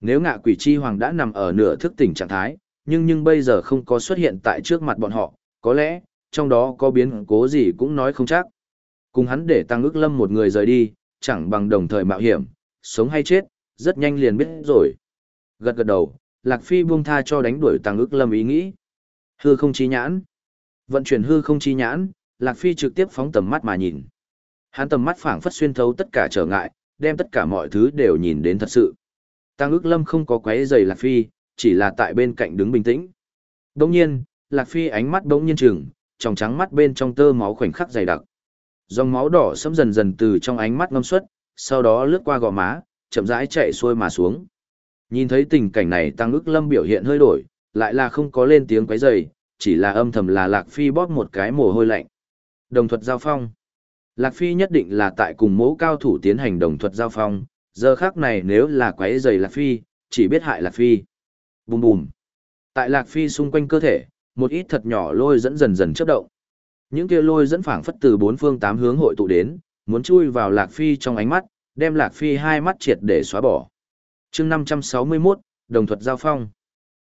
Nếu ngạ quỷ chi hoàng đã nằm ở nửa thức tỉnh trạng thái, nhưng nhưng bây giờ không có xuất hiện tại trước mặt bọn họ, có lẽ, trong đó có biến cố gì cũng nói không chắc. Cùng hắn để tăng ước lâm một người rời đi, chẳng bằng đồng thời mạo hiểm, sống hay chết, rất nhanh liền biết rồi. Gật gật đầu, Lạc Phi buông tha cho đánh đuổi tăng ước lâm ý nghĩ. Hư không chi nhãn. Vận chuyển hư không chi nhãn, Lạc Phi trực tiếp phóng tầm mắt mà nhìn. Hắn tầm mắt phảng phất xuyên thấu tất cả trở ngại, đem tất cả mọi thứ đều nhìn đến thật sự. Tăng ước lâm không có quấy giày Lạc Phi, chỉ là tại bên cạnh đứng bình tĩnh. Đồng nhiên, Lạc Phi ánh mắt Đống nhiên trừng, trong trắng mắt bên trong tơ máu khoảnh khắc dày đặc. Dòng máu đỏ sẫm dần dần từ trong ánh mắt ngâm xuất, sau đó lướt qua gò má, chậm rãi chạy xuôi mà xuống. Nhìn thấy tình cảnh này Tăng ước lâm biểu hiện hơi đổi, lại là không có lên tiếng quấy giày, chỉ là âm thầm là Lạc Phi bóp một cái mồ hôi lạnh. Đồng thuật giao phong. Lạc Phi nhất định là tại cùng mẫu cao thủ tiến hành đồng thuật giao phong, giờ khác này nếu là quấy dày Lạc Phi, chỉ biết hại Lạc Phi. Bùm bùm. Tại Lạc Phi xung quanh cơ thể, một ít thật nhỏ lôi dẫn dần dần chớp động. Những kia lôi dẫn phảng phất từ bốn phương tám hướng hội tụ đến, muốn chui vào Lạc Phi trong ánh mắt, đem Lạc Phi hai mắt triệt để xóa bỏ. Chương 561, đồng thuật giao phong.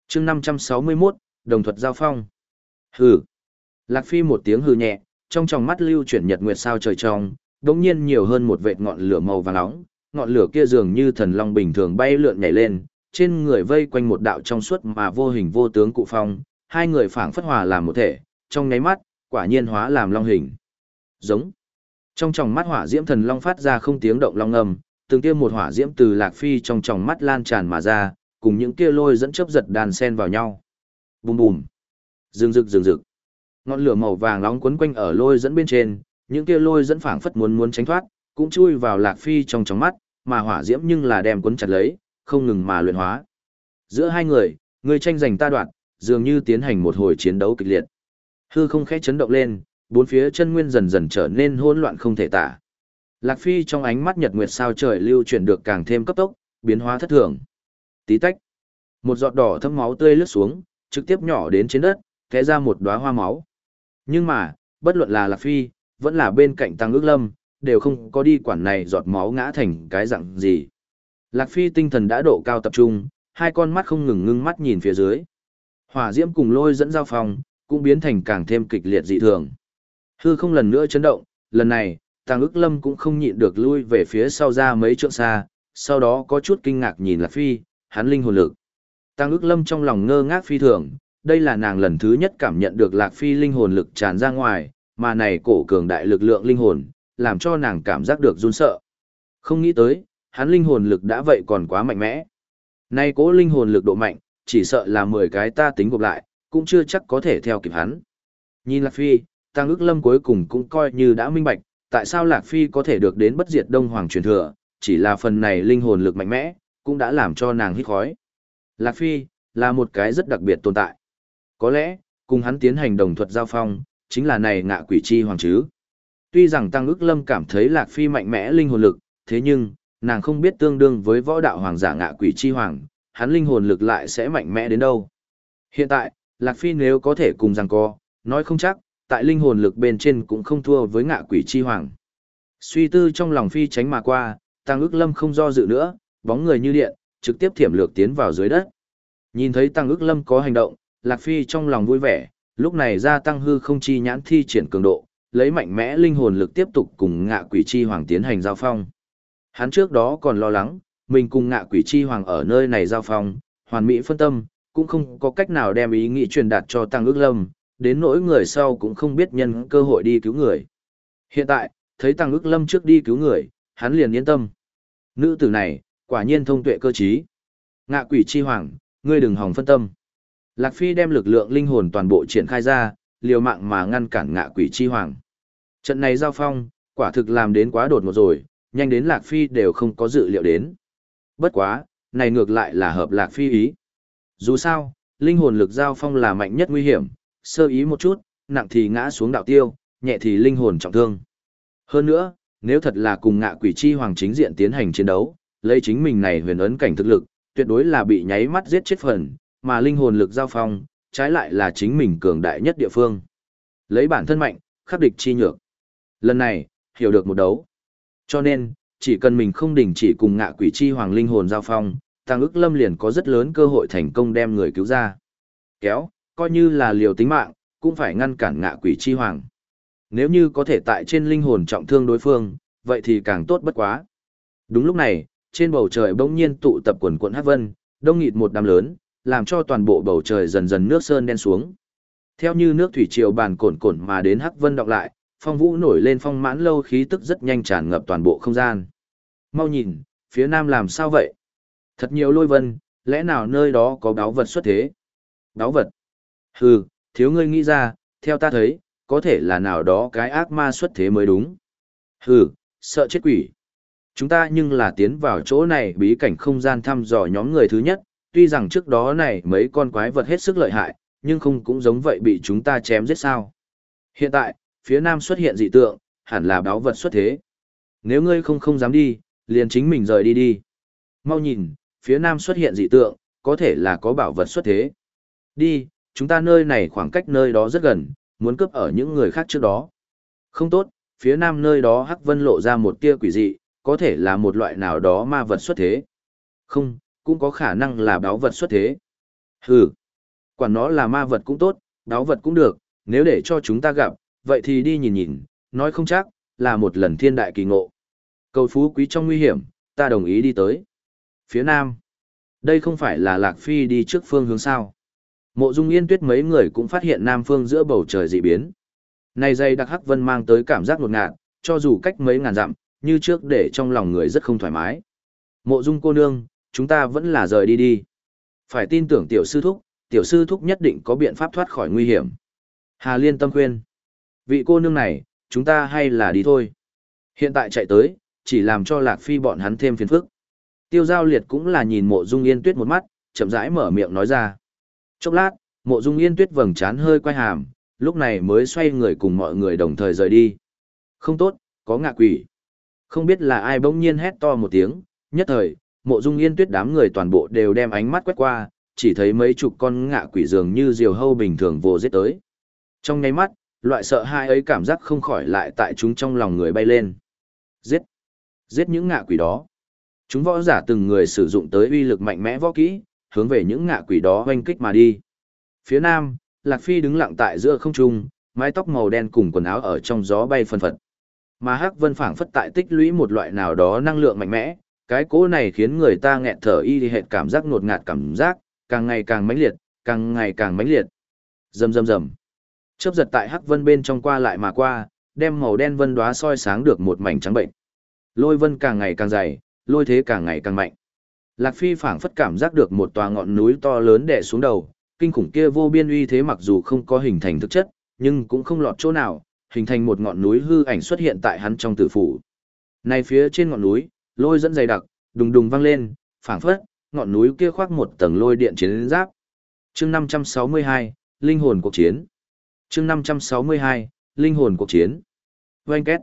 Chương 561, đồng thuật giao phong. Hừ. Lạc Phi một tiếng hừ nhẹ, trong tròng mắt lưu chuyển nhật nguyệt sao trời trong, đột nhiên nhiều hơn một vệt ngọn lửa màu vàng nóng, ngọn lửa kia dường như thần long bình thường bay lượn nhảy lên, trên người vây quanh một đạo trong suốt mà vô hình vô tướng cụ phong, hai người phảng phất hòa làm một thể, trong nháy mắt, quả nhiên hóa làm long hình. Giống. Trong tròng mắt hỏa diễm thần long phát ra không tiếng động long ngầm, từng kia một hỏa diễm từ lạc phi trong tròng mắt lan tràn mà ra, cùng những kia lôi dẫn chớp giật đàn sen vào nhau. Bùm bùm. Dương rực dương rực. Ngọn lửa màu vàng nóng quấn quanh ở lôi dẫn bên trên, những kia lôi dẫn phảng phất muốn muốn tránh thoát, cũng chui vào lạc phi trong tròng mắt, mà hỏa diễm nhưng là đem cuốn chặt lấy, không ngừng mà luyện hóa. Giữa hai người, người tranh giành ta đoạt, dường như tiến hành một hồi chiến đấu kịch liệt. Hư không khẽ chấn động lên, bốn phía chân nguyên dần dần trở nên hỗn loạn không thể tả. Lạc Phi trong ánh mắt nhật nguyệt sao trời lưu chuyển được càng thêm cấp tốc, biến hóa thất thường. Tí tách. Một giọt đỏ thấm máu tươi lướt xuống, trực tiếp nhỏ đến trên đất, té ra một đóa hoa máu. Nhưng mà, bất luận là Lạc Phi, vẫn là bên cạnh Tăng ước lâm, đều không có đi quản này giọt máu ngã thành cái dạng gì. Lạc Phi tinh thần đã độ cao tập trung, hai con mắt không ngừng ngưng mắt nhìn phía dưới. Hỏa diễm cùng lôi dẫn giao phòng, cũng biến thành càng thêm kịch liệt dị thường. Hư không lần nữa chấn động, lần này, Tăng ức lâm cũng không nhịn được lui về phía sau ra mấy trượng xa, sau đó có chút kinh ngạc nhìn Lạc Phi, hắn linh hồn lực. Tăng ức lâm trong lòng ngơ ngác phi thường, đây là nàng lần thứ nhất cảm nhận được Lạc Phi linh hồn lực tràn ra ngoài, mà này cổ cường đại lực lượng linh hồn, làm cho nàng cảm giác được run sợ. Không nghĩ tới, hắn linh hồn lực đã vậy còn quá mạnh mẽ. Nay cố linh hồn lực độ mạnh, chỉ sợ là 10 cái ta tính gộp lại, cũng chưa chắc có thể theo kịp hắn. Nhìn Lạc Phi, Tăng ước lâm cuối cùng cũng coi như đã minh bạch, tại sao Lạc Phi có thể được đến bất diệt Đông Hoàng truyền thừa, chỉ là phần này linh hồn lực mạnh mẽ, cũng đã làm cho nàng hít khói. Lạc Phi, là một cái rất đặc biệt tồn tại. Có lẽ, cùng hắn tiến hành đồng thuật giao phong, chính là này ngạ quỷ chi hoàng chứ. Tuy rằng Tăng ước lâm cảm thấy Lạc Phi mạnh mẽ linh hồn lực, thế nhưng, nàng không biết tương đương với võ đạo hoàng giả ngạ quỷ chi hoàng, hắn linh hồn lực lại sẽ mạnh mẽ đến đâu. Hiện tại, Lạc Phi nếu có thể cùng rằng co, nói không chắc, tại linh hồn lực bên trên cũng không thua với ngạ quỷ chi hoàng. Suy tư trong lòng Phi tránh mà qua, Tăng ước lâm không do dự nữa, bóng người như điện, trực tiếp thiểm lược tiến vào dưới đất. Nhìn thấy Tăng ước lâm có hành động, Lạc Phi trong lòng vui vẻ, lúc này gia tăng hư không chi nhãn thi triển cường độ, lấy mạnh mẽ linh hồn lực tiếp tục cùng ngạ quỷ chi hoàng tiến hành giao phong. Hắn trước đó còn lo lắng, mình cùng ngạ quỷ chi hoàng ở nơi này giao phong, hoàn mỹ phân tâm, cũng không có cách nào đem ý nghĩ truyền đạt cho Tăng ước lâm, đến nỗi người sau cũng không biết nhân cơ hội đi cứu người. Hiện tại, thấy Tăng ước lâm trước đi cứu người, hắn liền yên tâm. Nữ tử này, quả nhiên thông tuệ cơ trí. Ngạ quỷ chi hoàng, ngươi đừng hòng phân tâm. Lạc Phi đem lực lượng linh hồn toàn bộ triển khai ra, liều mạng mà ngăn cản ngạ quỷ chi hoàng. Trận này giao phong, quả thực làm đến quá đột ngột rồi, nhanh đến Lạc Phi đều không có dự liệu đến. Bất quá, này ngược lại là hợp Lạc Phi ý. Dù sao, linh hồn lực giao phong là mạnh nhất nguy hiểm, sơ ý một chút, nặng thì ngã xuống đạo tiêu, nhẹ thì linh hồn trọng thương. Hơn nữa, nếu thật là cùng ngạ quỷ chi hoàng chính diện tiến hành chiến đấu, lấy chính mình này huyền ấn cảnh thực lực, tuyệt đối là bị nháy mắt giết chết phần, mà linh hồn lực giao phong, trái lại là chính mình cường đại nhất địa phương. Lấy bản thân mạnh, khắc địch chi nhược. Lần này, hiểu được một đấu. Cho nên, chỉ cần mình không đình chỉ cùng ngạ quỷ chi hoàng linh hồn giao phong, Tăng ức lâm liền có rất lớn cơ hội thành công đem người cứu ra. Kéo, coi như là liều tính mạng, cũng phải ngăn cản ngạ quỷ chi hoàng. Nếu như có thể tại trên linh hồn trọng thương đối phương, vậy thì càng tốt bất quá. Đúng lúc này, trên bầu trời bỗng nhiên tụ tập quần quận hắc vân, đông nghịt một đám lớn, làm cho toàn bộ bầu trời dần dần nước sơn đen xuống. Theo như nước thủy triều bàn cồn cồn mà đến hắc vân đọc lại, phong vũ nổi lên phong mãn lâu khí tức rất nhanh tràn ngập toàn bộ không gian. Mau nhìn, phía nam làm sao vậy? Thật nhiều lôi vân, lẽ nào nơi đó có báo vật xuất thế? Báo vật? Hừ, thiếu ngươi nghĩ ra, theo ta thấy, có thể là nào đó cái ác ma xuất thế mới đúng. Hừ, sợ chết quỷ. Chúng ta nhưng là tiến vào chỗ này bí cảnh không gian thăm dò nhóm người thứ nhất, tuy rằng trước đó này mấy con quái vật hết sức lợi hại, nhưng không cũng giống vậy bị chúng ta chém giết sao. Hiện tại, phía nam xuất hiện dị tượng, hẳn là báo vật xuất thế. Nếu ngươi không không dám đi, liền chính mình rời đi đi. Mau nhìn, phía nam xuất hiện dị tượng, có thể là có bảo vật xuất thế. Đi, chúng ta nơi này khoảng cách nơi đó rất gần, muốn cướp ở những người khác trước đó. Không tốt, phía nam nơi đó hắc vân lộ ra một tia quỷ dị, có thể là một loại nào đó ma vật xuất thế. Không, cũng có khả năng là báo vật xuất thế. Hừ, quản nó là ma vật cũng tốt, báo vật cũng được, nếu để cho chúng ta gặp, vậy thì đi nhìn nhìn, nói không chắc, là một lần thiên đại kỳ ngộ. Cầu phú quý trong nguy hiểm, ta đồng ý đi tới. Phía nam, đây không phải là Lạc Phi đi trước phương hướng sao. Mộ Dung Yên Tuyết mấy người cũng phát hiện nam phương giữa bầu trời dị biến. Này dây đặc hắc vân mang tới cảm giác ngột ngạt, cho dù cách mấy ngàn dặm, như trước để trong lòng người rất không thoải mái. Mộ Dung cô nương, chúng ta vẫn là rời đi đi. Phải tin tưởng tiểu sư thúc, tiểu sư thúc nhất định có biện pháp thoát khỏi nguy hiểm. Hà Liên tâm khuyên. Vị cô nương này, chúng ta hay là đi thôi. Hiện tại chạy tới, chỉ làm cho Lạc Phi bọn hắn thêm phiền phức. Tiêu Giao Liệt cũng là nhìn mộ dung yên tuyết một mắt, chậm rãi mở miệng nói ra. Chốc lát, mộ dung yên tuyết vầng trán hơi quay hàm, lúc này mới xoay người cùng mọi người đồng thời rời đi. Không tốt, có ngạ quỷ. Không biết là ai bỗng nhiên hét to một tiếng, nhất thời, mộ dung yên tuyết đám người toàn bộ đều đem ánh mắt quét qua, chỉ thấy mấy chục con ngạ quỷ dường như diều hâu bình thường vồ giết tới. Trong nháy mắt, loại sợ hãi ấy cảm giác không khỏi lại tại chúng trong lòng người bay lên. Giết! Giết những ngạ quỷ đó. Chúng võ giả từng người sử dụng tới uy lực mạnh mẽ võ kỹ, hướng về những ngạ quỷ đó hoanh kích mà đi. Phía nam, Lạc Phi đứng lặng tại giữa không trung, mái tóc màu đen cùng quần áo ở trong gió bay phân phật. Mà Hắc Vân phảng phất tại tích lũy một loại nào đó năng lượng mạnh mẽ, cái cỗ này khiến người ta nghẹn thở y hệt cảm giác ngột ngạt cảm giác, càng ngày càng mãnh liệt, càng ngày càng mãnh liệt. Rầm rầm rầm. Chớp giật tại Hắc Vân bên trong qua lại mà qua, đem màu đen vân đóa soi sáng được một mảnh trắng bệnh. Lôi vân càng ngày càng dày, lôi thế càng ngày càng mạnh. Lạc Phi phảng phất cảm giác được một tòa ngọn núi to lớn đè xuống đầu, kinh khủng kia vô biên uy thế mặc dù không có hình thành thực chất, nhưng cũng không lọt chỗ nào, hình thành một ngọn núi hư ảnh xuất hiện tại hắn trong tử phủ. Này phía trên ngọn núi, lôi dẫn dày đặc, đùng đùng vang lên, phảng phất, ngọn núi kia khoác một tầng lôi điện chiến giáp. Chương 562, linh hồn cuộc chiến. Chương 562, linh hồn cuộc chiến. Oanh két.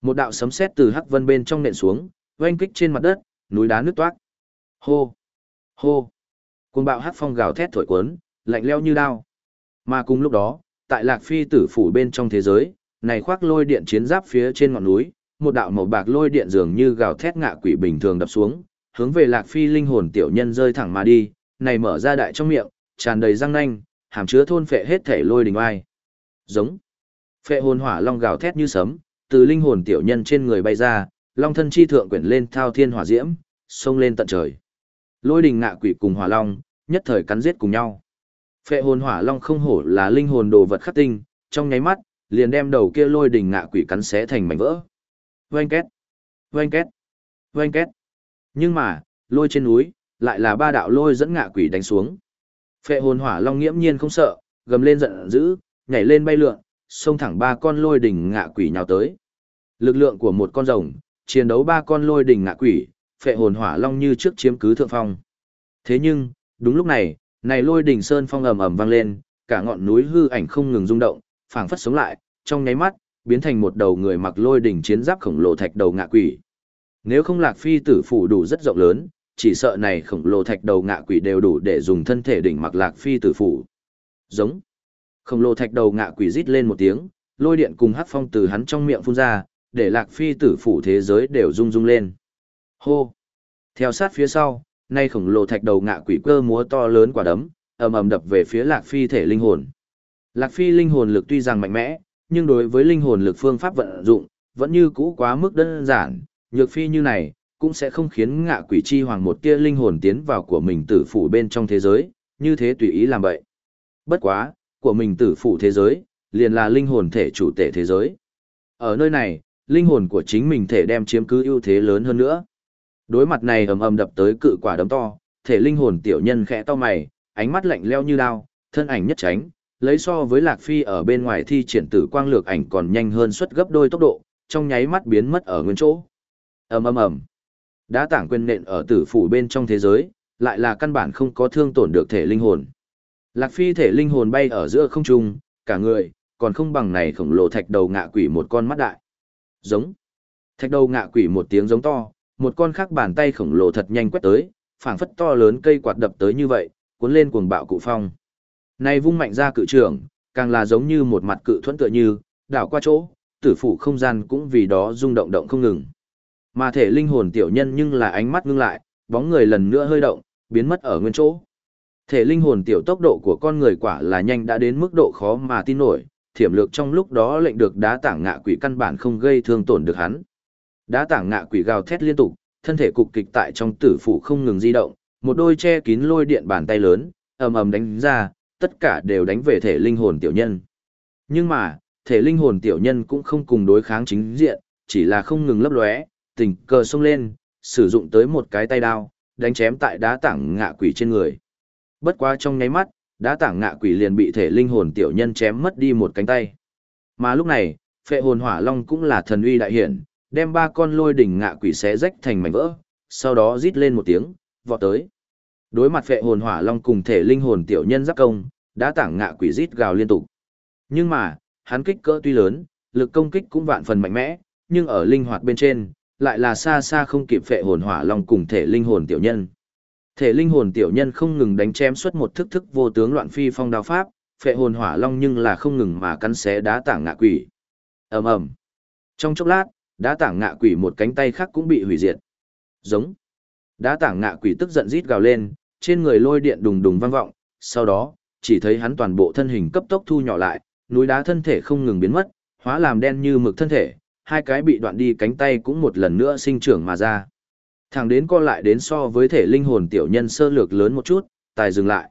Một đạo sấm sét từ hắc vân bên trong nện xuống, oanh kích trên mặt đất, núi đá nứt toát. Hô! Hô! Cuồng bạo hắc phong gào thét thổi cuốn, lạnh leo như đao. Mà cùng lúc đó, tại Lạc Phi tử phủ bên trong thế giới, này khoác lôi điện chiến giáp phía trên ngọn núi, một đạo màu bạc lôi điện dường như gào thét ngạ quỷ bình thường đập xuống, hướng về Lạc Phi linh hồn tiểu nhân rơi thẳng mà đi, này mở ra đại trong miệng, tràn đầy răng nanh, hàm chứa thôn phệ hết thể lôi đình oai. Giống. Phệ hồn hỏa long gào thét như sấm, từ linh hồn tiểu nhân trên người bay ra, long thân chi thượng quyển lên thao thiên hỏa diễm, xông lên tận trời. Lôi đình ngạ quỷ cùng hỏa long, nhất thời cắn giết cùng nhau. Phệ hồn hỏa long không hổ là linh hồn đồ vật khắc tinh, trong nháy mắt, liền đem đầu kia lôi đình ngạ quỷ cắn xé thành mảnh vỡ. Oanh két, oanh két, oanh két. Nhưng mà, lôi trên núi, lại là ba đạo lôi dẫn ngạ quỷ đánh xuống. Phệ hồn hỏa long nghiễm nhiên không sợ, gầm lên giận dữ, nhảy lên bay lượn, xông thẳng ba con lôi đỉnh ngạ quỷ nhào tới. Lực lượng của một con rồng, chiến đấu ba con lôi đỉnh ngạ quỷ, phệ hồn hỏa long như trước chiếm cứ thượng phong. Thế nhưng, đúng lúc này, này lôi đỉnh sơn phong ầm ầm vang lên, cả ngọn núi hư ảnh không ngừng rung động, phảng phất sống lại, trong nháy mắt, biến thành một đầu người mặc lôi đỉnh chiến giáp khổng lồ thạch đầu ngạ quỷ. Nếu không lạc phi tử phủ đủ rất rộng lớn, chỉ sợ này khổng lồ thạch đầu ngạ quỷ đều đủ để dùng thân thể đỉnh mặc lạc phi tử phủ. Giống. Khổng lồ thạch đầu ngạ quỷ rít lên một tiếng, lôi điện cùng hắc phong từ hắn trong miệng phun ra, để lạc phi tử phủ thế giới đều rung rung lên. Hô. Theo sát phía sau, nay khổng lồ thạch đầu ngạ quỷ cơ múa to lớn quả đấm, ầm ầm đập về phía Lạc Phi thể linh hồn. Lạc Phi linh hồn lực tuy rằng mạnh mẽ, nhưng đối với linh hồn lực phương pháp vận dụng, vẫn như cũ quá mức đơn giản, nhược phi như này, cũng sẽ không khiến ngạ quỷ chi hoàng một tia linh hồn tiến vào của mình tử phủ bên trong thế giới, như thế tùy ý làm vậy. Bất quá, của mình tử phủ thế giới, liền là linh hồn thể chủ tể thế giới. Ở nơi này, linh hồn của chính mình thể đem chiếm cứ ưu thế lớn hơn nữa. Đối mặt này ầm ầm đập tới cự quả đấm to, thể linh hồn tiểu nhân khẽ to mày, ánh mắt lạnh leo như đao, thân ảnh nhất tránh, lấy so với Lạc Phi ở bên ngoài thi triển tử quang lược ảnh còn nhanh hơn suất gấp đôi tốc độ, trong nháy mắt biến mất ở nguyên chỗ. Ầm ầm ầm. Đá tảng quyền nện ở tử phủ bên trong thế giới, lại là căn bản không có thương tổn được thể linh hồn. Lạc Phi thể linh hồn bay ở giữa không trung, cả người, còn không bằng này khổng lồ thạch đầu ngạ quỷ một con mắt đại. Giống. Thạch đầu ngạ quỷ một tiếng giống to, một con khác bàn tay khổng lồ thật nhanh quét tới, phảng phất to lớn cây quạt đập tới như vậy, cuốn lên cuồng bạo cụ phong nay vung mạnh ra cự trường, càng là giống như một mặt cự thuẫn tựa như, đảo qua chỗ, tử phủ không gian cũng vì đó rung động động không ngừng. Mà thể linh hồn tiểu nhân nhưng là ánh mắt ngưng lại, bóng người lần nữa hơi động, biến mất ở nguyên chỗ. Thể linh hồn tiểu tốc độ của con người quả là nhanh đã đến mức độ khó mà tin nổi, thiểm lược trong lúc đó lệnh được đá tảng ngạ quỷ căn bản không gây thương tổn được hắn. Đá tảng ngạ quỷ gào thét liên tục, thân thể cục kịch tại trong tử phủ không ngừng di động, một đôi che kín lôi điện bàn tay lớn, ầm ầm đánh ra, tất cả đều đánh về thể linh hồn tiểu nhân. Nhưng mà, thể linh hồn tiểu nhân cũng không cùng đối kháng chính diện, chỉ là không ngừng lấp lóe, tình cờ xông lên, sử dụng tới một cái tay đao, đánh chém tại đá tảng ngạ quỷ trên người. Bất quá trong nháy mắt, đá tảng ngạ quỷ liền bị thể linh hồn tiểu nhân chém mất đi một cánh tay. Mà lúc này, phệ hồn hỏa long cũng là thần uy đại hiển, đem ba con lôi đỉnh ngạ quỷ xé rách thành mảnh vỡ, sau đó rít lên một tiếng, vọt tới. Đối mặt phệ hồn hỏa long cùng thể linh hồn tiểu nhân giáp công, đã tảng ngạ quỷ rít gào liên tục. Nhưng mà, hắn kích cỡ tuy lớn, lực công kích cũng vạn phần mạnh mẽ, nhưng ở linh hoạt bên trên, lại là xa xa không kịp phệ hồn hỏa long cùng thể linh hồn tiểu nhân. Thể linh hồn tiểu nhân không ngừng đánh chém xuất một thức thức vô tướng loạn phi phong đao pháp, phệ hồn hỏa long nhưng là không ngừng mà cắn xé đá tảng ngạ quỷ. Ầm ầm. Trong chốc lát, đá tảng ngạ quỷ một cánh tay khác cũng bị hủy diệt. Giống. Đá tảng ngạ quỷ tức giận rít gào lên, trên người lôi điện đùng đùng vang vọng, sau đó, chỉ thấy hắn toàn bộ thân hình cấp tốc thu nhỏ lại, núi đá thân thể không ngừng biến mất, hóa làm đen như mực thân thể, hai cái bị đoạn đi cánh tay cũng một lần nữa sinh trưởng mà ra. Thẳng đến co lại đến so với thể linh hồn tiểu nhân sơ lược lớn một chút, tài dừng lại.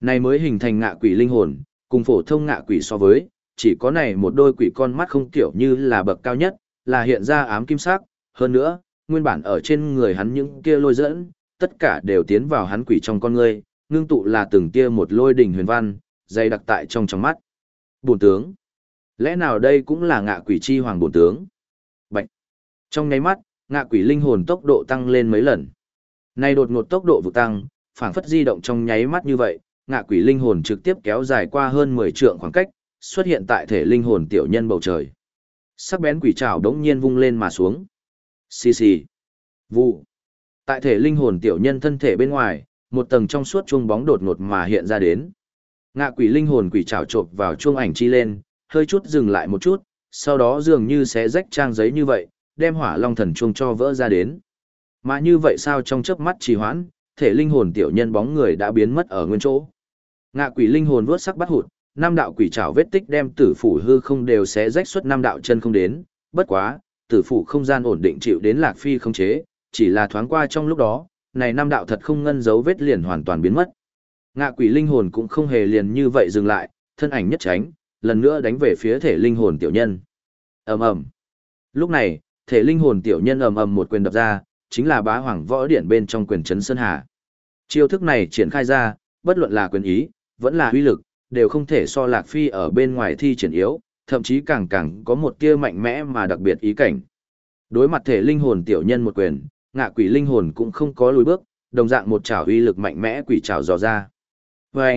Này mới hình thành ngạ quỷ linh hồn, cùng phổ thông ngạ quỷ so với, chỉ có này một đôi quỷ con mắt không tiểu như là bậc cao nhất, là hiện ra ám kim sắc, hơn nữa, nguyên bản ở trên người hắn những kia lôi dẫn, tất cả đều tiến vào hắn quỷ trong con ngươi, ngưng tụ là từng tia một lôi đỉnh huyền văn, dày đặc tại trong trong mắt. Bổn tướng. Lẽ nào đây cũng là ngạ quỷ chi hoàng bổn tướng? Bạch. Trong nháy mắt, ngạ quỷ linh hồn tốc độ tăng lên mấy lần. Nay đột ngột tốc độ vụt tăng, phảng phất di động trong nháy mắt như vậy, ngạ quỷ linh hồn trực tiếp kéo dài qua hơn 10 trượng khoảng cách, xuất hiện tại thể linh hồn tiểu nhân bầu trời. Sắc bén quỷ trảo đống nhiên vung lên mà xuống. Xì xì. Vụ. Tại thể linh hồn tiểu nhân thân thể bên ngoài, một tầng trong suốt chuông bóng đột ngột mà hiện ra đến. Ngạ quỷ linh hồn quỷ trảo trộp vào chuông ảnh chi lên, hơi chút dừng lại một chút, sau đó dường như sẽ rách trang giấy như vậy, đem hỏa long thần chuông cho vỡ ra đến. Mà như vậy sao trong chớp mắt trì hoãn, thể linh hồn tiểu nhân bóng người đã biến mất ở nguyên chỗ. Ngạ quỷ linh hồn vớt sắc bắt hụt, năm đạo quỷ trảo vết tích đem tử phủ hư không đều sẽ rách xuất năm đạo chân không đến, bất quá, tử phủ không gian ổn định chịu đến lạc phi không chế, chỉ là thoáng qua trong lúc đó, này năm đạo thật không ngân dấu vết liền hoàn toàn biến mất. Ngạ quỷ linh hồn cũng không hề liền như vậy dừng lại, thân ảnh nhất tránh, lần nữa đánh về phía thể linh hồn tiểu nhân. Ầm ầm. Lúc này, thể linh hồn tiểu nhân ầm ầm một quyền đập ra, chính là bá hoàng võ điển bên trong quyền trấn sơn hà. Chiêu thức này triển khai ra, bất luận là quyền ý, vẫn là uy lực, đều không thể so lạc phi ở bên ngoài thi triển yếu, thậm chí càng càng có một tia mạnh mẽ mà đặc biệt ý cảnh. Đối mặt thể linh hồn tiểu nhân một quyền, ngạ quỷ linh hồn cũng không có lùi bước, đồng dạng một trảo uy lực mạnh mẽ quỷ trảo dò ra. Và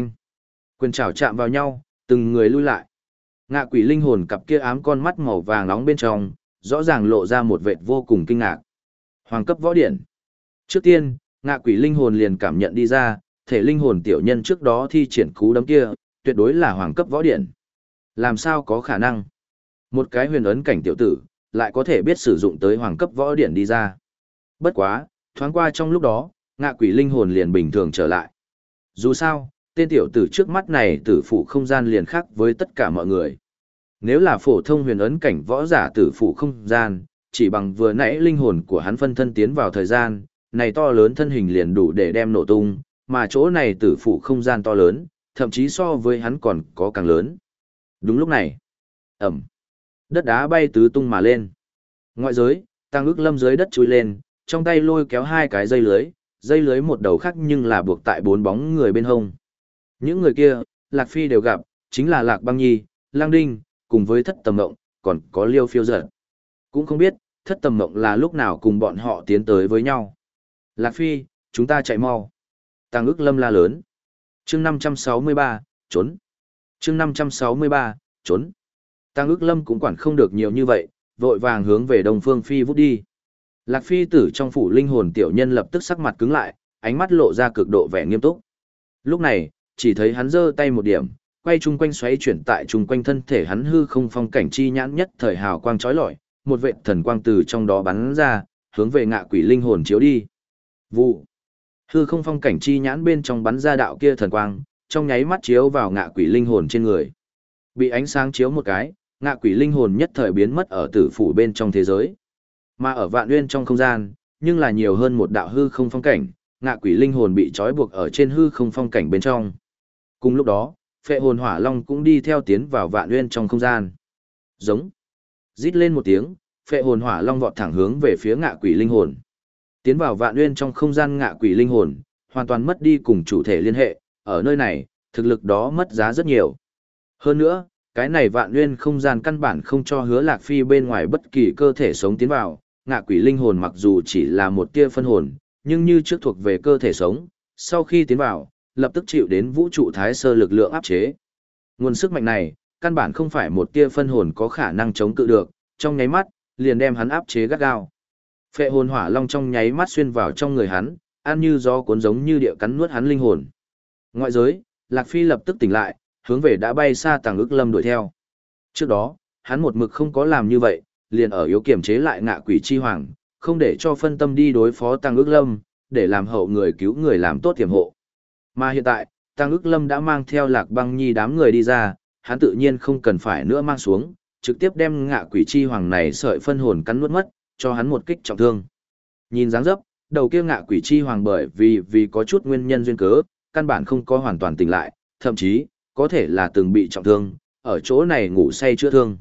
quyền trảo chạm vào nhau, từng người lui lại. Ngạ quỷ linh hồn cặp kia ám con mắt màu vàng nóng bên trong, rõ ràng lộ ra một vệt vô cùng kinh ngạc. Hoàng cấp võ điển. Trước tiên, ngạ quỷ linh hồn liền cảm nhận đi ra, thể linh hồn tiểu nhân trước đó thi triển cú đấm kia, tuyệt đối là hoàng cấp võ điển. Làm sao có khả năng? Một cái huyền ấn cảnh tiểu tử, lại có thể biết sử dụng tới hoàng cấp võ điển đi ra. Bất quá, thoáng qua trong lúc đó, ngạ quỷ linh hồn liền bình thường trở lại. Dù sao, tên tiểu tử trước mắt này tử phụ không gian liền khác với tất cả mọi người. Nếu là phổ thông huyền ấn cảnh võ giả tử phụ không gian, chỉ bằng vừa nãy linh hồn của hắn phân thân tiến vào thời gian, này to lớn thân hình liền đủ để đem nổ tung, mà chỗ này tử phụ không gian to lớn, thậm chí so với hắn còn có càng lớn. Đúng lúc này, ẩm, đất đá bay tứ tung mà lên. Ngoại giới, tăng ước lâm dưới đất chui lên, trong tay lôi kéo hai cái dây lưới, dây lưới một đầu khác nhưng là buộc tại bốn bóng người bên hông. Những người kia, Lạc Phi đều gặp, chính là Lạc Băng Nhi, Lang Đinh, cùng với thất tầm mộng, còn có liêu phiêu giật. Cũng không biết, thất tầm mộng là lúc nào cùng bọn họ tiến tới với nhau. Lạc Phi, chúng ta chạy mau. Tăng ước lâm la lớn. chương 563, trốn chương 563, trốn. Tăng ước lâm cũng quản không được nhiều như vậy, vội vàng hướng về đông phương phi vút đi. Lạc Phi tử trong phủ linh hồn tiểu nhân lập tức sắc mặt cứng lại, ánh mắt lộ ra cực độ vẻ nghiêm túc. Lúc này, chỉ thấy hắn giơ tay một điểm, quay chung quanh xoáy chuyển tại chung quanh thân thể hắn hư không phong cảnh chi nhãn nhất thời hào quang chói lọi, một vệ thần quang từ trong đó bắn ra, hướng về ngạ quỷ linh hồn chiếu đi. Vụ. Hư không phong cảnh chi nhãn bên trong bắn ra đạo kia thần quang, trong nháy mắt chiếu vào ngạ quỷ linh hồn trên người. Bị ánh sáng chiếu một cái, ngạ quỷ linh hồn nhất thời biến mất ở tử phủ bên trong thế giới. Mà ở vạn nguyên trong không gian, nhưng là nhiều hơn một đạo hư không phong cảnh, ngạ quỷ linh hồn bị trói buộc ở trên hư không phong cảnh bên trong. Cùng lúc đó, phệ hồn hỏa long cũng đi theo tiến vào vạn nguyên trong không gian. Giống. Rít lên một tiếng, phệ hồn hỏa long vọt thẳng hướng về phía ngạ quỷ linh hồn. Tiến vào vạn nguyên trong không gian ngạ quỷ linh hồn, hoàn toàn mất đi cùng chủ thể liên hệ, ở nơi này, thực lực đó mất giá rất nhiều. Hơn nữa, cái này vạn nguyên không gian căn bản không cho hứa lạc phi bên ngoài bất kỳ cơ thể sống tiến vào, ngạ quỷ linh hồn mặc dù chỉ là một tia phân hồn, nhưng như trước thuộc về cơ thể sống, sau khi tiến vào, lập tức chịu đến vũ trụ thái sơ lực lượng áp chế. Nguồn sức mạnh này, căn bản không phải một tia phân hồn có khả năng chống cự được, trong nháy mắt, liền đem hắn áp chế gắt gao. Phệ hồn hỏa long trong nháy mắt xuyên vào trong người hắn, ăn như gió cuốn giống như địa cắn nuốt hắn linh hồn. Ngoại giới, Lạc Phi lập tức tỉnh lại, hướng về đã bay xa tàng ức lâm đuổi theo. Trước đó, hắn một mực không có làm như vậy, liền ở yếu kiểm chế lại ngạ quỷ chi hoàng, không để cho phân tâm đi đối phó tăng ước lâm, để làm hậu người cứu người làm tốt tiềm hộ. Mà hiện tại, tăng ước lâm đã mang theo lạc băng nhi đám người đi ra, hắn tự nhiên không cần phải nữa mang xuống, trực tiếp đem ngạ quỷ chi hoàng này sợi phân hồn cắn nuốt mất, cho hắn một kích trọng thương. Nhìn dáng dấp, đầu kia ngạ quỷ chi hoàng bởi vì vì có chút nguyên nhân duyên cớ, căn bản không có hoàn toàn tỉnh lại, thậm chí, có thể là từng bị trọng thương, ở chỗ này ngủ say chữa thương.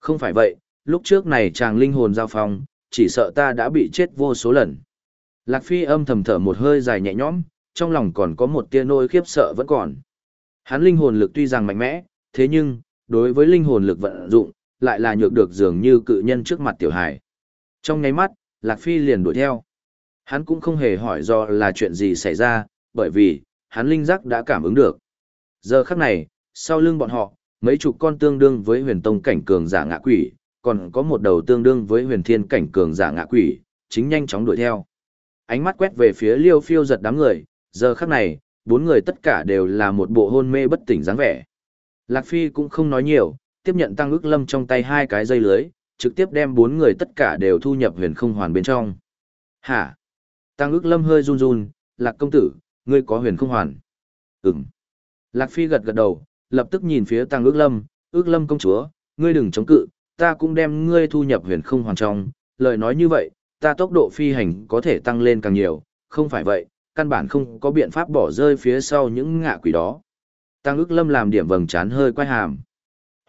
Không phải vậy, lúc trước này chàng linh hồn giao phong, chỉ sợ ta đã bị chết vô số lần. Lạc Phi âm thầm thở một hơi dài nhẹ nhõm, trong lòng còn có một tia nỗi khiếp sợ vẫn còn. Hắn linh hồn lực tuy rằng mạnh mẽ, thế nhưng, đối với linh hồn lực vận dụng, lại là nhược được dường như cự nhân trước mặt tiểu hải. Trong nháy mắt, Lạc Phi liền đuổi theo. Hắn cũng không hề hỏi do là chuyện gì xảy ra, bởi vì, hắn linh giác đã cảm ứng được. Giờ khắc này, sau lưng bọn họ, mấy chục con tương đương với huyền tông cảnh cường giả ngạ quỷ, còn có một đầu tương đương với huyền thiên cảnh cường giả ngạ quỷ, chính nhanh chóng đuổi theo. Ánh mắt quét về phía liêu phiêu giật đám người, giờ khắc này, bốn người tất cả đều là một bộ hôn mê bất tỉnh dáng vẻ. Lạc Phi cũng không nói nhiều, tiếp nhận tăng ước lâm trong tay hai cái dây lưới, trực tiếp đem bốn người tất cả đều thu nhập huyền không hoàn bên trong. Hả? Tăng ước lâm hơi run run, Lạc công tử, ngươi có huyền không hoàn. Ừm. Lạc Phi gật gật đầu, lập tức nhìn phía tăng ước lâm, ước lâm công chúa, ngươi đừng chống cự, ta cũng đem ngươi thu nhập huyền không hoàn trong, lời nói như vậy, ta tốc độ phi hành có thể tăng lên càng nhiều, không phải vậy, căn bản không có biện pháp bỏ rơi phía sau những ngạ quỷ đó. Tăng ước lâm làm điểm vầng trán hơi quay hàm.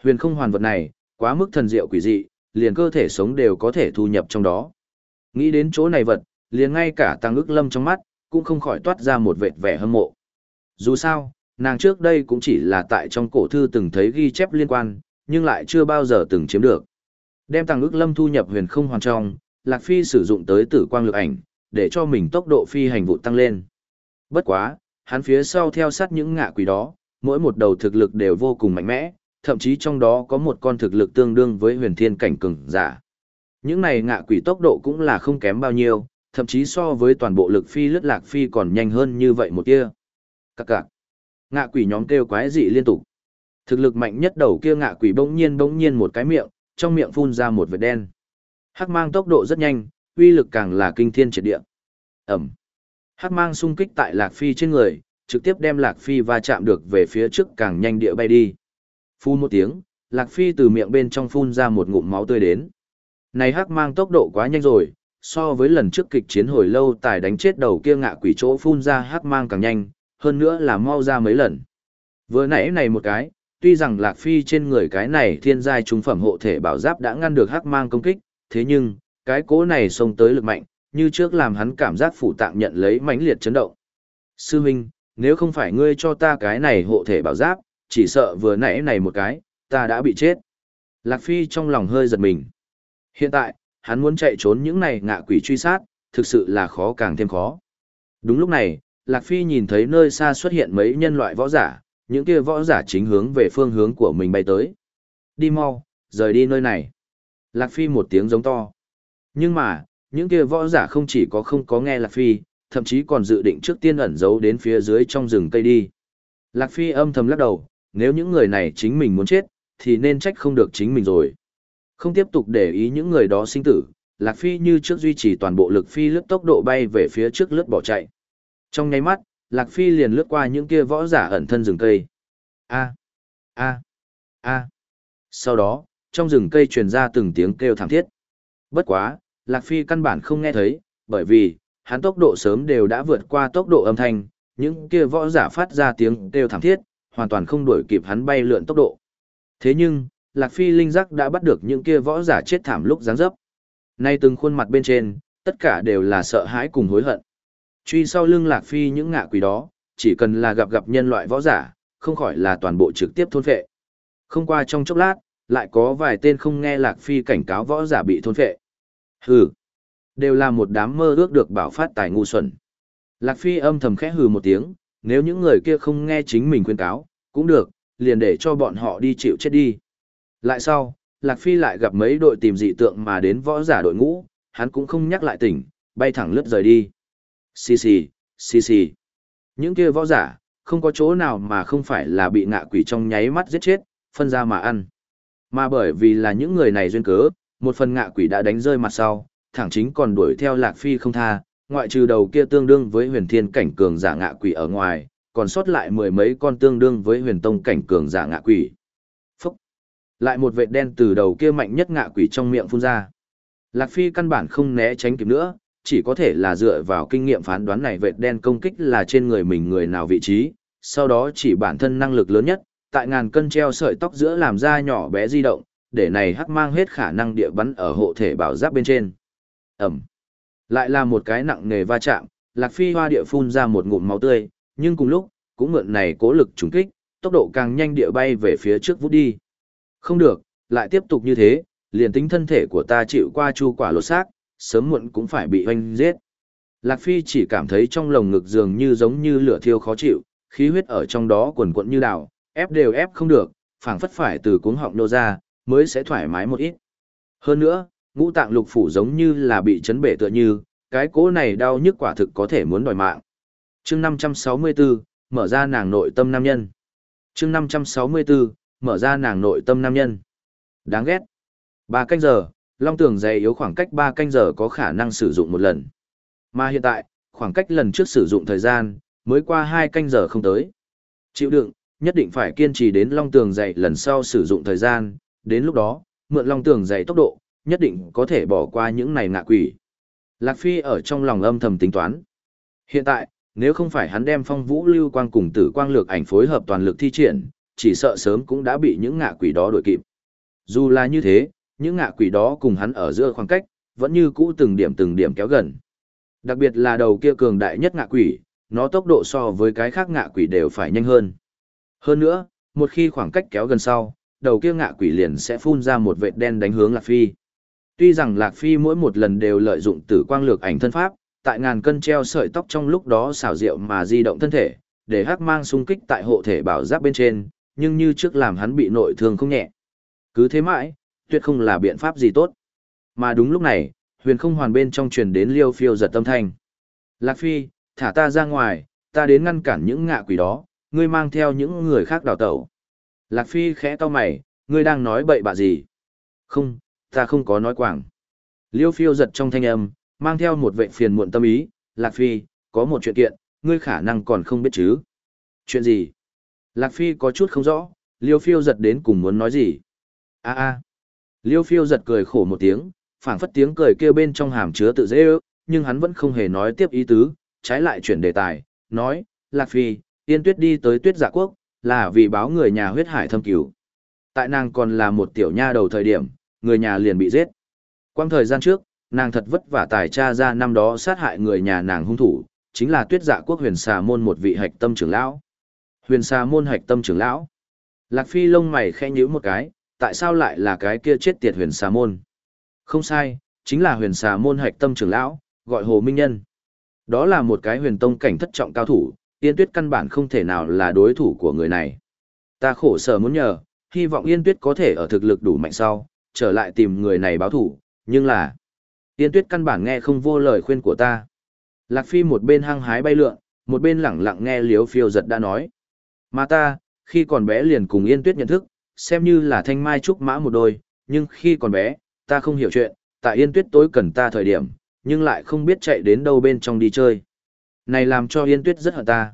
Huyền không hoàn vật này, quá mức thần diệu quỷ dị, liền cơ thể sống đều có thể thu nhập trong đó. Nghĩ đến chỗ này vật, liền ngay cả tăng ước lâm trong mắt, cũng không khỏi toát ra một vệt vẻ hâm mộ. Dù sao, nàng trước đây cũng chỉ là tại trong cổ thư từng thấy ghi chép liên quan, nhưng lại chưa bao giờ từng chiếm được. Đem tăng ước lâm thu nhập huyền không hoàn trong, Lạc Phi sử dụng tới tử quang lực ảnh, để cho mình tốc độ phi hành vụ tăng lên. Bất quá, hắn phía sau theo sát những ngạ quỷ đó, mỗi một đầu thực lực đều vô cùng mạnh mẽ, thậm chí trong đó có một con thực lực tương đương với huyền thiên cảnh cường giả. Những này ngạ quỷ tốc độ cũng là không kém bao nhiêu, thậm chí so với toàn bộ lực phi lướt lạc phi còn nhanh hơn như vậy một tia. Các cạc. Ngạ quỷ nhóm kêu quái dị liên tục. Thực lực mạnh nhất đầu kia ngạ quỷ bỗng nhiên bỗng nhiên một cái miệng, trong miệng phun ra một vệt đen. Hắc mang tốc độ rất nhanh, uy lực càng là kinh thiên triệt địa. Ẩm. Hắc mang xung kích tại Lạc Phi trên người, trực tiếp đem Lạc Phi va chạm được về phía trước càng nhanh địa bay đi. Phun một tiếng, Lạc Phi từ miệng bên trong phun ra một ngụm máu tươi đến. Này hắc mang tốc độ quá nhanh rồi, so với lần trước kịch chiến hồi lâu tài đánh chết đầu kia ngạ quỷ chỗ phun ra hắc mang càng nhanh, hơn nữa là mau ra mấy lần. Vừa nãy này một cái, tuy rằng Lạc Phi trên người cái này thiên giai trung phẩm hộ thể bảo giáp đã ngăn được hắc mang công kích, thế nhưng, cái cố này xông tới lực mạnh, như trước làm hắn cảm giác phủ tạng nhận lấy mãnh liệt chấn động. Sư Minh, nếu không phải ngươi cho ta cái này hộ thể bảo giáp, chỉ sợ vừa nãy này một cái, ta đã bị chết. Lạc Phi trong lòng hơi giật mình. Hiện tại, hắn muốn chạy trốn những này ngạ quỷ truy sát, thực sự là khó càng thêm khó. Đúng lúc này, Lạc Phi nhìn thấy nơi xa xuất hiện mấy nhân loại võ giả, những kia võ giả chính hướng về phương hướng của mình bay tới. Đi mau, rời đi nơi này. Lạc Phi một tiếng giống to. Nhưng mà, những kia võ giả không chỉ có không có nghe Lạc Phi, thậm chí còn dự định trước tiên ẩn giấu đến phía dưới trong rừng cây đi. Lạc Phi âm thầm lắc đầu, nếu những người này chính mình muốn chết, thì nên trách không được chính mình rồi. Không tiếp tục để ý những người đó sinh tử, Lạc Phi như trước duy trì toàn bộ lực phi lướt tốc độ bay về phía trước lướt bỏ chạy. Trong nháy mắt, Lạc Phi liền lướt qua những kia võ giả ẩn thân rừng cây. A, a, a. Sau đó, trong rừng cây truyền ra từng tiếng kêu thảm thiết. Bất quá, Lạc Phi căn bản không nghe thấy, bởi vì, hắn tốc độ sớm đều đã vượt qua tốc độ âm thanh, những kia võ giả phát ra tiếng kêu thảm thiết, hoàn toàn không đuổi kịp hắn bay lượn tốc độ. Thế nhưng, Lạc Phi linh giác đã bắt được những kia võ giả chết thảm lúc giáng dấp. Nay từng khuôn mặt bên trên, tất cả đều là sợ hãi cùng hối hận. Truy sau lưng Lạc Phi những ngạ quỷ đó, chỉ cần là gặp gặp nhân loại võ giả, không khỏi là toàn bộ trực tiếp thôn phệ. Không qua trong chốc lát, lại có vài tên không nghe Lạc Phi cảnh cáo võ giả bị thôn phệ. Hừ, đều là một đám mơ ước được bảo phát tài ngu xuẩn. Lạc Phi âm thầm khẽ hừ một tiếng, nếu những người kia không nghe chính mình khuyên cáo, cũng được, liền để cho bọn họ đi chịu chết đi. Lại sau, Lạc Phi lại gặp mấy đội tìm dị tượng mà đến võ giả đội ngũ, hắn cũng không nhắc lại tỉnh, bay thẳng lướt rời đi. Xì xì, xì xì. Những kia võ giả, không có chỗ nào mà không phải là bị ngạ quỷ trong nháy mắt giết chết, phân ra mà ăn. Mà bởi vì là những người này duyên cớ, một phần ngạ quỷ đã đánh rơi mặt sau, thẳng chính còn đuổi theo Lạc Phi không tha, ngoại trừ đầu kia tương đương với huyền thiên cảnh cường giả ngạ quỷ ở ngoài, còn sót lại mười mấy con tương đương với huyền tông cảnh cường giả ngạ quỷ. Lại một vệt đen từ đầu kia mạnh nhất ngạ quỷ trong miệng phun ra. Lạc Phi căn bản không né tránh kịp nữa, chỉ có thể là dựa vào kinh nghiệm phán đoán này vệt đen công kích là trên người mình người nào vị trí, sau đó chỉ bản thân năng lực lớn nhất, tại ngàn cân treo sợi tóc giữa làm ra nhỏ bé di động, để này hắc mang hết khả năng địa bắn ở hộ thể bảo giáp bên trên. Ẩm. Lại là một cái nặng nề va chạm, Lạc Phi hoa địa phun ra một ngụm máu tươi, nhưng cùng lúc, cũng mượn này cố lực trùng kích, tốc độ càng nhanh địa bay về phía trước vút đi. Không được, lại tiếp tục như thế, liền tính thân thể của ta chịu qua chu quả lột xác, sớm muộn cũng phải bị hoanh giết. Lạc Phi chỉ cảm thấy trong lồng ngực dường như giống như lửa thiêu khó chịu, khí huyết ở trong đó quần quận như đào, ép đều ép không được, phảng phất phải từ cuống họng nô ra, mới sẽ thoải mái một ít. Hơn nữa, ngũ tạng lục phủ giống như là bị chấn bể tựa như, cái cố này đau nhức quả thực có thể muốn đòi mạng. chương 564, mở ra nàng nội tâm nam nhân. chương 564, mở ra nàng nội tâm nam nhân. Đáng ghét. Ba canh giờ, long tường dày yếu khoảng cách ba canh giờ có khả năng sử dụng một lần. Mà hiện tại, khoảng cách lần trước sử dụng thời gian, mới qua hai canh giờ không tới. Chịu đựng, nhất định phải kiên trì đến long tường dày lần sau sử dụng thời gian, đến lúc đó, mượn long tường dày tốc độ, nhất định có thể bỏ qua những này ngạ quỷ. Lạc Phi ở trong lòng âm thầm tính toán. Hiện tại, nếu không phải hắn đem phong vũ lưu quang cùng tử quang lược ảnh phối hợp toàn lực thi triển, chỉ sợ sớm cũng đã bị những ngạ quỷ đó đuổi kịp. Dù là như thế, những ngạ quỷ đó cùng hắn ở giữa khoảng cách, vẫn như cũ từng điểm từng điểm kéo gần. Đặc biệt là đầu kia cường đại nhất ngạ quỷ, nó tốc độ so với cái khác ngạ quỷ đều phải nhanh hơn. Hơn nữa, một khi khoảng cách kéo gần sau, đầu kia ngạ quỷ liền sẽ phun ra một vệt đen đánh hướng Lạc Phi. Tuy rằng Lạc Phi mỗi một lần đều lợi dụng tử quang lược ảnh thân pháp, tại ngàn cân treo sợi tóc trong lúc đó xảo diệu mà di động thân thể, để hắc mang xung kích tại hộ thể bảo giáp bên trên, nhưng như trước làm hắn bị nội thương không nhẹ. Cứ thế mãi, tuyệt không là biện pháp gì tốt. Mà đúng lúc này, huyền không hoàn bên trong truyền đến liêu phiêu giật tâm thanh. Lạc Phi, thả ta ra ngoài, ta đến ngăn cản những ngạ quỷ đó, ngươi mang theo những người khác đào tẩu. Lạc Phi khẽ to mày, ngươi đang nói bậy bạ gì? Không, ta không có nói quảng. Liêu phiêu giật trong thanh âm, mang theo một vệ phiền muộn tâm ý, Lạc Phi, có một chuyện kiện, ngươi khả năng còn không biết chứ. Chuyện gì? Lạc Phi có chút không rõ, Liêu Phiêu giật đến cùng muốn nói gì. a a Liêu Phiêu giật cười khổ một tiếng, phảng phất tiếng cười kêu bên trong hàm chứa tự dễ ước, nhưng hắn vẫn không hề nói tiếp ý tứ, trái lại chuyển đề tài, nói, Lạc Phi, Yên Tuyết đi tới Tuyết Dạ Quốc, là vì báo người nhà huyết hải thâm cứu. Tại nàng còn là một tiểu nha đầu thời điểm, người nhà liền bị giết. Quang thời gian trước, nàng thật vất vả tài tra ra năm đó sát hại người nhà nàng hung thủ, chính là Tuyết Dạ Quốc Huyền Xà môn một vị hạch tâm trưởng lão. Huyền Xà môn hạch tâm trưởng lão. Lạc Phi lông mày khẽ nhíu một cái, tại sao lại là cái kia chết tiệt Huyền Xà môn? Không sai, chính là Huyền Xà môn hạch tâm trưởng lão, gọi Hồ Minh Nhân. Đó là một cái huyền tông cảnh thất trọng cao thủ, Yên Tuyết căn bản không thể nào là đối thủ của người này. Ta khổ sở muốn nhờ, hy vọng Yên Tuyết có thể ở thực lực đủ mạnh sau, trở lại tìm người này báo thủ, nhưng là... Yên Tuyết căn bản nghe không vô lời khuyên của ta. Lạc Phi một bên hăng hái bay lượn, một bên lẳng lặng nghe Liếu Phiêu giật đã nói. Mà ta, khi còn bé liền cùng Yên Tuyết nhận thức, xem như là thanh mai trúc mã một đôi, nhưng khi còn bé, ta không hiểu chuyện, tại Yên Tuyết tối cần ta thời điểm, nhưng lại không biết chạy đến đâu bên trong đi chơi. Này làm cho Yên Tuyết rất hận ta.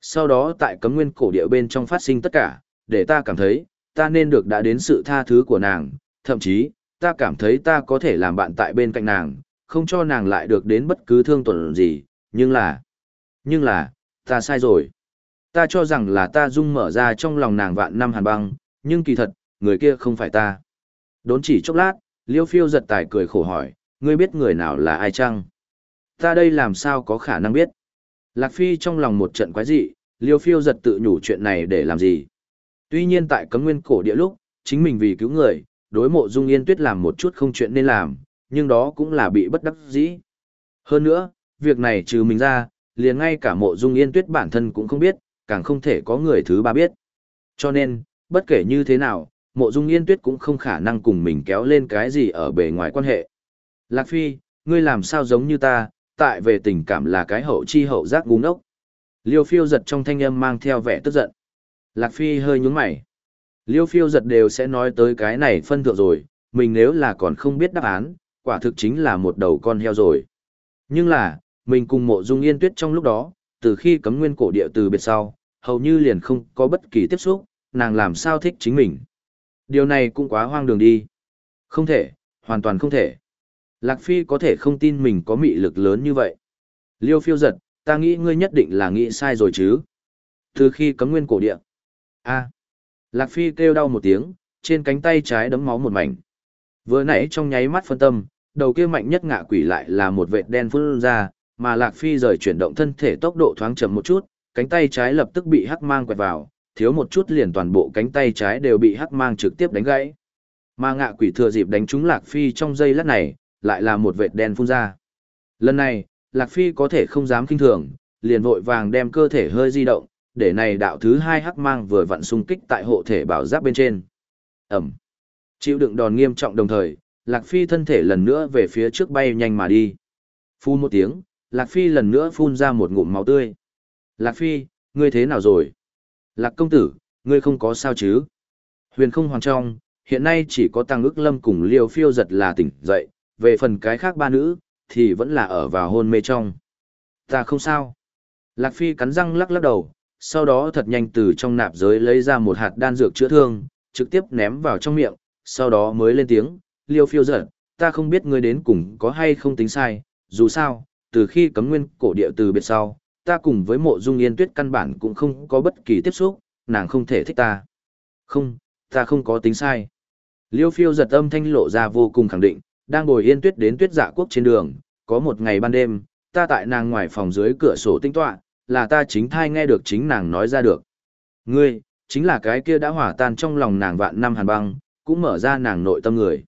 Sau đó tại cấm nguyên cổ địa bên trong phát sinh tất cả, để ta cảm thấy, ta nên được đã đến sự tha thứ của nàng, thậm chí, ta cảm thấy ta có thể làm bạn tại bên cạnh nàng, không cho nàng lại được đến bất cứ thương tổn gì, nhưng là, nhưng là, ta sai rồi. Ta cho rằng là ta dung mở ra trong lòng nàng vạn năm hàn băng, nhưng kỳ thật, người kia không phải ta. Đốn chỉ chốc lát, Liêu Phiêu giật tài cười khổ hỏi, ngươi biết người nào là ai chăng? Ta đây làm sao có khả năng biết? Lạc Phi trong lòng một trận quái dị, Liêu Phiêu giật tự nhủ chuyện này để làm gì? Tuy nhiên tại cấm nguyên cổ địa lúc, chính mình vì cứu người, đối mộ dung yên tuyết làm một chút không chuyện nên làm, nhưng đó cũng là bị bất đắc dĩ. Hơn nữa, việc này trừ mình ra, liền ngay cả mộ dung yên tuyết bản thân cũng không biết, càng không thể có người thứ ba biết. Cho nên, bất kể như thế nào, mộ dung yên tuyết cũng không khả năng cùng mình kéo lên cái gì ở bề ngoài quan hệ. Lạc Phi, ngươi làm sao giống như ta, tại về tình cảm là cái hậu chi hậu giác ngu ngốc. Liêu phiêu giật trong thanh âm mang theo vẻ tức giận. Lạc Phi hơi nhúng mày. Liêu phiêu giật đều sẽ nói tới cái này phân thượng rồi, mình nếu là còn không biết đáp án, quả thực chính là một đầu con heo rồi. Nhưng là, mình cùng mộ dung yên tuyết trong lúc đó, từ khi cấm nguyên cổ địa từ biệt sau, hầu như liền không có bất kỳ tiếp xúc, nàng làm sao thích chính mình. Điều này cũng quá hoang đường đi. Không thể, hoàn toàn không thể. Lạc Phi có thể không tin mình có mị lực lớn như vậy. Liêu phiêu giật, ta nghĩ ngươi nhất định là nghĩ sai rồi chứ. Từ khi cấm nguyên cổ địa. a Lạc Phi kêu đau một tiếng, trên cánh tay trái đấm máu một mảnh. Vừa nãy trong nháy mắt phân tâm, đầu kia mạnh nhất ngạ quỷ lại là một vệt đen phun ra, mà Lạc Phi rời chuyển động thân thể tốc độ thoáng chậm một chút, cánh tay trái lập tức bị hắc mang quẹt vào, thiếu một chút liền toàn bộ cánh tay trái đều bị hắc mang trực tiếp đánh gãy. Mà ngạ quỷ thừa dịp đánh trúng Lạc Phi trong giây lát này, lại là một vệt đen phun ra. Lần này, Lạc Phi có thể không dám kinh thường, liền vội vàng đem cơ thể hơi di động, để này đạo thứ hai hắc mang vừa vặn xung kích tại hộ thể bảo giáp bên trên. Ẩm. Chịu đựng đòn nghiêm trọng đồng thời, Lạc Phi thân thể lần nữa về phía trước bay nhanh mà đi. Phun một tiếng, Lạc Phi lần nữa phun ra một ngụm máu tươi. Lạc Phi, ngươi thế nào rồi? Lạc công tử, ngươi không có sao chứ? Huyền không hoàng trong, hiện nay chỉ có tăng ức lâm cùng liều phiêu giật là tỉnh dậy, về phần cái khác ba nữ, thì vẫn là ở vào hôn mê trong. Ta không sao. Lạc Phi cắn răng lắc lắc đầu, sau đó thật nhanh từ trong nạp giới lấy ra một hạt đan dược chữa thương, trực tiếp ném vào trong miệng, sau đó mới lên tiếng, liêu phiêu giật, ta không biết ngươi đến cùng có hay không tính sai, dù sao, từ khi cấm nguyên cổ địa từ biệt sau, ta cùng với mộ dung yên tuyết căn bản cũng không có bất kỳ tiếp xúc, nàng không thể thích ta. Không, ta không có tính sai. Liêu phiêu giật âm thanh lộ ra vô cùng khẳng định, đang ngồi yên tuyết đến tuyết dạ quốc trên đường, có một ngày ban đêm, ta tại nàng ngoài phòng dưới cửa sổ tinh tọa, là ta chính thai nghe được chính nàng nói ra được. Ngươi, chính là cái kia đã hỏa tan trong lòng nàng vạn năm hàn băng, cũng mở ra nàng nội tâm người.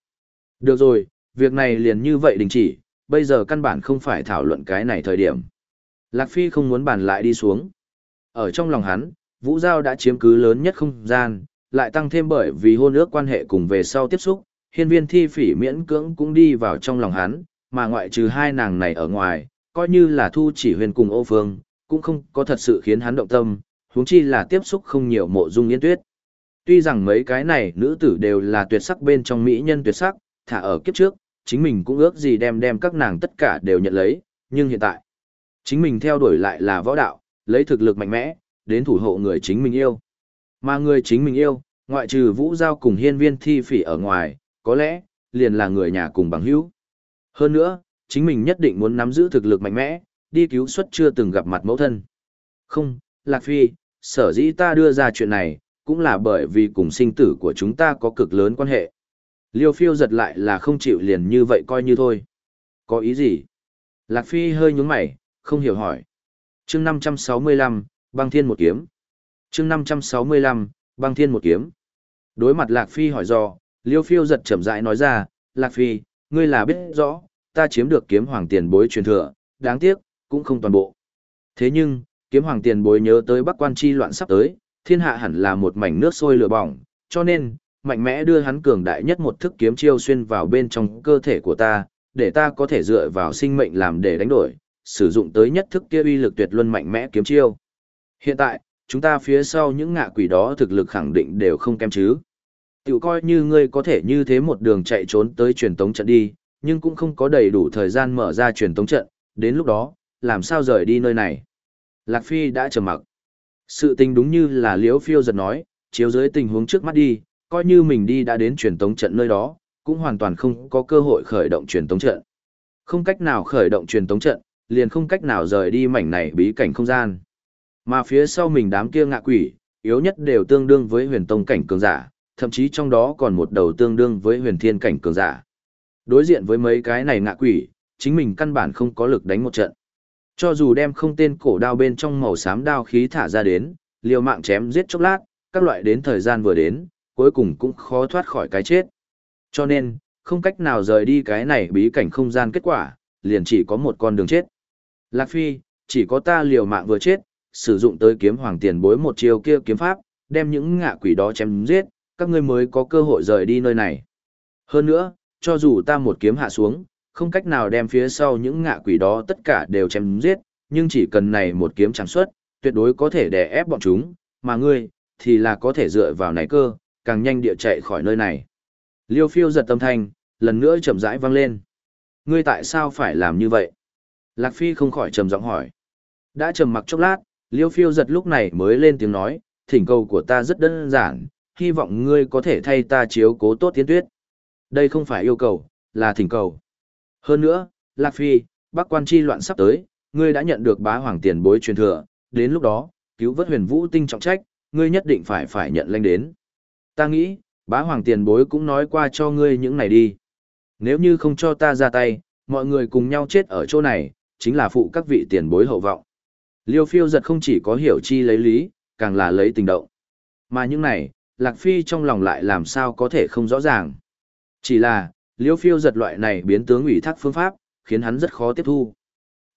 Được rồi, việc này liền như vậy đình chỉ, bây giờ căn bản không phải thảo luận cái này thời điểm. Lạc Phi không muốn bàn lại đi xuống. Ở trong lòng hắn, Vũ Giao đã chiếm cứ lớn nhất không gian, lại tăng thêm bởi vì hôn ước quan hệ cùng về sau tiếp xúc, hiên viên thi phỉ miễn cưỡng cũng đi vào trong lòng hắn, mà ngoại trừ hai nàng này ở ngoài, coi như là thu chỉ huyền cùng ô phương, cũng không có thật sự khiến hắn động tâm, huống chi là tiếp xúc không nhiều mộ dung yên tuyết. Tuy rằng mấy cái này nữ tử đều là tuyệt sắc bên trong mỹ nhân tuyệt sắc, thả ở kiếp trước, chính mình cũng ước gì đem đem các nàng tất cả đều nhận lấy, nhưng hiện tại, Chính mình theo đuổi lại là võ đạo, lấy thực lực mạnh mẽ, đến thủ hộ người chính mình yêu. Mà người chính mình yêu, ngoại trừ vũ giao cùng hiên viên thi phỉ ở ngoài, có lẽ, liền là người nhà cùng bằng hữu. Hơn nữa, chính mình nhất định muốn nắm giữ thực lực mạnh mẽ, đi cứu xuất chưa từng gặp mặt mẫu thân. Không, Lạc Phi, sở dĩ ta đưa ra chuyện này, cũng là bởi vì cùng sinh tử của chúng ta có cực lớn quan hệ. Liêu phiêu giật lại là không chịu liền như vậy coi như thôi. Có ý gì? Lạc Phi hơi nhúng mày, không hiểu hỏi. chương 565, băng thiên một kiếm. chương 565, băng thiên một kiếm. Đối mặt Lạc Phi hỏi do, Liêu phiêu giật chậm rãi nói ra, Lạc Phi, ngươi là biết rõ, ta chiếm được kiếm hoàng tiền bối truyền thừa, đáng tiếc, cũng không toàn bộ. Thế nhưng, kiếm hoàng tiền bối nhớ tới bắc quan chi loạn sắp tới, thiên hạ hẳn là một mảnh nước sôi lửa bỏng, cho nên, mạnh mẽ đưa hắn cường đại nhất một thức kiếm chiêu xuyên vào bên trong cơ thể của ta, để ta có thể dựa vào sinh mệnh làm để đánh đổi, sử dụng tới nhất thức kia uy lực tuyệt luân mạnh mẽ kiếm chiêu. Hiện tại, chúng ta phía sau những ngạ quỷ đó thực lực khẳng định đều không kém chứ. Tiểu coi như ngươi có thể như thế một đường chạy trốn tới truyền tống trận đi, nhưng cũng không có đầy đủ thời gian mở ra truyền tống trận, đến lúc đó, làm sao rời đi nơi này. Lạc Phi đã trầm mặc. Sự tình đúng như là Liễu Phiêu giật nói, chiếu dưới tình huống trước mắt đi, coi như mình đi đã đến truyền tống trận nơi đó, cũng hoàn toàn không có cơ hội khởi động truyền tống trận. Không cách nào khởi động truyền tống trận, liền không cách nào rời đi mảnh này bí cảnh không gian. Mà phía sau mình đám kia ngạ quỷ, yếu nhất đều tương đương với huyền tông cảnh cường giả, thậm chí trong đó còn một đầu tương đương với huyền thiên cảnh cường giả. Đối diện với mấy cái này ngạ quỷ, chính mình căn bản không có lực đánh một trận. Cho dù đem không tên cổ đao bên trong màu xám đao khí thả ra đến, liều mạng chém giết chốc lát, các loại đến thời gian vừa đến, cuối cùng cũng khó thoát khỏi cái chết. Cho nên, không cách nào rời đi cái này bí cảnh không gian kết quả, liền chỉ có một con đường chết. Lạc Phi, chỉ có ta liều mạng vừa chết, sử dụng tới kiếm hoàng tiền bối một chiều kia kiếm pháp, đem những ngạ quỷ đó chém giết, các ngươi mới có cơ hội rời đi nơi này. Hơn nữa, cho dù ta một kiếm hạ xuống, không cách nào đem phía sau những ngạ quỷ đó tất cả đều chém giết, nhưng chỉ cần này một kiếm chẳng xuất, tuyệt đối có thể đè ép bọn chúng, mà ngươi, thì là có thể dựa vào này cơ, càng nhanh địa chạy khỏi nơi này. Liêu phiêu giật tâm thanh, lần nữa chậm rãi vang lên. Ngươi tại sao phải làm như vậy? Lạc Phi không khỏi trầm giọng hỏi. Đã trầm mặc chốc lát, Liêu phiêu giật lúc này mới lên tiếng nói, thỉnh cầu của ta rất đơn giản, hy vọng ngươi có thể thay ta chiếu cố tốt tiến tuyết. Đây không phải yêu cầu, là thỉnh cầu. Hơn nữa, Lạc Phi, bác quan chi loạn sắp tới, ngươi đã nhận được bá hoàng tiền bối truyền thừa, đến lúc đó, cứu vớt huyền vũ tinh trọng trách, ngươi nhất định phải phải nhận lanh đến. Ta nghĩ, bá hoàng tiền bối cũng nói qua cho ngươi những này đi. Nếu như không cho ta ra tay, mọi người cùng nhau chết ở chỗ này, chính là phụ các vị tiền bối hậu vọng. Liêu phiêu giật không chỉ có hiểu chi lấy lý, càng là lấy tình động. Mà những này, Lạc Phi trong lòng lại làm sao có thể không rõ ràng. Chỉ là, liêu phiêu giật loại này biến tướng ủy thác phương pháp, khiến hắn rất khó tiếp thu.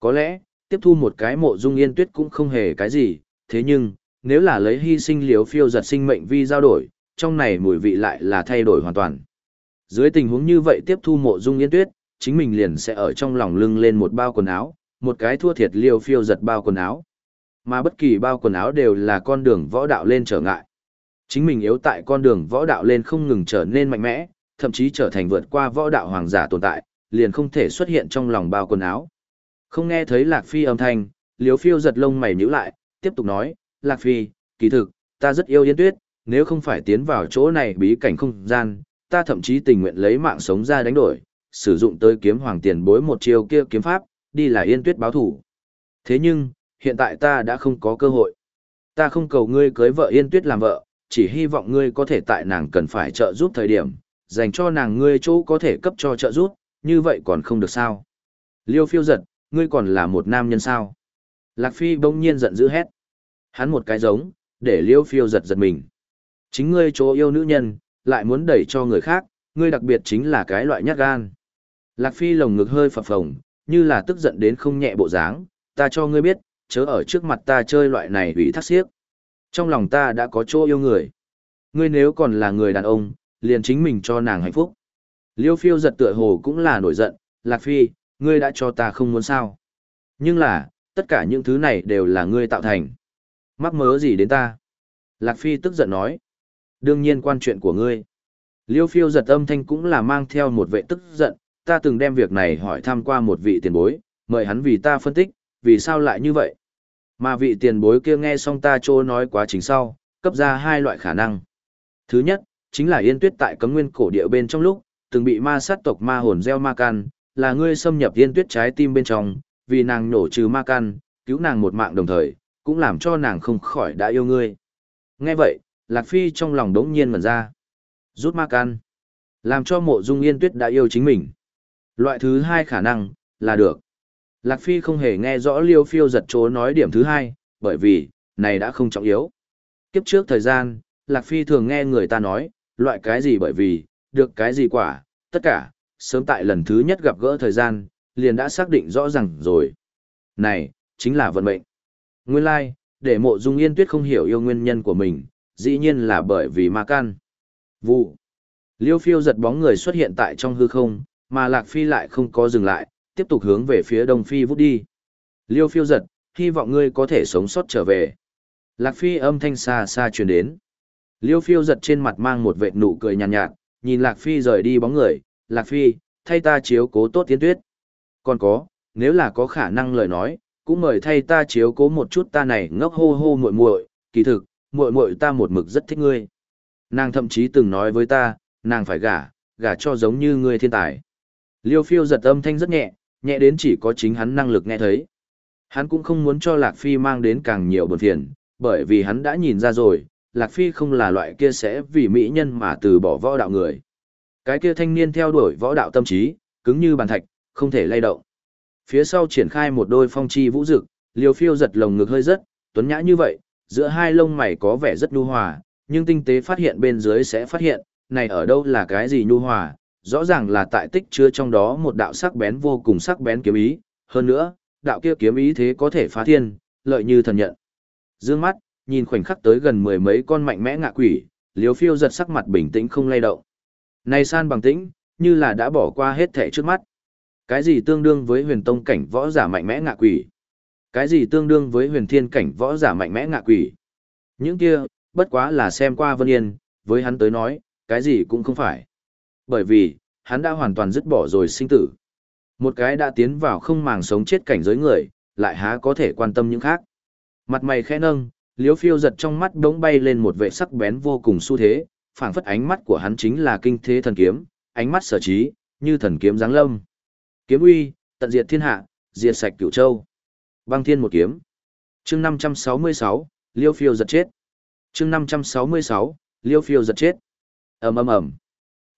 Có lẽ, tiếp thu một cái mộ dung yên tuyết cũng không hề cái gì, thế nhưng, nếu là lấy hy sinh liêu phiêu giật sinh mệnh vi giao đổi, trong này mùi vị lại là thay đổi hoàn toàn. Dưới tình huống như vậy tiếp thu mộ dung yên tuyết, chính mình liền sẽ ở trong lòng lưng lên một bao quần áo, một cái thua thiệt liêu phiêu giật bao quần áo. Mà bất kỳ bao quần áo đều là con đường võ đạo lên trở ngại. Chính mình yếu tại con đường võ đạo lên không ngừng trở nên mạnh mẽ, thậm chí trở thành vượt qua võ đạo hoàng giả tồn tại, liền không thể xuất hiện trong lòng bao quần áo. Không nghe thấy Lạc Phi âm thanh, liều Phiêu giật lông mày nhíu lại, tiếp tục nói, Lạc Phi, kỳ thực, ta rất yêu Yên Tuyết, nếu không phải tiến vào chỗ này bí cảnh không gian, ta thậm chí tình nguyện lấy mạng sống ra đánh đổi, sử dụng tới kiếm hoàng tiền bối một chiêu kia kiếm pháp, đi là Yên Tuyết báo thủ. Thế nhưng, hiện tại ta đã không có cơ hội. Ta không cầu ngươi cưới vợ Yên Tuyết làm vợ, chỉ hy vọng ngươi có thể tại nàng cần phải trợ giúp thời điểm, dành cho nàng ngươi chỗ có thể cấp cho trợ giúp, như vậy còn không được sao. Liêu phiêu giật, ngươi còn là một nam nhân sao. Lạc Phi bỗng nhiên giận dữ hét. Hắn một cái giống, để liêu phiêu giật giật mình. Chính ngươi chỗ yêu nữ nhân, lại muốn đẩy cho người khác, ngươi đặc biệt chính là cái loại nhát gan. Lạc Phi lồng ngực hơi phập phồng, như là tức giận đến không nhẹ bộ dáng, ta cho ngươi biết, chớ ở trước mặt ta chơi loại này hủy thác xiếc. Trong lòng ta đã có chỗ yêu người. Ngươi nếu còn là người đàn ông, liền chính mình cho nàng hạnh phúc. Liêu phiêu giật tựa hồ cũng là nổi giận, Lạc Phi, ngươi đã cho ta không muốn sao. Nhưng là, tất cả những thứ này đều là ngươi tạo thành. Mắc mớ gì đến ta? Lạc Phi tức giận nói. Đương nhiên quan chuyện của ngươi. Liêu phiêu giật âm thanh cũng là mang theo một vệ tức giận, ta từng đem việc này hỏi thăm qua một vị tiền bối, mời hắn vì ta phân tích, vì sao lại như vậy? Mà vị tiền bối kia nghe xong ta trô nói quá trình sau, cấp ra hai loại khả năng. Thứ nhất, chính là yên tuyết tại cấm nguyên cổ địa bên trong lúc, từng bị ma sát tộc ma hồn gieo ma can, là ngươi xâm nhập yên tuyết trái tim bên trong, vì nàng nổ trừ ma can, cứu nàng một mạng đồng thời, cũng làm cho nàng không khỏi đã yêu ngươi. Nghe vậy, Lạc Phi trong lòng đống nhiên mẩn ra. Rút ma can. Làm cho mộ dung yên tuyết đã yêu chính mình. Loại thứ hai khả năng, là được. Lạc Phi không hề nghe rõ liêu phiêu giật chố nói điểm thứ hai, bởi vì, này đã không trọng yếu. Kiếp trước thời gian, Lạc Phi thường nghe người ta nói, loại cái gì bởi vì, được cái gì quả, tất cả, sớm tại lần thứ nhất gặp gỡ thời gian, liền đã xác định rõ ràng rồi. Này, chính là vận mệnh. Nguyên lai, like, để mộ dung yên tuyết không hiểu yêu nguyên nhân của mình, dĩ nhiên là bởi vì ma can. Vụ. Liêu phiêu giật bóng người xuất hiện tại trong hư không, mà Lạc Phi lại không có dừng lại, tiếp tục hướng về phía đông phi vút đi. Liêu phiêu giật, hy vọng ngươi có thể sống sót trở về. Lạc Phi âm thanh xa xa truyền đến. Liêu phiêu giật trên mặt mang một vệt nụ cười nhàn nhạt, nhạt, nhìn Lạc Phi rời đi bóng người. Lạc Phi, thay ta chiếu cố tốt tiến tuyết. Còn có, nếu là có khả năng lời nói, cũng mời thay ta chiếu cố một chút ta này ngốc hô hô muội muội, kỳ thực, muội muội ta một mực rất thích ngươi. Nàng thậm chí từng nói với ta, nàng phải gả, gả cho giống như ngươi thiên tài. Liêu phiêu giật âm thanh rất nhẹ, nhẹ đến chỉ có chính hắn năng lực nghe thấy. Hắn cũng không muốn cho Lạc Phi mang đến càng nhiều buồn phiền, bởi vì hắn đã nhìn ra rồi, Lạc Phi không là loại kia sẽ vì mỹ nhân mà từ bỏ võ đạo người. Cái kia thanh niên theo đuổi võ đạo tâm trí, cứng như bàn thạch, không thể lay động. Phía sau triển khai một đôi phong chi vũ dực, liều phiêu giật lồng ngực hơi rất, tuấn nhã như vậy, giữa hai lông mày có vẻ rất nhu hòa, nhưng tinh tế phát hiện bên dưới sẽ phát hiện, này ở đâu là cái gì nhu hòa, rõ ràng là tại tích chứa trong đó một đạo sắc bén vô cùng sắc bén kiếm ý, hơn nữa, đạo kia kiếm ý thế có thể phá thiên, lợi như thần nhận. Dương mắt, nhìn khoảnh khắc tới gần mười mấy con mạnh mẽ ngạ quỷ, liếu phiêu giật sắc mặt bình tĩnh không lay động. Này san bằng tĩnh, như là đã bỏ qua hết thảy trước mắt. Cái gì tương đương với huyền tông cảnh võ giả mạnh mẽ ngạ quỷ? Cái gì tương đương với huyền thiên cảnh võ giả mạnh mẽ ngạ quỷ? Những kia, bất quá là xem qua Vân Yên, với hắn tới nói, cái gì cũng không phải. Bởi vì, hắn đã hoàn toàn dứt bỏ rồi sinh tử. Một cái đã tiến vào không màng sống chết cảnh giới người, lại há có thể quan tâm những khác. Mặt mày khẽ nâng, liếu phiêu giật trong mắt đống bay lên một vệ sắc bén vô cùng xu thế, phảng phất ánh mắt của hắn chính là kinh thế thần kiếm, ánh mắt sở trí, như thần kiếm giáng lâm. Kiếm uy, tận diệt thiên hạ, diệt sạch cửu châu. Băng thiên một kiếm. Chương 566, Liêu Phiêu giật chết. Chương 566, Liêu Phiêu giật chết. Ầm ầm ầm.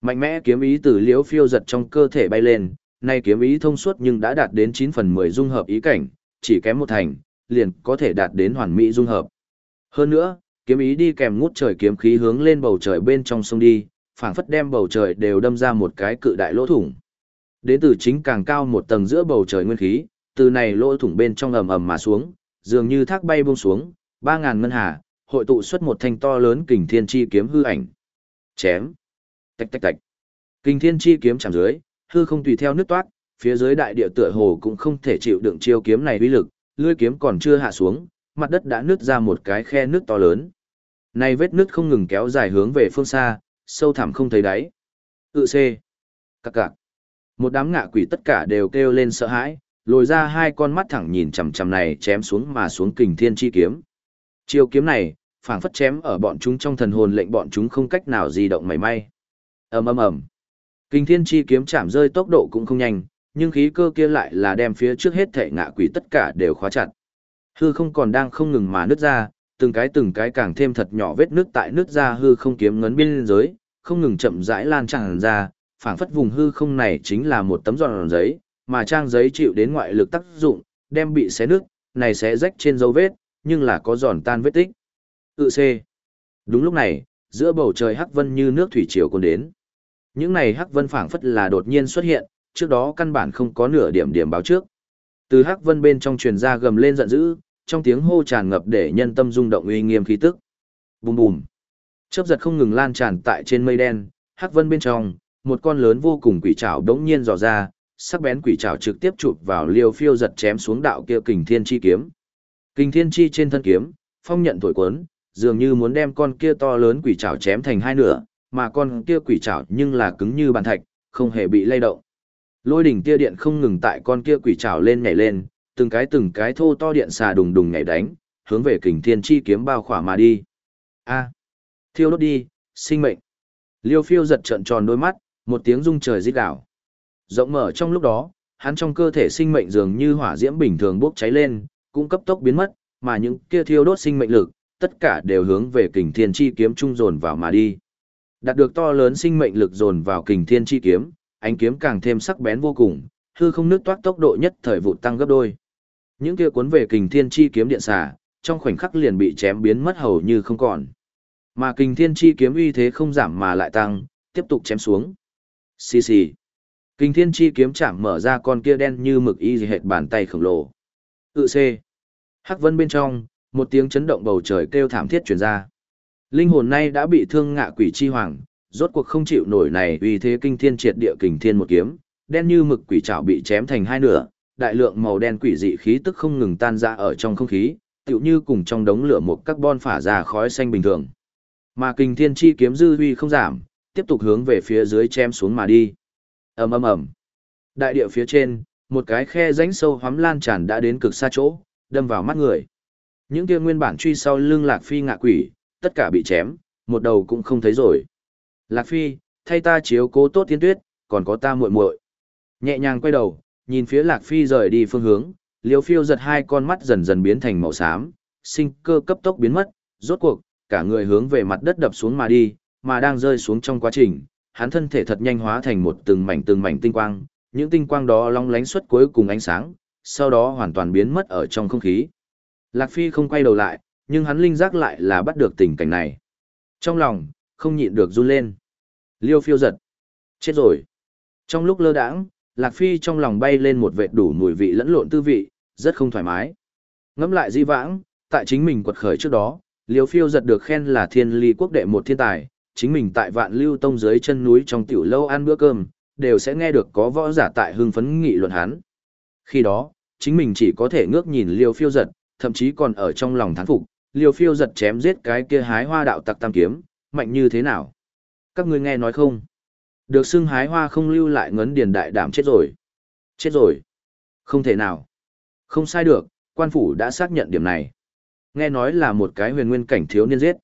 Mạnh mẽ kiếm ý từ liễu Phiêu giật trong cơ thể bay lên, nay kiếm ý thông suốt nhưng đã đạt đến 9 phần 10 dung hợp ý cảnh, chỉ kém một thành, liền có thể đạt đến hoàn mỹ dung hợp. Hơn nữa, kiếm ý đi kèm ngút trời kiếm khí hướng lên bầu trời bên trong sông đi, phảng phất đem bầu trời đều đâm ra một cái cự đại lỗ thủng. Đến từ chính càng cao một tầng giữa bầu trời nguyên khí, từ này lỗ thủng bên trong ầm ầm mà xuống, dường như thác bay buông xuống, ba ngàn ngân hà, hội tụ xuất một thanh to lớn kình thiên chi kiếm hư ảnh. Chém. Tạch tạch tạch. Kình thiên chi kiếm chạm dưới, hư không tùy theo nước toát, phía dưới đại địa tựa hồ cũng không thể chịu đựng chiêu kiếm này uy lực, lưỡi kiếm còn chưa hạ xuống, mặt đất đã nứt ra một cái khe nước to lớn. Này vết nứt không ngừng kéo dài hướng về phương xa, sâu thẳm không thấy đáy. Tự C. Các cạc. Một đám ngạ quỷ tất cả đều kêu lên sợ hãi, lồi ra hai con mắt thẳng nhìn chằm chằm này chém xuống mà xuống kình thiên chi kiếm. Chiêu kiếm này, phảng phất chém ở bọn chúng trong thần hồn lệnh bọn chúng không cách nào di động mảy may. Ầm ầm ầm. Kình thiên chi kiếm chạm rơi tốc độ cũng không nhanh, nhưng khí cơ kia lại là đem phía trước hết thể ngạ quỷ tất cả đều khóa chặt. Hư không còn đang không ngừng mà nứt ra, từng cái từng cái càng thêm thật nhỏ vết nước tại nứt ra hư không kiếm ngấn biên giới, không ngừng chậm rãi lan tràn ra, phảng phất vùng hư không này chính là một tấm giòn giấy, mà trang giấy chịu đến ngoại lực tác dụng, đem bị xé nước, này sẽ rách trên dấu vết, nhưng là có giòn tan vết tích. Tự C. Đúng lúc này, giữa bầu trời hắc vân như nước thủy triều còn đến. Những này hắc vân phảng phất là đột nhiên xuất hiện, trước đó căn bản không có nửa điểm điểm báo trước. Từ hắc vân bên trong truyền ra gầm lên giận dữ, trong tiếng hô tràn ngập để nhân tâm rung động uy nghiêm khí tức. Bùm bùm. Chớp giật không ngừng lan tràn tại trên mây đen, hắc vân bên trong, một con lớn vô cùng quỷ trảo đống nhiên dò ra, sắc bén quỷ trảo trực tiếp chụp vào liêu phiêu giật chém xuống đạo kia kình thiên chi kiếm. Kình thiên chi trên thân kiếm, phong nhận thổi cuốn, dường như muốn đem con kia to lớn quỷ trảo chém thành hai nửa, mà con kia quỷ trảo nhưng là cứng như bàn thạch, không hề bị lay động. Lôi đỉnh tia điện không ngừng tại con kia quỷ trảo lên nhảy lên, từng cái từng cái thô to điện xà đùng đùng nhảy đánh, hướng về kình thiên chi kiếm bao khỏa mà đi. A, thiêu đốt đi, sinh mệnh. Liêu phiêu giật trợn tròn đôi mắt, một tiếng rung trời rít đảo. Rộng mở trong lúc đó, hắn trong cơ thể sinh mệnh dường như hỏa diễm bình thường bốc cháy lên, cũng cấp tốc biến mất, mà những kia thiêu đốt sinh mệnh lực, tất cả đều hướng về kình thiên chi kiếm trung dồn vào mà đi. Đạt được to lớn sinh mệnh lực dồn vào kình thiên chi kiếm, ánh kiếm càng thêm sắc bén vô cùng, hư không nước toát tốc độ nhất thời vụ tăng gấp đôi. Những kia cuốn về kình thiên chi kiếm điện xả, trong khoảnh khắc liền bị chém biến mất hầu như không còn. Mà kình thiên chi kiếm uy thế không giảm mà lại tăng, tiếp tục chém xuống. Xì xì. Kình thiên chi kiếm chạm mở ra con kia đen như mực y hệt bàn tay khổng lồ. Tự C. Hắc vân bên trong, một tiếng chấn động bầu trời kêu thảm thiết truyền ra. Linh hồn nay đã bị thương ngạ quỷ chi hoàng, rốt cuộc không chịu nổi này uy thế kinh thiên triệt địa kình thiên một kiếm, đen như mực quỷ trảo bị chém thành hai nửa, đại lượng màu đen quỷ dị khí tức không ngừng tan ra ở trong không khí, tựu như cùng trong đống lửa một carbon phả ra khói xanh bình thường. Mà kình thiên chi kiếm dư uy không giảm, tiếp tục hướng về phía dưới chém xuống mà đi. ầm ầm ầm. Đại địa phía trên, một cái khe rãnh sâu hoắm lan tràn đã đến cực xa chỗ, đâm vào mắt người. Những kia nguyên bản truy sau lưng Lạc Phi ngạ quỷ, tất cả bị chém, một đầu cũng không thấy rồi. Lạc Phi, thay ta chiếu cố tốt tiên tuyết, còn có ta muội muội. Nhẹ nhàng quay đầu, nhìn phía Lạc Phi rời đi phương hướng, liều Phiêu giật hai con mắt dần dần biến thành màu xám, sinh cơ cấp tốc biến mất, rốt cuộc, cả người hướng về mặt đất đập xuống mà đi, mà đang rơi xuống trong quá trình, hắn thân thể thật nhanh hóa thành một từng mảnh từng mảnh tinh quang, những tinh quang đó long lánh xuất cuối cùng ánh sáng, sau đó hoàn toàn biến mất ở trong không khí. Lạc Phi không quay đầu lại, nhưng hắn linh giác lại là bắt được tình cảnh này. Trong lòng, không nhịn được run lên. Liêu phiêu giật. Chết rồi. Trong lúc lơ đãng, Lạc Phi trong lòng bay lên một vệt đủ mùi vị lẫn lộn tư vị, rất không thoải mái. Ngắm lại di vãng, tại chính mình quật khởi trước đó, Liêu phiêu giật được khen là thiên ly quốc đệ một thiên tài, chính mình tại vạn lưu tông dưới chân núi trong tiểu lâu ăn bữa cơm, đều sẽ nghe được có võ giả tại hưng phấn nghị luận hắn. Khi đó, chính mình chỉ có thể ngước nhìn liêu phiêu giật, thậm chí còn ở trong lòng thán phục, Liều phiêu giật chém giết cái kia hái hoa đạo tặc tam kiếm, mạnh như thế nào? Các ngươi nghe nói không? Được xưng hái hoa không lưu lại ngấn điền đại đảm chết rồi. Chết rồi. Không thể nào. Không sai được, quan phủ đã xác nhận điểm này. Nghe nói là một cái huyền nguyên cảnh thiếu niên giết.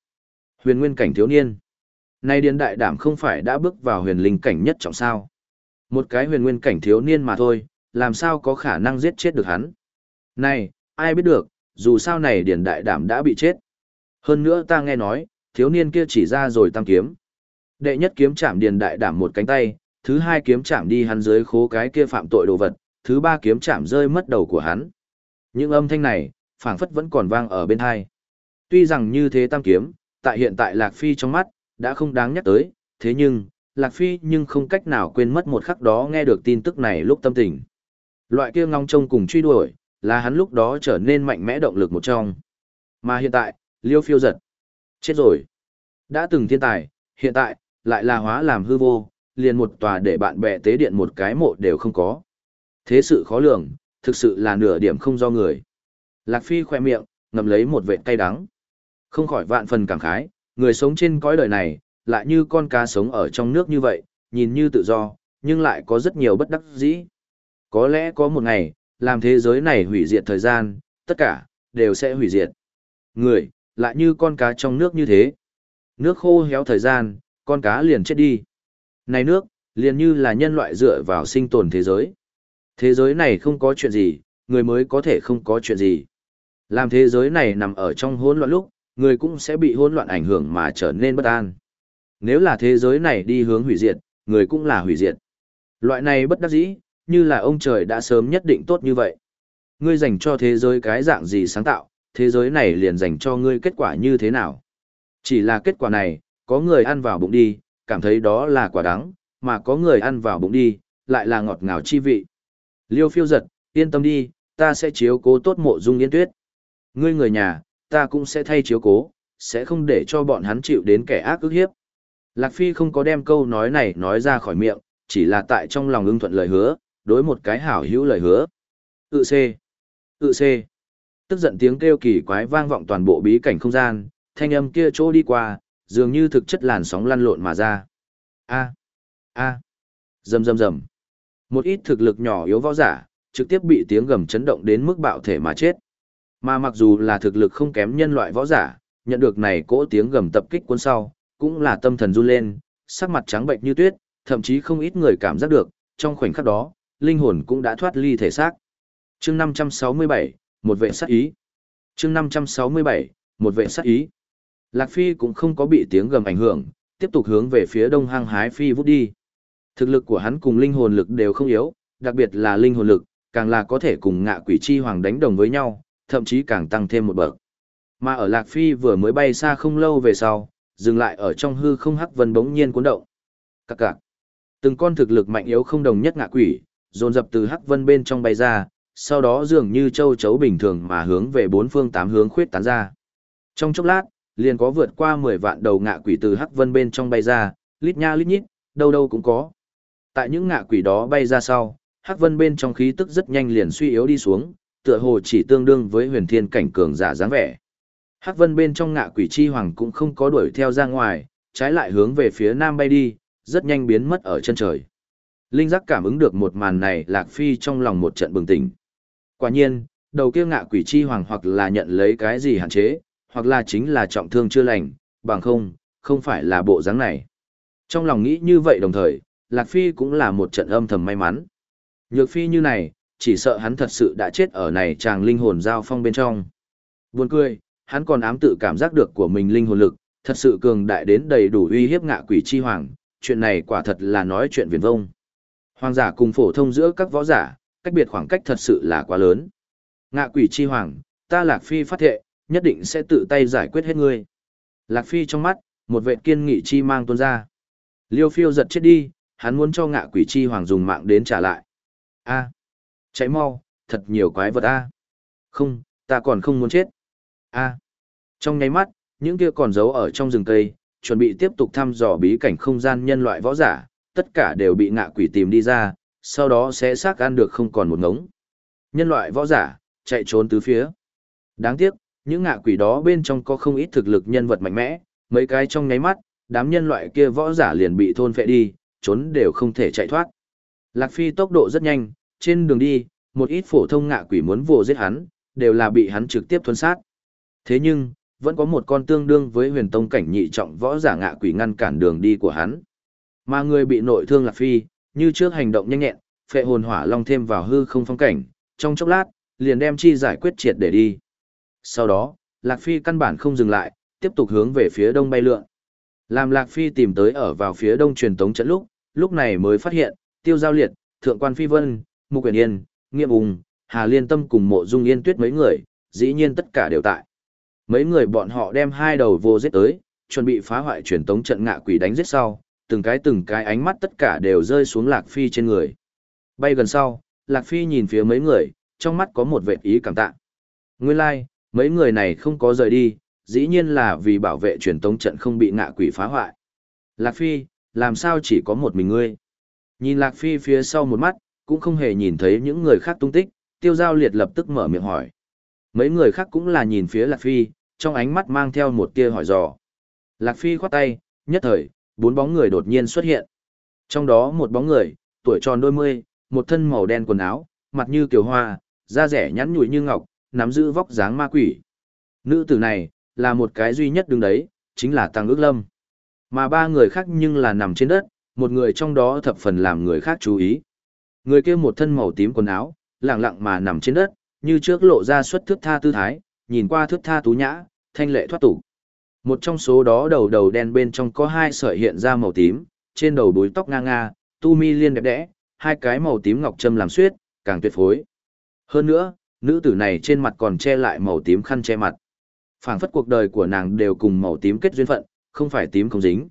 Huyền nguyên cảnh thiếu niên. Nay điền đại đảm không phải đã bước vào huyền linh cảnh nhất trọng sao. Một cái huyền nguyên cảnh thiếu niên mà thôi, làm sao có khả năng giết chết được hắn. Này, ai biết được, dù sao này điền đại đảm đã bị chết. Hơn nữa ta nghe nói, thiếu niên kia chỉ ra rồi tăng kiếm. Đệ nhất kiếm chạm điền đại đảm một cánh tay, thứ hai kiếm chạm đi hắn dưới khố cái kia phạm tội đồ vật, thứ ba kiếm chạm rơi mất đầu của hắn. Những âm thanh này, phảng phất vẫn còn vang ở bên hai. Tuy rằng như thế tam kiếm, tại hiện tại Lạc Phi trong mắt, đã không đáng nhắc tới, thế nhưng, Lạc Phi nhưng không cách nào quên mất một khắc đó nghe được tin tức này lúc tâm tình. Loại kia ngong trông cùng truy đuổi, là hắn lúc đó trở nên mạnh mẽ động lực một trong. Mà hiện tại, Liêu phiêu giật. Chết rồi. Đã từng thiên tài, hiện tại, lại là hóa làm hư vô, liền một tòa để bạn bè tế điện một cái mộ đều không có. Thế sự khó lường, thực sự là nửa điểm không do người. Lạc Phi khoe miệng, ngầm lấy một vệt cay đắng. Không khỏi vạn phần cảm khái, người sống trên cõi đời này, lại như con cá sống ở trong nước như vậy, nhìn như tự do, nhưng lại có rất nhiều bất đắc dĩ. Có lẽ có một ngày, làm thế giới này hủy diệt thời gian, tất cả, đều sẽ hủy diệt. Người, lại như con cá trong nước như thế. Nước khô héo thời gian, con cá liền chết đi. Này nước, liền như là nhân loại dựa vào sinh tồn thế giới. Thế giới này không có chuyện gì, người mới có thể không có chuyện gì. Làm thế giới này nằm ở trong hỗn loạn lúc, người cũng sẽ bị hỗn loạn ảnh hưởng mà trở nên bất an. Nếu là thế giới này đi hướng hủy diệt, người cũng là hủy diệt. Loại này bất đắc dĩ, như là ông trời đã sớm nhất định tốt như vậy. Ngươi dành cho thế giới cái dạng gì sáng tạo, thế giới này liền dành cho ngươi kết quả như thế nào. Chỉ là kết quả này, có người ăn vào bụng đi, cảm thấy đó là quả đắng, mà có người ăn vào bụng đi, lại là ngọt ngào chi vị. Liêu phiêu giật, yên tâm đi, ta sẽ chiếu cố tốt mộ dung yên tuyết. Ngươi người nhà, ta cũng sẽ thay chiếu cố, sẽ không để cho bọn hắn chịu đến kẻ ác ức hiếp. Lạc Phi không có đem câu nói này nói ra khỏi miệng, chỉ là tại trong lòng ưng thuận lời hứa, đối một cái hảo hữu lời hứa. Tự C. Tự C. Tức giận tiếng kêu kỳ quái vang vọng toàn bộ bí cảnh không gian, thanh âm kia chỗ đi qua, dường như thực chất làn sóng lăn lộn mà ra. A. A. Rầm rầm rầm. Một ít thực lực nhỏ yếu võ giả, trực tiếp bị tiếng gầm chấn động đến mức bạo thể mà chết. Mà mặc dù là thực lực không kém nhân loại võ giả, nhận được này cỗ tiếng gầm tập kích cuốn sau, cũng là tâm thần run lên, sắc mặt trắng bệnh như tuyết, thậm chí không ít người cảm giác được, trong khoảnh khắc đó, linh hồn cũng đã thoát ly thể xác. Chương 567, một vệ sát ý. Chương 567, một vệ sát ý. Lạc Phi cũng không có bị tiếng gầm ảnh hưởng, tiếp tục hướng về phía đông hang hái phi vút đi. Thực lực của hắn cùng linh hồn lực đều không yếu, đặc biệt là linh hồn lực, càng là có thể cùng ngạ quỷ chi hoàng đánh đồng với nhau, thậm chí càng tăng thêm một bậc. Mà ở Lạc Phi vừa mới bay xa không lâu về sau, dừng lại ở trong hư không hắc vân bỗng nhiên cuốn động. Các cạc. Từng con thực lực mạnh yếu không đồng nhất ngạ quỷ, dồn dập từ hắc vân bên trong bay ra, sau đó dường như châu chấu bình thường mà hướng về bốn phương tám hướng khuyết tán ra. Trong chốc lát, liền có vượt qua 10 vạn đầu ngạ quỷ từ hắc vân bên trong bay ra, lít nha lít nhít, đâu đâu cũng có. Tại những ngạ quỷ đó bay ra sau, hắc vân bên trong khí tức rất nhanh liền suy yếu đi xuống, tựa hồ chỉ tương đương với huyền thiên cảnh cường giả dáng vẻ. Hắc vân bên trong ngạ quỷ chi hoàng cũng không có đuổi theo ra ngoài, trái lại hướng về phía nam bay đi, rất nhanh biến mất ở chân trời. Linh giác cảm ứng được một màn này lạc phi trong lòng một trận bừng tỉnh. Quả nhiên, đầu kia ngạ quỷ chi hoàng hoặc là nhận lấy cái gì hạn chế, hoặc là chính là trọng thương chưa lành, bằng không, không phải là bộ dáng này. Trong lòng nghĩ như vậy đồng thời, Lạc Phi cũng là một trận âm thầm may mắn. Nhược Phi như này, chỉ sợ hắn thật sự đã chết ở này chàng linh hồn giao phong bên trong. Buồn cười, hắn còn ám tự cảm giác được của mình linh hồn lực, thật sự cường đại đến đầy đủ uy hiếp ngạ quỷ chi hoàng, chuyện này quả thật là nói chuyện viển vông. Hoàng giả cùng phổ thông giữa các võ giả, cách biệt khoảng cách thật sự là quá lớn. Ngạ quỷ chi hoàng, ta Lạc Phi phát thệ, nhất định sẽ tự tay giải quyết hết ngươi. Lạc Phi trong mắt, một vệ kiên nghị chi mang tuôn ra. Liêu phiêu giật chết đi, hắn muốn cho ngạ quỷ chi hoàng dùng mạng đến trả lại. A, cháy mau, thật nhiều quái vật a. Không, ta còn không muốn chết. A. Trong nháy mắt, những kia còn giấu ở trong rừng cây, chuẩn bị tiếp tục thăm dò bí cảnh không gian nhân loại võ giả, tất cả đều bị ngạ quỷ tìm đi ra, sau đó sẽ xác ăn được không còn một ngống. Nhân loại võ giả, chạy trốn tứ phía. Đáng tiếc, những ngạ quỷ đó bên trong có không ít thực lực nhân vật mạnh mẽ, mấy cái trong nháy mắt, đám nhân loại kia võ giả liền bị thôn phệ đi, trốn đều không thể chạy thoát. Lạc Phi tốc độ rất nhanh, trên đường đi, một ít phổ thông ngạ quỷ muốn vồ giết hắn, đều là bị hắn trực tiếp thuần sát. Thế nhưng, vẫn có một con tương đương với huyền tông cảnh nhị trọng võ giả ngạ quỷ ngăn cản đường đi của hắn. Mà người bị nội thương Lạc Phi, như trước hành động nhanh nhẹn, phệ hồn hỏa long thêm vào hư không phong cảnh, trong chốc lát, liền đem chi giải quyết triệt để đi. Sau đó, Lạc Phi căn bản không dừng lại, tiếp tục hướng về phía đông bay lượn. Làm Lạc Phi tìm tới ở vào phía đông truyền tống trận lúc, lúc này mới phát hiện, Tiêu Giao Liệt, Thượng quan Phi Vân, Mục Quyền Yên, Nghiệm Ung, Hà Liên Tâm cùng Mộ Dung Yên Tuyết mấy người, dĩ nhiên tất cả đều tại. Mấy người bọn họ đem hai đầu vô giết tới, chuẩn bị phá hoại truyền tống trận ngạ quỷ đánh giết sau, từng cái từng cái ánh mắt tất cả đều rơi xuống Lạc Phi trên người. Bay gần sau, Lạc Phi nhìn phía mấy người, trong mắt có một vệ ý cảm tạ. Nguyên lai, like, Mấy người này không có rời đi, dĩ nhiên là vì bảo vệ truyền tống trận không bị ngạ quỷ phá hoại. Lạc Phi, làm sao chỉ có một mình ngươi? Nhìn Lạc Phi phía sau một mắt, cũng không hề nhìn thấy những người khác tung tích, tiêu giao liệt lập tức mở miệng hỏi. Mấy người khác cũng là nhìn phía Lạc Phi, trong ánh mắt mang theo một tia hỏi dò. Lạc Phi khoát tay, nhất thời, bốn bóng người đột nhiên xuất hiện. Trong đó một bóng người, tuổi tròn đôi mươi, một thân màu đen quần áo, mặt như kiều hoa, da rẻ nhắn nhủi như ngọc, nắm giữ vóc dáng ma quỷ. Nữ tử này, là một cái duy nhất đứng đấy, chính là Tăng ước lâm. Mà ba người khác nhưng là nằm trên đất, một người trong đó thập phần làm người khác chú ý. Người kia một thân màu tím quần áo, lặng lặng mà nằm trên đất, như trước lộ ra xuất thước tha tư thái, nhìn qua thước tha tú nhã, thanh lệ thoát tục. Một trong số đó đầu đầu đen bên trong có hai sợi hiện ra màu tím, trên đầu búi tóc nga nga, tu mi liên đẹp đẽ, hai cái màu tím ngọc châm làm suyết, càng tuyệt phối. Hơn nữa, nữ tử này trên mặt còn che lại màu tím khăn che mặt. phảng phất cuộc đời của nàng đều cùng màu tím kết duyên phận, không phải tím không dính.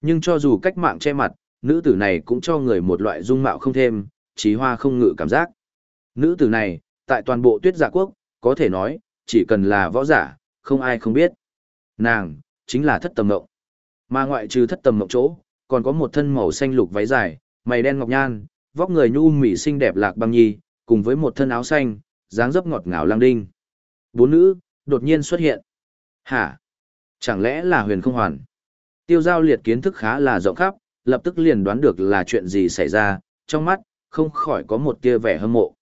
Nhưng cho dù cách mạng che mặt, nữ tử này cũng cho người một loại dung mạo không thêm, trí hoa không ngự cảm giác. Nữ tử này, tại toàn bộ tuyết giả quốc, có thể nói, chỉ cần là võ giả, không ai không biết. Nàng, chính là thất tầm mộng. Mà ngoại trừ thất tầm mộng chỗ, còn có một thân màu xanh lục váy dài, mày đen ngọc nhan, vóc người nhu mỹ xinh đẹp lạc băng nhi, cùng với một thân áo xanh, dáng dấp ngọt ngào lang đinh. Bốn nữ, đột nhiên xuất hiện. Hả? Chẳng lẽ là huyền không hoàn? Tiêu giao liệt kiến thức khá là rộng khắp, lập tức liền đoán được là chuyện gì xảy ra, trong mắt, không khỏi có một tia vẻ hâm mộ.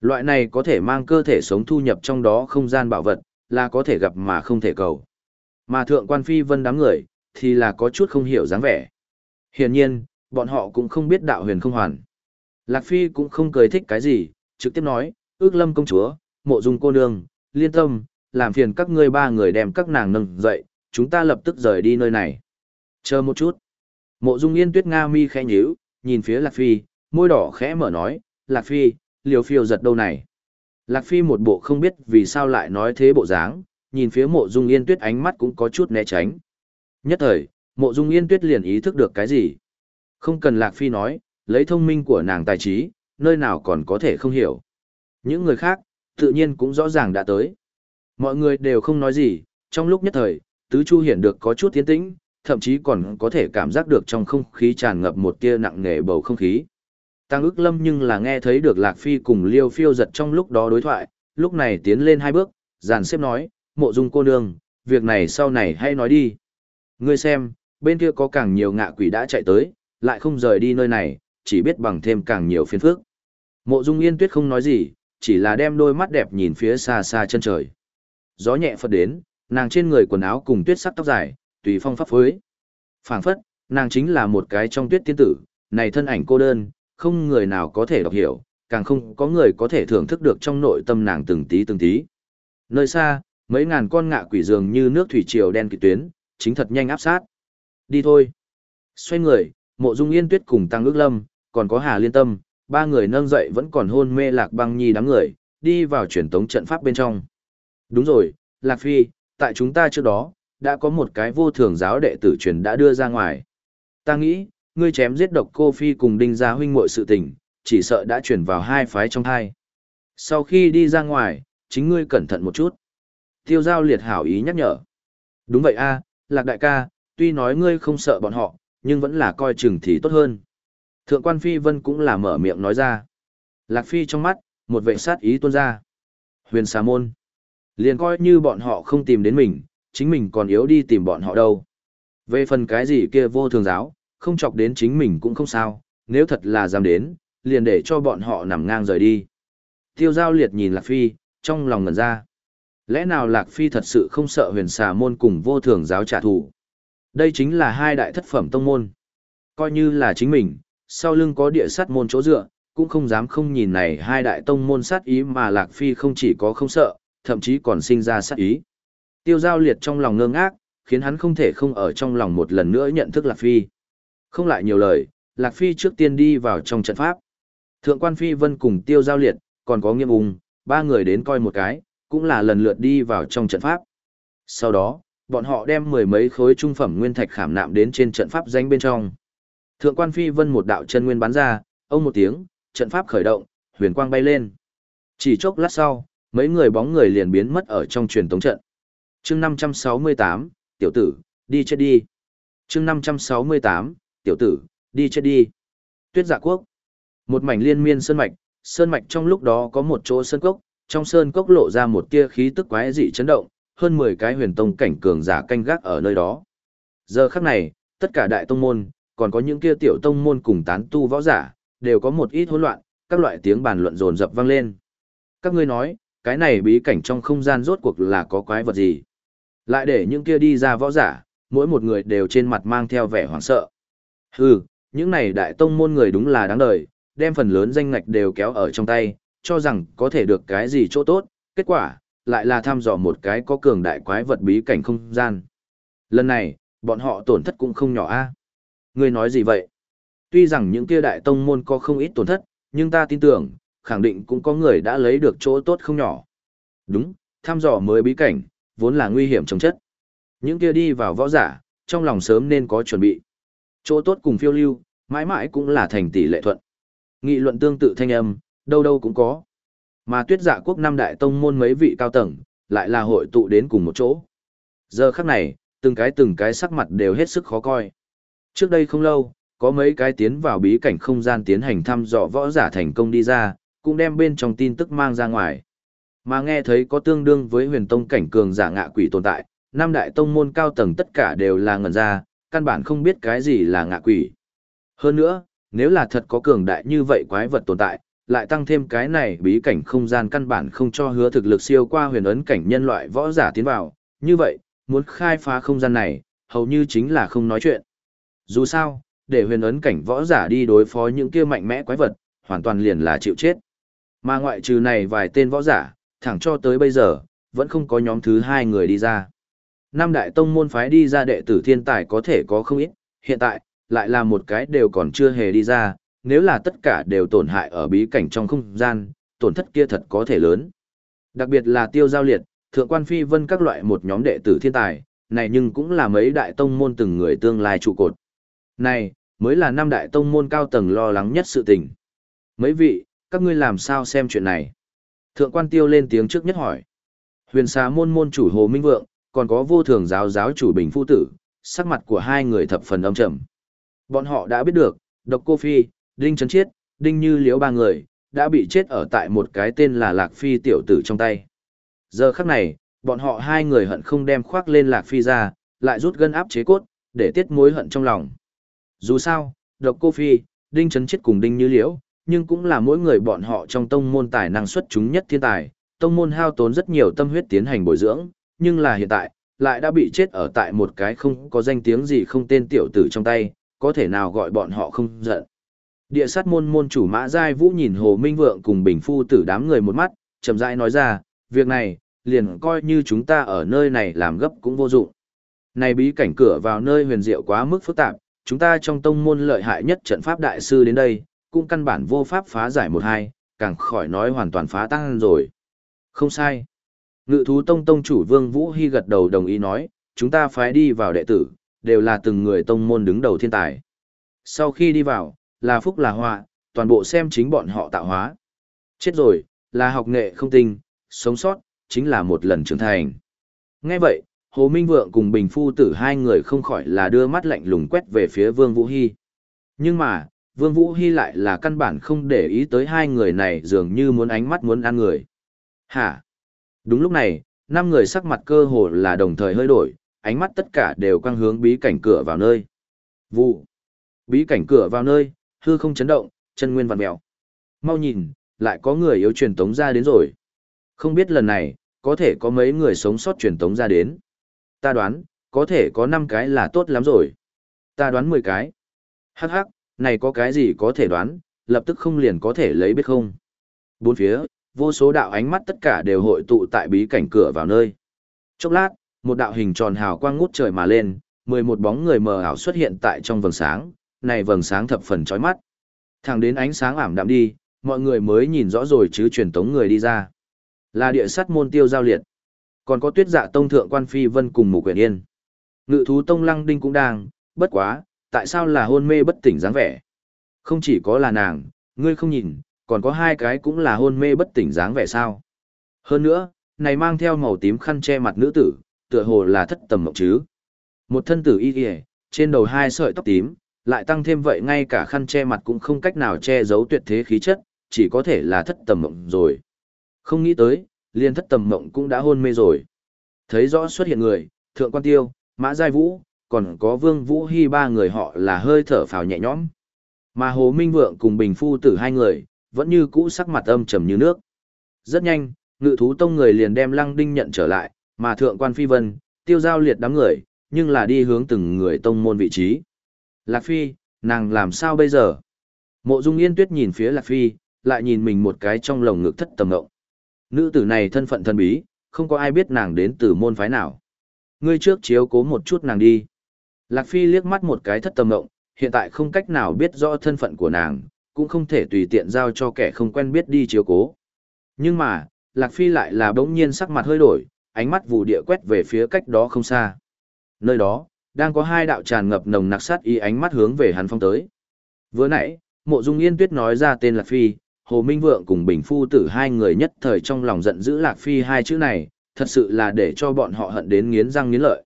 Loại này có thể mang cơ thể sống thu nhập trong đó không gian bảo vật, là có thể gặp mà không thể cầu. Mà thượng quan phi vân đám người, thì là có chút không hiểu dáng vẻ. Hiển nhiên, bọn họ cũng không biết đạo huyền không hoàn. Lạc Phi cũng không cười thích cái gì, trực tiếp nói, ước lâm công chúa, mộ dung cô nương, liên tâm, làm phiền các ngươi ba người đem các nàng nâng dậy, chúng ta lập tức rời đi nơi này. Chờ một chút. Mộ dung yên tuyết nga mi khẽ nhíu, nhìn phía Lạc Phi, môi đỏ khẽ mở nói, Lạc Phi, liều phiêu giật đâu này. Lạc Phi một bộ không biết vì sao lại nói thế bộ dáng, nhìn phía mộ dung yên tuyết ánh mắt cũng có chút né tránh. Nhất thời, mộ dung yên tuyết liền ý thức được cái gì. Không cần Lạc Phi nói, lấy thông minh của nàng tài trí, nơi nào còn có thể không hiểu. Những người khác, tự nhiên cũng rõ ràng đã tới. Mọi người đều không nói gì, trong lúc nhất thời, tứ chu hiển được có chút tiến tĩnh, thậm chí còn có thể cảm giác được trong không khí tràn ngập một tia nặng nề bầu không khí. Tăng ức lâm nhưng là nghe thấy được Lạc Phi cùng Liêu phiêu giật trong lúc đó đối thoại, lúc này tiến lên hai bước, giàn xếp nói, mộ dung cô nương, việc này sau này hay nói đi. Ngươi xem, bên kia có càng nhiều ngạ quỷ đã chạy tới, lại không rời đi nơi này, chỉ biết bằng thêm càng nhiều phiền phức. Mộ dung yên tuyết không nói gì, chỉ là đem đôi mắt đẹp nhìn phía xa xa chân trời. Gió nhẹ phật đến, nàng trên người quần áo cùng tuyết sắc tóc dài, tùy phong pháp phối. phảng phất, nàng chính là một cái trong tuyết tiên tử, này thân ảnh cô đơn, không người nào có thể đọc hiểu, càng không có người có thể thưởng thức được trong nội tâm nàng từng tí từng tí. Nơi xa, mấy ngàn con ngạ quỷ dường như nước thủy triều đen kịt tuyến, chính thật nhanh áp sát. Đi thôi. Xoay người, mộ dung yên tuyết cùng tăng ước lâm, còn có hà liên tâm, ba người nâng dậy vẫn còn hôn mê lạc băng nhi đám người, đi vào truyền tống trận pháp bên trong. Đúng rồi, Lạc Phi, tại chúng ta trước đó, đã có một cái vô thường giáo đệ tử truyền đã đưa ra ngoài. Ta nghĩ, ngươi chém giết độc cô Phi cùng đinh gia huynh muội sự tình, chỉ sợ đã chuyển vào hai phái trong hai. Sau khi đi ra ngoài, chính ngươi cẩn thận một chút. Tiêu giao liệt hảo ý nhắc nhở. Đúng vậy a, Lạc đại ca, tuy nói ngươi không sợ bọn họ, nhưng vẫn là coi chừng thì tốt hơn. Thượng quan Phi Vân cũng là mở miệng nói ra. Lạc Phi trong mắt, một vệ sát ý tuôn ra. Huyền xà môn. Liền coi như bọn họ không tìm đến mình, chính mình còn yếu đi tìm bọn họ đâu. Về phần cái gì kia vô thường giáo, không chọc đến chính mình cũng không sao, nếu thật là dám đến, liền để cho bọn họ nằm ngang rời đi. Tiêu giao liệt nhìn Lạc Phi, trong lòng ngẩn ra. Lẽ nào Lạc Phi thật sự không sợ huyền xà môn cùng vô thường giáo trả thù? Đây chính là hai đại thất phẩm tông môn. Coi như là chính mình, sau lưng có địa sát môn chỗ dựa, cũng không dám không nhìn này hai đại tông môn sát ý mà Lạc Phi không chỉ có không sợ, thậm chí còn sinh ra sát ý. Tiêu giao liệt trong lòng ngơ ngác, khiến hắn không thể không ở trong lòng một lần nữa nhận thức Lạc Phi. Không lại nhiều lời, Lạc Phi trước tiên đi vào trong trận pháp. Thượng quan Phi Vân cùng tiêu giao liệt, còn có nghiêm ung, ba người đến coi một cái, cũng là lần lượt đi vào trong trận pháp. Sau đó, bọn họ đem mười mấy khối trung phẩm nguyên thạch khảm nạm đến trên trận pháp danh bên trong. Thượng quan Phi Vân một đạo chân nguyên bắn ra, ông một tiếng, trận pháp khởi động, huyền quang bay lên. Chỉ chốc lát sau, mấy người bóng người liền biến mất ở trong truyền tống trận. Chương 568, tiểu tử, đi chết đi. Chương 568, tiểu tử, đi chết đi. Tuyết Dạ Quốc. Một mảnh liên miên sơn mạch, sơn mạch trong lúc đó có một chỗ sơn cốc, trong sơn cốc lộ ra một tia khí tức quái dị chấn động, hơn 10 cái huyền tông cảnh cường giả canh gác ở nơi đó. Giờ khắc này, tất cả đại tông môn, còn có những kia tiểu tông môn cùng tán tu võ giả, đều có một ít hỗn loạn, các loại tiếng bàn luận rồn rập vang lên. Các ngươi nói, cái này bí cảnh trong không gian rốt cuộc là có quái vật gì? Lại để những kia đi ra võ giả, mỗi một người đều trên mặt mang theo vẻ hoảng sợ. Hừ, những này đại tông môn người đúng là đáng đời, đem phần lớn danh ngạch đều kéo ở trong tay, cho rằng có thể được cái gì chỗ tốt, kết quả, lại là thăm dò một cái có cường đại quái vật bí cảnh không gian. Lần này, bọn họ tổn thất cũng không nhỏ a. Ngươi nói gì vậy? Tuy rằng những kia đại tông môn có không ít tổn thất, nhưng ta tin tưởng, khẳng định cũng có người đã lấy được chỗ tốt không nhỏ. Đúng, thăm dò mới bí cảnh, vốn là nguy hiểm chống chất. Những kia đi vào võ giả, trong lòng sớm nên có chuẩn bị. Chỗ tốt cùng phiêu lưu, mãi mãi cũng là thành tỷ lệ thuận. Nghị luận tương tự thanh âm, đâu đâu cũng có. Mà tuyết dạ quốc năm đại tông môn mấy vị cao tầng, lại là hội tụ đến cùng một chỗ. Giờ khắc này, từng cái từng cái sắc mặt đều hết sức khó coi. Trước đây không lâu, có mấy cái tiến vào bí cảnh không gian tiến hành thăm dò võ giả thành công đi ra, cũng đem bên trong tin tức mang ra ngoài. Mà nghe thấy có tương đương với huyền tông cảnh cường giả ngạ quỷ tồn tại, năm đại tông môn cao tầng tất cả đều là ngẩn ra, căn bản không biết cái gì là ngạ quỷ. Hơn nữa, nếu là thật có cường đại như vậy quái vật tồn tại, lại tăng thêm cái này bí cảnh không gian căn bản không cho hứa thực lực siêu qua huyền ấn cảnh nhân loại võ giả tiến vào, như vậy, muốn khai phá không gian này, hầu như chính là không nói chuyện. Dù sao, để huyền ấn cảnh võ giả đi đối phó những kia mạnh mẽ quái vật, hoàn toàn liền là chịu chết. Mà ngoại trừ này vài tên võ giả, thẳng cho tới bây giờ, vẫn không có nhóm thứ hai người đi ra. Năm đại tông môn phái đi ra đệ tử thiên tài có thể có không ít, hiện tại, lại là một cái đều còn chưa hề đi ra, nếu là tất cả đều tổn hại ở bí cảnh trong không gian, tổn thất kia thật có thể lớn. Đặc biệt là tiêu giao liệt, thượng quan phi vân các loại một nhóm đệ tử thiên tài, này nhưng cũng là mấy đại tông môn từng người tương lai trụ cột. Này, mới là năm đại tông môn cao tầng lo lắng nhất sự tình. Mấy vị, các ngươi làm sao xem chuyện này? Thượng quan tiêu lên tiếng trước nhất hỏi. Huyền xà môn môn chủ Hồ Minh Vượng, còn có vô thường giáo giáo chủ Bình Phu Tử, sắc mặt của hai người thập phần âm trầm. Bọn họ đã biết được, độc cô phi, đinh trấn chiết, đinh như liễu ba người, đã bị chết ở tại một cái tên là Lạc Phi tiểu tử trong tay. Giờ khắc này, bọn họ hai người hận không đem khoác lên Lạc Phi ra, lại rút gân áp chế cốt, để tiết mối hận trong lòng. Dù sao, độc cô phi, đinh trấn chiết cùng đinh như liễu, nhưng cũng là mỗi người bọn họ trong tông môn tài năng xuất chúng nhất thiên tài, tông môn hao tốn rất nhiều tâm huyết tiến hành bồi dưỡng, nhưng là hiện tại, lại đã bị chết ở tại một cái không có danh tiếng gì không tên tiểu tử trong tay, có thể nào gọi bọn họ không giận. Địa sát môn môn chủ Mã Giai Vũ nhìn Hồ Minh Vượng cùng Bình Phu tử đám người một mắt, chậm rãi nói ra, việc này, liền coi như chúng ta ở nơi này làm gấp cũng vô dụng. Này bí cảnh cửa vào nơi huyền diệu quá mức phức tạp, chúng ta trong tông môn lợi hại nhất trận pháp đại sư đến đây, cũng căn bản vô pháp phá giải một hai, càng khỏi nói hoàn toàn phá tăng rồi. Không sai. Ngự thú tông tông chủ Vương Vũ Hy gật đầu đồng ý nói, chúng ta phái đi vào đệ tử, đều là từng người tông môn đứng đầu thiên tài. Sau khi đi vào, là phúc là họa, toàn bộ xem chính bọn họ tạo hóa. Chết rồi, là học nghệ không tinh, sống sót, chính là một lần trưởng thành. Nghe vậy, Hồ Minh Vượng cùng Bình Phu tử hai người không khỏi là đưa mắt lạnh lùng quét về phía Vương Vũ Hy. Nhưng mà, Vương Vũ Hy lại là căn bản không để ý tới hai người này dường như muốn ánh mắt muốn ăn người. Hả? Đúng lúc này, năm người sắc mặt cơ hồ là đồng thời hơi đổi, ánh mắt tất cả đều quang hướng bí cảnh cửa vào nơi. Vụ. Bí cảnh cửa vào nơi, hư không chấn động, chân nguyên vặn mèo. Mau nhìn, lại có người yếu truyền tống ra đến rồi. Không biết lần này, có thể có mấy người sống sót truyền tống ra đến. Ta đoán, có thể có 5 cái là tốt lắm rồi. Ta đoán 10 cái. Hắc hắc, này có cái gì có thể đoán, lập tức không liền có thể lấy biết không. Bốn phía, vô số đạo ánh mắt tất cả đều hội tụ tại bí cảnh cửa vào nơi. Chốc lát, một đạo hình tròn hào quang ngút trời mà lên, 11 bóng người mờ ảo xuất hiện tại trong vầng sáng, này vầng sáng thập phần chói mắt. Thẳng đến ánh sáng ảm đạm đi, mọi người mới nhìn rõ rồi chứ truyền tống người đi ra. Là địa sát môn tiêu giao liệt. Còn có tuyết dạ tông thượng quan phi vân cùng mục quyển yên. Ngự thú tông lăng đinh cũng đang, bất quá, tại sao là hôn mê bất tỉnh dáng vẻ? Không chỉ có là nàng, ngươi không nhìn, còn có hai cái cũng là hôn mê bất tỉnh dáng vẻ sao? Hơn nữa, này mang theo màu tím khăn che mặt nữ tử, tựa hồ là thất tầm mộng chứ. Một thân tử y kìa, trên đầu hai sợi tóc tím, lại tăng thêm vậy ngay cả khăn che mặt cũng không cách nào che giấu tuyệt thế khí chất, chỉ có thể là thất tầm mộng rồi. Không nghĩ tới, liên thất tầm mộng cũng đã hôn mê rồi. Thấy rõ xuất hiện người, thượng quan tiêu, mã giai vũ, còn có vương vũ hy ba người họ là hơi thở phào nhẹ nhõm. Mà Hồ Minh Vượng cùng Bình Phu tử hai người, vẫn như cũ sắc mặt âm trầm như nước. Rất nhanh, ngự thú tông người liền đem lăng đinh nhận trở lại, mà thượng quan phi vân, tiêu giao liệt đám người, nhưng là đi hướng từng người tông môn vị trí. Lạc Phi, nàng làm sao bây giờ? Mộ Dung Yên Tuyết nhìn phía Lạc Phi, lại nhìn mình một cái trong lồng ngực thất tầm ngộng. Nữ tử này thân phận thần bí, không có ai biết nàng đến từ môn phái nào. Ngươi trước chiếu cố một chút nàng đi. Lạc Phi liếc mắt một cái thất tầm ngộng, hiện tại không cách nào biết rõ thân phận của nàng, cũng không thể tùy tiện giao cho kẻ không quen biết đi chiếu cố. Nhưng mà, Lạc Phi lại là bỗng nhiên sắc mặt hơi đổi, ánh mắt vụ địa quét về phía cách đó không xa. Nơi đó, đang có hai đạo tràn ngập nồng nặc sát ý ánh mắt hướng về hắn phong tới. Vừa nãy, Mộ Dung Yên Tuyết nói ra tên Lạc Phi, Hồ Minh Vượng cùng Bình Phu tử hai người nhất thời trong lòng giận dữ Lạc Phi hai chữ này, thật sự là để cho bọn họ hận đến nghiến răng nghiến lợi.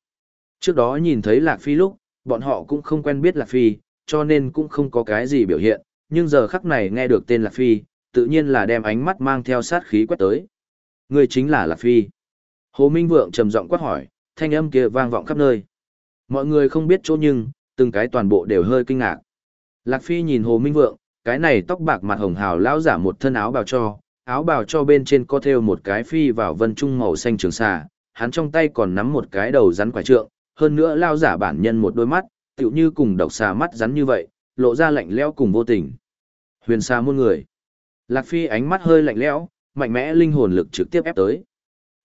Trước đó nhìn thấy Lạc Phi lúc, bọn họ cũng không quen biết Lạc Phi, cho nên cũng không có cái gì biểu hiện, nhưng giờ khắc này nghe được tên Lạc Phi, tự nhiên là đem ánh mắt mang theo sát khí quét tới. Người chính là Lạc Phi. Hồ Minh Vượng trầm giọng quát hỏi, thanh âm kia vang vọng khắp nơi. Mọi người không biết chỗ nhưng, từng cái toàn bộ đều hơi kinh ngạc. Lạc Phi nhìn Hồ Minh Vượng, cái này tóc bạc mặt hồng hào lão giả một thân áo bào cho, áo bào cho bên trên có thêu một cái phi vào vân trung màu xanh trường xà, hắn trong tay còn nắm một cái đầu rắn quái trượng, hơn nữa lao giả bản nhân một đôi mắt, tựu như cùng độc xà mắt rắn như vậy, lộ ra lạnh lẽo cùng vô tình. Huyền xa muôn người. Lạc Phi ánh mắt hơi lạnh lẽo, mạnh mẽ linh hồn lực trực tiếp ép tới.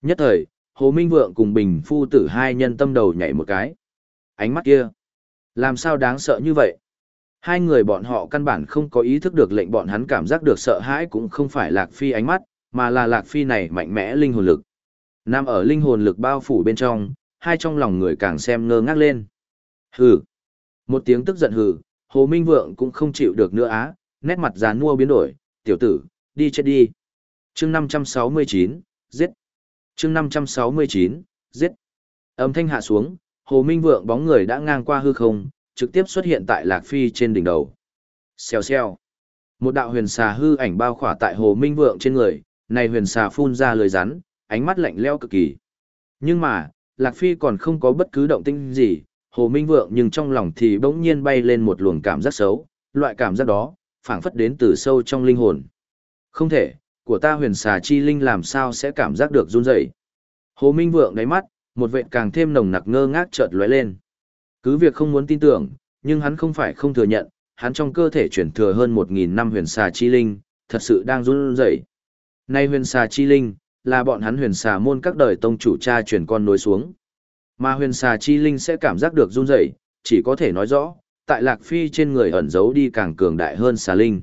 Nhất thời, Hồ Minh Vượng cùng Bình Phu tử hai nhân tâm đầu nhảy một cái. Ánh mắt kia, làm sao đáng sợ như vậy? Hai người bọn họ căn bản không có ý thức được lệnh bọn hắn cảm giác được sợ hãi cũng không phải Lạc Phi ánh mắt, mà là Lạc Phi này mạnh mẽ linh hồn lực. Nằm ở linh hồn lực bao phủ bên trong, hai trong lòng người càng xem ngơ ngác lên. Hừ. Một tiếng tức giận hừ, Hồ Minh Vượng cũng không chịu được nữa á, nét mặt già nua biến đổi, tiểu tử, đi chết đi. chương 569, giết. chương 569, giết. Âm thanh hạ xuống, Hồ Minh Vượng bóng người đã ngang qua hư không, trực tiếp xuất hiện tại Lạc Phi trên đỉnh đầu. Xèo xèo. Một đạo huyền xà hư ảnh bao khỏa tại Hồ Minh Vượng trên người, này huyền xà phun ra lời rắn, ánh mắt lạnh leo cực kỳ. Nhưng mà, Lạc Phi còn không có bất cứ động tinh gì, Hồ Minh Vượng nhưng trong lòng thì bỗng nhiên bay lên một luồng cảm giác xấu, loại cảm giác đó, phảng phất đến từ sâu trong linh hồn. Không thể, của ta huyền xà chi linh làm sao sẽ cảm giác được run rẩy. Hồ Minh Vượng đáy mắt, một vệt càng thêm nồng nặc ngơ ngác chợt lóe lên. Cứ việc không muốn tin tưởng, nhưng hắn không phải không thừa nhận, hắn trong cơ thể chuyển thừa hơn 1.000 năm huyền xà chi linh, thật sự đang run rẩy. Nay huyền xà chi linh, là bọn hắn huyền xà môn các đời tông chủ cha truyền con nối xuống. Mà huyền xà chi linh sẽ cảm giác được run rẩy, chỉ có thể nói rõ, tại Lạc Phi trên người ẩn giấu đi càng cường đại hơn xà linh.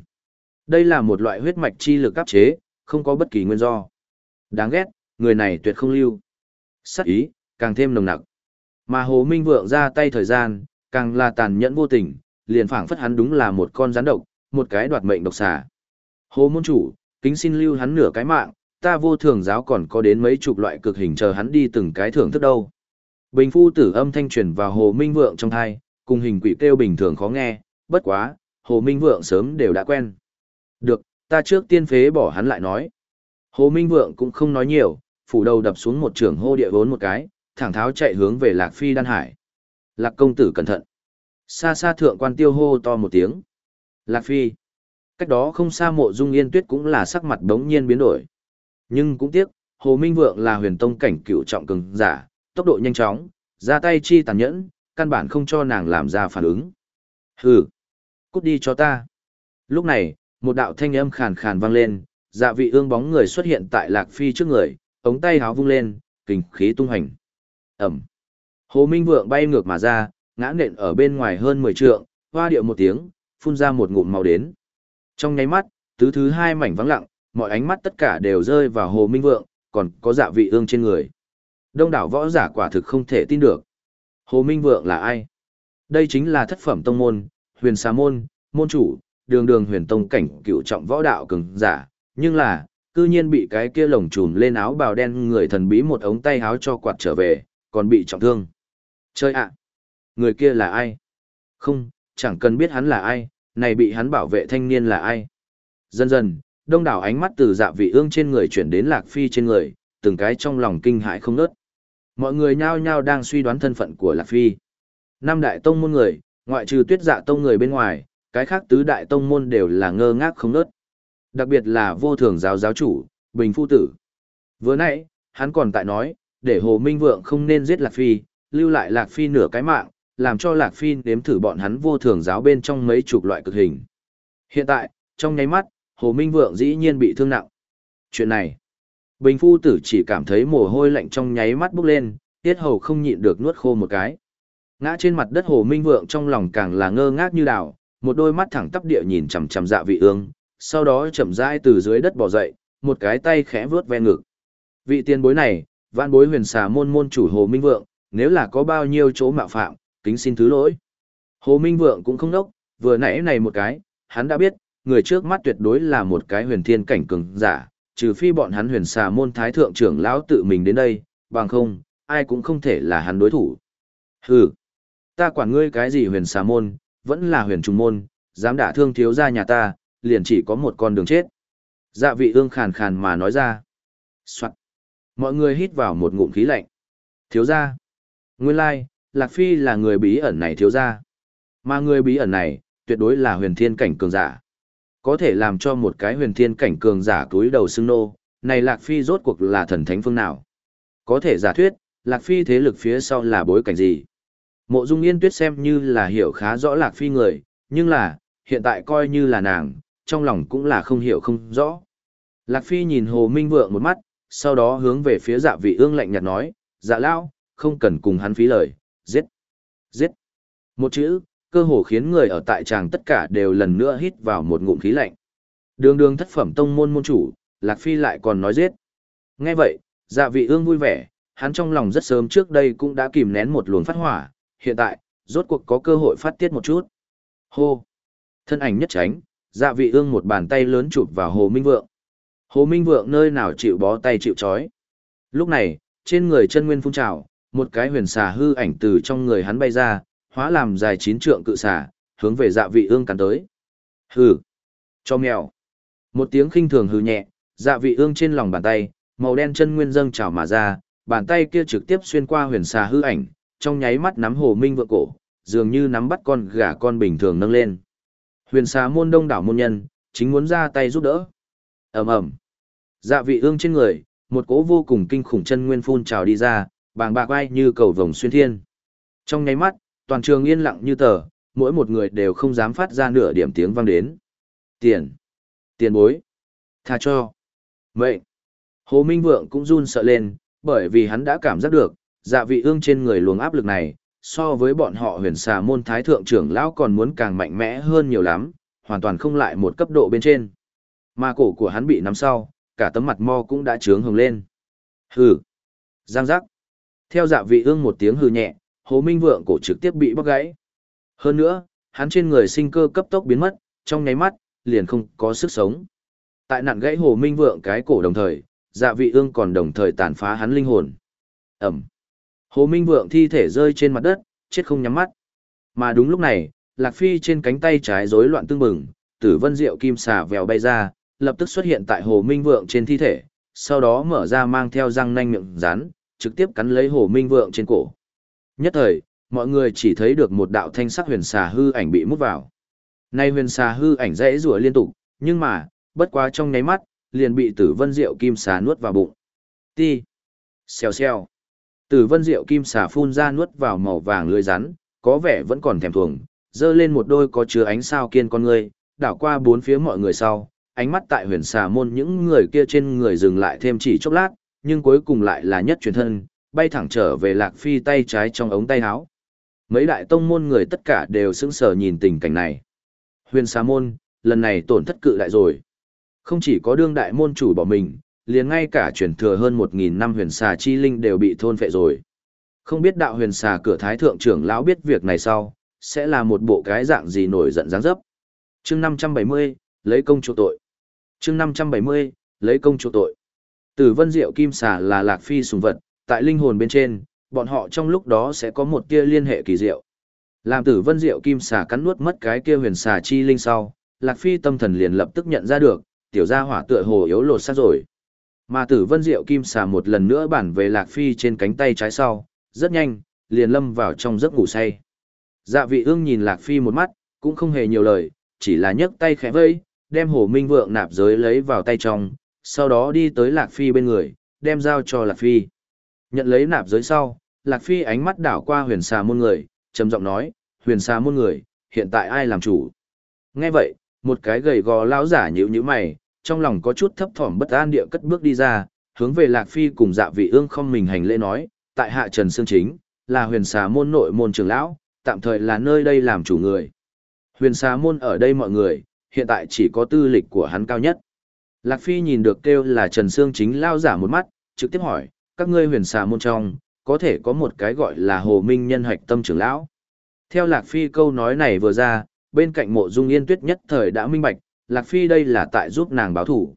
Đây là một loại huyết mạch chi lực áp chế, không có bất kỳ nguyên do. Đáng ghét, người này tuyệt không lưu. Sắc ý, càng thêm nồng nặc. Mà Hồ Minh Vượng ra tay thời gian, càng là tàn nhẫn vô tình, liền phảng phất hắn đúng là một con rắn độc, một cái đoạt mệnh độc xà. Hồ môn chủ, kính xin lưu hắn nửa cái mạng, ta vô thường giáo còn có đến mấy chục loại cực hình chờ hắn đi từng cái thưởng thức đâu. Bình phu tử âm thanh truyền vào Hồ Minh Vượng trong thai, cùng hình quỷ kêu bình thường khó nghe, bất quá, Hồ Minh Vượng sớm đều đã quen. Được, ta trước tiên phế bỏ hắn lại nói. Hồ Minh Vượng cũng không nói nhiều, phủ đầu đập xuống một trường hô địa vốn một cái, thẳng tháo chạy hướng về Lạc Phi Đan Hải. Lạc công tử cẩn thận. Xa xa thượng quan tiêu hô to một tiếng. Lạc Phi. Cách đó không xa mộ dung yên tuyết cũng là sắc mặt đống nhiên biến đổi. Nhưng cũng tiếc, Hồ Minh Vượng là huyền tông cảnh cựu trọng cường giả, tốc độ nhanh chóng, ra tay chi tàn nhẫn, căn bản không cho nàng làm ra phản ứng. Hừ, cút đi cho ta. Lúc này, một đạo thanh âm khàn khàn vang lên, dạ vị ương bóng người xuất hiện tại Lạc Phi trước người, ống tay háo vung lên, kình khí tung hành. Ẩm. Hồ Minh Vượng bay ngược mà ra, ngã nện ở bên ngoài hơn 10 trượng, hoa điệu một tiếng, phun ra một ngụm màu đến. Trong nháy mắt, tứ thứ hai mảnh vắng lặng, mọi ánh mắt tất cả đều rơi vào Hồ Minh Vượng, còn có dạ vị ương trên người. Đông đảo võ giả quả thực không thể tin được. Hồ Minh Vượng là ai? Đây chính là thất phẩm tông môn, huyền xà môn, môn chủ, đường đường huyền tông cảnh cựu trọng võ đạo cường giả, nhưng là, cư nhiên bị cái kia lồng trùm lên áo bào đen người thần bí một ống tay áo cho quạt trở về, còn bị trọng thương. Chơi ạ! người kia là ai? Không, chẳng cần biết hắn là ai, này bị hắn bảo vệ thanh niên là ai. Dần dần, đông đảo ánh mắt từ dạ vị ương trên người chuyển đến lạc phi trên người, từng cái trong lòng kinh hãi không nớt. Mọi người nhao nhao đang suy đoán thân phận của lạc phi. Năm đại tông môn người, ngoại trừ tuyết dạ tông người bên ngoài, cái khác tứ đại tông môn đều là ngơ ngác không nớt. Đặc biệt là vô thường giáo giáo chủ, bình phu tử. Vừa nãy, hắn còn tại nói, để Hồ Minh Vượng không nên giết Lạc Phi, lưu lại Lạc Phi nửa cái mạng, làm cho Lạc Phi nếm thử bọn hắn vô thường giáo bên trong mấy chục loại cực hình. Hiện tại, trong nháy mắt, Hồ Minh Vượng dĩ nhiên bị thương nặng. Chuyện này, Bình Phu Tử chỉ cảm thấy mồ hôi lạnh trong nháy mắt bốc lên, tiết hầu không nhịn được nuốt khô một cái. Ngã trên mặt đất Hồ Minh Vượng trong lòng càng là ngơ ngác như đảo, một đôi mắt thẳng tắp địa nhìn chằm chằm dạ vị ương, sau đó chậm rãi từ dưới đất bò dậy, một cái tay khẽ vướt ve ngực. Vị tiền bối này, vạn bối huyền xà môn môn chủ Hồ Minh Vượng, nếu là có bao nhiêu chỗ mạo phạm, kính xin thứ lỗi. Hồ Minh Vượng cũng không đốc, vừa nãy này một cái, hắn đã biết, người trước mắt tuyệt đối là một cái huyền thiên cảnh cường giả, trừ phi bọn hắn huyền xà môn thái thượng trưởng lão tự mình đến đây, bằng không, ai cũng không thể là hắn đối thủ. Hừ, ta quản ngươi cái gì huyền xà môn, vẫn là huyền trùng môn, dám đả thương thiếu gia nhà ta, liền chỉ có một con đường chết. Dạ vị ương khàn khàn mà nói ra. Soạn. Mọi người hít vào một ngụm khí lạnh. Thiếu gia. Nguyên lai, Lạc Phi là người bí ẩn này thiếu gia. Mà người bí ẩn này, tuyệt đối là huyền thiên cảnh cường giả. Có thể làm cho một cái huyền thiên cảnh cường giả túi đầu xưng nô, này Lạc Phi rốt cuộc là thần thánh phương nào? Có thể giả thuyết, Lạc Phi thế lực phía sau là bối cảnh gì? Mộ Dung Yên Tuyết xem như là hiểu khá rõ Lạc Phi người, nhưng là, hiện tại coi như là nàng, trong lòng cũng là không hiểu không rõ. Lạc Phi nhìn Hồ Minh Vượng một mắt, sau đó hướng về phía dạ vị ương lạnh nhạt nói, dạ lao, không cần cùng hắn phí lời, giết, giết. Một chữ, cơ hồ khiến người ở tại tràng tất cả đều lần nữa hít vào một ngụm khí lạnh. Đường đường thất phẩm tông môn môn chủ, Lạc Phi lại còn nói giết. Nghe vậy, dạ vị ương vui vẻ, hắn trong lòng rất sớm trước đây cũng đã kìm nén một luồng phát hỏa, hiện tại, rốt cuộc có cơ hội phát tiết một chút. Hô! Thân ảnh nhất tránh, dạ vị ương một bàn tay lớn chụp vào Hồ Minh Vượng. Hồ Minh Vượng nơi nào chịu bó tay chịu chói. Lúc này, trên người chân nguyên phun trào, một cái huyền xà hư ảnh từ trong người hắn bay ra, hóa làm dài chín trượng cự xà, hướng về dạ vị ương cắn tới. Hừ! Cho mèo! Một tiếng khinh thường hừ nhẹ, dạ vị ương trên lòng bàn tay, màu đen chân nguyên dâng trào mà ra, bàn tay kia trực tiếp xuyên qua huyền xà hư ảnh, trong nháy mắt nắm Hồ Minh Vượng cổ, dường như nắm bắt con gà con bình thường nâng lên. Huyền xà môn đông đảo môn nhân, chính muốn ra tay giúp đỡ ầm ầm, Dạ vị ương trên người, một cỗ vô cùng kinh khủng chân nguyên phun trào đi ra, bàng bạc bay như cầu vồng xuyên thiên. Trong nháy mắt, toàn trường yên lặng như tờ, mỗi một người đều không dám phát ra nửa điểm tiếng vang đến. Tiền, tiền bối, tha cho, mệnh. Hồ Minh Vượng cũng run sợ lên, bởi vì hắn đã cảm giác được, dạ vị ương trên người luồng áp lực này, so với bọn họ huyền xà môn thái thượng trưởng lão còn muốn càng mạnh mẽ hơn nhiều lắm, hoàn toàn không lại một cấp độ bên trên. Mà cổ của hắn bị nắm sau, cả tấm mặt mo cũng đã trướng hồng lên. Hừ. Giang giác. Theo dạ vị ương một tiếng hừ nhẹ, Hồ Minh Vượng cổ trực tiếp bị bóc gãy. Hơn nữa, hắn trên người sinh cơ cấp tốc biến mất, trong nháy mắt, liền không có sức sống. Tại nạn gãy Hồ Minh Vượng cái cổ đồng thời, dạ vị ương còn đồng thời tàn phá hắn linh hồn. Ẩm. Hồ Minh Vượng thi thể rơi trên mặt đất, chết không nhắm mắt. Mà đúng lúc này, Lạc Phi trên cánh tay trái rối loạn tương bừng, tử vân diệu kim xà vèo bay ra, lập tức xuất hiện tại Hồ Minh Vượng trên thi thể, sau đó mở ra mang theo răng nanh miệng rắn, trực tiếp cắn lấy Hồ Minh Vượng trên cổ. Nhất thời, mọi người chỉ thấy được một đạo thanh sắc huyền xà hư ảnh bị mút vào. Nay huyền xà hư ảnh dễ rủa liên tục, nhưng mà, bất quá trong nháy mắt, liền bị tử vân diệu kim xà nuốt vào bụng. Ti. Xèo xèo. Tử vân diệu kim xà phun ra nuốt vào màu vàng lưới rắn, có vẻ vẫn còn thèm thuồng, dơ lên một đôi có chứa ánh sao kiên con người, đảo qua bốn phía mọi người sau, ánh mắt tại huyền xà môn những người kia trên người dừng lại thêm chỉ chốc lát, nhưng cuối cùng lại là nhất truyền thân, bay thẳng trở về lạc phi tay trái trong ống tay áo. Mấy đại tông môn người tất cả đều sững sờ nhìn tình cảnh này. Huyền xà môn, lần này tổn thất cự đại rồi. Không chỉ có đương đại môn chủ bỏ mình, liền ngay cả truyền thừa hơn một nghìn năm huyền xà chi linh đều bị thôn phệ rồi. Không biết đạo huyền xà cửa thái thượng trưởng lão biết việc này sau, sẽ là một bộ cái dạng gì nổi giận dáng dấp. Chương năm trăm bảy mươi lấy công chủ tội. Chương năm trăm bảy mươi lấy công chủ tội. Tử Vân Diệu Kim Xà là Lạc Phi sùng vật, tại linh hồn bên trên, bọn họ trong lúc đó sẽ có một tia liên hệ kỳ diệu. Làm Tử Vân Diệu Kim Xà cắn nuốt mất cái kia huyền xà chi linh sau, Lạc Phi tâm thần liền lập tức nhận ra được, tiểu gia hỏa tựa hồ yếu lột sát rồi. Mà tử vân diệu kim xà một lần nữa bản về lạc phi trên cánh tay trái sau, rất nhanh, liền lâm vào trong giấc ngủ say. Dạ vị ương nhìn lạc phi một mắt, cũng không hề nhiều lời, chỉ là nhấc tay khẽ vây, đem hồ minh vượng nạp giới lấy vào tay trong, sau đó đi tới lạc phi bên người, đem giao cho lạc phi. Nhận lấy nạp giới sau, lạc phi ánh mắt đảo qua huyền xà môn người, trầm giọng nói, huyền xà môn người, hiện tại ai làm chủ? Nghe vậy, một cái gầy gò lão giả nhíu nhíu mày, trong lòng có chút thấp thỏm bất an địa cất bước đi ra, hướng về Lạc Phi cùng dạ vị ương không mình hành lễ nói, tại hạ Trần Sương Chính, là huyền xà môn nội môn trưởng lão, tạm thời là nơi đây làm chủ người. Huyền xà môn ở đây mọi người, hiện tại chỉ có tư lịch của hắn cao nhất. Lạc Phi nhìn được kêu là Trần Sương Chính lao giả một mắt, trực tiếp hỏi, các ngươi huyền xà môn trong, có thể có một cái gọi là Hồ Minh nhân hạch tâm trưởng lão. Theo Lạc Phi câu nói này vừa ra, bên cạnh mộ dung yên tuyết nhất thời đã minh bạch, Lạc Phi đây là tại giúp nàng báo thủ.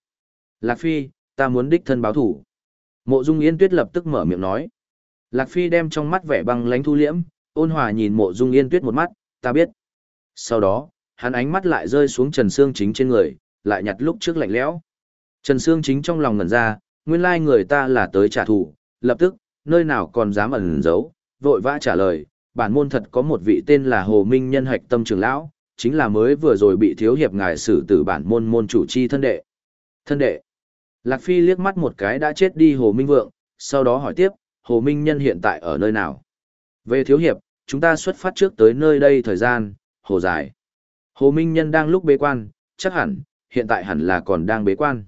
Lạc Phi, ta muốn đích thân báo thủ. Mộ dung yên tuyết lập tức mở miệng nói. Lạc Phi đem trong mắt vẻ băng lánh thu liễm, ôn hòa nhìn mộ dung yên tuyết một mắt, ta biết. Sau đó, hắn ánh mắt lại rơi xuống Trần Sương Chính trên người, lại nhặt lúc trước lạnh lẽo. Trần Sương Chính trong lòng ngẩn ra, nguyên lai người ta là tới trả thù, lập tức, nơi nào còn dám ẩn giấu, vội vã trả lời, bản môn thật có một vị tên là Hồ Minh Nhân Hạch Tâm Trường Lão, chính là mới vừa rồi bị thiếu hiệp ngài xử tử bản môn môn chủ chi thân đệ. Thân đệ. Lạc Phi liếc mắt một cái đã chết đi Hồ Minh Vượng, sau đó hỏi tiếp, Hồ Minh Nhân hiện tại ở nơi nào? Về thiếu hiệp, chúng ta xuất phát trước tới nơi đây thời gian, hồ dài. Hồ Minh Nhân đang lúc bế quan, chắc hẳn, hiện tại hẳn là còn đang bế quan.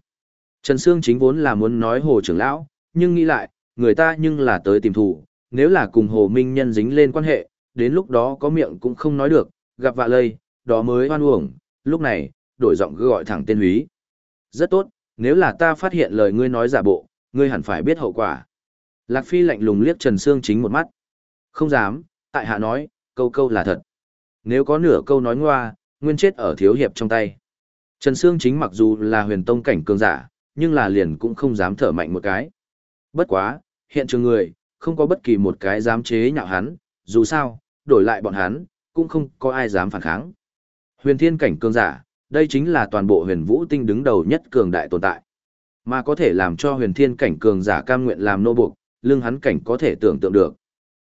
Trần Sương chính vốn là muốn nói Hồ trưởng lão, nhưng nghĩ lại, người ta nhưng là tới tìm thủ, nếu là cùng Hồ Minh Nhân dính lên quan hệ, đến lúc đó có miệng cũng không nói được, gặp vạ lây, đó mới oan uổng, lúc này, đổi giọng gọi thẳng tên húy. Rất tốt, nếu là ta phát hiện lời ngươi nói giả bộ, ngươi hẳn phải biết hậu quả. Lạc Phi lạnh lùng liếc Trần Sương chính một mắt. Không dám, tại hạ nói, câu câu là thật. Nếu có nửa câu nói ngoa, nguyên chết ở thiếu hiệp trong tay. Trần Sương chính mặc dù là huyền tông cảnh cường giả, nhưng là liền cũng không dám thở mạnh một cái. Bất quá, hiện trường người, không có bất kỳ một cái dám chế nhạo hắn, dù sao, đổi lại bọn hắn, cũng không có ai dám phản kháng. Huyền thiên cảnh cường giả, đây chính là toàn bộ huyền vũ tinh đứng đầu nhất cường đại tồn tại. Mà có thể làm cho huyền thiên cảnh cường giả cam nguyện làm nô buộc, lưng hắn cảnh có thể tưởng tượng được.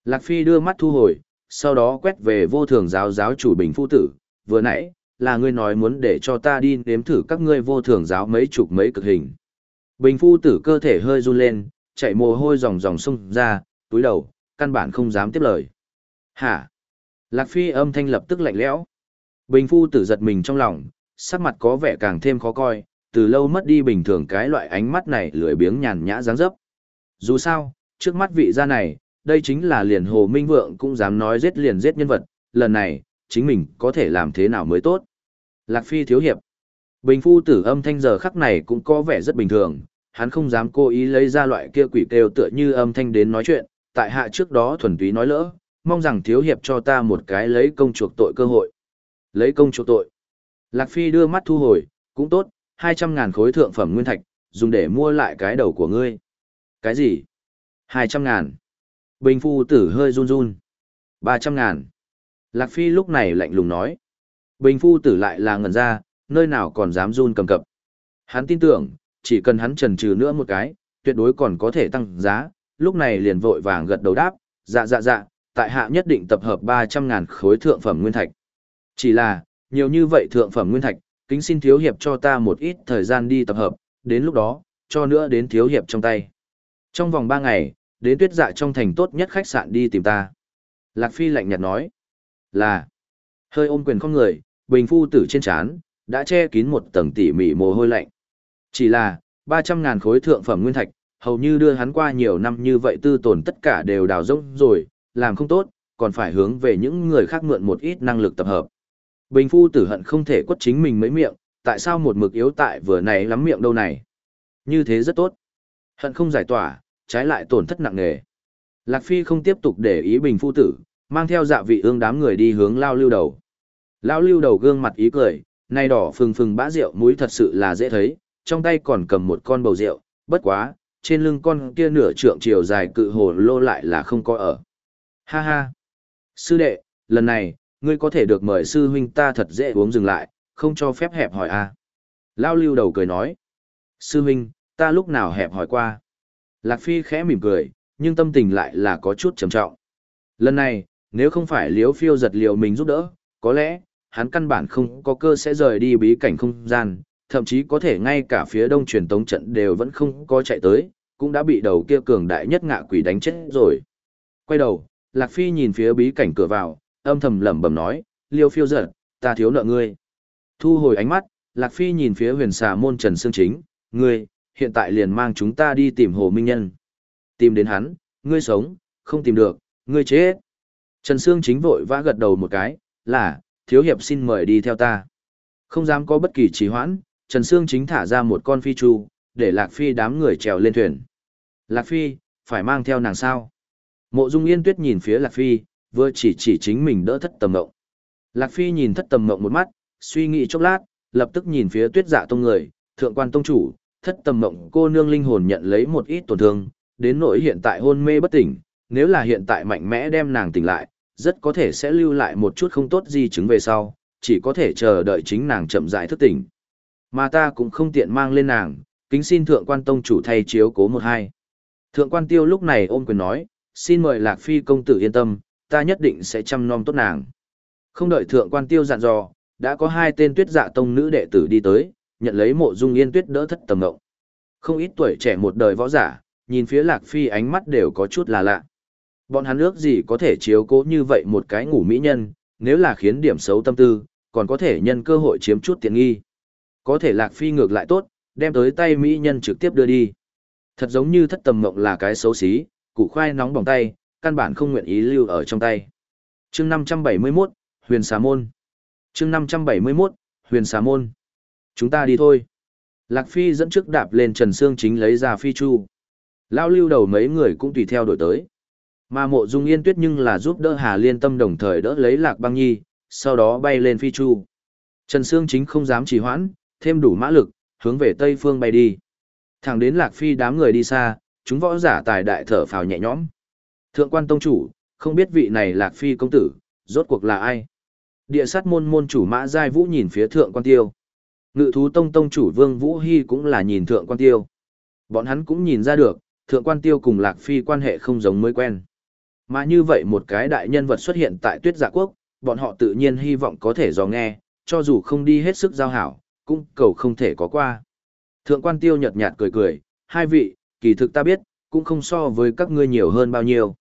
Lạc Phi đưa mắt thu hồi, sau đó quét về vô thường giáo giáo chủ bình phu tử, vừa nãy, là ngươi nói muốn để cho ta đi nếm thử các ngươi vô thường giáo mấy chục mấy cực hình. Bình phu tử cơ thể hơi run lên, chạy mồ hôi ròng ròng sông ra, túi đầu, căn bản không dám tiếp lời. Hả? Lạc Phi âm thanh lập tức lạnh lẽo. Bình phu tử giật mình trong lòng, sắc mặt có vẻ càng thêm khó coi, từ lâu mất đi bình thường cái loại ánh mắt này lười biếng nhàn nhã dáng dấp. Dù sao, trước mắt vị gia này, đây chính là liền Hồ Minh Vượng cũng dám nói giết liền giết nhân vật, lần này, chính mình có thể làm thế nào mới tốt. Lạc Phi thiếu hiệp. Bình phu tử âm thanh giờ khắc này cũng có vẻ rất bình thường, hắn không dám cố ý lấy ra loại kia quỷ kêu tựa như âm thanh đến nói chuyện, tại hạ trước đó thuần túy nói lỡ, mong rằng thiếu hiệp cho ta một cái lấy công chuộc tội cơ hội. Lấy công chuộc tội. Lạc Phi đưa mắt thu hồi, cũng tốt, 200 ngàn khối thượng phẩm nguyên thạch, dùng để mua lại cái đầu của ngươi. Cái gì? 200 ngàn. Bình phu tử hơi run run. 300 ngàn. Lạc Phi lúc này lạnh lùng nói. Bình phu tử lại là ngẩn ra, nơi nào còn dám run cầm cập. Hắn tin tưởng, chỉ cần hắn trần trừ nữa một cái, tuyệt đối còn có thể tăng giá, lúc này liền vội vàng gật đầu đáp, dạ dạ dạ, tại hạ nhất định tập hợp 300 ngàn khối thượng phẩm nguyên thạch. Chỉ là, nhiều như vậy thượng phẩm nguyên thạch, kính xin thiếu hiệp cho ta một ít thời gian đi tập hợp, đến lúc đó, cho nữa đến thiếu hiệp trong tay. Trong vòng 3 ngày, đến tuyết dạ trong thành tốt nhất khách sạn đi tìm ta. Lạc Phi lạnh nhạt nói, là, hơi ôm quyền con người, bình phu tử trên chán, đã che kín một tầng tỉ mỉ mồ hôi lạnh. Chỉ là, 300 ngàn khối thượng phẩm nguyên thạch, hầu như đưa hắn qua nhiều năm như vậy tư tồn tất cả đều đào rông rồi, làm không tốt, còn phải hướng về những người khác mượn một ít năng lực tập hợp. Bình phu tử hận không thể quất chính mình mấy miệng, tại sao một mực yếu tại vừa này lắm miệng đâu này. Như thế rất tốt. Hận không giải tỏa, trái lại tổn thất nặng nề. Lạc Phi không tiếp tục để ý bình phu tử, mang theo dạ vị ương đám người đi hướng lao lưu đầu. Lao lưu đầu gương mặt ý cười, nay đỏ phừng phừng bã rượu muối thật sự là dễ thấy, trong tay còn cầm một con bầu rượu, bất quá, trên lưng con kia nửa trượng chiều dài cự hồ lô lại là không có ở. Ha ha! Sư đệ, lần này, ngươi có thể được mời sư huynh ta thật dễ uống dừng lại, không cho phép hẹp hỏi a. À. Lao lưu đầu cười nói. Sư huynh, ta lúc nào hẹp hỏi qua. Lạc Phi khẽ mỉm cười, nhưng tâm tình lại là có chút trầm trọng. Lần này, nếu không phải liếu phiêu giật liều mình giúp đỡ, có lẽ, hắn căn bản không có cơ sẽ rời đi bí cảnh không gian, thậm chí có thể ngay cả phía đông truyền tống trận đều vẫn không có chạy tới, cũng đã bị đầu kia cường đại nhất ngạ quỷ đánh chết rồi. Quay đầu, Lạc Phi nhìn phía bí cảnh cửa vào, âm thầm lẩm bẩm nói, liêu phiêu giật, ta thiếu nợ ngươi. Thu hồi ánh mắt, Lạc Phi nhìn phía huyền xà môn Trần Sương Chính, ngươi, hiện tại liền mang chúng ta đi tìm Hồ Minh Nhân. Tìm đến hắn, ngươi sống, không tìm được, ngươi chết. Trần Sương Chính vội vã gật đầu một cái, là, thiếu hiệp xin mời đi theo ta. Không dám có bất kỳ trì hoãn, Trần Sương Chính thả ra một con phi chu, để Lạc Phi đám người trèo lên thuyền. Lạc Phi, phải mang theo nàng sao? Mộ Dung Yên Tuyết nhìn phía Lạc Phi, vừa chỉ chỉ chính mình đỡ thất tầm mộng. Lạc Phi nhìn thất tầm mộng một mắt, suy nghĩ chốc lát, lập tức nhìn phía tuyết dạ tông người, thượng quan tông chủ, thất tầm mộng cô nương linh hồn nhận lấy một ít tổn thương, đến nỗi hiện tại hôn mê bất tỉnh, nếu là hiện tại mạnh mẽ đem nàng tỉnh lại, rất có thể sẽ lưu lại một chút không tốt gì chứng về sau, chỉ có thể chờ đợi chính nàng chậm rãi thức tỉnh. Mà ta cũng không tiện mang lên nàng, kính xin thượng quan tông chủ thay chiếu cố một hai. Thượng quan tiêu lúc này ôm quyền nói, xin mời Lạc Phi công tử yên tâm, ta nhất định sẽ chăm nom tốt nàng. Không đợi thượng quan tiêu dặn dò, đã có hai tên tuyết dạ tông nữ đệ tử đi tới, nhận lấy mộ dung yên tuyết đỡ thất tầm ngộng. Không ít tuổi trẻ một đời võ giả, nhìn phía Lạc Phi ánh mắt đều có chút là lạ. Bọn hắn ước gì có thể chiếu cố như vậy một cái ngủ mỹ nhân, nếu là khiến điểm xấu tâm tư, còn có thể nhân cơ hội chiếm chút tiện nghi. Có thể Lạc Phi ngược lại tốt, đem tới tay mỹ nhân trực tiếp đưa đi. Thật giống như thất tầm mộng là cái xấu xí, củ khoai nóng bỏng tay, căn bản không nguyện ý lưu ở trong tay. chương 571, Huyền Xà Môn. chương 571, Huyền Xà Môn. Chúng ta đi thôi. Lạc Phi dẫn trước đạp lên Trần Sương chính lấy ra phi chu. Lao lưu đầu mấy người cũng tùy theo đổi tới. Mà mộ dung yên tuyết nhưng là giúp đỡ Hà Liên Tâm đồng thời đỡ lấy Lạc Băng Nhi, sau đó bay lên phi chu. Trần Sương chính không dám trì hoãn, thêm đủ mã lực, hướng về Tây Phương bay đi. Thẳng đến Lạc Phi đám người đi xa, chúng võ giả tài đại thở phào nhẹ nhõm. Thượng quan tông chủ, không biết vị này Lạc Phi công tử, rốt cuộc là ai? Địa sát môn môn chủ Mã Giai Vũ nhìn phía thượng quan tiêu. Ngự thú tông tông chủ Vương Vũ Hy cũng là nhìn thượng quan tiêu. Bọn hắn cũng nhìn ra được, thượng quan tiêu cùng Lạc Phi quan hệ không giống mới quen. Mà như vậy một cái đại nhân vật xuất hiện tại tuyết dạ quốc, bọn họ tự nhiên hy vọng có thể dò nghe, cho dù không đi hết sức giao hảo, cũng cầu không thể có qua. Thượng quan tiêu nhật nhạt cười cười, hai vị, kỳ thực ta biết, cũng không so với các ngươi nhiều hơn bao nhiêu.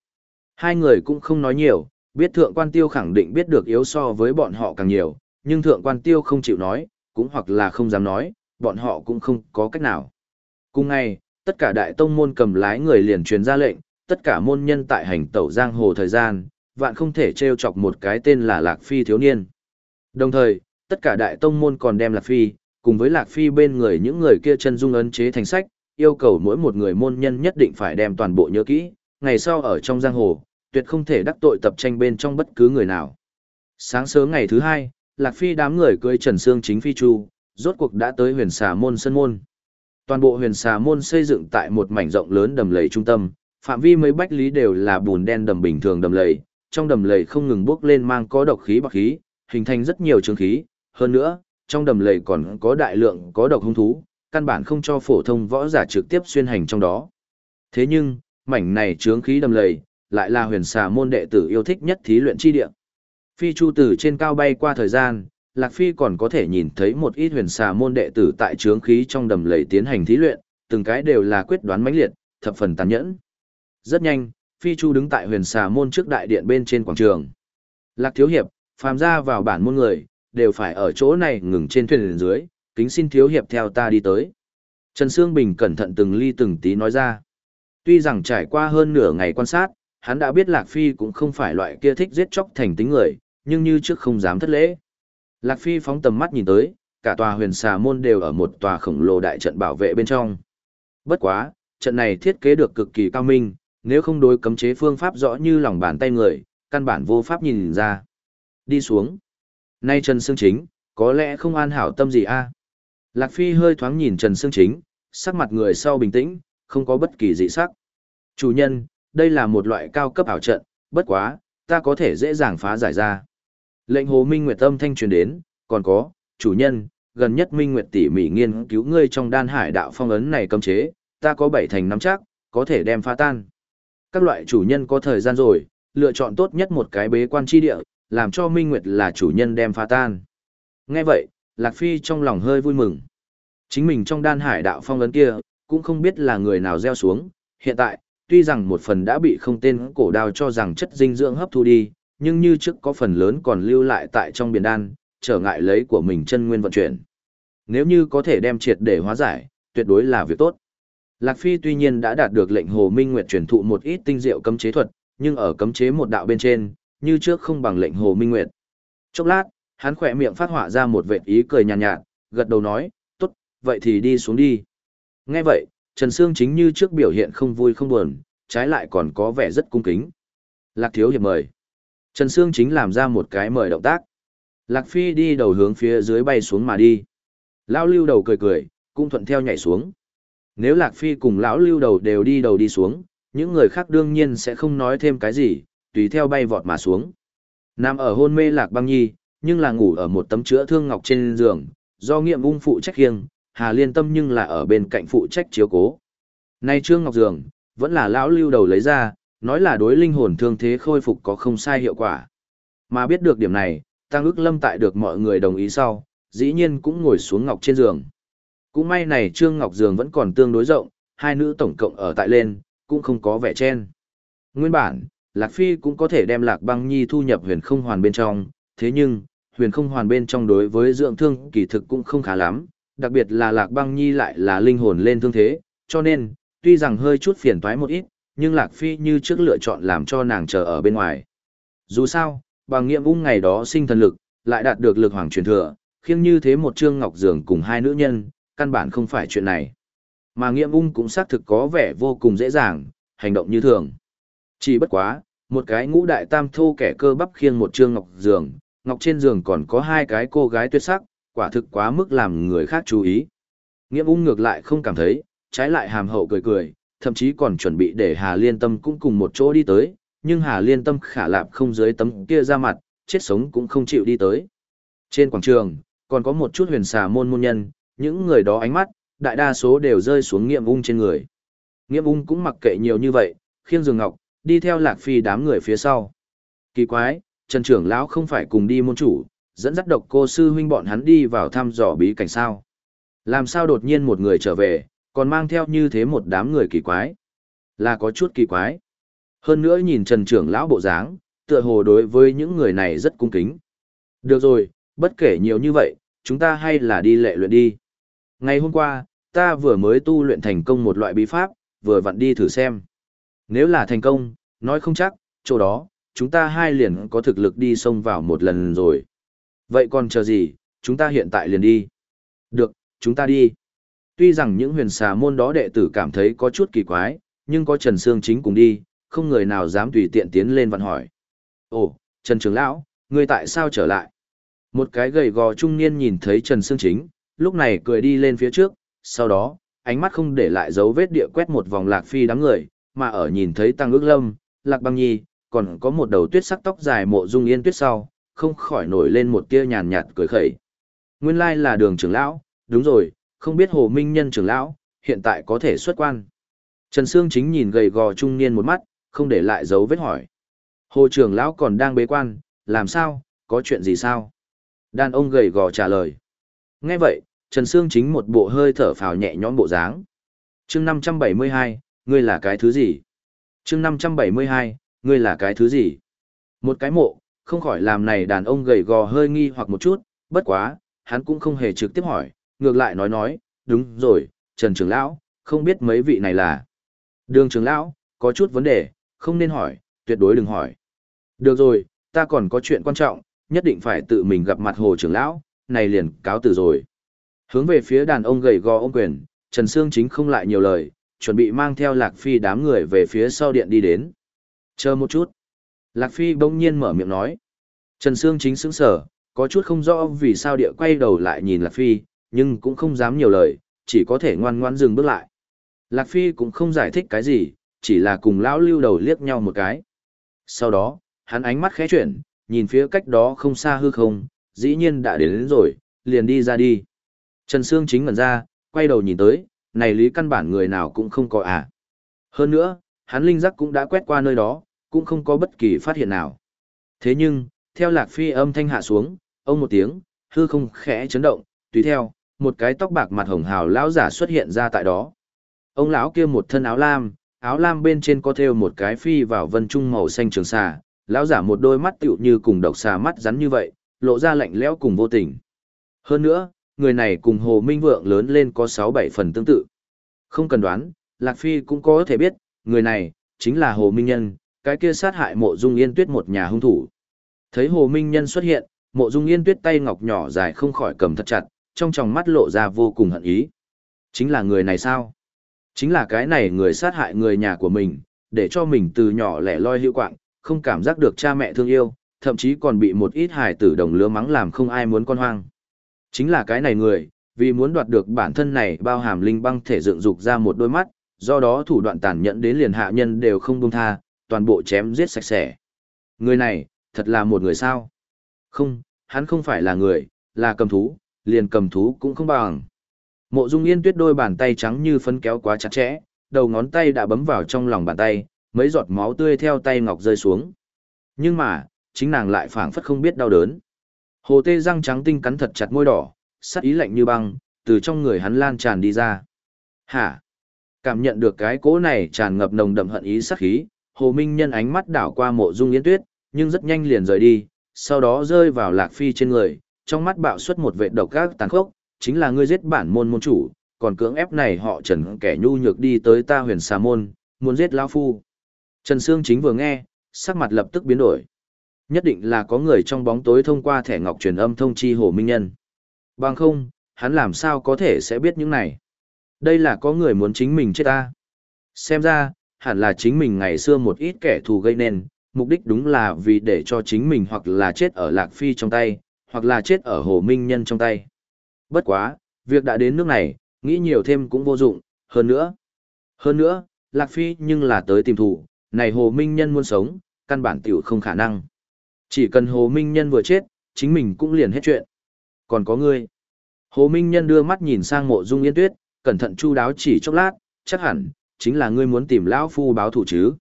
Hai người cũng không nói nhiều, biết thượng quan tiêu khẳng định biết được yếu so với bọn họ càng nhiều, nhưng thượng quan tiêu không chịu nói, cũng hoặc là không dám nói, bọn họ cũng không có cách nào. Cùng ngày, tất cả đại tông môn cầm lái người liền truyền ra lệnh, tất cả môn nhân tại hành tẩu giang hồ thời gian, vạn không thể trêu chọc một cái tên là Lạc Phi thiếu niên. Đồng thời, tất cả đại tông môn còn đem Lạc Phi, cùng với Lạc Phi bên người những người kia chân dung ấn chế thành sách, yêu cầu mỗi một người môn nhân nhất định phải đem toàn bộ nhớ kỹ, ngày sau ở trong giang hồ, tuyệt không thể đắc tội tập tranh bên trong bất cứ người nào. Sáng sớm ngày thứ hai, Lạc Phi đám người cưới Trần Sương chính phi chu, rốt cuộc đã tới huyền xà môn sân môn. Toàn bộ huyền xà môn xây dựng tại một mảnh rộng lớn đầm lầy trung tâm, phạm vi mấy bách lý đều là bùn đen đầm bình thường đầm lầy, trong đầm lầy không ngừng bốc lên mang có độc khí bạc khí, hình thành rất nhiều trường khí, hơn nữa, trong đầm lầy còn có đại lượng có độc hung thú, căn bản không cho phổ thông võ giả trực tiếp xuyên hành trong đó. Thế nhưng, mảnh này trướng khí đầm lầy, lại là huyền xà môn đệ tử yêu thích nhất thí luyện chi địa. Phi chu tử trên cao bay qua thời gian, Lạc Phi còn có thể nhìn thấy một ít huyền xà môn đệ tử tại trướng khí trong đầm lầy tiến hành thí luyện, từng cái đều là quyết đoán mãnh liệt, thập phần tàn nhẫn. Rất nhanh, Phi Chu đứng tại huyền xà môn trước đại điện bên trên quảng trường. Lạc Thiếu Hiệp, phàm ra vào bản môn người, đều phải ở chỗ này ngừng trên thuyền dưới, kính xin Thiếu Hiệp theo ta đi tới. Trần Sương Bình cẩn thận từng ly từng tí nói ra. Tuy rằng trải qua hơn nửa ngày quan sát, hắn đã biết Lạc Phi cũng không phải loại kia thích giết chóc thành tính người, nhưng như trước không dám thất lễ. Lạc Phi phóng tầm mắt nhìn tới, cả tòa huyền xà môn đều ở một tòa khổng lồ đại trận bảo vệ bên trong. Bất quá, trận này thiết kế được cực kỳ cao minh, nếu không đối cấm chế phương pháp rõ như lòng bàn tay người, căn bản vô pháp nhìn ra. Đi xuống. Nay Trần Sương Chính, có lẽ không an hảo tâm gì a Lạc Phi hơi thoáng nhìn Trần Sương Chính, sắc mặt người sau bình tĩnh, không có bất kỳ dị sắc. Chủ nhân, đây là một loại cao cấp ảo trận, bất quá, ta có thể dễ dàng phá giải ra. Lệnh Hồ Minh Nguyệt tâm thanh truyền đến, còn có, chủ nhân, gần nhất Minh Nguyệt tỉ mỉ nghiên cứu ngươi trong đan hải đạo phong ấn này cấm chế, ta có bảy thành nắm chắc, có thể đem phá tan. Các loại chủ nhân có thời gian rồi, lựa chọn tốt nhất một cái bế quan chi địa, làm cho Minh Nguyệt là chủ nhân đem phá tan. Nghe vậy, Lạc Phi trong lòng hơi vui mừng. Chính mình trong đan hải đạo phong lớn kia, cũng không biết là người nào gieo xuống. Hiện tại, tuy rằng một phần đã bị không tên cổ đào cho rằng chất dinh dưỡng hấp thu đi, nhưng như trước có phần lớn còn lưu lại tại trong biển đan, trở ngại lấy của mình chân nguyên vận chuyển. Nếu như có thể đem triệt để hóa giải, tuyệt đối là việc tốt. Lạc Phi tuy nhiên đã đạt được lệnh Hồ Minh Nguyệt truyền thụ một ít tinh diệu cấm chế thuật, nhưng ở cấm chế một đạo bên trên, như trước không bằng lệnh Hồ Minh Nguyệt. Chốc lát, hắn khỏe miệng phát họa ra một vệt ý cười nhàn nhạt, nhạt, gật đầu nói, tốt, vậy thì đi xuống đi. Nghe vậy, Trần Sương chính như trước biểu hiện không vui không buồn, trái lại còn có vẻ rất cung kính. Lạc Thiếu Hiệp mời. Trần Sương chính làm ra một cái mời động tác. Lạc Phi đi đầu hướng phía dưới bay xuống mà đi. Lão lưu đầu cười cười, cũng thuận theo nhảy xuống. Nếu Lạc Phi cùng lão lưu đầu đều đi đầu đi xuống, những người khác đương nhiên sẽ không nói thêm cái gì, tùy theo bay vọt mà xuống. Nằm ở hôn mê Lạc Băng Nhi, nhưng là ngủ ở một tấm chữa thương ngọc trên giường, do nghiệm ung phụ trách khiêng, Hà Liên Tâm nhưng là ở bên cạnh phụ trách chiếu cố. Nay Trương Ngọc Giường, vẫn là lão lưu đầu lấy ra, nói là đối linh hồn thương thế khôi phục có không sai hiệu quả. Mà biết được điểm này, Tăng ức lâm tại được mọi người đồng ý sau, dĩ nhiên cũng ngồi xuống ngọc trên giường. Cũng may này Trương Ngọc giường vẫn còn tương đối rộng, hai nữ tổng cộng ở tại lên, cũng không có vẻ chen. Nguyên bản, Lạc Phi cũng có thể đem Lạc Băng Nhi thu nhập huyền không hoàn bên trong, thế nhưng, huyền không hoàn bên trong đối với dưỡng thương kỳ thực cũng không khá lắm, đặc biệt là Lạc Băng Nhi lại là linh hồn lên thương thế, cho nên, tuy rằng hơi chút phiền toái một ít, nhưng Lạc Phi như trước lựa chọn làm cho nàng chờ ở bên ngoài. Dù sao, bằng nghiệm ung ngày đó sinh thần lực, lại đạt được lực hoàng truyền thừa, khiêng như thế một trương ngọc giường cùng hai nữ nhân, căn bản không phải chuyện này. Mà nghiệm ung cũng xác thực có vẻ vô cùng dễ dàng, hành động như thường. Chỉ bất quá, một cái ngũ đại tam thô kẻ cơ bắp khiêng một trương ngọc giường, ngọc trên giường còn có hai cái cô gái tuyệt sắc, quả thực quá mức làm người khác chú ý. Nghiệm ung ngược lại không cảm thấy, trái lại hàm hậu cười cười, thậm chí còn chuẩn bị để Hà Liên Tâm cũng cùng một chỗ đi tới, nhưng Hà Liên Tâm khả lạp không dưới tấm kia ra mặt, chết sống cũng không chịu đi tới. Trên quảng trường, còn có một chút huyền xà môn môn nhân, những người đó ánh mắt, đại đa số đều rơi xuống nghiệm ung trên người. Nghiệm ung cũng mặc kệ nhiều như vậy, khiêng giường ngọc, đi theo lạc phi đám người phía sau. Kỳ quái, Trần trưởng lão không phải cùng đi môn chủ, dẫn dắt độc cô sư huynh bọn hắn đi vào thăm dò bí cảnh sao. Làm sao đột nhiên một người trở về, còn mang theo như thế một đám người kỳ quái. Là có chút kỳ quái. Hơn nữa nhìn Trần trưởng lão bộ dáng, tựa hồ đối với những người này rất cung kính. Được rồi, bất kể nhiều như vậy, chúng ta hay là đi lệ luyện đi. Ngày hôm qua, ta vừa mới tu luyện thành công một loại bí pháp, vừa vặn đi thử xem. Nếu là thành công, nói không chắc, chỗ đó, chúng ta hai liền có thực lực đi xông vào một lần rồi. Vậy còn chờ gì, chúng ta hiện tại liền đi. Được, chúng ta đi. Tuy rằng những huyền xà môn đó đệ tử cảm thấy có chút kỳ quái, nhưng có Trần Sương chính cùng đi, không người nào dám tùy tiện tiến lên vặn hỏi. Ồ, Trần Trường Lão, ngươi tại sao trở lại? Một cái gầy gò trung niên nhìn thấy Trần Sương chính, lúc này cười đi lên phía trước, sau đó, ánh mắt không để lại dấu vết địa quét một vòng lạc phi đám người, mà ở nhìn thấy Tăng ước lâm, lạc băng nhi, còn có một đầu tuyết sắc tóc dài mộ dung yên tuyết sau, không khỏi nổi lên một tia nhàn nhạt cười khẩy. Nguyên lai là đường trưởng lão, đúng rồi, không biết hồ minh nhân trưởng lão, hiện tại có thể xuất quan. Trần Sương chính nhìn gầy gò trung niên một mắt, không để lại dấu vết hỏi. Hồ trưởng lão còn đang bế quan, làm sao, có chuyện gì sao? Đàn ông gầy gò trả lời. Nghe vậy, Trần Sương chính một bộ hơi thở phào nhẹ nhõm bộ dáng. chương 572, ngươi là cái thứ gì? chương 572, ngươi là cái thứ gì? Một cái mộ, không khỏi làm này đàn ông gầy gò hơi nghi hoặc một chút, bất quá, hắn cũng không hề trực tiếp hỏi, ngược lại nói nói, đúng rồi, Trần Trường Lão, không biết mấy vị này là. Đường Trường Lão, có chút vấn đề, không nên hỏi, tuyệt đối đừng hỏi. Được rồi, ta còn có chuyện quan trọng, nhất định phải tự mình gặp mặt Hồ Trường Lão, này liền cáo từ rồi. Hướng về phía đàn ông gầy gò ôm quyền, Trần Sương chính không lại nhiều lời, chuẩn bị mang theo Lạc Phi đám người về phía sau điện đi đến. Chờ một chút. Lạc Phi bỗng nhiên mở miệng nói. Trần Sương chính sững sở, có chút không rõ vì sao địa quay đầu lại nhìn Lạc Phi, nhưng cũng không dám nhiều lời, chỉ có thể ngoan ngoãn dừng bước lại. Lạc Phi cũng không giải thích cái gì, chỉ là cùng lão lưu đầu liếc nhau một cái. Sau đó, hắn ánh mắt khẽ chuyển, nhìn phía cách đó không xa hư không, dĩ nhiên đã đến, đến rồi, liền đi ra đi. Trần Sương chính ngẩn ra, quay đầu nhìn tới, này lý căn bản người nào cũng không có à. Hơn nữa, hắn linh giác cũng đã quét qua nơi đó, cũng không có bất kỳ phát hiện nào. Thế nhưng, theo lạc phi âm thanh hạ xuống, ông một tiếng, hư không khẽ chấn động, tùy theo, một cái tóc bạc mặt hồng hào lão giả xuất hiện ra tại đó. Ông lão kia một thân áo lam, áo lam bên trên có thêu một cái phi vào vân trung màu xanh trường xà, lão giả một đôi mắt tựu như cùng độc xà mắt rắn như vậy, lộ ra lạnh lẽo cùng vô tình. Hơn nữa, người này cùng Hồ Minh Vượng lớn lên có 6-7 phần tương tự. Không cần đoán, Lạc Phi cũng có thể biết, người này, chính là Hồ Minh Nhân, cái kia sát hại mộ dung yên tuyết một nhà hung thủ. Thấy Hồ Minh Nhân xuất hiện, mộ dung yên tuyết tay ngọc nhỏ dài không khỏi cầm thật chặt, trong tròng mắt lộ ra vô cùng hận ý. Chính là người này sao? Chính là cái này người sát hại người nhà của mình, để cho mình từ nhỏ lẻ loi hữu quạng, không cảm giác được cha mẹ thương yêu, thậm chí còn bị một ít hài tử đồng lứa mắng làm không ai muốn con hoang. Chính là cái này người, vì muốn đoạt được bản thân này bao hàm linh băng thể dựng dục ra một đôi mắt, do đó thủ đoạn tàn nhẫn đến liền hạ nhân đều không buông tha, toàn bộ chém giết sạch sẽ. Người này, thật là một người sao? Không, hắn không phải là người, là cầm thú, liền cầm thú cũng không bằng. Mộ Dung Yên Tuyết đôi bàn tay trắng như phấn kéo quá chặt chẽ, đầu ngón tay đã bấm vào trong lòng bàn tay, mấy giọt máu tươi theo tay ngọc rơi xuống. Nhưng mà, chính nàng lại phảng phất không biết đau đớn. Hồ tê răng trắng tinh cắn thật chặt môi đỏ, sắc ý lạnh như băng, từ trong người hắn lan tràn đi ra. Hả? Cảm nhận được cái cỗ này tràn ngập nồng đậm hận ý sắc khí, Hồ Minh Nhân ánh mắt đảo qua mộ dung yến tuyết, nhưng rất nhanh liền rời đi, sau đó rơi vào lạc phi trên người, trong mắt bạo xuất một vệ độc gác tàn khốc, chính là ngươi giết bản môn môn chủ, còn cưỡng ép này họ trần kẻ nhu nhược đi tới ta huyền xà môn, muốn giết lão phu. Trần Sương chính vừa nghe, sắc mặt lập tức biến đổi. Nhất định là có người trong bóng tối thông qua thẻ ngọc truyền âm thông chi Hồ Minh Nhân. Bằng không, hắn làm sao có thể sẽ biết những này. Đây là có người muốn chính mình chết ta. Xem ra, hẳn là chính mình ngày xưa một ít kẻ thù gây nên, mục đích đúng là vì để cho chính mình hoặc là chết ở Lạc Phi trong tay, hoặc là chết ở Hồ Minh Nhân trong tay. Bất quá, việc đã đến nước này, nghĩ nhiều thêm cũng vô dụng, hơn nữa. Hơn nữa, Lạc Phi nhưng là tới tìm thủ, này Hồ Minh Nhân muốn sống, căn bản tiểu không khả năng. Chỉ cần Hồ Minh Nhân vừa chết, chính mình cũng liền hết chuyện. Còn có ngươi. Hồ Minh Nhân đưa mắt nhìn sang mộ dung yên tuyết, cẩn thận chu đáo chỉ chốc lát, chắc hẳn, chính là ngươi muốn tìm Lão Phu báo thủ chứ.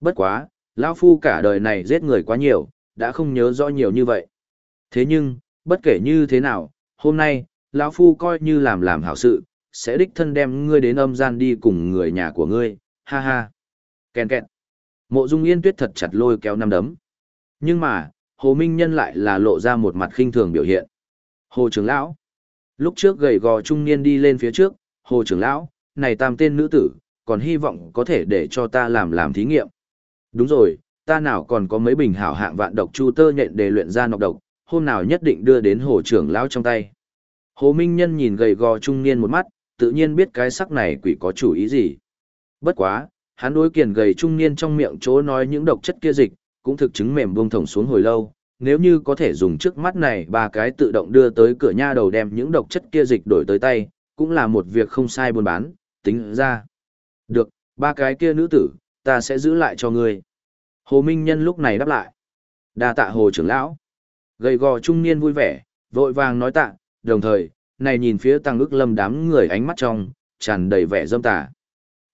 Bất quá, Lão Phu cả đời này giết người quá nhiều, đã không nhớ rõ nhiều như vậy. Thế nhưng, bất kể như thế nào, hôm nay, Lão Phu coi như làm làm hảo sự, sẽ đích thân đem ngươi đến âm gian đi cùng người nhà của ngươi, ha ha. Kèn kẹt. Mộ Dung Yên Tuyết thật chặt lôi kéo năm đấm. Nhưng mà, Hồ Minh Nhân lại là lộ ra một mặt khinh thường biểu hiện. Hồ trưởng lão. Lúc trước gầy gò trung niên đi lên phía trước, Hồ trưởng lão, này tam tên nữ tử, còn hy vọng có thể để cho ta làm làm thí nghiệm. Đúng rồi, ta nào còn có mấy bình hảo hạng vạn độc chu tơ nhện để luyện ra nọc độc, hôm nào nhất định đưa đến hồ trưởng lão trong tay. Hồ Minh Nhân nhìn gầy gò trung niên một mắt, tự nhiên biết cái sắc này quỷ có chủ ý gì. Bất quá, hắn đối kiền gầy trung niên trong miệng chỗ nói những độc chất kia dịch, cũng thực chứng mềm buông thổng xuống hồi lâu, nếu như có thể dùng trước mắt này ba cái tự động đưa tới cửa nha đầu đem những độc chất kia dịch đổi tới tay, cũng là một việc không sai buôn bán, tính ra. Được, ba cái kia nữ tử, ta sẽ giữ lại cho ngươi. Hồ Minh Nhân lúc này đáp lại. đa tạ Hồ trưởng lão. Gầy gò trung niên vui vẻ, vội vàng nói tạ, đồng thời, này nhìn phía tăng ức lâm đám người ánh mắt trong, tràn đầy vẻ dâm tà.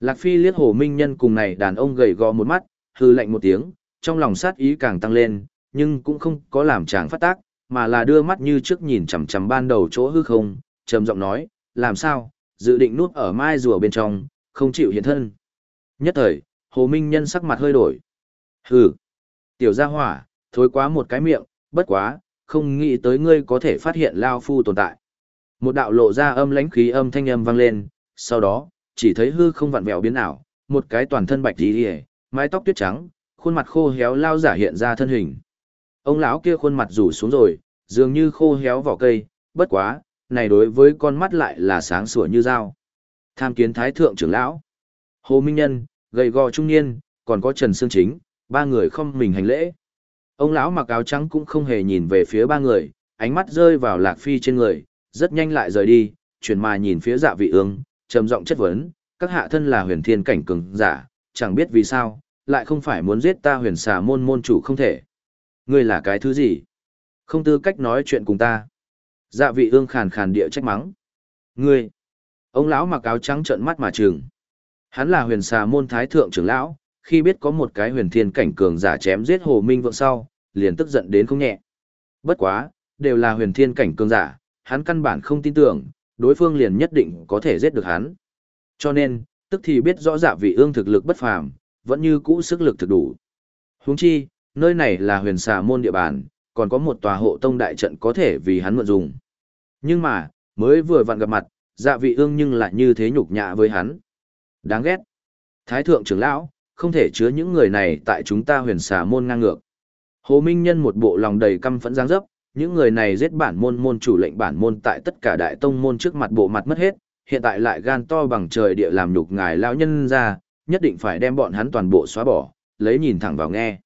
Lạc Phi liếc Hồ Minh Nhân cùng này đàn ông gầy gò một mắt, hư lạnh một tiếng, trong lòng sát ý càng tăng lên, nhưng cũng không có làm chàng phát tác, mà là đưa mắt như trước nhìn chằm chằm ban đầu chỗ hư không, trầm giọng nói, làm sao, dự định nuốt ở mai rùa bên trong, không chịu hiện thân. Nhất thời, Hồ Minh Nhân sắc mặt hơi đổi. Hừ, tiểu gia hỏa, thối quá một cái miệng, bất quá, không nghĩ tới ngươi có thể phát hiện Lao Phu tồn tại. Một đạo lộ ra âm lãnh khí âm thanh âm vang lên, sau đó, chỉ thấy hư không vặn vẹo biến ảo, một cái toàn thân bạch tí mái tóc tuyết trắng, khuôn mặt khô héo lao giả hiện ra thân hình. Ông lão kia khuôn mặt rủ xuống rồi, dường như khô héo vỏ cây, bất quá, này đối với con mắt lại là sáng sủa như dao. Tham kiến thái thượng trưởng lão, Hồ Minh Nhân, gầy gò trung niên, còn có Trần Sương Chính, ba người không mình hành lễ. Ông lão mặc áo trắng cũng không hề nhìn về phía ba người, ánh mắt rơi vào Lạc Phi trên người, rất nhanh lại rời đi, chuyển mà nhìn phía dạ vị ương, trầm giọng chất vấn, các hạ thân là huyền thiên cảnh cường giả, chẳng biết vì sao, lại không phải muốn giết ta huyền xà môn môn chủ không thể. Ngươi là cái thứ gì? Không tư cách nói chuyện cùng ta. Dạ vị ương khàn khàn địa trách mắng. Ngươi! Ông lão mặc áo trắng trợn mắt mà trừng. Hắn là huyền xà môn thái thượng trưởng lão, khi biết có một cái huyền thiên cảnh cường giả chém giết hồ minh vượng sau, liền tức giận đến không nhẹ. Bất quá, đều là huyền thiên cảnh cường giả, hắn căn bản không tin tưởng, đối phương liền nhất định có thể giết được hắn. Cho nên, tức thì biết rõ dạ vị ương thực lực bất phàm, vẫn như cũ sức lực thực đủ. Huống chi, nơi này là huyền xà môn địa bàn, còn có một tòa hộ tông đại trận có thể vì hắn mượn dùng. Nhưng mà, mới vừa vặn gặp mặt, dạ vị ương nhưng lại như thế nhục nhã với hắn. Đáng ghét. Thái thượng trưởng lão, không thể chứa những người này tại chúng ta huyền xà môn ngang ngược. Hồ Minh Nhân một bộ lòng đầy căm phẫn giáng dấp, những người này giết bản môn môn chủ lệnh bản môn tại tất cả đại tông môn trước mặt bộ mặt mất hết, hiện tại lại gan to bằng trời địa làm nhục ngài lão nhân ra, nhất định phải đem bọn hắn toàn bộ xóa bỏ, lấy nhìn thẳng vào nghe.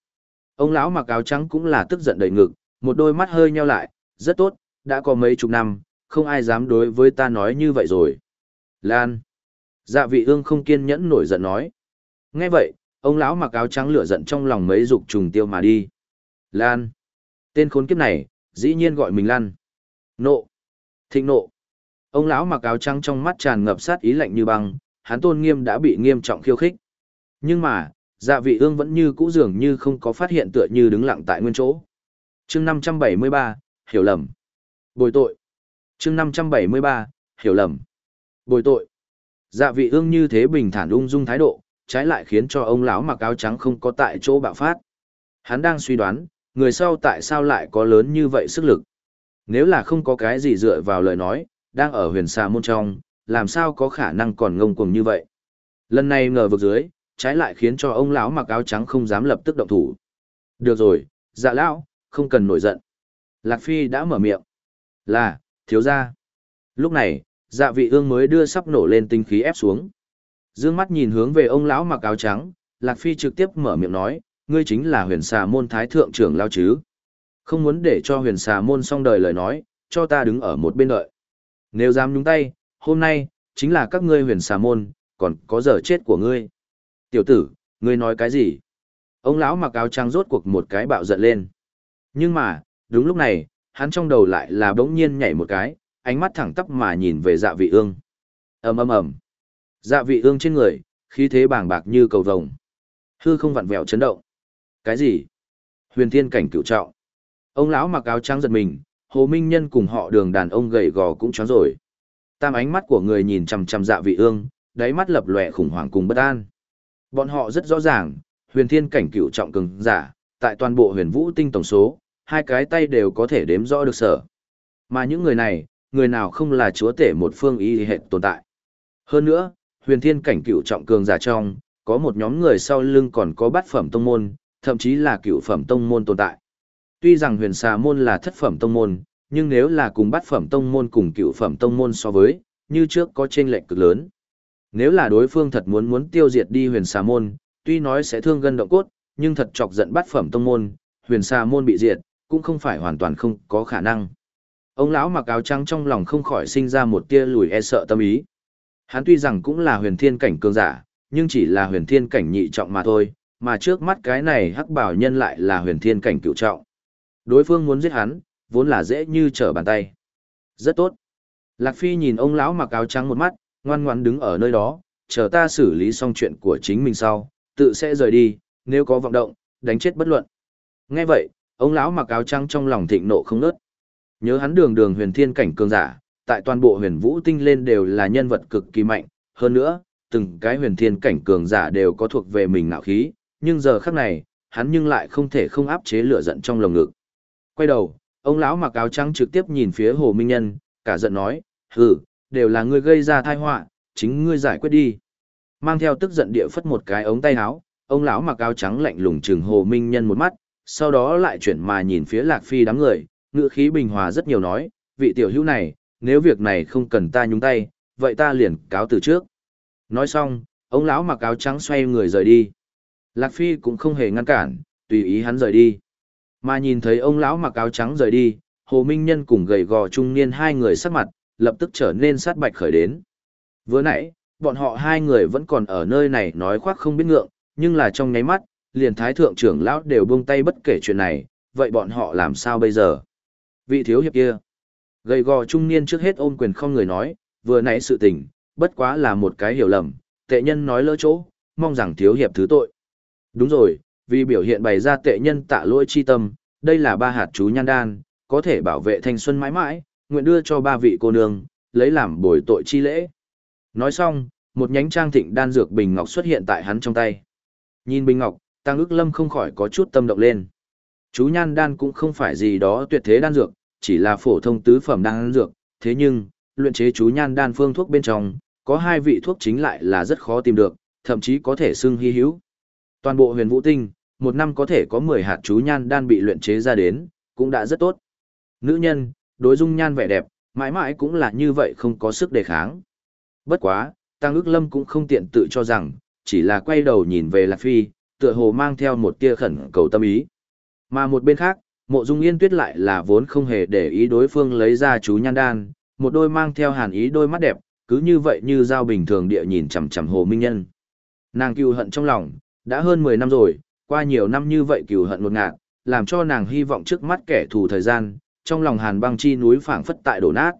Ông lão mặc áo trắng cũng là tức giận đầy ngực, một đôi mắt hơi nheo lại, rất tốt, đã có mấy chục năm, không ai dám đối với ta nói như vậy rồi. Lan. Dạ vị ương không kiên nhẫn nổi giận nói. Nghe vậy, ông lão mặc áo trắng lửa giận trong lòng mấy dục trùng tiêu mà đi. Lan. Tên khốn kiếp này, dĩ nhiên gọi mình Lan. Nộ. Thịnh nộ. Ông lão mặc áo trắng trong mắt tràn ngập sát ý lạnh như băng, hắn tôn nghiêm đã bị nghiêm trọng khiêu khích. Nhưng mà, dạ vị ương vẫn như cũ dường như không có phát hiện tựa như đứng lặng tại nguyên chỗ. chương 573, hiểu lầm. Bồi tội. chương 573, hiểu lầm. Bồi tội. Dạ vị ương như thế bình thản ung dung thái độ, trái lại khiến cho ông lão mặc áo trắng không có tại chỗ bạo phát. Hắn đang suy đoán, người sau tại sao lại có lớn như vậy sức lực. Nếu là không có cái gì dựa vào lời nói, đang ở huyền xà môn trong, làm sao có khả năng còn ngông cuồng như vậy. Lần này ngờ vực dưới, trái lại khiến cho ông lão mặc áo trắng không dám lập tức động thủ. Được rồi, dạ lão, không cần nổi giận. Lạc Phi đã mở miệng. Là, thiếu gia. Lúc này, dạ vị ương mới đưa sắp nổ lên tinh khí ép xuống. Dương mắt nhìn hướng về ông lão mặc áo trắng, Lạc Phi trực tiếp mở miệng nói, ngươi chính là huyền xà môn thái thượng trưởng lao chứ. Không muốn để cho huyền xà môn xong đời lời nói, cho ta đứng ở một bên đợi. Nếu dám nhúng tay, hôm nay, chính là các ngươi huyền xà môn, còn có giờ chết của ngươi. Tiểu tử, ngươi nói cái gì? Ông lão mặc áo trắng rốt cuộc một cái bạo giận lên. Nhưng mà, đúng lúc này, hắn trong đầu lại là bỗng nhiên nhảy một cái, ánh mắt thẳng tắp mà nhìn về dạ vị ương. ầm ầm ầm, Dạ vị ương trên người, khí thế bàng bạc như cầu vồng. Hư không vặn vẹo chấn động. Cái gì? Huyền thiên cảnh cựu trọng. Ông lão mặc áo trắng giật mình, Hồ Minh Nhân cùng họ đường đàn ông gầy gò cũng chóng rồi. Tam ánh mắt của người nhìn chằm chằm dạ vị ương, đáy mắt lập lòe khủng hoảng cùng bất an. Bọn họ rất rõ ràng, huyền thiên cảnh cựu trọng cường giả, tại toàn bộ huyền vũ tinh tổng số, hai cái tay đều có thể đếm rõ được sở. Mà những người này, người nào không là chúa tể một phương y hệ tồn tại. Hơn nữa, huyền thiên cảnh cựu trọng cường giả trong, có một nhóm người sau lưng còn có bát phẩm tông môn, thậm chí là cựu phẩm tông môn tồn tại. Tuy rằng huyền xà môn là thất phẩm tông môn, nhưng nếu là cùng bát phẩm tông môn cùng cựu phẩm tông môn so với, như trước có chênh lệch cực lớn. Nếu là đối phương thật muốn muốn tiêu diệt đi huyền xà môn, tuy nói sẽ thương gân động cốt, nhưng thật chọc giận bát phẩm tông môn, huyền xà môn bị diệt, cũng không phải hoàn toàn không có khả năng. Ông lão mặc áo trắng trong lòng không khỏi sinh ra một tia lùi e sợ tâm ý. Hắn tuy rằng cũng là huyền thiên cảnh cường giả, nhưng chỉ là huyền thiên cảnh nhị trọng mà thôi, mà trước mắt cái này hắc bảo nhân lại là huyền thiên cảnh cựu trọng. Đối phương muốn giết hắn, vốn là dễ như trở bàn tay. Rất tốt. Lạc Phi nhìn ông lão mặc áo trắng một mắt, ngoan ngoãn đứng ở nơi đó, chờ ta xử lý xong chuyện của chính mình sau, tự sẽ rời đi, nếu có vọng động, đánh chết bất luận. Nghe vậy, ông lão mặc áo trắng trong lòng thịnh nộ không nớt. Nhớ hắn đường đường huyền thiên cảnh cường giả, tại toàn bộ huyền vũ tinh lên đều là nhân vật cực kỳ mạnh, hơn nữa, từng cái huyền thiên cảnh cường giả đều có thuộc về mình ngạo khí, nhưng giờ khắc này, hắn nhưng lại không thể không áp chế lửa giận trong lồng ngực. Quay đầu, ông lão mặc áo trắng trực tiếp nhìn phía Hồ Minh Nhân, cả giận nói, hừ, đều là ngươi gây ra tai họa, chính ngươi giải quyết đi. Mang theo tức giận địa phất một cái ống tay áo, ông lão mặc áo trắng lạnh lùng chừng Hồ Minh Nhân một mắt, sau đó lại chuyển mà nhìn phía Lạc Phi đám người, ngữ khí bình hòa rất nhiều nói, vị tiểu hữu này, nếu việc này không cần ta nhúng tay, vậy ta liền cáo từ trước. Nói xong, ông lão mặc áo trắng xoay người rời đi. Lạc Phi cũng không hề ngăn cản, tùy ý hắn rời đi. Mà nhìn thấy ông lão mặc áo trắng rời đi, Hồ Minh Nhân cùng gầy gò trung niên hai người sắc mặt, lập tức trở nên sát bạch khởi đến. Vừa nãy, bọn họ hai người vẫn còn ở nơi này nói khoác không biết ngượng, nhưng là trong nháy mắt, liền thái thượng trưởng lão đều buông tay bất kể chuyện này, vậy bọn họ làm sao bây giờ? Vị thiếu hiệp kia, gầy gò trung niên trước hết ôm quyền không người nói, vừa nãy sự tình, bất quá là một cái hiểu lầm, tệ nhân nói lỡ chỗ, mong rằng thiếu hiệp thứ tội. Đúng rồi, vì biểu hiện bày ra tệ nhân tạ lỗi chi tâm, đây là ba hạt chú nhan đan, có thể bảo vệ thanh xuân mãi mãi, nguyện đưa cho ba vị cô nương, lấy làm bồi tội chi lễ. Nói xong, một nhánh trang thịnh đan dược bình ngọc xuất hiện tại hắn trong tay. Nhìn bình ngọc, Tăng ước lâm không khỏi có chút tâm động lên. Chú nhan đan cũng không phải gì đó tuyệt thế đan dược, chỉ là phổ thông tứ phẩm đan dược, thế nhưng, luyện chế chú nhan đan phương thuốc bên trong, có hai vị thuốc chính lại là rất khó tìm được, thậm chí có thể xưng hy hữu. Toàn bộ huyền vũ tinh, một năm có thể có 10 hạt chú nhan đan bị luyện chế ra đến, cũng đã rất tốt. Nữ nhân, đối dung nhan vẻ đẹp, mãi mãi cũng là như vậy không có sức đề kháng. Bất quá, Tăng ước lâm cũng không tiện tự cho rằng, chỉ là quay đầu nhìn về Lạc Phi, tựa hồ mang theo một tia khẩn cầu tâm ý. Mà một bên khác, mộ dung yên tuyết lại là vốn không hề để ý đối phương lấy ra chú nhan đan, một đôi mang theo hàn ý đôi mắt đẹp, cứ như vậy như dao bình thường địa nhìn chằm chằm hồ minh nhân. Nàng cưu hận trong lòng, đã hơn 10 năm rồi, qua nhiều năm như vậy cừu hận một ngạt, làm cho nàng hy vọng trước mắt kẻ thù thời gian, trong lòng hàn băng chi núi phảng phất tại đổ nát.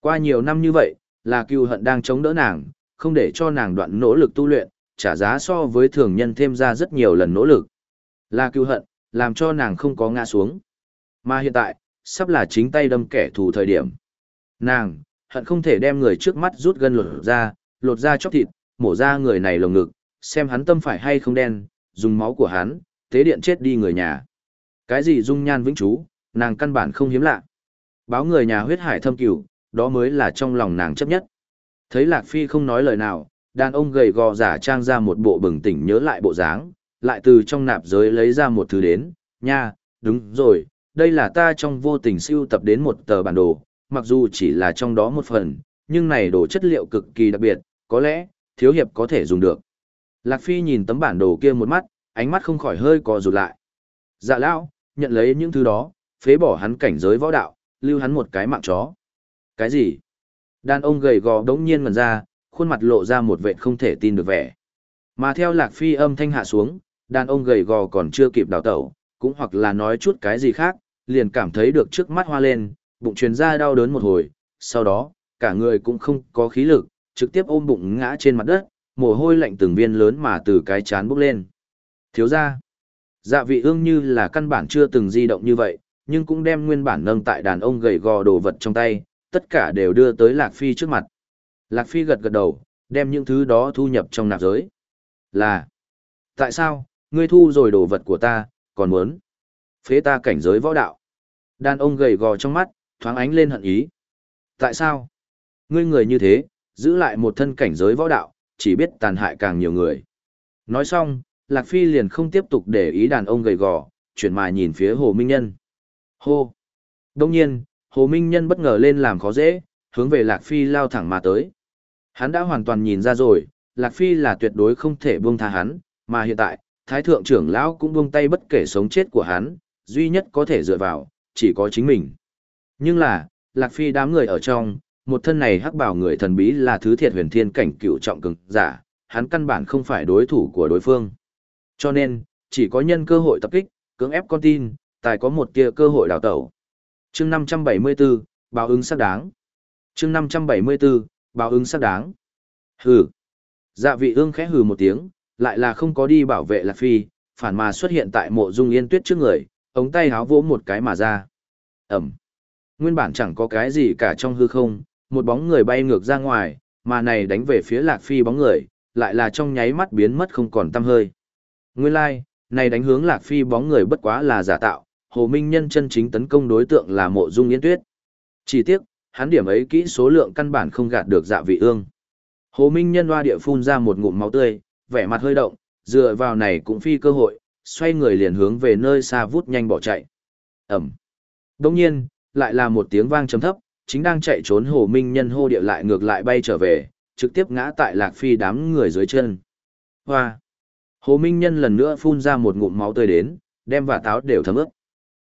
Qua nhiều năm như vậy, là cừu hận đang chống đỡ nàng, không để cho nàng đoạn nỗ lực tu luyện, trả giá so với thường nhân thêm ra rất nhiều lần nỗ lực. Là cừu hận, làm cho nàng không có ngã xuống. Mà hiện tại, sắp là chính tay đâm kẻ thù thời điểm. Nàng, hận không thể đem người trước mắt rút gân lột ra, lột ra chóc thịt, mổ ra người này lồng ngực, xem hắn tâm phải hay không đen, dùng máu của hắn, tế điện chết đi người nhà. Cái gì dung nhan vĩnh chú, nàng căn bản không hiếm lạ. Báo người nhà huyết hải thâm cửu, đó mới là trong lòng nàng chấp nhất. Thấy Lạc Phi không nói lời nào, đàn ông gầy gò giả trang ra một bộ bừng tỉnh nhớ lại bộ dáng, lại từ trong nạp giới lấy ra một thứ đến, nha, đúng rồi, đây là ta trong vô tình siêu tập đến một tờ bản đồ, mặc dù chỉ là trong đó một phần, nhưng này đồ chất liệu cực kỳ đặc biệt, có lẽ, thiếu hiệp có thể dùng được. Lạc Phi nhìn tấm bản đồ kia một mắt, ánh mắt không khỏi hơi co rụt lại. Dạ lão, nhận lấy những thứ đó, phế bỏ hắn cảnh giới võ đạo, lưu hắn một cái mạng chó. Cái gì? Đàn ông gầy gò đống nhiên mần ra, khuôn mặt lộ ra một vẻ không thể tin được vẻ. Mà theo Lạc Phi âm thanh hạ xuống, đàn ông gầy gò còn chưa kịp đào tẩu, cũng hoặc là nói chút cái gì khác, liền cảm thấy được trước mắt hoa lên, bụng truyền ra đau đớn một hồi, sau đó, cả người cũng không có khí lực, trực tiếp ôm bụng ngã trên mặt đất, mồ hôi lạnh từng viên lớn mà từ cái chán bốc lên. Thiếu ra, dạ vị ương như là căn bản chưa từng di động như vậy, nhưng cũng đem nguyên bản nâng tại đàn ông gầy gò đồ vật trong tay, tất cả đều đưa tới Lạc Phi trước mặt. Lạc Phi gật gật đầu, đem những thứ đó thu nhập trong nạp giới. Là, tại sao, ngươi thu rồi đồ vật của ta, còn muốn phế ta cảnh giới võ đạo. Đàn ông gầy gò trong mắt, thoáng ánh lên hận ý. Tại sao? Ngươi người như thế, giữ lại một thân cảnh giới võ đạo, chỉ biết tàn hại càng nhiều người. Nói xong, Lạc Phi liền không tiếp tục để ý đàn ông gầy gò, chuyển mà nhìn phía Hồ Minh Nhân. Hô! Đông nhiên, Hồ Minh Nhân bất ngờ lên làm khó dễ, hướng về Lạc Phi lao thẳng mà tới. Hắn đã hoàn toàn nhìn ra rồi, Lạc Phi là tuyệt đối không thể buông tha hắn, mà hiện tại, Thái Thượng trưởng lão cũng buông tay bất kể sống chết của hắn, duy nhất có thể dựa vào, chỉ có chính mình. Nhưng là, Lạc Phi đám người ở trong, một thân này hắc bảo người thần bí là thứ thiệt huyền thiên cảnh cựu trọng cường giả, hắn căn bản không phải đối thủ của đối phương. Cho nên, chỉ có nhân cơ hội tập kích, cưỡng ép con tin, tài có một tia cơ hội đào tẩu. Chương 574, báo ứng xác đáng. Chương 574, báo ứng xác đáng. Hừ. Dạ vị ương khẽ hừ một tiếng, lại là không có đi bảo vệ Lạc Phi, phản mà xuất hiện tại mộ dung yên tuyết trước người, ống tay háo vỗ một cái mà ra. Ẩm. Nguyên bản chẳng có cái gì cả trong hư không, một bóng người bay ngược ra ngoài, mà này đánh về phía Lạc Phi bóng người, lại là trong nháy mắt biến mất không còn tăm hơi. Nguyên lai, like, này đánh hướng Lạc Phi bóng người bất quá là giả tạo, Hồ Minh Nhân chân chính tấn công đối tượng là mộ dung yên tuyết. Chỉ tiếc, hắn điểm ấy kỹ số lượng căn bản không gạt được dạ vị ương. Hồ Minh Nhân hoa địa phun ra một ngụm máu tươi, vẻ mặt hơi động, dựa vào này cũng phi cơ hội, xoay người liền hướng về nơi xa vút nhanh bỏ chạy. Ẩm. Đồng nhiên, lại là một tiếng vang chấm thấp, chính đang chạy trốn Hồ Minh Nhân hô địa lại ngược lại bay trở về, trực tiếp ngã tại Lạc Phi đám người dưới chân. Hoa. Hồ Minh Nhân lần nữa phun ra một ngụm máu tươi đến, đem và táo đều thấm ướt.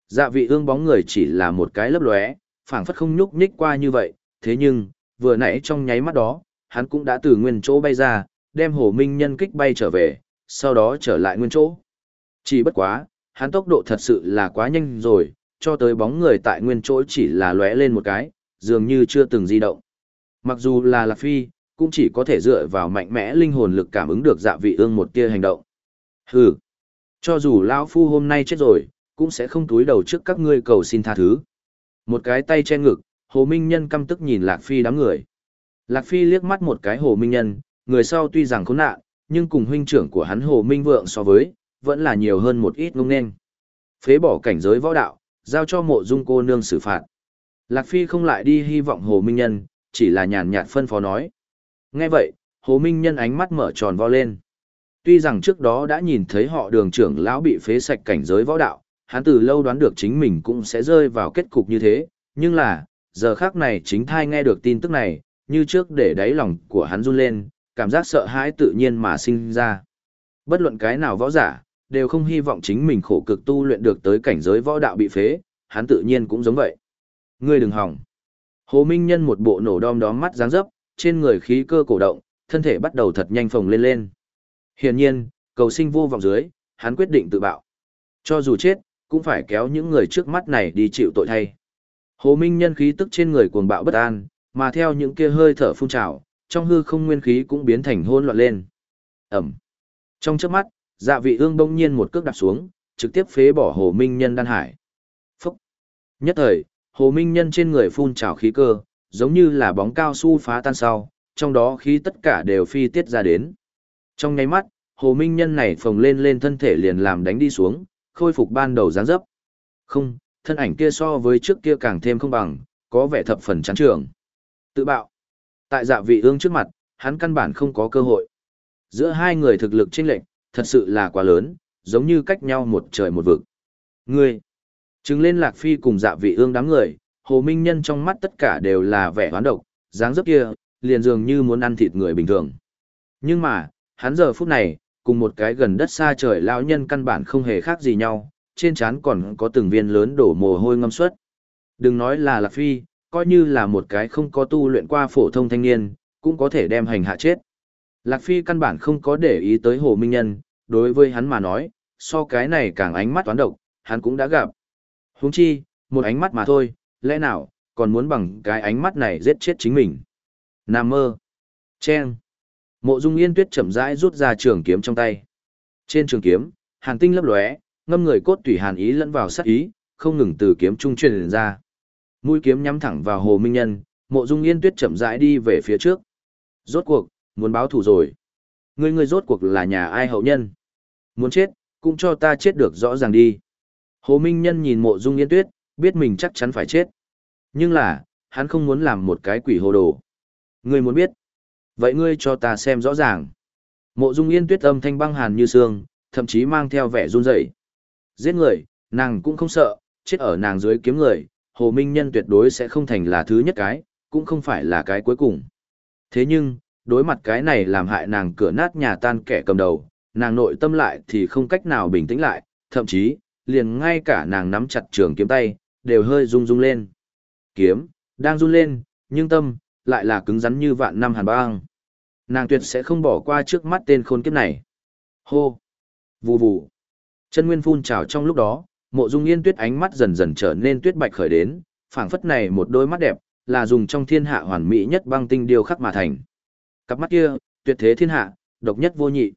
Dạ vị ương bóng người chỉ là một cái lấp lóe, phảng phất không nhúc nhích qua như vậy, thế nhưng, vừa nãy trong nháy mắt đó, hắn cũng đã từ nguyên chỗ bay ra, đem Hồ Minh Nhân kích bay trở về, sau đó trở lại nguyên chỗ. Chỉ bất quá, hắn tốc độ thật sự là quá nhanh rồi, cho tới bóng người tại nguyên chỗ chỉ là lóe lên một cái, dường như chưa từng di động. Mặc dù là Lạc Phi, cũng chỉ có thể dựa vào mạnh mẽ linh hồn lực cảm ứng được dạ vị ương một tia hành động. Hừ, cho dù lão phu hôm nay chết rồi, cũng sẽ không túi đầu trước các ngươi cầu xin tha thứ. Một cái tay che ngực, Hồ Minh Nhân căm tức nhìn Lạc Phi đám người. Lạc Phi liếc mắt một cái Hồ Minh Nhân, người sau tuy rằng khốn nạn, nhưng cùng huynh trưởng của hắn Hồ Minh Vượng so với, vẫn là nhiều hơn một ít ngông nên. Phế bỏ cảnh giới võ đạo, giao cho mộ dung cô nương xử phạt. Lạc Phi không lại đi hy vọng Hồ Minh Nhân, chỉ là nhàn nhạt phân phó nói. Nghe vậy, Hồ Minh Nhân ánh mắt mở tròn vo lên. Tuy rằng trước đó đã nhìn thấy họ đường trưởng lão bị phế sạch cảnh giới võ đạo, hắn từ lâu đoán được chính mình cũng sẽ rơi vào kết cục như thế, nhưng là, giờ khác này chính thai nghe được tin tức này, như trước để đáy lòng của hắn run lên, cảm giác sợ hãi tự nhiên mà sinh ra. Bất luận cái nào võ giả, đều không hy vọng chính mình khổ cực tu luyện được tới cảnh giới võ đạo bị phế, hắn tự nhiên cũng giống vậy. Ngươi đừng hỏng. Hồ Minh Nhân một bộ nổ đom đóm mắt dáng dấp, trên người khí cơ cổ động, thân thể bắt đầu thật nhanh phồng lên lên. Hiển nhiên, cầu sinh vô vọng dưới, hắn quyết định tự bạo. Cho dù chết, cũng phải kéo những người trước mắt này đi chịu tội thay. Hồ Minh Nhân khí tức trên người cuồng bạo bất an, mà theo những kia hơi thở phun trào, trong hư không nguyên khí cũng biến thành hỗn loạn lên. Ẩm. Trong chớp mắt, Dạ vị ương đông nhiên một cước đạp xuống, trực tiếp phế bỏ hồ minh nhân đan hải. Phúc! Nhất thời, Hồ Minh Nhân trên người phun trào khí cơ, giống như là bóng cao su phá tan sau, trong đó khí tất cả đều phi tiết ra đến. Trong nháy mắt, Hồ Minh Nhân này phồng lên lên thân thể liền làm đánh đi xuống, khôi phục ban đầu dáng dấp. Không, thân ảnh kia so với trước kia càng thêm không bằng, có vẻ thập phần chán trường. Tự bạo. Tại dạ vị ương trước mặt, hắn căn bản không có cơ hội. Giữa hai người thực lực chênh lệch, thật sự là quá lớn, giống như cách nhau một trời một vực. Ngươi, chứng lên lạc phi cùng dạ vị ương đám người, hồ minh nhân trong mắt tất cả đều là vẻ hoán độc, dáng dấp kia, liền dường như muốn ăn thịt người bình thường. Nhưng mà, hắn giờ phút này, cùng một cái gần đất xa trời lão nhân căn bản không hề khác gì nhau, trên trán còn có từng viên lớn đổ mồ hôi ngâm suất. Đừng nói là Lạc Phi, coi như là một cái không có tu luyện qua phổ thông thanh niên, cũng có thể đem hành hạ chết. Lạc Phi căn bản không có để ý tới Hồ Minh Nhân, đối với hắn mà nói, so cái này càng ánh mắt toán độc, hắn cũng đã gặp. Huống chi, một ánh mắt mà thôi, lẽ nào, còn muốn bằng cái ánh mắt này giết chết chính mình. Nam mơ. Chen. Mộ Dung Yên Tuyết chậm rãi rút ra trường kiếm trong tay. Trên trường kiếm, hàn tinh lấp lóe, ngâm người cốt tủy hàn ý lẫn vào sát ý, không ngừng từ kiếm trung truyền ra. Mũi kiếm nhắm thẳng vào Hồ Minh Nhân, Mộ Dung Yên Tuyết chậm rãi đi về phía trước. Rốt cuộc, muốn báo thù rồi. Ngươi ngươi rốt cuộc là nhà ai hậu nhân? Muốn chết, cũng cho ta chết được rõ ràng đi. Hồ Minh Nhân nhìn Mộ Dung Yên Tuyết, biết mình chắc chắn phải chết. Nhưng là, hắn không muốn làm một cái quỷ hồ đồ. Ngươi muốn biết? Vậy ngươi cho ta xem rõ ràng. Mộ Dung Yên Tuyết âm thanh băng hàn như xương, thậm chí mang theo vẻ run rẩy. Giết người, nàng cũng không sợ, chết ở nàng dưới kiếm người, Hồ Minh Nhân tuyệt đối sẽ không thành là thứ nhất cái, cũng không phải là cái cuối cùng. Thế nhưng, đối mặt cái này làm hại nàng cửa nát nhà tan kẻ cầm đầu, nàng nội tâm lại thì không cách nào bình tĩnh lại, thậm chí, liền ngay cả nàng nắm chặt trường kiếm tay, đều hơi rung rung lên. Kiếm, đang run lên, nhưng tâm, lại là cứng rắn như vạn năm hàn băng. Nàng tuyệt sẽ không bỏ qua trước mắt tên khôn kiếp này. Hô! Vù vù! Chân nguyên phun trào trong lúc đó, mộ dung yên tuyết ánh mắt dần dần trở nên tuyết bạch khởi đến, phảng phất này một đôi mắt đẹp, là dùng trong thiên hạ hoàn mỹ nhất băng tinh điều khắc mà thành. Cặp mắt kia, tuyệt thế thiên hạ, độc nhất vô nhị.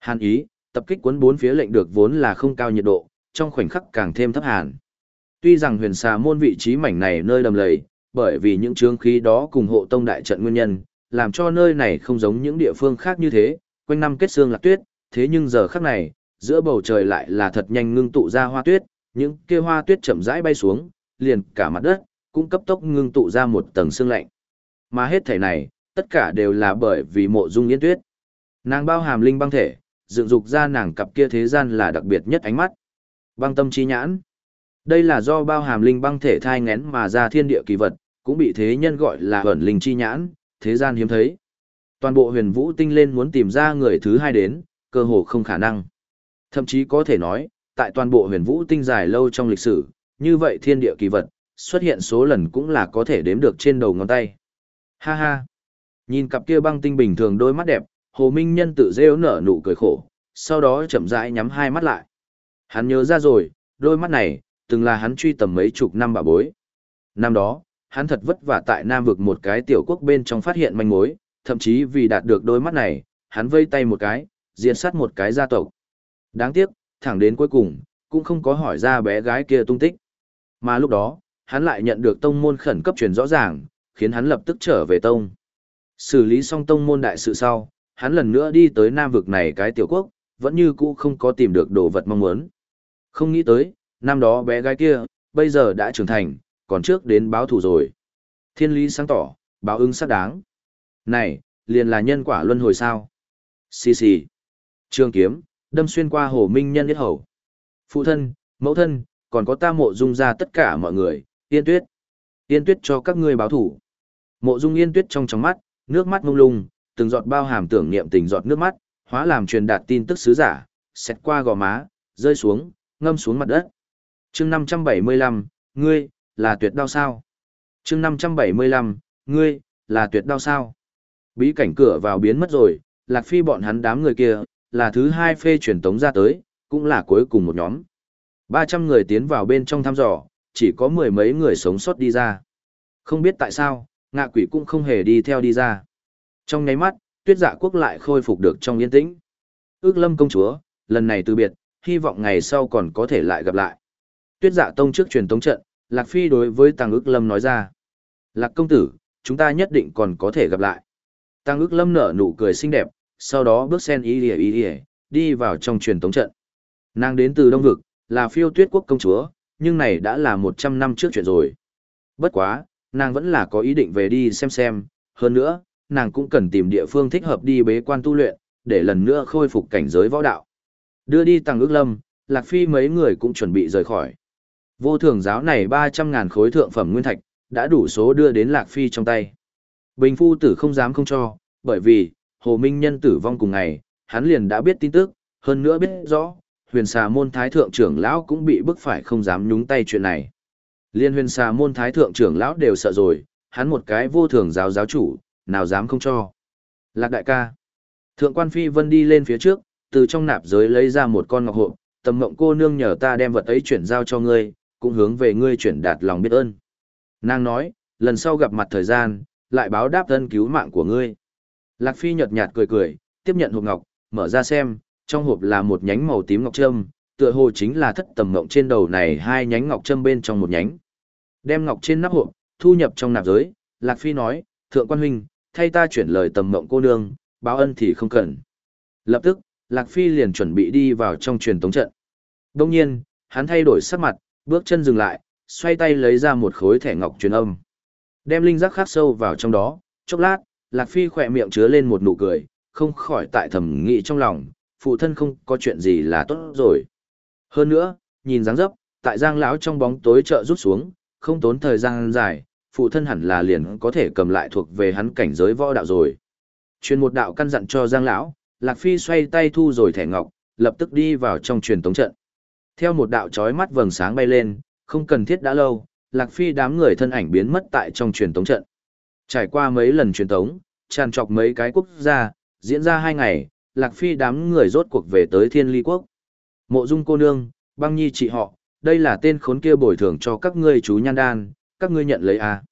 Hàn ý, tập kích cuốn bốn phía lệnh được vốn là không cao nhiệt độ, trong khoảnh khắc càng thêm thấp hàn. Tuy rằng huyền xà môn vị trí mảnh này nơi đầm lầy, bởi vì những chướng khí đó cùng hộ tông đại trận nguyên nhân, làm cho nơi này không giống những địa phương khác như thế, quanh năm kết xương lạc tuyết, thế nhưng giờ khắc này, giữa bầu trời lại là thật nhanh ngưng tụ ra hoa tuyết, những kia hoa tuyết chậm rãi bay xuống, liền cả mặt đất cũng cấp tốc ngưng tụ ra một tầng sương lạnh. Mà hết thể này, tất cả đều là bởi vì mộ dung yên tuyết. Nàng bao hàm linh băng thể, dựng dục ra nàng cặp kia thế gian là đặc biệt nhất ánh mắt. Băng tâm chi nhãn. Đây là do bao hàm linh băng thể thai ngén mà ra thiên địa kỳ vật, cũng bị thế nhân gọi là ẩn linh chi nhãn, thế gian hiếm thấy. Toàn bộ huyền vũ tinh lên muốn tìm ra người thứ hai đến, cơ hồ không khả năng. Thậm chí có thể nói, tại toàn bộ huyền vũ tinh dài lâu trong lịch sử, như vậy thiên địa kỳ vật, xuất hiện số lần cũng là có thể đếm được trên đầu ngón tay. Ha ha! Nhìn cặp kia băng tinh bình thường đôi mắt đẹp, Hồ Minh Nhân tự rêu nở nụ cười khổ, sau đó chậm rãi nhắm hai mắt lại. Hắn nhớ ra rồi, đôi mắt này, từng là hắn truy tầm mấy chục năm bà bối. Năm đó, hắn thật vất vả tại Nam vực một cái tiểu quốc bên trong phát hiện manh mối, thậm chí vì đạt được đôi mắt này, hắn vây tay một cái, diệt sát một cái gia tộc. Đáng tiếc, thẳng đến cuối cùng, cũng không có hỏi ra bé gái kia tung tích. Mà lúc đó, hắn lại nhận được tông môn khẩn cấp truyền rõ ràng, khiến hắn lập tức trở về tông. Xử lý xong tông môn đại sự sau, hắn lần nữa đi tới Nam vực này cái tiểu quốc, vẫn như cũ không có tìm được đồ vật mong muốn. Không nghĩ tới, năm đó bé gái kia, bây giờ đã trưởng thành, còn trước đến báo thù rồi. Thiên lý sáng tỏ, báo ứng xác đáng. Này, liền là nhân quả luân hồi sao? Xì xì. Trường kiếm, đâm xuyên qua hồ minh nhân nhất hầu. Phụ thân, mẫu thân, còn có ta mộ dung ra tất cả mọi người, yên tuyết. Yên tuyết cho các ngươi báo thủ. Mộ dung yên tuyết trong trong mắt, nước mắt mông lung, từng giọt bao hàm tưởng niệm tình giọt nước mắt, hóa làm truyền đạt tin tức sứ giả, xét qua gò má, rơi xuống, ngâm xuống mặt đất. chương 575, ngươi, là tuyệt đau sao? chương 575, ngươi, là tuyệt đau sao? Bí cảnh cửa vào biến mất rồi, Lạc Phi bọn hắn đám người kia, là thứ hai phê truyền tống ra tới, cũng là cuối cùng một nhóm. 300 người tiến vào bên trong thăm dò, chỉ có mười mấy người sống sót đi ra. Không biết tại sao, ngạ quỷ cũng không hề đi theo đi ra. Trong nháy mắt, tuyết dạ quốc lại khôi phục được trong yên tĩnh. Ước lâm công chúa, lần này từ biệt, hy vọng ngày sau còn có thể lại gặp lại. Tuyết dạ tông trước truyền tống trận, Lạc Phi đối với Tăng Ước lâm nói ra. Lạc công tử, chúng ta nhất định còn có thể gặp lại. Tăng Ước lâm nở nụ cười xinh đẹp, sau đó bước sen ý ỉa ý ỉa, đi vào trong truyền tống trận. Nàng đến từ Đông Vực, là phiêu tuyết quốc công chúa, nhưng này đã là 100 năm trước chuyện rồi. Bất quá, nàng vẫn là có ý định về đi xem xem, hơn nữa, nàng cũng cần tìm địa phương thích hợp đi bế quan tu luyện, để lần nữa khôi phục cảnh giới võ đạo. Đưa đi tăng ước lâm, Lạc Phi mấy người cũng chuẩn bị rời khỏi. Vô thường giáo này 300.000 khối thượng phẩm nguyên thạch, đã đủ số đưa đến Lạc Phi trong tay. Bình phu tử không dám không cho, bởi vì, Hồ Minh Nhân tử vong cùng ngày, hắn liền đã biết tin tức, hơn nữa biết rõ, huyền xà môn thái thượng trưởng lão cũng bị bức phải không dám nhúng tay chuyện này. Liên huyền xà môn thái thượng trưởng lão đều sợ rồi, hắn một cái vô thường giáo giáo chủ, nào dám không cho. Lạc đại ca. Thượng quan phi vân đi lên phía trước, từ trong nạp giới lấy ra một con ngọc hộp, tầm mộng cô nương nhờ ta đem vật ấy chuyển giao cho ngươi, cũng hướng về ngươi chuyển đạt lòng biết ơn. Nàng nói, lần sau gặp mặt thời gian, lại báo đáp thân cứu mạng của ngươi. Lạc phi nhợt nhạt cười cười, tiếp nhận hộp ngọc, mở ra xem, trong hộp là một nhánh màu tím ngọc trâm, tựa hồ chính là thất tầm ngộng trên đầu này hai nhánh ngọc trâm bên trong một nhánh. Đem ngọc trên nắp hộp, thu nhập trong nạp giới, Lạc Phi nói, thượng quan huynh, thay ta chuyển lời tầm mộng cô nương, báo ân thì không cần. Lập tức, Lạc Phi liền chuẩn bị đi vào trong truyền tống trận. Đông nhiên, hắn thay đổi sắc mặt, bước chân dừng lại, xoay tay lấy ra một khối thẻ ngọc truyền âm. Đem linh giác khắc sâu vào trong đó, chốc lát, Lạc Phi khỏe miệng chứa lên một nụ cười, không khỏi tại thầm nghĩ trong lòng, phụ thân không có chuyện gì là tốt rồi. Hơn nữa, nhìn dáng dấp, tại giang lão trong bóng tối chợ rút xuống, không tốn thời gian dài, phụ thân hẳn là liền có thể cầm lại thuộc về hắn cảnh giới võ đạo rồi. Truyền một đạo căn dặn cho giang lão, Lạc Phi xoay tay thu rồi thẻ ngọc, lập tức đi vào trong truyền tống trận. Theo một đạo chói mắt vầng sáng bay lên, không cần thiết đã lâu, Lạc Phi đám người thân ảnh biến mất tại trong truyền tống trận. Trải qua mấy lần truyền tống, tràn trọc mấy cái quốc gia, diễn ra hai ngày, Lạc Phi đám người rốt cuộc về tới Thiên Ly Quốc. Mộ Dung cô nương, băng nhi chị họ, đây là tên khốn kia bồi thường cho các ngươi chú nhan đan, các ngươi nhận lấy à.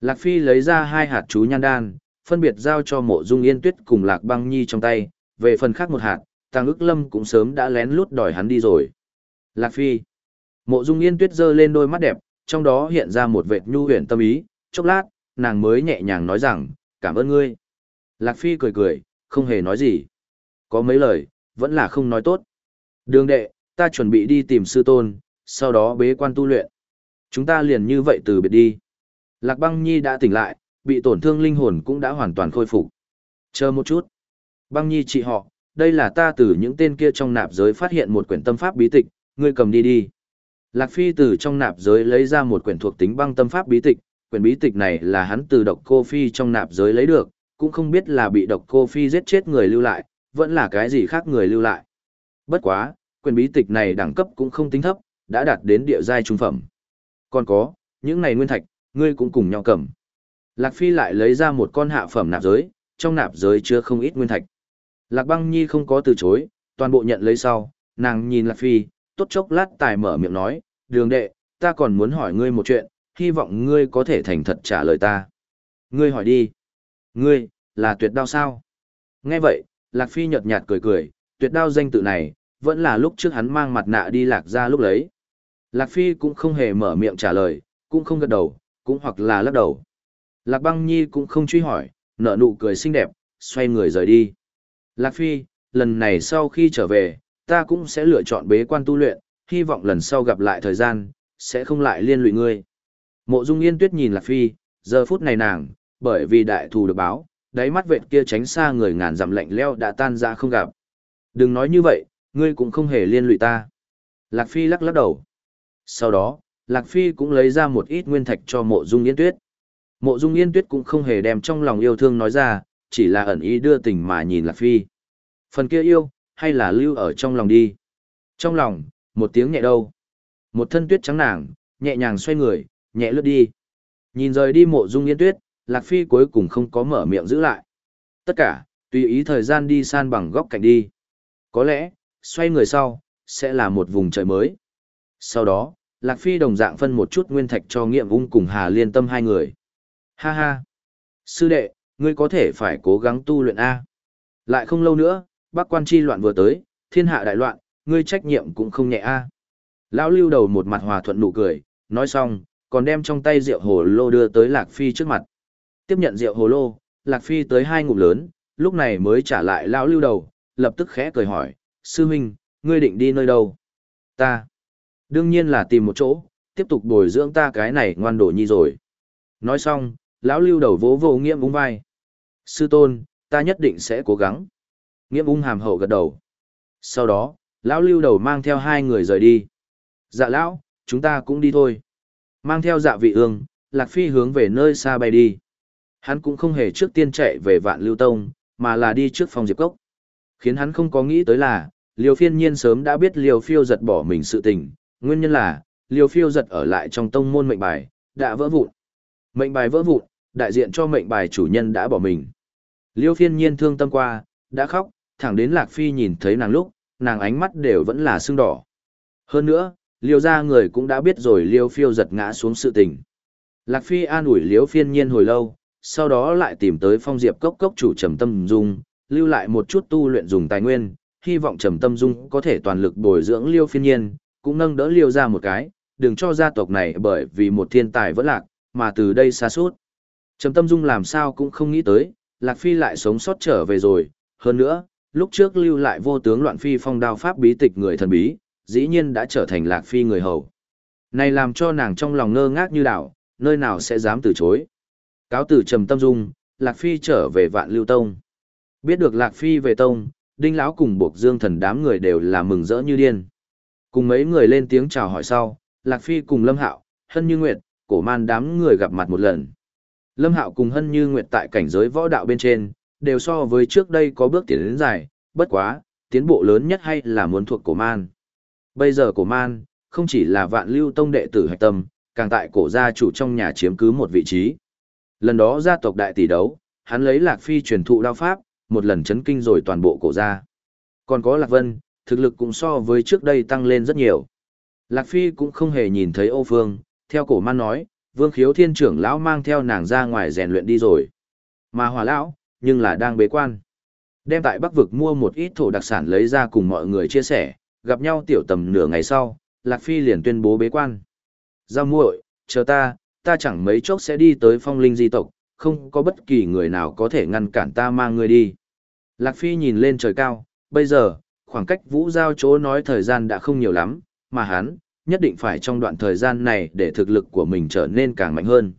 Lạc Phi lấy ra hai hạt chú nhan đan, phân biệt giao cho mộ Dung Yên Tuyết cùng Lạc băng nhi trong tay, về phần khác một hạt, Tăng ức lâm cũng sớm đã lén lút đòi hắn đi rồi. Lạc Phi. Mộ Dung Yên Tuyết giơ lên đôi mắt đẹp, trong đó hiện ra một vệt nhu huyền tâm ý, chốc lát, nàng mới nhẹ nhàng nói rằng, cảm ơn ngươi. Lạc Phi cười cười, không hề nói gì. Có mấy lời, vẫn là không nói tốt. Đường đệ, ta chuẩn bị đi tìm sư tôn, sau đó bế quan tu luyện. Chúng ta liền như vậy từ biệt đi. Lạc băng nhi đã tỉnh lại, bị tổn thương linh hồn cũng đã hoàn toàn khôi phục. Chờ một chút. Băng nhi chị họ, đây là ta từ những tên kia trong nạp giới phát hiện một quyển tâm pháp bí tịch, ngươi cầm đi đi. Lạc Phi từ trong nạp giới lấy ra một quyển thuộc tính băng tâm pháp bí tịch, quyển bí tịch này là hắn từ độc cô Phi trong nạp giới lấy được, cũng không biết là bị độc cô Phi giết chết người lưu lại, vẫn là cái gì khác người lưu lại. Bất quá, quyển bí tịch này đẳng cấp cũng không tính thấp, đã đạt đến địa giai trung phẩm. Còn có, những này nguyên thạch, ngươi cũng cùng nhau cầm. Lạc Phi lại lấy ra một con hạ phẩm nạp giới, trong nạp giới chứa không ít nguyên thạch. Lạc Băng Nhi không có từ chối, toàn bộ nhận lấy sau, nàng nhìn Lạc Phi, tốt chốc lát tài mở miệng nói, đường đệ, ta còn muốn hỏi ngươi một chuyện, hy vọng ngươi có thể thành thật trả lời ta. Ngươi hỏi đi. Ngươi, là tuyệt đao sao? Nghe vậy, Lạc Phi nhợt nhạt cười cười, tuyệt đao danh tự này, vẫn là lúc trước hắn mang mặt nạ đi lạc ra lúc lấy. Lạc Phi cũng không hề mở miệng trả lời, cũng không gật đầu, cũng hoặc là lắc đầu. Lạc Băng Nhi cũng không truy hỏi, nở nụ cười xinh đẹp, xoay người rời đi. Lạc Phi, lần này sau khi trở về, ta cũng sẽ lựa chọn bế quan tu luyện, hy vọng lần sau gặp lại thời gian, sẽ không lại liên lụy ngươi. Mộ Dung Yên Tuyết nhìn Lạc Phi, giờ phút này nàng, bởi vì đại thù được báo, đáy mắt vệt kia tránh xa người ngàn dặm lạnh leo đã tan ra không gặp. Đừng nói như vậy, ngươi cũng không hề liên lụy ta. Lạc Phi lắc lắc đầu. Sau đó, Lạc Phi cũng lấy ra một ít nguyên thạch cho mộ dung yên tuyết. Mộ dung yên tuyết cũng không hề đem trong lòng yêu thương nói ra, chỉ là ẩn ý đưa tình mà nhìn Lạc Phi. Phần kia yêu, hay là lưu ở trong lòng đi. Trong lòng, một tiếng nhẹ đâu. Một thân tuyết trắng nàng, nhẹ nhàng xoay người, nhẹ lướt đi. Nhìn rời đi mộ dung yên tuyết, Lạc Phi cuối cùng không có mở miệng giữ lại. Tất cả, tùy ý thời gian đi san bằng góc cạnh đi. Có lẽ, xoay người sau, sẽ là một vùng trời mới. Sau đó, Lạc Phi đồng dạng phân một chút nguyên thạch cho nghiệm ung cùng Hà Liên Tâm hai người. Ha ha! Sư đệ, ngươi có thể phải cố gắng tu luyện A. Lại không lâu nữa, bác quan chi loạn vừa tới, thiên hạ đại loạn, ngươi trách nhiệm cũng không nhẹ A. Lão lưu đầu một mặt hòa thuận nụ cười, nói xong, còn đem trong tay rượu hồ lô đưa tới Lạc Phi trước mặt. Tiếp nhận rượu hồ lô, Lạc Phi tới hai ngụm lớn, lúc này mới trả lại lão lưu đầu, lập tức khẽ cười hỏi, sư huynh, ngươi định đi nơi đâu? Ta. Đương nhiên là tìm một chỗ, tiếp tục bồi dưỡng ta cái này ngoan đổ nhi rồi. Nói xong, lão lưu đầu vỗ vô nghiễm búng vai. Sư tôn, ta nhất định sẽ cố gắng. Nghiêm ung hàm hậu gật đầu. Sau đó, lão lưu đầu mang theo hai người rời đi. Dạ lão, chúng ta cũng đi thôi. Mang theo dạ vị ương, Lạc Phi hướng về nơi xa bay đi. Hắn cũng không hề trước tiên chạy về vạn lưu tông, mà là đi trước phòng diệp cốc. Khiến hắn không có nghĩ tới là, liều phiên nhiên sớm đã biết liều phiêu giật bỏ mình sự tình, nguyên nhân là, liều phiêu giật ở lại trong tông môn mệnh bài, đã vỡ vụn. Mệnh bài vỡ vụn, đại diện cho mệnh bài chủ nhân đã bỏ mình. Liêu phiên nhiên thương tâm qua, đã khóc, thẳng đến Lạc Phi nhìn thấy nàng lúc, nàng ánh mắt đều vẫn là sưng đỏ. Hơn nữa, liêu ra người cũng đã biết rồi liêu phiêu giật ngã xuống sự tình. Lạc Phi an ủi liêu phiên nhiên hồi lâu, sau đó lại tìm tới phong diệp cốc cốc chủ trầm tâm dung, lưu lại một chút tu luyện dùng tài nguyên, hy vọng trầm tâm dung có thể toàn lực bồi dưỡng liêu phiên nhiên, cũng nâng đỡ liêu ra một cái, đừng cho gia tộc này bởi vì một thiên tài vẫn lạc, mà từ đây xa suốt. Trầm tâm dung làm sao cũng không nghĩ tới, Lạc Phi lại sống sót trở về rồi, hơn nữa, lúc trước lưu lại vô tướng loạn phi phong đao pháp bí tịch người thần bí, dĩ nhiên đã trở thành Lạc Phi người hầu. Này làm cho nàng trong lòng ngơ ngác như đảo, nơi nào sẽ dám từ chối. Cáo tử trầm tâm dung, Lạc Phi trở về vạn lưu tông. Biết được Lạc Phi về tông, Đinh Lão cùng buộc dương thần đám người đều là mừng rỡ như điên. Cùng mấy người lên tiếng chào hỏi sau, Lạc Phi cùng Lâm Hạo, Hân Như Nguyệt, cổ man đám người gặp mặt một lần. Lâm Hạo cùng Hân Như Nguyệt tại cảnh giới võ đạo bên trên, đều so với trước đây có bước tiến đến dài, bất quá, tiến bộ lớn nhất hay là muốn thuộc cổ man. Bây giờ cổ man, không chỉ là vạn lưu tông đệ tử hạch tâm, càng tại cổ gia chủ trong nhà chiếm cứ một vị trí. Lần đó gia tộc đại tỷ đấu, hắn lấy Lạc Phi truyền thụ đao pháp, một lần chấn kinh rồi toàn bộ cổ gia. Còn có Lạc Vân, thực lực cũng so với trước đây tăng lên rất nhiều. Lạc Phi cũng không hề nhìn thấy Âu Phương, theo cổ man nói, Vương Khiếu Thiên trưởng lão mang theo nàng ra ngoài rèn luyện đi rồi. Mà Hòa lão, nhưng là đang bế quan. Đem tại Bắc vực mua một ít thổ đặc sản lấy ra cùng mọi người chia sẻ, gặp nhau tiểu tầm nửa ngày sau, Lạc Phi liền tuyên bố bế quan. Giao muội, chờ ta, ta chẳng mấy chốc sẽ đi tới phong linh di tộc, không có bất kỳ người nào có thể ngăn cản ta mang người đi. Lạc Phi nhìn lên trời cao, bây giờ, khoảng cách vũ giao chỗ nói thời gian đã không nhiều lắm, mà hắn, nhất định phải trong đoạn thời gian này để thực lực của mình trở nên càng mạnh hơn.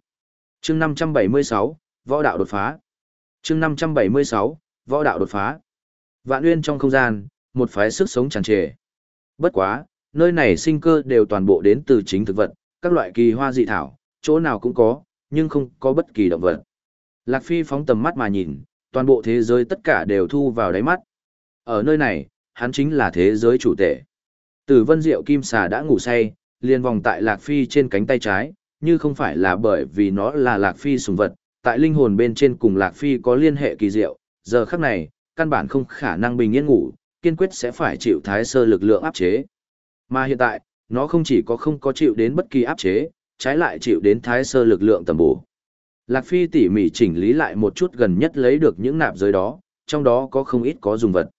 chương 576, Võ đạo đột phá. chương 576, Võ đạo đột phá. Vạn Uyên trong không gian, một phái sức sống tràn trề. Bất quá, nơi này sinh cơ đều toàn bộ đến từ chính thực vật, các loại kỳ hoa dị thảo, chỗ nào cũng có, nhưng không có bất kỳ động vật. Lạc Phi phóng tầm mắt mà nhìn, toàn bộ thế giới tất cả đều thu vào đáy mắt. Ở nơi này, hắn chính là thế giới chủ tể. Tử vân diệu kim xà đã ngủ say, liền vòng tại Lạc Phi trên cánh tay trái, như không phải là bởi vì nó là Lạc Phi sùng vật, tại linh hồn bên trên cùng Lạc Phi có liên hệ kỳ diệu, giờ khắc này, căn bản không khả năng bình yên ngủ, kiên quyết sẽ phải chịu thái sơ lực lượng áp chế. Mà hiện tại, nó không chỉ có không có chịu đến bất kỳ áp chế, trái lại chịu đến thái sơ lực lượng tầm bổ. Lạc Phi tỉ mỉ chỉnh lý lại một chút gần nhất lấy được những nạp giới đó, trong đó có không ít có dùng vật.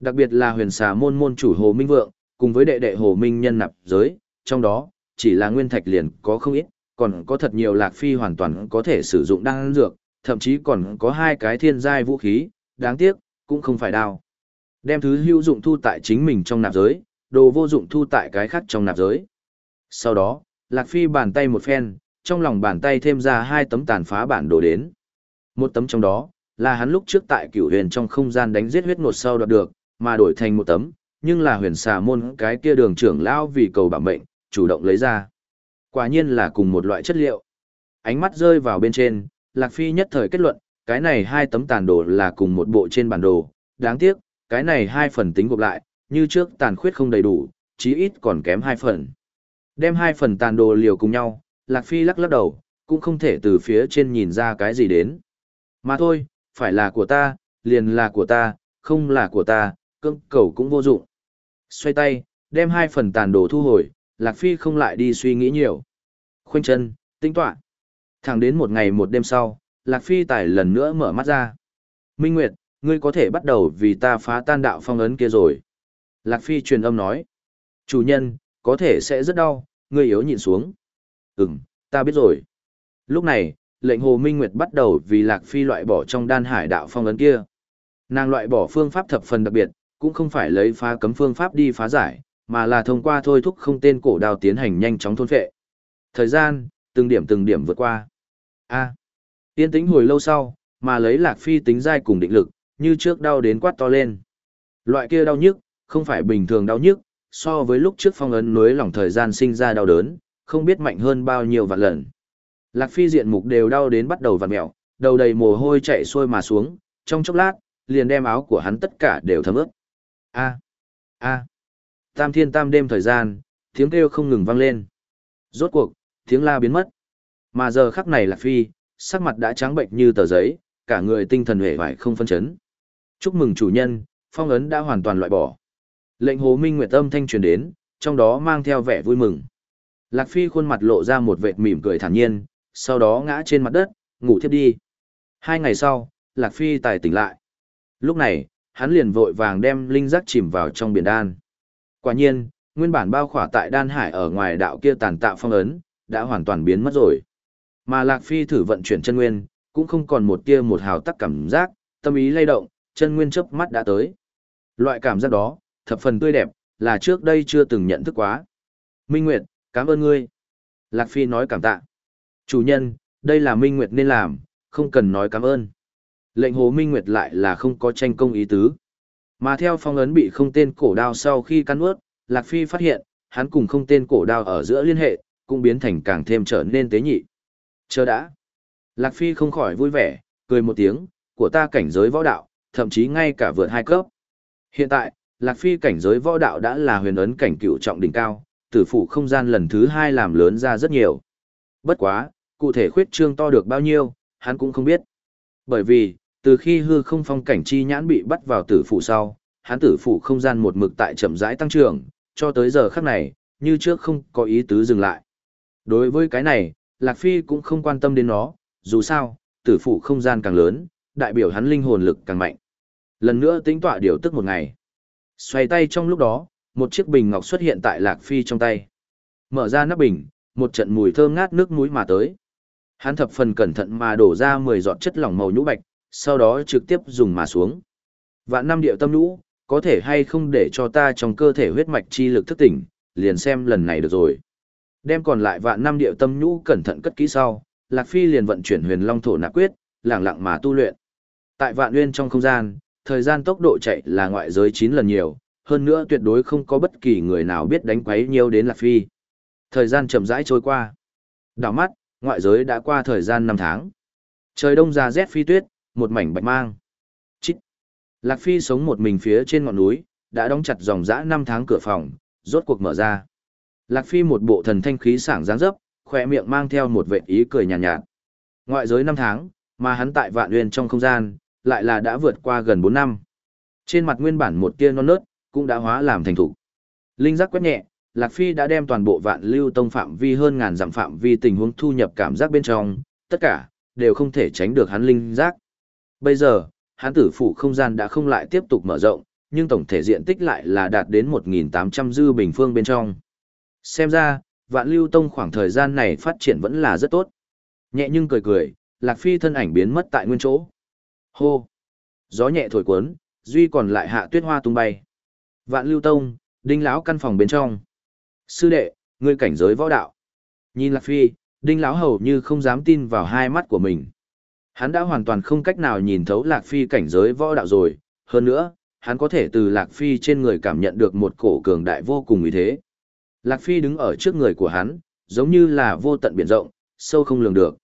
Đặc biệt là huyền xà môn môn chủ Hồ Minh Vượng, cùng với đệ đệ Hồ Minh nhân nạp giới, trong đó, chỉ là nguyên thạch liền có không ít, còn có thật nhiều lạc phi hoàn toàn có thể sử dụng đan dược, thậm chí còn có hai cái thiên giai vũ khí, đáng tiếc, cũng không phải đao. Đem thứ hữu dụng thu tại chính mình trong nạp giới, đồ vô dụng thu tại cái khác trong nạp giới. Sau đó, Lạc Phi bàn tay một phen, trong lòng bàn tay thêm ra hai tấm tàn phá bản đồ đến. Một tấm trong đó, là hắn lúc trước tại cửu huyền trong không gian đánh giết huyết nột sau đoạt được, mà đổi thành một tấm, nhưng là huyền xà môn cái kia đường trưởng lão vì cầu bảo mệnh, chủ động lấy ra. Quả nhiên là cùng một loại chất liệu. Ánh mắt rơi vào bên trên, Lạc Phi nhất thời kết luận, cái này hai tấm tàn đồ là cùng một bộ trên bản đồ, đáng tiếc, cái này hai phần tính gộp lại, như trước tàn khuyết không đầy đủ, chí ít còn kém hai phần. Đem hai phần tàn đồ liều cùng nhau, Lạc Phi lắc lắc đầu, cũng không thể từ phía trên nhìn ra cái gì đến. Mà thôi, phải là của ta, liền là của ta, không là của ta, cưng cầu cũng vô dụng. Xoay tay, đem hai phần tàn đồ thu hồi, Lạc Phi không lại đi suy nghĩ nhiều. Khoanh chân, tinh tọa. Thẳng đến một ngày một đêm sau, Lạc Phi tải lần nữa mở mắt ra. Minh Nguyệt, ngươi có thể bắt đầu vì ta phá tan đạo phong ấn kia rồi. Lạc Phi truyền âm nói. Chủ nhân, có thể sẽ rất đau, ngươi yếu nhịn xuống. Ừm, ta biết rồi. Lúc này, lệnh Hồ Minh Nguyệt bắt đầu vì Lạc Phi loại bỏ trong đan hải đạo phong ấn kia. Nàng loại bỏ phương pháp thập phần đặc biệt, cũng không phải lấy phá cấm phương pháp đi phá giải, mà là thông qua thôi thúc không tên cổ đao tiến hành nhanh chóng thôn phệ. Thời gian, từng điểm từng điểm vượt qua. A. À, yên tĩnh hồi lâu sau, mà lấy Lạc Phi tính dai cùng định lực, như trước đau đến quát to lên. Loại kia đau nhức, không phải bình thường đau nhức, so với lúc trước phong ấn núi lỏng thời gian sinh ra đau đớn, không biết mạnh hơn bao nhiêu vạn lần. Lạc Phi diện mục đều đau đến bắt đầu vặn mèo, đầu đầy mồ hôi chạy xuôi mà xuống, trong chốc lát, liền đem áo của hắn tất cả đều thấm ướt. A, a, tam thiên tam đêm thời gian, tiếng kêu không ngừng vang lên. Rốt cuộc, tiếng la biến mất. Mà giờ khắc này Lạc Phi, sắc mặt đã trắng bệnh như tờ giấy, cả người tinh thần hề vải không phân chấn. Chúc mừng chủ nhân, phong ấn đã hoàn toàn loại bỏ. Lệnh Hồ Minh Nguyệt tâm thanh truyền đến, trong đó mang theo vẻ vui mừng. Lạc Phi khuôn mặt lộ ra một vệt mỉm cười thản nhiên, sau đó ngã trên mặt đất, ngủ thiếp đi. Hai ngày sau, Lạc Phi tài tỉnh lại. Lúc này, hắn liền vội vàng đem linh giác chìm vào trong biển đan. Quả nhiên, nguyên bản bao khỏa tại đan hải ở ngoài đạo kia tàn tạo phong ấn, đã hoàn toàn biến mất rồi. Mà Lạc Phi thử vận chuyển chân nguyên, cũng không còn một tia một hào tắc cảm giác, tâm ý lay động, chân nguyên chớp mắt đã tới. Loại cảm giác đó, thập phần tươi đẹp, là trước đây chưa từng nhận thức quá. Minh Nguyệt, cảm ơn ngươi. Lạc Phi nói cảm tạ. Chủ nhân, đây là Minh Nguyệt nên làm, không cần nói cảm ơn. Lệnh Hồ Minh Nguyệt lại là không có tranh công ý tứ. Mà theo phong ấn bị không tên cổ đao sau khi cắn ướt, Lạc Phi phát hiện, hắn cùng không tên cổ đao ở giữa liên hệ, cũng biến thành càng thêm trở nên tế nhị. Chờ đã. Lạc Phi không khỏi vui vẻ, cười một tiếng, của ta cảnh giới võ đạo, thậm chí ngay cả vượt hai cấp. Hiện tại, Lạc Phi cảnh giới võ đạo đã là huyền ấn cảnh cựu trọng đỉnh cao, tử phủ không gian lần thứ hai làm lớn ra rất nhiều. Bất quá, cụ thể khuyết trương to được bao nhiêu, hắn cũng không biết. Bởi vì, từ khi hư không phong cảnh chi nhãn bị bắt vào tử phủ sau, hắn tử phủ không gian một mực tại chậm rãi tăng trưởng, cho tới giờ khắc này, như trước không có ý tứ dừng lại. Đối với cái này, Lạc Phi cũng không quan tâm đến nó, dù sao, tử phủ không gian càng lớn, đại biểu hắn linh hồn lực càng mạnh. Lần nữa tính tọa điều tức một ngày. Xoay tay trong lúc đó, một chiếc bình ngọc xuất hiện tại Lạc Phi trong tay. Mở ra nắp bình, một trận mùi thơm ngát nước mũi mà tới. Hắn thập phần cẩn thận mà đổ ra 10 giọt chất lỏng màu nhũ bạch, sau đó trực tiếp dùng mà xuống. Vạn năm điệu tâm nhũ, có thể hay không để cho ta trong cơ thể huyết mạch chi lực thức tỉnh, liền xem lần này được rồi. Đem còn lại vạn năm điệu tâm nhũ cẩn thận cất kỹ sau, Lạc Phi liền vận chuyển huyền long thổ nạp quyết, lặng lặng mà tu luyện. Tại vạn nguyên trong không gian, thời gian tốc độ chạy là ngoại giới 9 lần nhiều, hơn nữa tuyệt đối không có bất kỳ người nào biết đánh quấy nhiều đến Lạc Phi. Thời gian chậm rãi trôi qua. Đảo mắt, ngoại giới đã qua thời gian 5 tháng. Trời đông ra rét phi tuyết, một mảnh bạch mang. Chít. Lạc Phi sống một mình phía trên ngọn núi, đã đóng chặt dòng dã 5 tháng cửa phòng, rốt cuộc mở ra. Lạc Phi một bộ thần thanh khí sảng dáng dấp, khỏe miệng mang theo một vệ ý cười nhàn nhạt, nhạt. Ngoại giới 5 tháng, mà hắn tại vạn uyên trong không gian, lại là đã vượt qua gần 4 năm. Trên mặt nguyên bản một tia non nớt, cũng đã hóa làm thành thủ. Linh giác quét nhẹ, Lạc Phi đã đem toàn bộ vạn lưu tông phạm vi hơn ngàn dặm phạm vi tình huống thu nhập cảm giác bên trong, tất cả, đều không thể tránh được hắn linh giác. Bây giờ, hắn tử phủ không gian đã không lại tiếp tục mở rộng, nhưng tổng thể diện tích lại là đạt đến 1.800 dư bình phương bên trong. Xem ra, vạn lưu tông khoảng thời gian này phát triển vẫn là rất tốt. Nhẹ nhưng cười cười, Lạc Phi thân ảnh biến mất tại nguyên chỗ. Hô! Gió nhẹ thổi cuốn, duy còn lại hạ tuyết hoa tung bay. Vạn lưu tông, đinh lão căn phòng bên trong. Sư đệ, ngươi cảnh giới võ đạo. Nhìn Lạc Phi, đinh lão hầu như không dám tin vào hai mắt của mình. Hắn đã hoàn toàn không cách nào nhìn thấu Lạc Phi cảnh giới võ đạo rồi, hơn nữa, hắn có thể từ Lạc Phi trên người cảm nhận được một cổ cường đại vô cùng ý thế. Lạc Phi đứng ở trước người của hắn, giống như là vô tận biển rộng, sâu không lường được.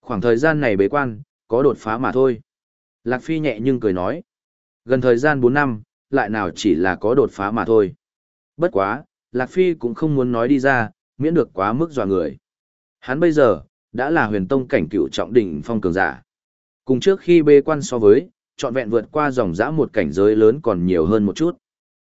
Khoảng thời gian này bế quan, có đột phá mà thôi. Lạc Phi nhẹ nhưng cười nói. Gần thời gian 4 năm, lại nào chỉ là có đột phá mà thôi. Bất quá, Lạc Phi cũng không muốn nói đi ra, miễn được quá mức dọa người. Hắn bây giờ, đã là huyền tông cảnh cựu trọng đỉnh phong cường giả. Cùng trước khi bê quan so với, trọn vẹn vượt qua dòng dã một cảnh giới lớn còn nhiều hơn một chút.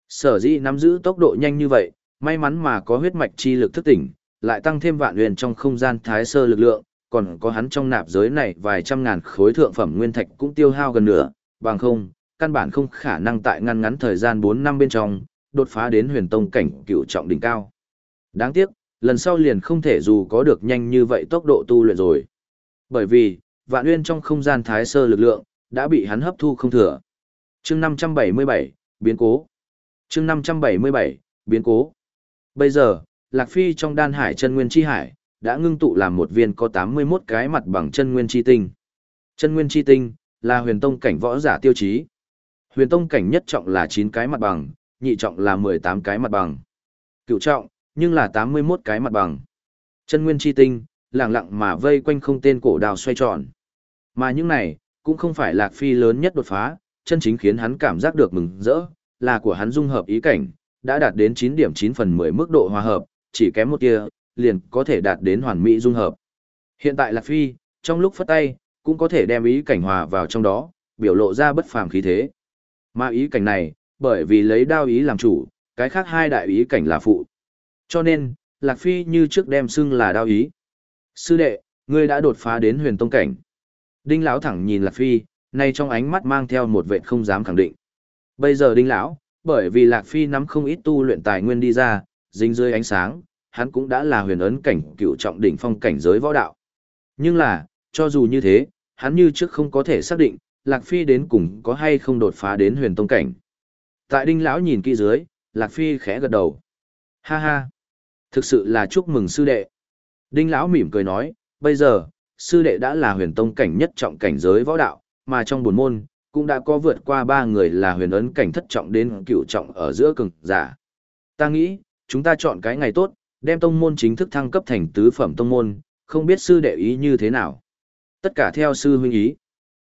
Sở dĩ nắm giữ tốc độ nhanh như vậy, may mắn mà có huyết mạch chi lực thức tỉnh, lại tăng thêm vạn huyền trong không gian thái sơ lực lượng, còn có hắn trong nạp giới này vài trăm ngàn khối thượng phẩm nguyên thạch cũng tiêu hao gần nửa, bằng không, căn bản không khả năng tại ngăn ngắn thời gian 4 năm bên trong, đột phá đến huyền tông cảnh cựu trọng đỉnh cao. Đáng tiếc, lần sau liền không thể dù có được nhanh như vậy tốc độ tu luyện rồi. Bởi vì, vạn nguyên trong không gian thái sơ lực lượng, đã bị hắn hấp thu không thừa. chương 577, biến cố. chương 577, biến cố. Bây giờ, Lạc Phi trong đan hải chân nguyên chi hải, đã ngưng tụ làm một viên có 81 cái mặt bằng chân nguyên chi tinh. Chân nguyên chi tinh, là huyền tông cảnh võ giả tiêu chí. Huyền tông cảnh nhất trọng là 9 cái mặt bằng, nhị trọng là 18 cái mặt bằng. Cựu trọng, nhưng là 81 cái mặt bằng. Chân nguyên chi tinh, lặng lặng mà vây quanh không tên cổ đào xoay tròn. Mà những này, cũng không phải lạc phi lớn nhất đột phá, chân chính khiến hắn cảm giác được mừng rỡ, là của hắn dung hợp ý cảnh, đã đạt đến 9 điểm 9 phần 10 mức độ hòa hợp, chỉ kém một tia, liền có thể đạt đến hoàn mỹ dung hợp. Hiện tại lạc phi, trong lúc phất tay, cũng có thể đem ý cảnh hòa vào trong đó, biểu lộ ra bất phàm khí thế. Mà ý cảnh này, bởi vì lấy đao ý làm chủ, cái khác hai đại ý cảnh là phụ. Cho nên, Lạc Phi như trước đem xưng là đao ý. Sư đệ, ngươi đã đột phá đến huyền tông cảnh. Đinh lão thẳng nhìn Lạc Phi, nay trong ánh mắt mang theo một vệ không dám khẳng định. Bây giờ Đinh lão, bởi vì Lạc Phi nắm không ít tu luyện tài nguyên đi ra, dính dưới ánh sáng, hắn cũng đã là huyền ấn cảnh cựu trọng đỉnh phong cảnh giới võ đạo. Nhưng là, cho dù như thế, hắn như trước không có thể xác định, Lạc Phi đến cùng có hay không đột phá đến huyền tông cảnh. Tại Đinh lão nhìn kỹ dưới, Lạc Phi khẽ gật đầu. Ha ha, thực sự là chúc mừng sư đệ. Đinh lão mỉm cười nói, bây giờ, sư đệ đã là huyền tông cảnh nhất trọng cảnh giới võ đạo, mà trong buồn môn, cũng đã có vượt qua ba người là huyền ấn cảnh thất trọng đến cửu trọng ở giữa cường giả. Ta nghĩ, chúng ta chọn cái ngày tốt, đem tông môn chính thức thăng cấp thành tứ phẩm tông môn, không biết sư đệ ý như thế nào. Tất cả theo sư huynh ý.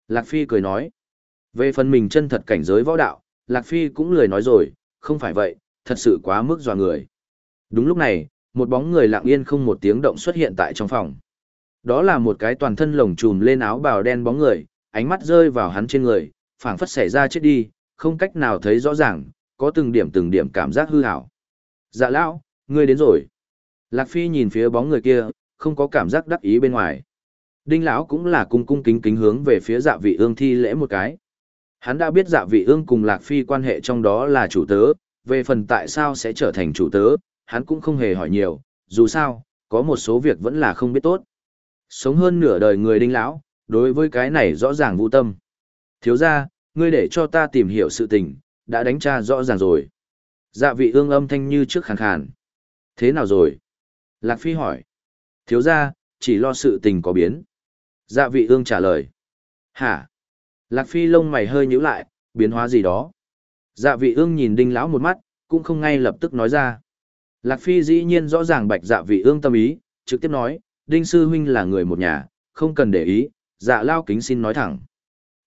Lạc Phi cười nói. Về phần mình chân thật cảnh giới võ đạo, Lạc Phi cũng lười nói rồi, không phải vậy, thật sự quá mức dò người. Đúng lúc này, một bóng người lặng yên không một tiếng động xuất hiện tại trong phòng. Đó là một cái toàn thân lồng trùm lên áo bào đen bóng người, ánh mắt rơi vào hắn trên người, phảng phất xảy ra chết đi, không cách nào thấy rõ ràng, có từng điểm từng điểm cảm giác hư hảo. Dạ lão, ngươi đến rồi. Lạc Phi nhìn phía bóng người kia, không có cảm giác đắc ý bên ngoài. Đinh lão cũng là cung cung kính kính hướng về phía dạ vị ương thi lễ một cái. Hắn đã biết dạ vị ương cùng Lạc Phi quan hệ trong đó là chủ tớ, về phần tại sao sẽ trở thành chủ tớ, hắn cũng không hề hỏi nhiều, dù sao, có một số việc vẫn là không biết tốt. Sống hơn nửa đời người đinh lão, đối với cái này rõ ràng vũ tâm. Thiếu ra, ngươi để cho ta tìm hiểu sự tình, đã đánh tra rõ ràng rồi. Dạ vị ương âm thanh như trước khàn khàn. Thế nào rồi? Lạc Phi hỏi. Thiếu ra, chỉ lo sự tình có biến. Dạ vị ương trả lời. Hả? Lạc Phi lông mày hơi nhíu lại, biến hóa gì đó. Dạ vị ương nhìn đinh lão một mắt, cũng không ngay lập tức nói ra. Lạc Phi dĩ nhiên rõ ràng bạch dạ vị ương tâm ý, trực tiếp nói, đinh sư huynh là người một nhà, không cần để ý, dạ lao kính xin nói thẳng.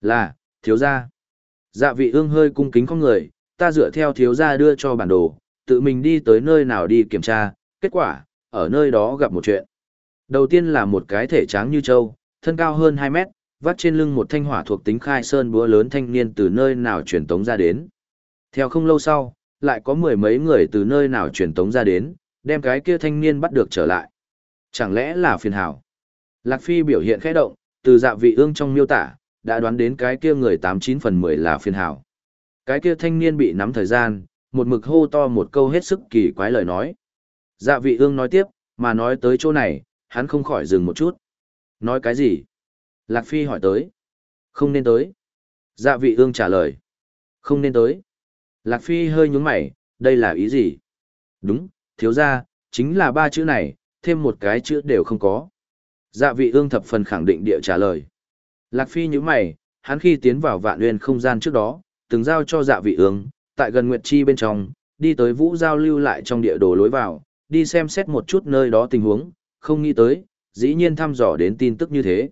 Là, thiếu gia. Dạ vị ương hơi cung kính con người, ta dựa theo thiếu gia đưa cho bản đồ, tự mình đi tới nơi nào đi kiểm tra, kết quả, ở nơi đó gặp một chuyện. Đầu tiên là một cái thể tráng như trâu, thân cao hơn 2 mét, vắt trên lưng một thanh hỏa thuộc tính khai sơn búa lớn thanh niên từ nơi nào truyền tống ra đến. Theo không lâu sau, lại có mười mấy người từ nơi nào truyền tống ra đến, đem cái kia thanh niên bắt được trở lại. Chẳng lẽ là phiền hảo? Lạc Phi biểu hiện khẽ động, từ dạ vị ương trong miêu tả, đã đoán đến cái kia người 89 phần 10 là phiền hảo. Cái kia thanh niên bị nắm thời gian, một mực hô to một câu hết sức kỳ quái lời nói. Dạ vị ương nói tiếp, mà nói tới chỗ này, hắn không khỏi dừng một chút. Nói cái gì? Lạc Phi hỏi tới. Không nên tới. Dạ vị ương trả lời. Không nên tới. Lạc Phi hơi nhúng mày, đây là ý gì? Đúng, thiếu ra, chính là ba chữ này, thêm một cái chữ đều không có. Dạ vị ương thập phần khẳng định địa trả lời. Lạc Phi như mày, hắn khi tiến vào vạn nguyên không gian trước đó, từng giao cho dạ vị ương, tại gần Nguyệt Chi bên trong, đi tới vũ giao lưu lại trong địa đồ lối vào, đi xem xét một chút nơi đó tình huống, không nghĩ tới, dĩ nhiên thăm dò đến tin tức như thế.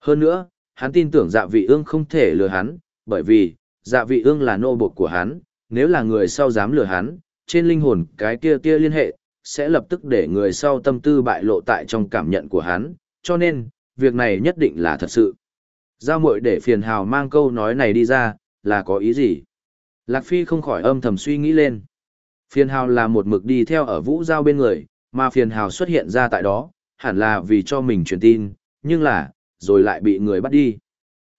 Hơn nữa, hắn tin tưởng dạ vị ương không thể lừa hắn, bởi vì, dạ vị ương là nô bộc của hắn, nếu là người sau dám lừa hắn, trên linh hồn cái kia kia liên hệ, sẽ lập tức để người sau tâm tư bại lộ tại trong cảm nhận của hắn, cho nên, việc này nhất định là thật sự. Giao muội để phiền hào mang câu nói này đi ra, là có ý gì? Lạc Phi không khỏi âm thầm suy nghĩ lên. Phiền hào là một mực đi theo ở vũ giao bên người, mà phiền hào xuất hiện ra tại đó, hẳn là vì cho mình truyền tin, nhưng là, rồi lại bị người bắt đi.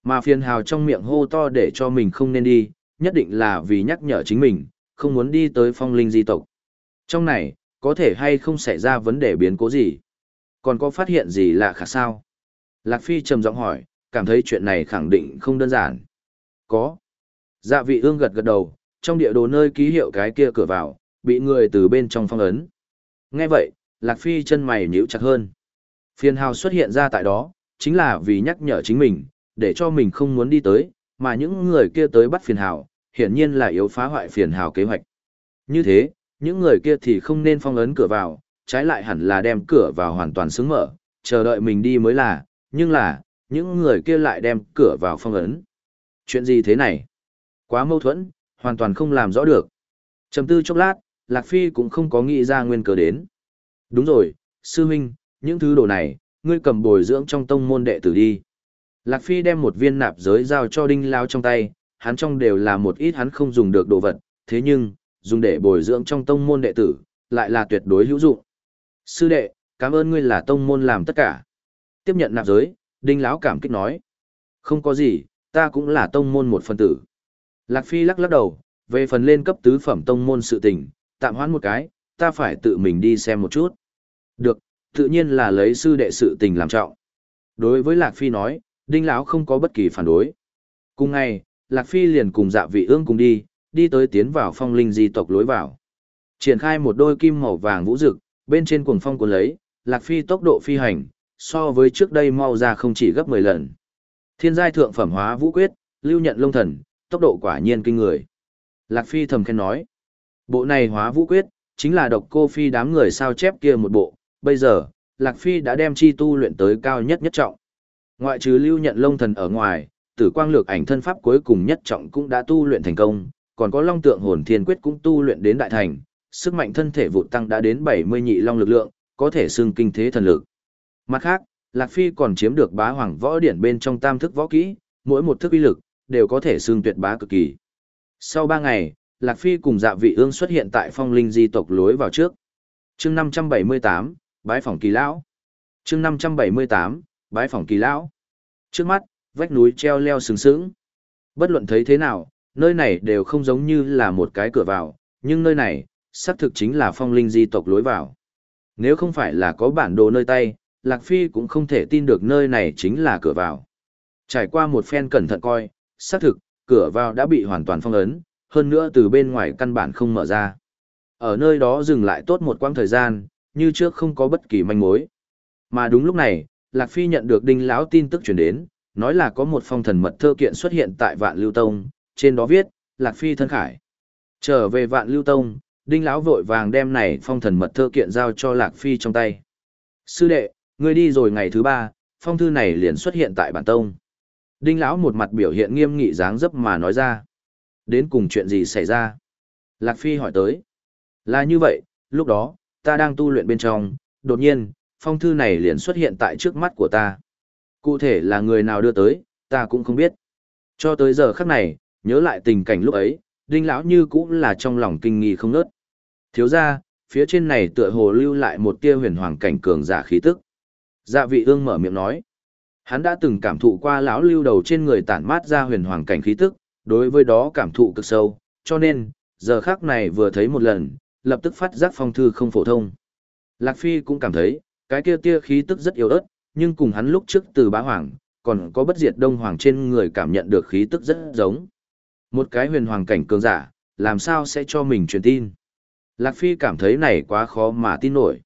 Mà phiền hào trong miệng hô to để cho mình không nên đi, nhất định là vì nhắc nhở chính mình, không muốn đi tới phong linh di tộc. Trong này, có thể hay không xảy ra vấn đề biến cố gì? Còn có phát hiện gì lạ khả sao? Lạc Phi trầm giọng hỏi, cảm thấy chuyện này khẳng định không đơn giản. Có. Dạ vị ương gật gật đầu, trong địa đồ nơi ký hiệu cái kia cửa vào, bị người từ bên trong phong ấn. Nghe vậy, Lạc Phi chân mày nhíu chặt hơn. Phiền hào xuất hiện ra tại đó, chính là vì nhắc nhở chính mình, để cho mình không muốn đi tới, mà những người kia tới bắt phiền hào, hiển nhiên là yếu phá hoại phiền hào kế hoạch. Như thế, những người kia thì không nên phong ấn cửa vào, trái lại hẳn là đem cửa vào hoàn toàn xứng mở, chờ đợi mình đi mới là, nhưng là, những người kia lại đem cửa vào phong ấn. Chuyện gì thế này? Quá mâu thuẫn, hoàn toàn không làm rõ được. Trầm tư chốc lát, Lạc Phi cũng không có nghĩ ra nguyên cớ đến. Đúng rồi, sư huynh, những thứ đồ này, ngươi cầm bồi dưỡng trong tông môn đệ tử đi. Lạc Phi đem một viên nạp giới giao cho đinh lao trong tay, hắn trong đều là một ít hắn không dùng được đồ vật, thế nhưng, dùng để bồi dưỡng trong tông môn đệ tử, lại là tuyệt đối hữu dụng. Sư đệ, cảm ơn ngươi là tông môn làm tất cả. Tiếp nhận nạp giới, đinh lão cảm kích nói. Không có gì, ta cũng là tông môn một phần tử. Lạc Phi lắc lắc đầu, về phần lên cấp tứ phẩm tông môn sự tình, tạm hoãn một cái, ta phải tự mình đi xem một chút. Được, tự nhiên là lấy sư đệ sự tình làm trọng. Đối với Lạc Phi nói, Đinh lão không có bất kỳ phản đối. Cùng ngày, Lạc Phi liền cùng dạ vị ương cùng đi, đi tới tiến vào phong linh di tộc lối vào. Triển khai một đôi kim màu vàng vũ rực, bên trên cuồng phong cuốn lấy, Lạc Phi tốc độ phi hành, so với trước đây mau ra không chỉ gấp 10 lần. Thiên giai thượng phẩm hóa vũ quyết, lưu nhận lông thần, tốc độ quả nhiên kinh người. Lạc Phi thầm khen nói, bộ này hóa vũ quyết, chính là độc cô Phi đám người sao chép kia một bộ, bây giờ, Lạc Phi đã đem chi tu luyện tới cao nhất nhất trọng. Ngoại trừ lưu nhận lông thần ở ngoài, tử quang lược ảnh thân pháp cuối cùng nhất trọng cũng đã tu luyện thành công, còn có long tượng hồn thiên quyết cũng tu luyện đến đại thành, sức mạnh thân thể vụ tăng đã đến 70 nhị long lực lượng, có thể xưng kinh thế thần lực. Mặt khác, Lạc Phi còn chiếm được bá hoàng võ điển bên trong tam thức võ kỹ, mỗi một thức uy lực, đều có thể xưng tuyệt bá cực kỳ. Sau 3 ngày, Lạc Phi cùng dạ vị ương xuất hiện tại phong linh di tộc lối vào trước. chương 578, bái phòng kỳ lão. chương 578, bái phòng kỳ lão. Trước mắt, vách núi treo leo sừng sững. Bất luận thấy thế nào, nơi này đều không giống như là một cái cửa vào, nhưng nơi này, xác thực chính là phong linh di tộc lối vào. Nếu không phải là có bản đồ nơi tay, Lạc Phi cũng không thể tin được nơi này chính là cửa vào. Trải qua một phen cẩn thận coi, xác thực, cửa vào đã bị hoàn toàn phong ấn, hơn nữa từ bên ngoài căn bản không mở ra. Ở nơi đó dừng lại tốt một quãng thời gian, như trước không có bất kỳ manh mối. Mà đúng lúc này, Lạc Phi nhận được đinh lão tin tức truyền đến, nói là có một phong thần mật thơ kiện xuất hiện tại Vạn Lưu Tông, trên đó viết, Lạc Phi thân khải. Trở về Vạn Lưu Tông, đinh lão vội vàng đem này phong thần mật thơ kiện giao cho Lạc Phi trong tay. Sư đệ, ngươi đi rồi ngày thứ ba, phong thư này liền xuất hiện tại bản tông. Đinh lão một mặt biểu hiện nghiêm nghị dáng dấp mà nói ra. Đến cùng chuyện gì xảy ra? Lạc Phi hỏi tới. Là như vậy, lúc đó, ta đang tu luyện bên trong, đột nhiên, phong thư này liền xuất hiện tại trước mắt của ta. Cụ thể là người nào đưa tới, ta cũng không biết. Cho tới giờ khắc này, nhớ lại tình cảnh lúc ấy, đinh lão như cũng là trong lòng kinh nghi không nớt. Thiếu ra, phía trên này tựa hồ lưu lại một tia huyền hoàng cảnh cường giả khí tức. Dạ vị ương mở miệng nói. Hắn đã từng cảm thụ qua lão lưu đầu trên người tản mát ra huyền hoàng cảnh khí tức, đối với đó cảm thụ cực sâu, cho nên, giờ khắc này vừa thấy một lần, lập tức phát giác phong thư không phổ thông. Lạc Phi cũng cảm thấy, cái kia tia khí tức rất yếu ớt, nhưng cùng hắn lúc trước từ bá hoàng, còn có bất diệt đông hoàng trên người cảm nhận được khí tức rất giống. Một cái huyền hoàng cảnh cường giả, làm sao sẽ cho mình truyền tin. Lạc Phi cảm thấy này quá khó mà tin nổi.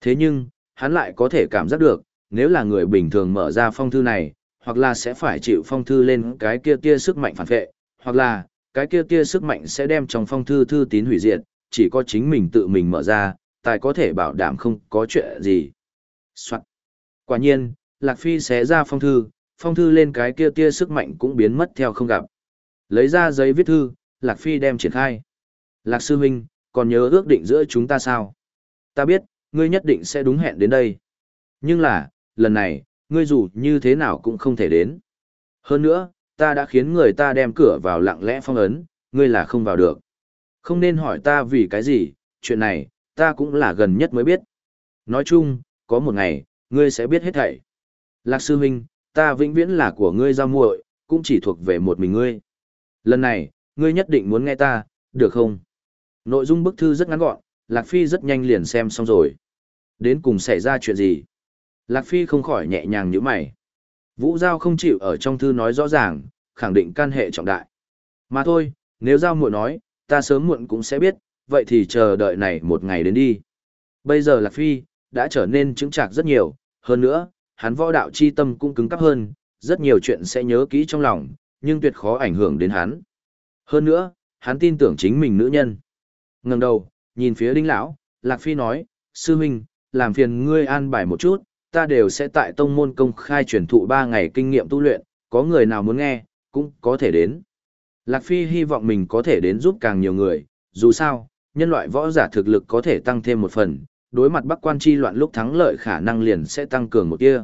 Thế nhưng, hắn lại có thể cảm giác được, nếu là người bình thường mở ra phong thư này, hoặc là sẽ phải chịu phong thư lên cái kia tia sức mạnh phản vệ, hoặc là cái kia tia sức mạnh sẽ đem trong phong thư thư tín hủy diệt, chỉ có chính mình tự mình mở ra, tài có thể bảo đảm không có chuyện gì. Soạn. Quả nhiên, Lạc Phi xé ra phong thư, phong thư lên cái kia tia sức mạnh cũng biến mất theo không gặp. Lấy ra giấy viết thư, Lạc Phi đem triển khai. Lạc Sư Minh, còn nhớ ước định giữa chúng ta sao? Ta biết, ngươi nhất định sẽ đúng hẹn đến đây. Nhưng là, lần này, ngươi dù như thế nào cũng không thể đến. Hơn nữa, ta đã khiến người ta đem cửa vào lặng lẽ phong ấn, ngươi là không vào được. Không nên hỏi ta vì cái gì, chuyện này, ta cũng là gần nhất mới biết. Nói chung, có một ngày, ngươi sẽ biết hết thảy. Lạc sư huynh, ta vĩnh viễn là của ngươi giao muội, cũng chỉ thuộc về một mình ngươi. Lần này, ngươi nhất định muốn nghe ta, được không? Nội dung bức thư rất ngắn gọn, Lạc Phi rất nhanh liền xem xong rồi. Đến cùng xảy ra chuyện gì? Lạc Phi không khỏi nhẹ nhàng như mày. Vũ Giao không chịu ở trong thư nói rõ ràng, khẳng định can hệ trọng đại. Mà thôi, nếu Giao muội nói, ta sớm muộn cũng sẽ biết, vậy thì chờ đợi này một ngày đến đi. Bây giờ Lạc Phi, đã trở nên chứng trạc rất nhiều, hơn nữa, hắn võ đạo chi tâm cũng cứng cắp hơn, rất nhiều chuyện sẽ nhớ kỹ trong lòng, nhưng tuyệt khó ảnh hưởng đến hắn. Hơn nữa, hắn tin tưởng chính mình nữ nhân. Ngẩng đầu, nhìn phía Đinh lão, Lạc Phi nói: "Sư huynh, làm phiền ngươi an bài một chút, ta đều sẽ tại tông môn công khai truyền thụ 3 ngày kinh nghiệm tu luyện, có người nào muốn nghe, cũng có thể đến." Lạc Phi hy vọng mình có thể đến giúp càng nhiều người, dù sao, nhân loại võ giả thực lực có thể tăng thêm một phần, đối mặt Bắc Quan chi loạn lúc thắng lợi khả năng liền sẽ tăng cường một tia.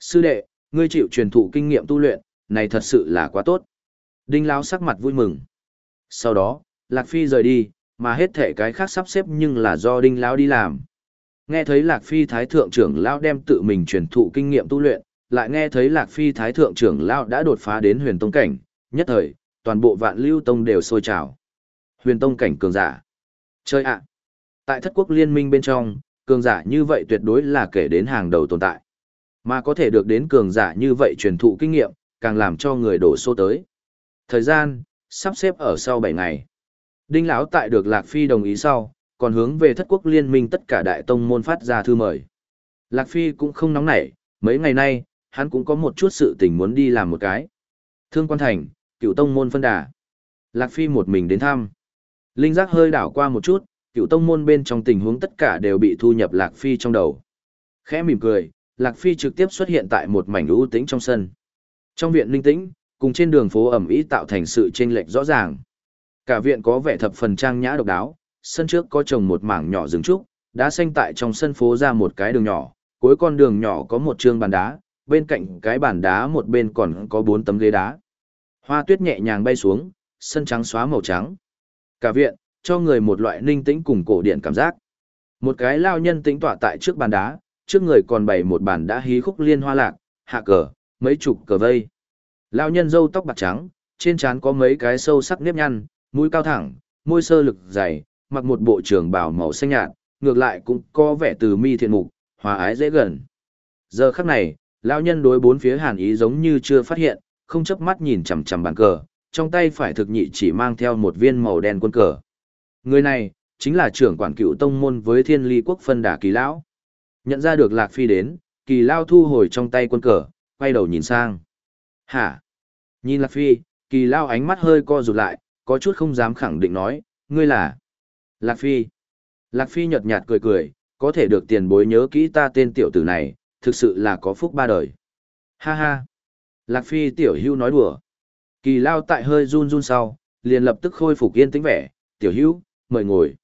Sư đệ, ngươi chịu truyền thụ kinh nghiệm tu luyện, này thật sự là quá tốt. Đinh Lão sắc mặt vui mừng. Sau đó, Lạc Phi rời đi, mà hết thể cái khác sắp xếp nhưng là do Đinh Lão đi làm. Nghe thấy Lạc Phi Thái Thượng trưởng Lão đem tự mình truyền thụ kinh nghiệm tu luyện, lại nghe thấy Lạc Phi Thái Thượng trưởng Lão đã đột phá đến huyền tông cảnh, nhất thời, toàn bộ vạn lưu tông đều sôi trào. Huyền tông cảnh cường giả. Chơi ạ! Tại thất quốc liên minh bên trong, cường giả như vậy tuyệt đối là kể đến hàng đầu tồn tại. Mà có thể được đến cường giả như vậy truyền thụ kinh nghiệm, càng làm cho người đổ xô tới. Thời gian, sắp xếp ở sau 7 ngày. Đinh Lão tại được Lạc Phi đồng ý sau, còn hướng về thất quốc liên minh tất cả đại tông môn phát ra thư mời. Lạc Phi cũng không nóng nảy, mấy ngày nay, hắn cũng có một chút sự tình muốn đi làm một cái. Thương quan thành, cựu tông môn phân đà. Lạc Phi một mình đến thăm. Linh giác hơi đảo qua một chút, cựu tông môn bên trong tình huống tất cả đều bị thu nhập Lạc Phi trong đầu. Khẽ mỉm cười, Lạc Phi trực tiếp xuất hiện tại một mảnh ưu tĩnh trong sân. Trong viện linh tĩnh, cùng trên đường phố ẩm ý tạo thành sự chênh lệch rõ ràng. Cả viện có vẻ thập phần trang nhã độc đáo, sân trước có trồng một mảng nhỏ rừng trúc, đã xanh tại trong sân phố ra một cái đường nhỏ, cuối con đường nhỏ có một trường bàn đá, bên cạnh cái bàn đá một bên còn có bốn tấm ghế đá. Hoa tuyết nhẹ nhàng bay xuống, sân trắng xóa màu trắng. Cả viện, cho người một loại ninh tĩnh cùng cổ điển cảm giác. Một cái lao nhân tĩnh tọa tại trước bàn đá, trước người còn bày một bàn đã hí khúc liên hoa lạc, hạ cờ, mấy chục cờ vây. lão nhân râu tóc bạc trắng, trên trán có mấy cái sâu sắc nếp nhăn, mũi cao thẳng, môi sơ lực dày, mặc một bộ trưởng bào màu xanh nhạt, ngược lại cũng có vẻ từ mi thiện mục, hòa ái dễ gần. Giờ khắc này, lão nhân đối bốn phía hàn ý giống như chưa phát hiện, không chớp mắt nhìn chằm chằm bàn cờ, trong tay phải thực nhị chỉ mang theo một viên màu đen quân cờ. Người này, chính là trưởng quản cựu tông môn với thiên ly quốc phân đà kỳ lão. Nhận ra được Lạc Phi đến, kỳ Lão thu hồi trong tay quân cờ, quay đầu nhìn sang. Hả? Nhìn Lạc Phi, kỳ lao ánh mắt hơi co rụt lại, có chút không dám khẳng định nói, ngươi là... Lạc Phi. Lạc Phi nhợt nhạt cười cười, có thể được tiền bối nhớ kỹ ta tên tiểu tử này, thực sự là có phúc ba đời. Ha ha. Lạc Phi tiểu hưu nói đùa. Kỳ lao tại hơi run run sau, liền lập tức khôi phục yên tĩnh vẻ, tiểu hưu, mời ngồi.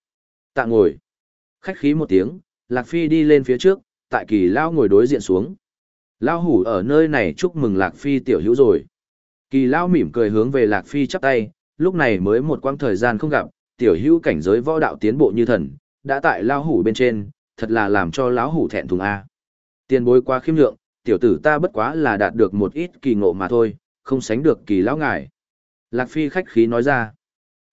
Tạ ngồi. Khách khí một tiếng, Lạc Phi đi lên phía trước, tại kỳ lao ngồi đối diện xuống. Lao hủ ở nơi này chúc mừng Lạc Phi tiểu hữu rồi. Kỳ lao mỉm cười hướng về Lạc Phi chắp tay, lúc này mới một quãng thời gian không gặp, tiểu hữu cảnh giới võ đạo tiến bộ như thần, đã tại lao hủ bên trên, thật là làm cho lão hủ thẹn thùng A. Tiền bối quá khiêm lượng, tiểu tử ta bất quá là đạt được một ít kỳ ngộ mà thôi, không sánh được kỳ lão ngài. Lạc Phi khách khí nói ra.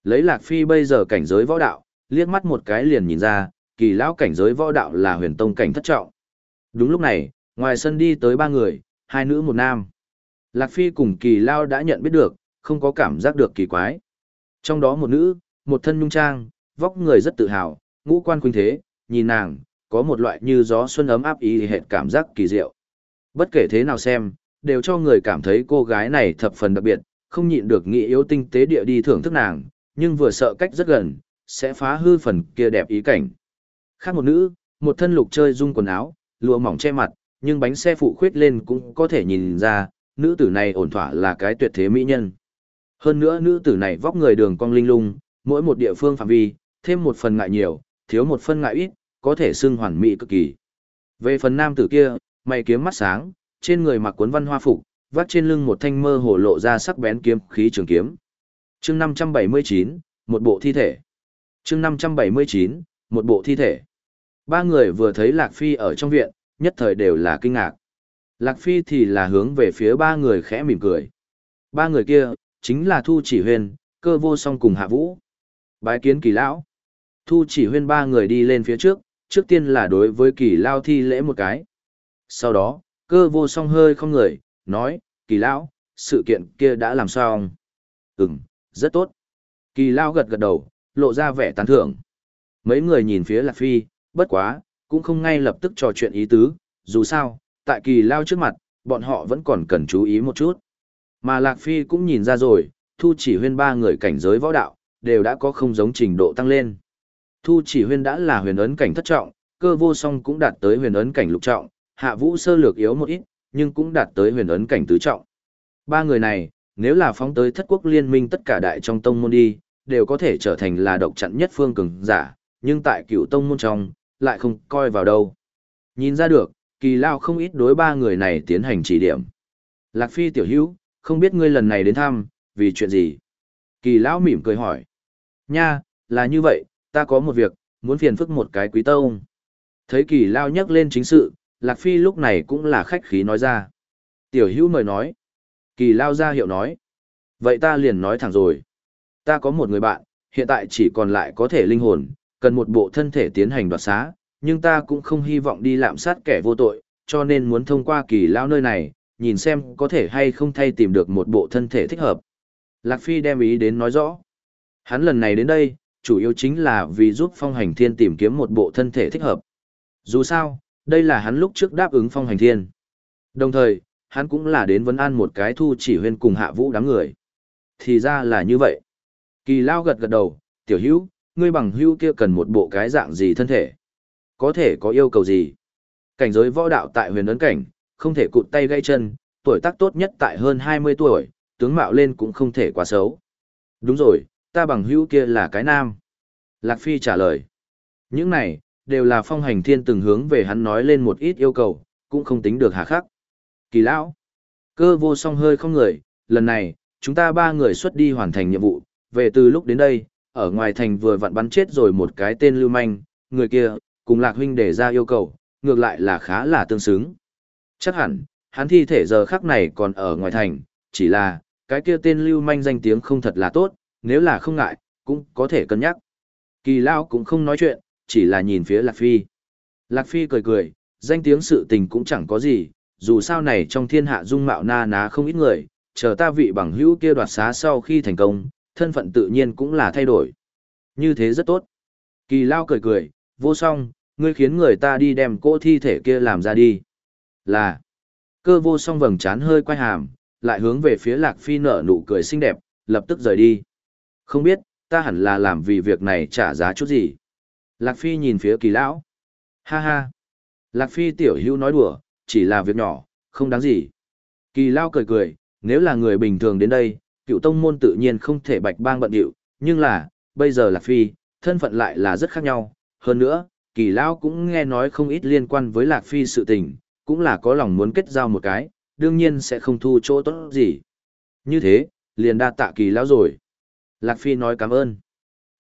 Lấy Lạc Phi bây giờ cảnh giới võ đạo, liếc mắt một cái liền nhìn ra, kỳ lão cảnh giới võ đạo là huyền tông cảnh thất trọng. Đúng lúc này, ngoài sân đi tới ba người, hai nữ một nam. Lạc Phi cùng kỳ lao đã nhận biết được, không có cảm giác được kỳ quái. Trong đó một nữ, một thân nhung trang, vóc người rất tự hào, ngũ quan khuynh thế, nhìn nàng, có một loại như gió xuân ấm áp ý hệt cảm giác kỳ diệu. Bất kể thế nào xem, đều cho người cảm thấy cô gái này thập phần đặc biệt, không nhịn được nghĩ yếu tinh tế địa đi thưởng thức nàng, nhưng vừa sợ cách rất gần, sẽ phá hư phần kia đẹp ý cảnh. Khác một nữ, một thân lục chơi dung quần áo, lụa mỏng che mặt, nhưng bánh xe phụ khuyết lên cũng có thể nhìn ra, nữ tử này ổn thỏa là cái tuyệt thế mỹ nhân. Hơn nữa nữ tử này vóc người đường cong linh lung, mỗi một địa phương phạm vi, thêm một phần ngại nhiều, thiếu một phần ngại ít, có thể xưng hoàn mỹ cực kỳ. Về phần nam tử kia, mày kiếm mắt sáng, trên người mặc cuốn văn hoa phục, vắt trên lưng một thanh mơ hồ lộ ra sắc bén kiếm khí trường kiếm. Chương 579, một bộ thi thể. Chương 579, một bộ thi thể. Ba người vừa thấy Lạc Phi ở trong viện, nhất thời đều là kinh ngạc. Lạc Phi thì là hướng về phía ba người khẽ mỉm cười. Ba người kia, chính là Thu Chỉ Huyền, cơ vô song cùng Hạ Vũ. Bái kiến kỳ lão. Thu chỉ huyên ba người đi lên phía trước, trước tiên là đối với kỳ lao thi lễ một cái. Sau đó, cơ vô song hơi không người, nói, kỳ lão, sự kiện kia đã làm sao Ừm, rất tốt. Kỳ lao gật gật đầu, lộ ra vẻ tán thưởng. Mấy người nhìn phía Lạc Phi, bất quá, cũng không ngay lập tức trò chuyện ý tứ, dù sao, tại kỳ lao trước mặt, bọn họ vẫn còn cần chú ý một chút. Mà Lạc Phi cũng nhìn ra rồi, thu chỉ huyên ba người cảnh giới võ đạo, đều đã có không giống trình độ tăng lên. Thu chỉ huyên đã là huyền ấn cảnh thất trọng, cơ vô song cũng đạt tới huyền ấn cảnh lục trọng, hạ vũ sơ lược yếu một ít, nhưng cũng đạt tới huyền ấn cảnh tứ trọng. Ba người này, nếu là phóng tới thất quốc liên minh tất cả đại trong tông môn đi, đều có thể trở thành là độc chặn nhất phương cường giả, nhưng tại cựu tông môn trong, lại không coi vào đâu. Nhìn ra được, kỳ lao không ít đối ba người này tiến hành chỉ điểm. Lạc Phi tiểu hữu, không biết ngươi lần này đến thăm, vì chuyện gì? Kỳ lão mỉm cười hỏi. Nha, là như vậy, ta có một việc, muốn phiền phức một cái quý tông. Thấy kỳ lao nhắc lên chính sự, Lạc Phi lúc này cũng là khách khí nói ra. Tiểu hữu mời nói. Kỳ lao ra hiệu nói. Vậy ta liền nói thẳng rồi. Ta có một người bạn, hiện tại chỉ còn lại có thể linh hồn, cần một bộ thân thể tiến hành đoạt xá, nhưng ta cũng không hy vọng đi lạm sát kẻ vô tội, cho nên muốn thông qua kỳ lao nơi này, nhìn xem có thể hay không thay tìm được một bộ thân thể thích hợp. Lạc Phi đem ý đến nói rõ. Hắn lần này đến đây, chủ yếu chính là vì giúp phong hành thiên tìm kiếm một bộ thân thể thích hợp. Dù sao, đây là hắn lúc trước đáp ứng phong hành thiên. Đồng thời, hắn cũng là đến vấn an một cái thu chỉ huyên cùng hạ vũ đám người. Thì ra là như vậy. Kỳ lao gật gật đầu, tiểu hữu, ngươi bằng hữu kia cần một bộ cái dạng gì thân thể? Có thể có yêu cầu gì? Cảnh giới võ đạo tại huyền ấn cảnh, không thể cụt tay gây chân, tuổi tác tốt nhất tại hơn 20 tuổi, tướng mạo lên cũng không thể quá xấu. Đúng rồi, ta bằng hữu kia là cái nam. Lạc Phi trả lời. Những này, đều là phong hành thiên từng hướng về hắn nói lên một ít yêu cầu, cũng không tính được hà khắc. Kỳ lão, cơ vô song hơi không người, lần này, chúng ta ba người xuất đi hoàn thành nhiệm vụ, về từ lúc đến đây, ở ngoài thành vừa vặn bắn chết rồi một cái tên lưu manh, người kia, cùng lạc huynh để ra yêu cầu, ngược lại là khá là tương xứng. Chắc hẳn, hắn thi thể giờ khắc này còn ở ngoài thành, chỉ là, cái kia tên lưu manh danh tiếng không thật là tốt, nếu là không ngại, cũng có thể cân nhắc. Kỳ Lao cũng không nói chuyện, chỉ là nhìn phía Lạc Phi. Lạc Phi cười cười, danh tiếng sự tình cũng chẳng có gì, dù sao này trong thiên hạ dung mạo na ná không ít người, chờ ta vị bằng hữu kia đoạt xá sau khi thành công, thân phận tự nhiên cũng là thay đổi. Như thế rất tốt. Kỳ Lao cười cười, vô song, ngươi khiến người ta đi đem cỗ thi thể kia làm ra đi. Là, cơ vô song vầng trán hơi quay hàm, lại hướng về phía Lạc Phi nở nụ cười xinh đẹp, lập tức rời đi. Không biết, ta hẳn là làm vì việc này trả giá chút gì. Lạc Phi nhìn phía kỳ lão. Ha ha. Lạc Phi tiểu hữu nói đùa, chỉ là việc nhỏ, không đáng gì. Kỳ lão cười cười, nếu là người bình thường đến đây, cựu tông môn tự nhiên không thể bạch bang bận điệu, nhưng là, bây giờ Lạc Phi, thân phận lại là rất khác nhau. Hơn nữa, kỳ lão cũng nghe nói không ít liên quan với Lạc Phi sự tình, cũng là có lòng muốn kết giao một cái, đương nhiên sẽ không thu chỗ tốt gì. Như thế, liền đa tạ kỳ lão rồi. Lạc Phi nói cảm ơn.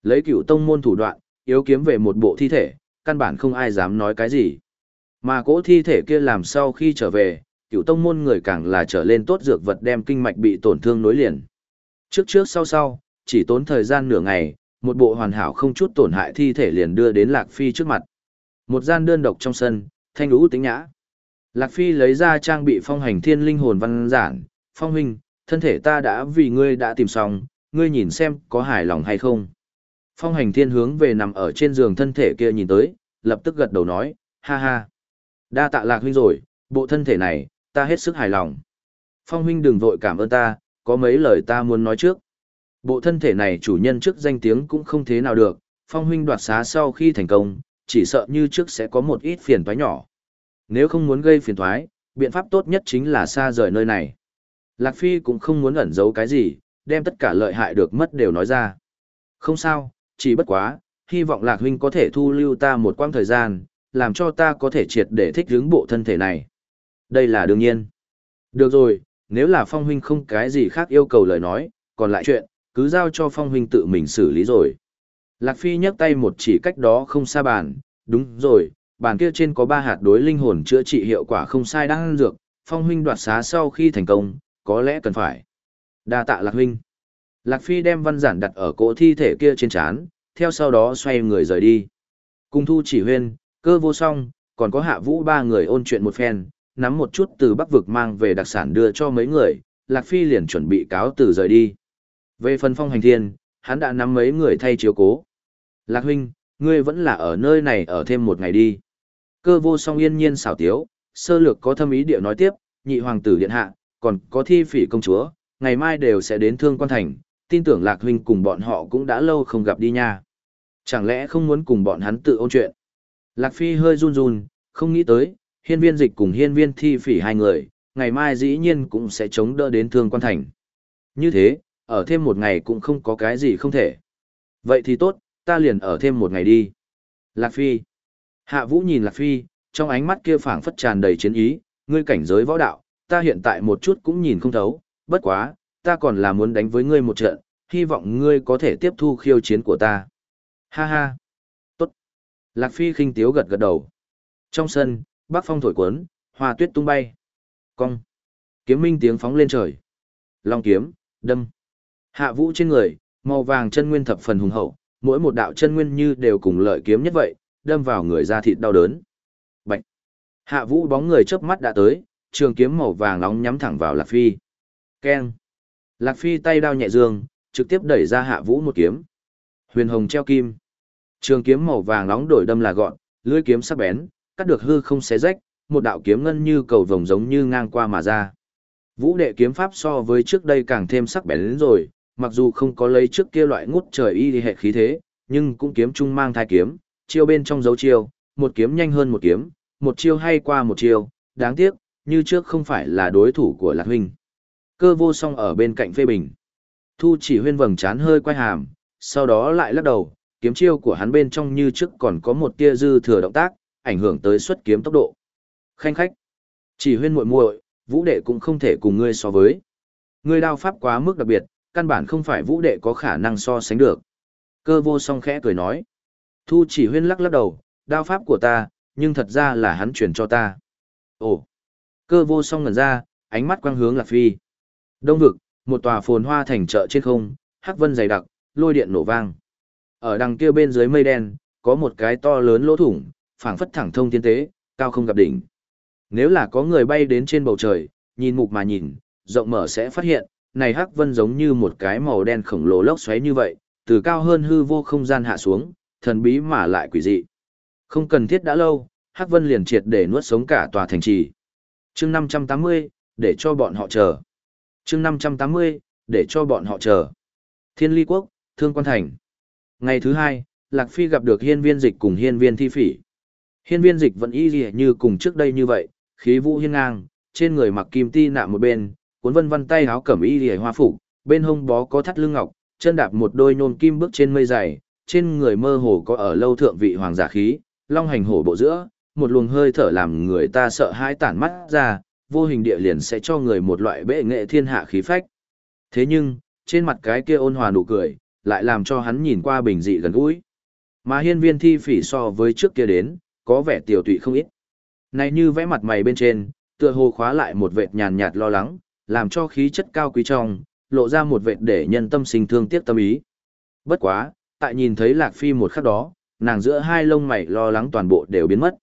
Lấy cựu tông môn thủ đoạn, yếu kiếm về một bộ thi thể, căn bản không ai dám nói cái gì. Mà cỗ thi thể kia làm sau khi trở về, cựu tông môn người càng là trở lên tốt dược vật đem kinh mạch bị tổn thương nối liền. Trước trước sau sau, chỉ tốn thời gian nửa ngày, một bộ hoàn hảo không chút tổn hại thi thể liền đưa đến Lạc Phi trước mặt. Một gian đơn độc trong sân, thanh lũ tính nhã. Lạc Phi lấy ra trang bị phong hành thiên linh hồn văn giản, phong huynh, thân thể ta đã vì ngươi đã tìm xong, ngươi nhìn xem có hài lòng hay không. Phong hành thiên hướng về nằm ở trên giường thân thể kia nhìn tới, lập tức gật đầu nói, ha ha. Đa tạ lạc huynh rồi, bộ thân thể này, ta hết sức hài lòng. Phong huynh đừng vội cảm ơn ta, có mấy lời ta muốn nói trước. Bộ thân thể này chủ nhân trước danh tiếng cũng không thế nào được, phong huynh đoạt xá sau khi thành công, chỉ sợ như trước sẽ có một ít phiền toái nhỏ. Nếu không muốn gây phiền toái, biện pháp tốt nhất chính là xa rời nơi này. Lạc Phi cũng không muốn ẩn giấu cái gì, đem tất cả lợi hại được mất đều nói ra. Không sao, chỉ bất quá, hy vọng Lạc Huynh có thể thu lưu ta một quãng thời gian, làm cho ta có thể triệt để thích hướng bộ thân thể này. Đây là đương nhiên. Được rồi, nếu là Phong Huynh không cái gì khác yêu cầu lời nói, còn lại chuyện, cứ giao cho Phong Huynh tự mình xử lý rồi. Lạc Phi nhấc tay một chỉ cách đó không xa bàn, đúng rồi, bàn kia trên có ba hạt đối linh hồn chữa trị hiệu quả không sai đang ăn dược, Phong Huynh đoạt xá sau khi thành công, có lẽ cần phải. Đa tạ Lạc Huynh. Lạc Phi đem văn giản đặt ở cỗ thi thể kia trên chán, theo sau đó xoay người rời đi. Cung thu chỉ huyên, cơ vô song, còn có hạ vũ ba người ôn chuyện một phen, nắm một chút từ bắc vực mang về đặc sản đưa cho mấy người, Lạc Phi liền chuẩn bị cáo từ rời đi. Về phần phong hành thiên, hắn đã nắm mấy người thay chiếu cố. Lạc huynh, ngươi vẫn là ở nơi này ở thêm một ngày đi. Cơ vô song yên nhiên xảo tiếu, sơ lược có thâm ý địa nói tiếp, nhị hoàng tử điện hạ, còn có thi phỉ công chúa, ngày mai đều sẽ đến thương quan thành, tin tưởng lạc huynh cùng bọn họ cũng đã lâu không gặp đi nha. Chẳng lẽ không muốn cùng bọn hắn tự ôn chuyện? Lạc phi hơi run run, không nghĩ tới, hiên viên dịch cùng hiên viên thi phỉ hai người, ngày mai dĩ nhiên cũng sẽ chống đỡ đến thương quan thành. Như thế, ở thêm một ngày cũng không có cái gì không thể. Vậy thì tốt, ta liền ở thêm một ngày đi. Lạc Phi. Hạ Vũ nhìn Lạc Phi, trong ánh mắt kia phảng phất tràn đầy chiến ý, ngươi cảnh giới võ đạo, ta hiện tại một chút cũng nhìn không thấu, bất quá, ta còn là muốn đánh với ngươi một trận, hy vọng ngươi có thể tiếp thu khiêu chiến của ta. Ha ha. Tốt. Lạc Phi khinh tiếu gật gật đầu. Trong sân, bắc phong thổi cuốn, hoa tuyết tung bay. Cong. Kiếm minh tiếng phóng lên trời. Long kiếm, đâm. Hạ vũ trên người, màu vàng chân nguyên thập phần hùng hậu, mỗi một đạo chân nguyên như đều cùng lợi kiếm nhất vậy, đâm vào người da thịt đau đớn. Bạch. Hạ vũ bóng người chớp mắt đã tới, trường kiếm màu vàng nóng nhắm thẳng vào Lạc Phi. Keng. Lạc Phi tay đao nhẹ dương, trực tiếp đẩy ra hạ vũ một kiếm. Huyền hồng treo kim. Trường kiếm màu vàng nóng đổi đâm là gọn, lưỡi kiếm sắc bén, cắt được hư không xé rách, một đạo kiếm ngân như cầu vồng giống như ngang qua mà ra. Vũ đệ kiếm pháp so với trước đây càng thêm sắc bén lên rồi, mặc dù không có lấy trước kia loại ngút trời y hệ khí thế, nhưng cũng kiếm trung mang thai kiếm, chiêu bên trong dấu chiêu, một kiếm nhanh hơn một kiếm, một chiêu hay qua một chiêu, đáng tiếc, như trước không phải là đối thủ của Lạc Huynh. Cơ vô song ở bên cạnh phê bình. Thu chỉ huyên vầng chán hơi quay hàm, sau đó lại lắc đầu, kiếm chiêu của hắn bên trong như trước còn có một tia dư thừa động tác, ảnh hưởng tới xuất kiếm tốc độ. Khanh khách. Chỉ huyên muội muội, vũ đệ cũng không thể cùng ngươi so với. Ngươi đao pháp quá mức đặc biệt, căn bản không phải vũ đệ có khả năng so sánh được. Cơ vô song khẽ cười nói. Thu chỉ huyên lắc lắc đầu, đao pháp của ta, nhưng thật ra là hắn truyền cho ta. Ồ! Cơ vô song ngẩn ra, ánh mắt quang hướng lạc phi. Đông vực, một tòa phồn hoa thành chợ trên không, hắc vân dày đặc, lôi điện nổ vang. Ở đằng kia bên dưới mây đen, có một cái to lớn lỗ thủng, phảng phất thẳng thông thiên tế, cao không gặp đỉnh. Nếu là có người bay đến trên bầu trời, nhìn mục mà nhìn, rộng mở sẽ phát hiện, này hắc vân giống như một cái màu đen khổng lồ lốc xoáy như vậy, từ cao hơn hư vô không gian hạ xuống, thần bí mà lại quỷ dị. Không cần thiết đã lâu, hắc vân liền triệt để nuốt sống cả tòa thành trì. Chương 580, để cho bọn họ chờ. Chương 580, để cho bọn họ chờ. Thiên Ly Quốc, Thương Quan Thành. Ngày thứ hai, Lạc Phi gặp được hiên viên dịch cùng hiên viên thi phỉ. Hiên viên dịch vẫn y lìa như cùng trước đây như vậy, khí vũ hiên ngang, trên người mặc kim ti nạm một bên, cuốn vân vân tay áo cẩm y lìa hoa phục, bên hông bó có thắt lưng ngọc, chân đạp một đôi nôn kim bước trên mây dày, trên người mơ hồ có ở lâu thượng vị hoàng giả khí, long hành hổ bộ giữa, một luồng hơi thở làm người ta sợ hãi tản mắt ra, vô hình địa liền sẽ cho người một loại bệ nghệ thiên hạ khí phách. Thế nhưng, trên mặt cái kia ôn hòa nụ cười, lại làm cho hắn nhìn qua bình dị gần gũi. Mà hiên viên thi phỉ so với trước kia đến, có vẻ tiểu tụy không ít. Này như vẽ mặt mày bên trên, tựa hồ khóa lại một vệt nhàn nhạt lo lắng, làm cho khí chất cao quý trong, lộ ra một vệt để nhân tâm sinh thương tiếc tâm ý. Bất quá, tại nhìn thấy Lạc Phi một khắc đó, nàng giữa hai lông mày lo lắng toàn bộ đều biến mất.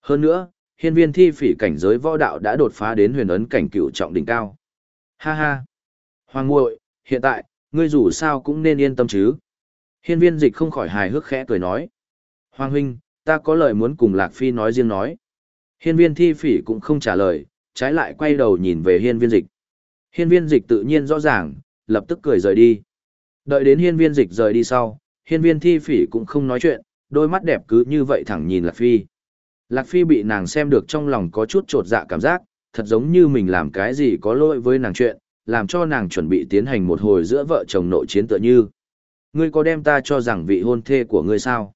Hơn nữa, hiên viên thi phỉ cảnh giới võ đạo đã đột phá đến huyền ấn cảnh cựu trọng đỉnh cao. Ha ha! Hoàng muội hiện tại, ngươi dù sao cũng nên yên tâm chứ. Hiên viên dịch không khỏi hài hước khẽ cười nói. Hoàng huynh, ta có lời muốn cùng Lạc Phi nói riêng nói. Hiên viên thi phỉ cũng không trả lời, trái lại quay đầu nhìn về hiên viên dịch. Hiên viên dịch tự nhiên rõ ràng, lập tức cười rời đi. Đợi đến hiên viên dịch rời đi sau, hiên viên thi phỉ cũng không nói chuyện, đôi mắt đẹp cứ như vậy thẳng nhìn Lạc Phi. Lạc Phi bị nàng xem được trong lòng có chút trột dạ cảm giác, thật giống như mình làm cái gì có lỗi với nàng chuyện, làm cho nàng chuẩn bị tiến hành một hồi giữa vợ chồng nội chiến tựa như. Ngươi có đem ta cho rằng vị hôn thê của ngươi sao?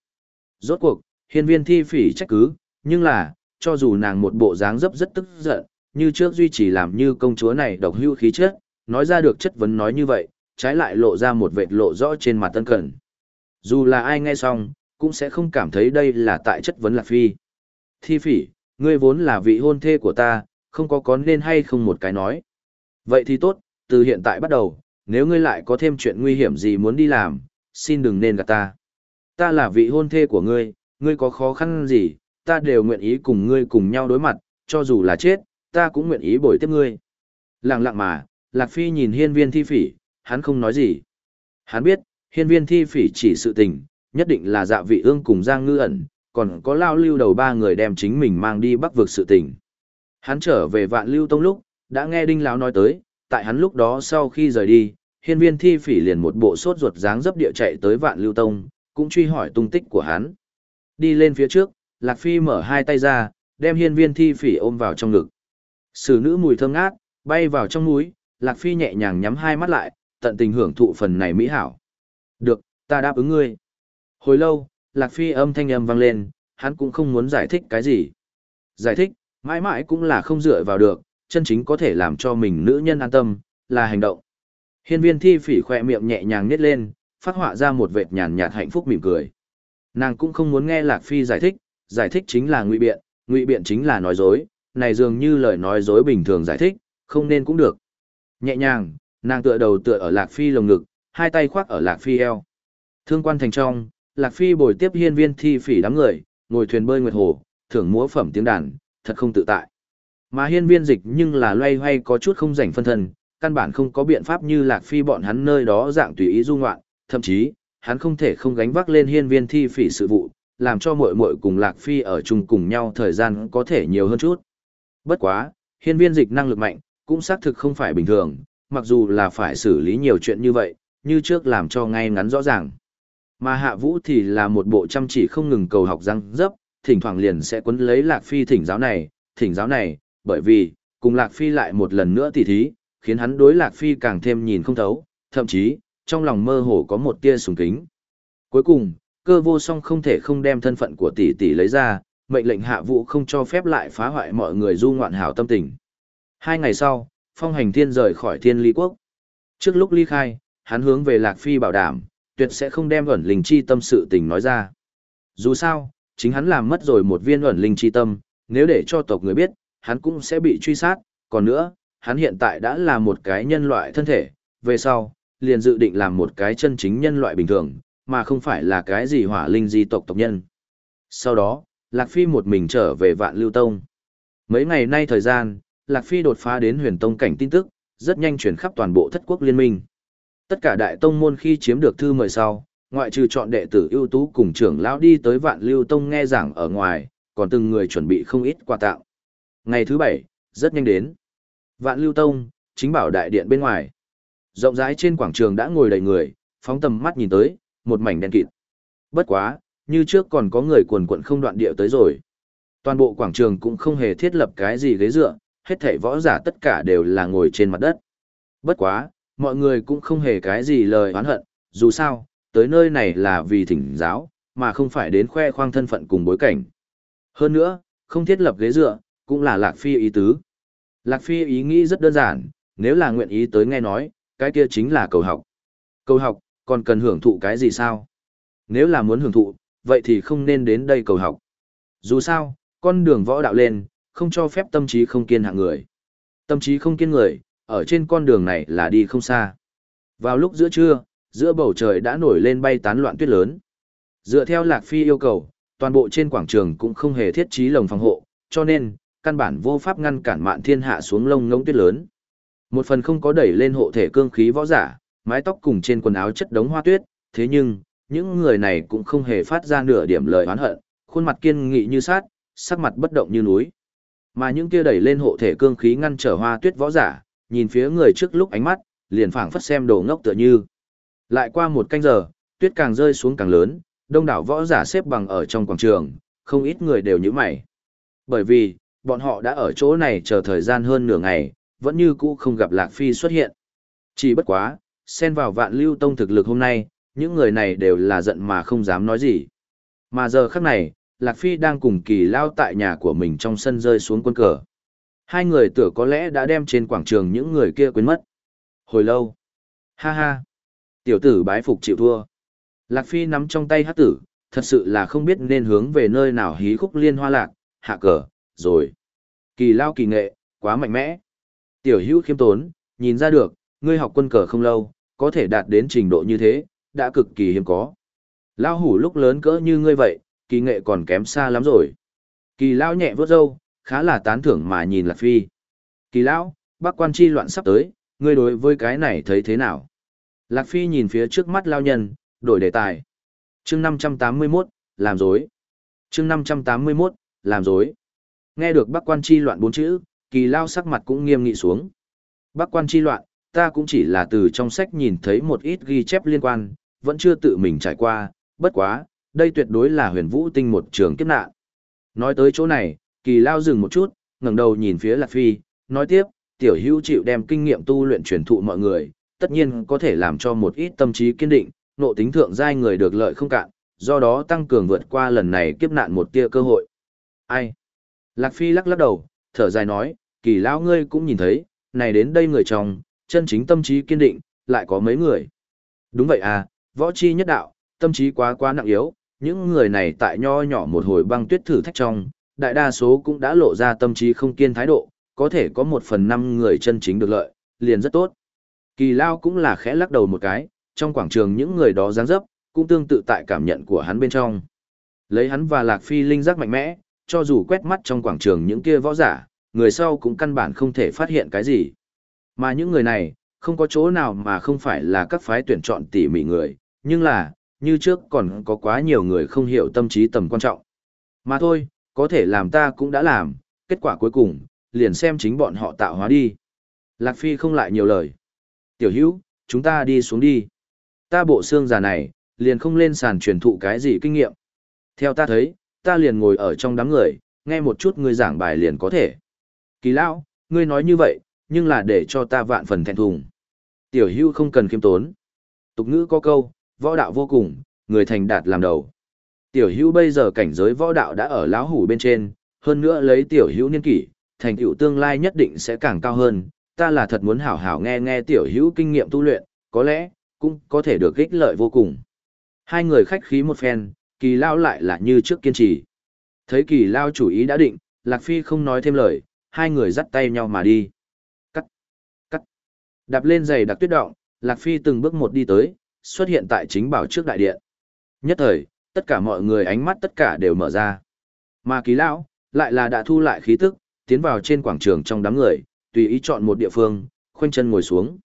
Rốt cuộc, hiên viên thi phỉ trách cứ, nhưng là, cho dù nàng một bộ dáng dấp rất tức giận, như trước duy trì làm như công chúa này độc hưu khí chất, nói ra được chất vấn nói như vậy, trái lại lộ ra một vệt lộ rõ trên mặt tân cẩn. Dù là ai nghe xong, cũng sẽ không cảm thấy đây là tại chất vấn Lạc Phi. Thi phỉ, ngươi vốn là vị hôn thê của ta, không có có nên hay không một cái nói. Vậy thì tốt, từ hiện tại bắt đầu, nếu ngươi lại có thêm chuyện nguy hiểm gì muốn đi làm, xin đừng nên gặp ta. Ta là vị hôn thê của ngươi, ngươi có khó khăn gì, ta đều nguyện ý cùng ngươi cùng nhau đối mặt, cho dù là chết, ta cũng nguyện ý bồi tiếp ngươi. Lặng lặng mà, Lạc Phi nhìn hiên viên thi phỉ, hắn không nói gì. Hắn biết, hiên viên thi phỉ chỉ sự tình, nhất định là dạ vị ương cùng Giang Ngư ẩn, còn có lao lưu đầu ba người đem chính mình mang đi bắc vực sự tình. Hắn trở về vạn lưu tông lúc, đã nghe đinh lão nói tới, tại hắn lúc đó sau khi rời đi, hiên viên thi phỉ liền một bộ sốt ruột dáng dấp địa chạy tới vạn lưu tông, cũng truy hỏi tung tích của hắn. Đi lên phía trước, Lạc Phi mở hai tay ra, đem hiên viên thi phỉ ôm vào trong ngực. Sử nữ mùi thơm ngát, bay vào trong núi, Lạc Phi nhẹ nhàng nhắm hai mắt lại, tận tình hưởng thụ phần này mỹ hảo. Được, ta đáp ứng ngươi. Hồi lâu, Lạc Phi âm thanh âm vang lên, hắn cũng không muốn giải thích cái gì. Giải thích, mãi mãi cũng là không dựa vào được, chân chính có thể làm cho mình nữ nhân an tâm, là hành động. Hiên viên thi phỉ khỏe miệng nhẹ nhàng nít lên, phát họa ra một vệt nhàn nhạt hạnh phúc mỉm cười. Nàng cũng không muốn nghe Lạc Phi giải thích, giải thích chính là ngụy biện, ngụy biện chính là nói dối, này dường như lời nói dối bình thường giải thích, không nên cũng được. Nhẹ nhàng, nàng tựa đầu tựa ở Lạc Phi lồng ngực, hai tay khoác ở Lạc Phi eo. Thương quan thành trong, Lạc Phi bồi tiếp hiên viên thi phỉ đám người, ngồi thuyền bơi nguyệt hồ, thưởng múa phẩm tiếng đàn, thật không tự tại. Mà hiên viên dịch nhưng là loay hoay có chút không rảnh phân thân, căn bản không có biện pháp như Lạc Phi bọn hắn nơi đó dạng tùy ý du ngoạn, thậm chí, hắn không thể không gánh vác lên hiên viên thi phỉ sự vụ, làm cho muội muội cùng Lạc Phi ở chung cùng nhau thời gian có thể nhiều hơn chút. Bất quá, hiên viên dịch năng lực mạnh, cũng xác thực không phải bình thường, mặc dù là phải xử lý nhiều chuyện như vậy, như trước làm cho ngay ngắn rõ ràng. Mà hạ vũ thì là một bộ chăm chỉ không ngừng cầu học răng dấp, thỉnh thoảng liền sẽ quấn lấy Lạc Phi thỉnh giáo này, thỉnh giáo này, bởi vì, cùng Lạc Phi lại một lần nữa tỉ thí, khiến hắn đối Lạc Phi càng thêm nhìn không thấu, thậm chí, trong lòng mơ hồ có một tia sùng kính. Cuối cùng, cơ vô song không thể không đem thân phận của tỷ tỷ lấy ra, mệnh lệnh hạ vũ không cho phép lại phá hoại mọi người du ngoạn hảo tâm tình. Hai ngày sau, phong hành thiên rời khỏi thiên ly quốc. Trước lúc ly khai, hắn hướng về Lạc Phi bảo đảm, tuyệt sẽ không đem ẩn linh chi tâm sự tình nói ra. Dù sao, chính hắn làm mất rồi một viên ẩn linh chi tâm, nếu để cho tộc người biết, hắn cũng sẽ bị truy sát, còn nữa, hắn hiện tại đã là một cái nhân loại thân thể, về sau, liền dự định làm một cái chân chính nhân loại bình thường, mà không phải là cái gì hỏa linh di tộc tộc nhân. Sau đó, Lạc Phi một mình trở về Vạn Lưu Tông. Mấy ngày nay thời gian, Lạc Phi đột phá đến huyền tông cảnh tin tức, rất nhanh chuyển khắp toàn bộ thất quốc liên minh. Tất cả đại tông môn khi chiếm được thư mời sau, ngoại trừ chọn đệ tử ưu tú cùng trưởng lão đi tới Vạn Lưu Tông nghe giảng ở ngoài, còn từng người chuẩn bị không ít quà tặng. Ngày thứ bảy, rất nhanh đến. Vạn Lưu Tông, chính bảo đại điện bên ngoài. Rộng rãi trên quảng trường đã ngồi đầy người, phóng tầm mắt nhìn tới, một mảnh đen kịt. Bất quá, như trước còn có người quần cuộn không đoạn điệu tới rồi. Toàn bộ quảng trường cũng không hề thiết lập cái gì ghế dựa, hết thảy võ giả tất cả đều là ngồi trên mặt đất. Bất quá, mọi người cũng không hề cái gì lời oán hận, dù sao, tới nơi này là vì thỉnh giáo, mà không phải đến khoe khoang thân phận cùng bối cảnh. Hơn nữa, không thiết lập ghế dựa, cũng là Lạc Phi ý tứ. Lạc Phi ý nghĩ rất đơn giản, nếu là nguyện ý tới nghe nói, cái kia chính là cầu học. Cầu học, còn cần hưởng thụ cái gì sao? Nếu là muốn hưởng thụ, vậy thì không nên đến đây cầu học. Dù sao, con đường võ đạo lên, không cho phép tâm trí không kiên hạng người. Tâm trí không kiên người, ở trên con đường này là đi không xa. Vào lúc giữa trưa, giữa bầu trời đã nổi lên bay tán loạn tuyết lớn. Dựa theo Lạc Phi yêu cầu, toàn bộ trên quảng trường cũng không hề thiết trí lồng phòng hộ, cho nên, căn bản vô pháp ngăn cản mạn thiên hạ xuống lông ngông tuyết lớn. Một phần không có đẩy lên hộ thể cương khí võ giả, mái tóc cùng trên quần áo chất đống hoa tuyết, thế nhưng, những người này cũng không hề phát ra nửa điểm lời oán hận, khuôn mặt kiên nghị như sát, sắc mặt bất động như núi. Mà những kia đẩy lên hộ thể cương khí ngăn trở hoa tuyết võ giả, nhìn phía người trước lúc ánh mắt, liền phảng phất xem đồ ngốc tựa như. Lại qua một canh giờ, tuyết càng rơi xuống càng lớn, đông đảo võ giả xếp bằng ở trong quảng trường, không ít người đều như mày. Bởi vì, bọn họ đã ở chỗ này chờ thời gian hơn nửa ngày, vẫn như cũ không gặp Lạc Phi xuất hiện. Chỉ bất quá, xen vào vạn lưu tông thực lực hôm nay, những người này đều là giận mà không dám nói gì. Mà giờ khắc này, Lạc Phi đang cùng kỳ lao tại nhà của mình trong sân rơi xuống quân cờ. Hai người tưởng có lẽ đã đem trên quảng trường những người kia quên mất. Hồi lâu. Ha ha. Tiểu tử bái phục chịu thua. Lạc Phi nắm trong tay hát tử, thật sự là không biết nên hướng về nơi nào hí khúc liên hoa lạc, hạ cờ, rồi. Kỳ lao kỳ nghệ, quá mạnh mẽ. Tiểu hữu khiêm tốn, nhìn ra được, ngươi học quân cờ không lâu, có thể đạt đến trình độ như thế, đã cực kỳ hiếm có. Lão hủ lúc lớn cỡ như ngươi vậy, kỳ nghệ còn kém xa lắm rồi. Kỳ lão nhẹ vớt râu, khá là tán thưởng mà nhìn Lạc Phi. Kỳ lão, bác quan chi loạn sắp tới, ngươi đối với cái này thấy thế nào? Lạc Phi nhìn phía trước mắt lao nhân, đổi đề tài. chương 581, làm dối. chương 581, làm dối. Nghe được bác quan chi loạn bốn chữ, kỳ lao sắc mặt cũng nghiêm nghị xuống. Bác quan chi loạn, ta cũng chỉ là từ trong sách nhìn thấy một ít ghi chép liên quan, vẫn chưa tự mình trải qua, bất quá, đây tuyệt đối là huyền vũ tinh một trường kiếp nạn. Nói tới chỗ này, kỳ lao dừng một chút, ngẩng đầu nhìn phía Lạc Phi, nói tiếp, tiểu hữu chịu đem kinh nghiệm tu luyện truyền thụ mọi người, tất nhiên có thể làm cho một ít tâm trí kiên định, nộ tính thượng giai người được lợi không cạn, do đó tăng cường vượt qua lần này kiếp nạn một tia cơ hội. Ai? Lạc Phi lắc lắc đầu, thở dài nói, kỳ lão ngươi cũng nhìn thấy, này đến đây người chồng, chân chính tâm trí kiên định, lại có mấy người. Đúng vậy à, võ chi nhất đạo, tâm trí quá quá nặng yếu, những người này tại nho nhỏ một hồi băng tuyết thử thách trong, đại đa số cũng đã lộ ra tâm trí không kiên thái độ, có thể có một phần năm người chân chính được lợi, liền rất tốt. Kỳ Lao cũng là khẽ lắc đầu một cái, trong quảng trường những người đó dáng dấp, cũng tương tự tại cảm nhận của hắn bên trong. Lấy hắn và Lạc Phi linh giác mạnh mẽ, cho dù quét mắt trong quảng trường những kia võ giả, người sau cũng căn bản không thể phát hiện cái gì. Mà những người này, không có chỗ nào mà không phải là các phái tuyển chọn tỉ mỉ người, nhưng là, như trước còn có quá nhiều người không hiểu tâm trí tầm quan trọng. Mà thôi, có thể làm ta cũng đã làm, kết quả cuối cùng, liền xem chính bọn họ tạo hóa đi. Lạc Phi không lại nhiều lời. Tiểu hữu, chúng ta đi xuống đi. Ta bộ xương già này, liền không lên sàn truyền thụ cái gì kinh nghiệm. Theo ta thấy, ta liền ngồi ở trong đám người, nghe một chút ngươi giảng bài liền có thể. Kỳ lão, ngươi nói như vậy, nhưng là để cho ta vạn phần thẹn thùng. Tiểu hưu không cần khiêm tốn. Tục ngữ có câu, võ đạo vô cùng, người thành đạt làm đầu. Tiểu hưu bây giờ cảnh giới võ đạo đã ở lão hủ bên trên, hơn nữa lấy tiểu hưu niên kỷ, thành tựu tương lai nhất định sẽ càng cao hơn. Ta là thật muốn hảo hảo nghe nghe tiểu hữu kinh nghiệm tu luyện, có lẽ, cũng có thể được ích lợi vô cùng. Hai người khách khí một phen, kỳ lao lại là như trước kiên trì. Thấy kỳ lao chủ ý đã định, Lạc Phi không nói thêm lời, hai người dắt tay nhau mà đi. Cắt, cắt. Đạp lên giày đặc tuyết động, Lạc Phi từng bước một đi tới, xuất hiện tại chính bảo trước đại điện. Nhất thời, tất cả mọi người ánh mắt tất cả đều mở ra. Mà kỳ lão, lại là đã thu lại khí tức, tiến vào trên quảng trường trong đám người, tùy ý chọn một địa phương, khoanh chân ngồi xuống.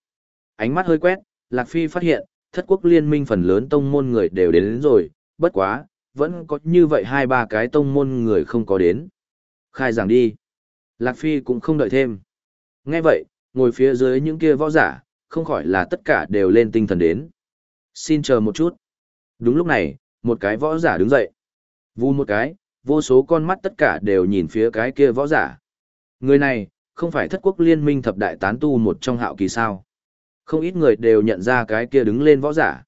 Ánh mắt hơi quét, Lạc Phi phát hiện, thất quốc liên minh phần lớn tông môn người đều đến, đến rồi, bất quá, vẫn có như vậy hai ba cái tông môn người không có đến. Khai giảng đi. Lạc Phi cũng không đợi thêm. Nghe vậy, ngồi phía dưới những kia võ giả, không khỏi là tất cả đều lên tinh thần đến. Xin chờ một chút. Đúng lúc này, một cái võ giả đứng dậy. Vu một cái, vô số con mắt tất cả đều nhìn phía cái kia võ giả. Người này, không phải thất quốc liên minh thập đại tán tu một trong hạo kỳ sao. Không ít người đều nhận ra cái kia đứng lên võ giả.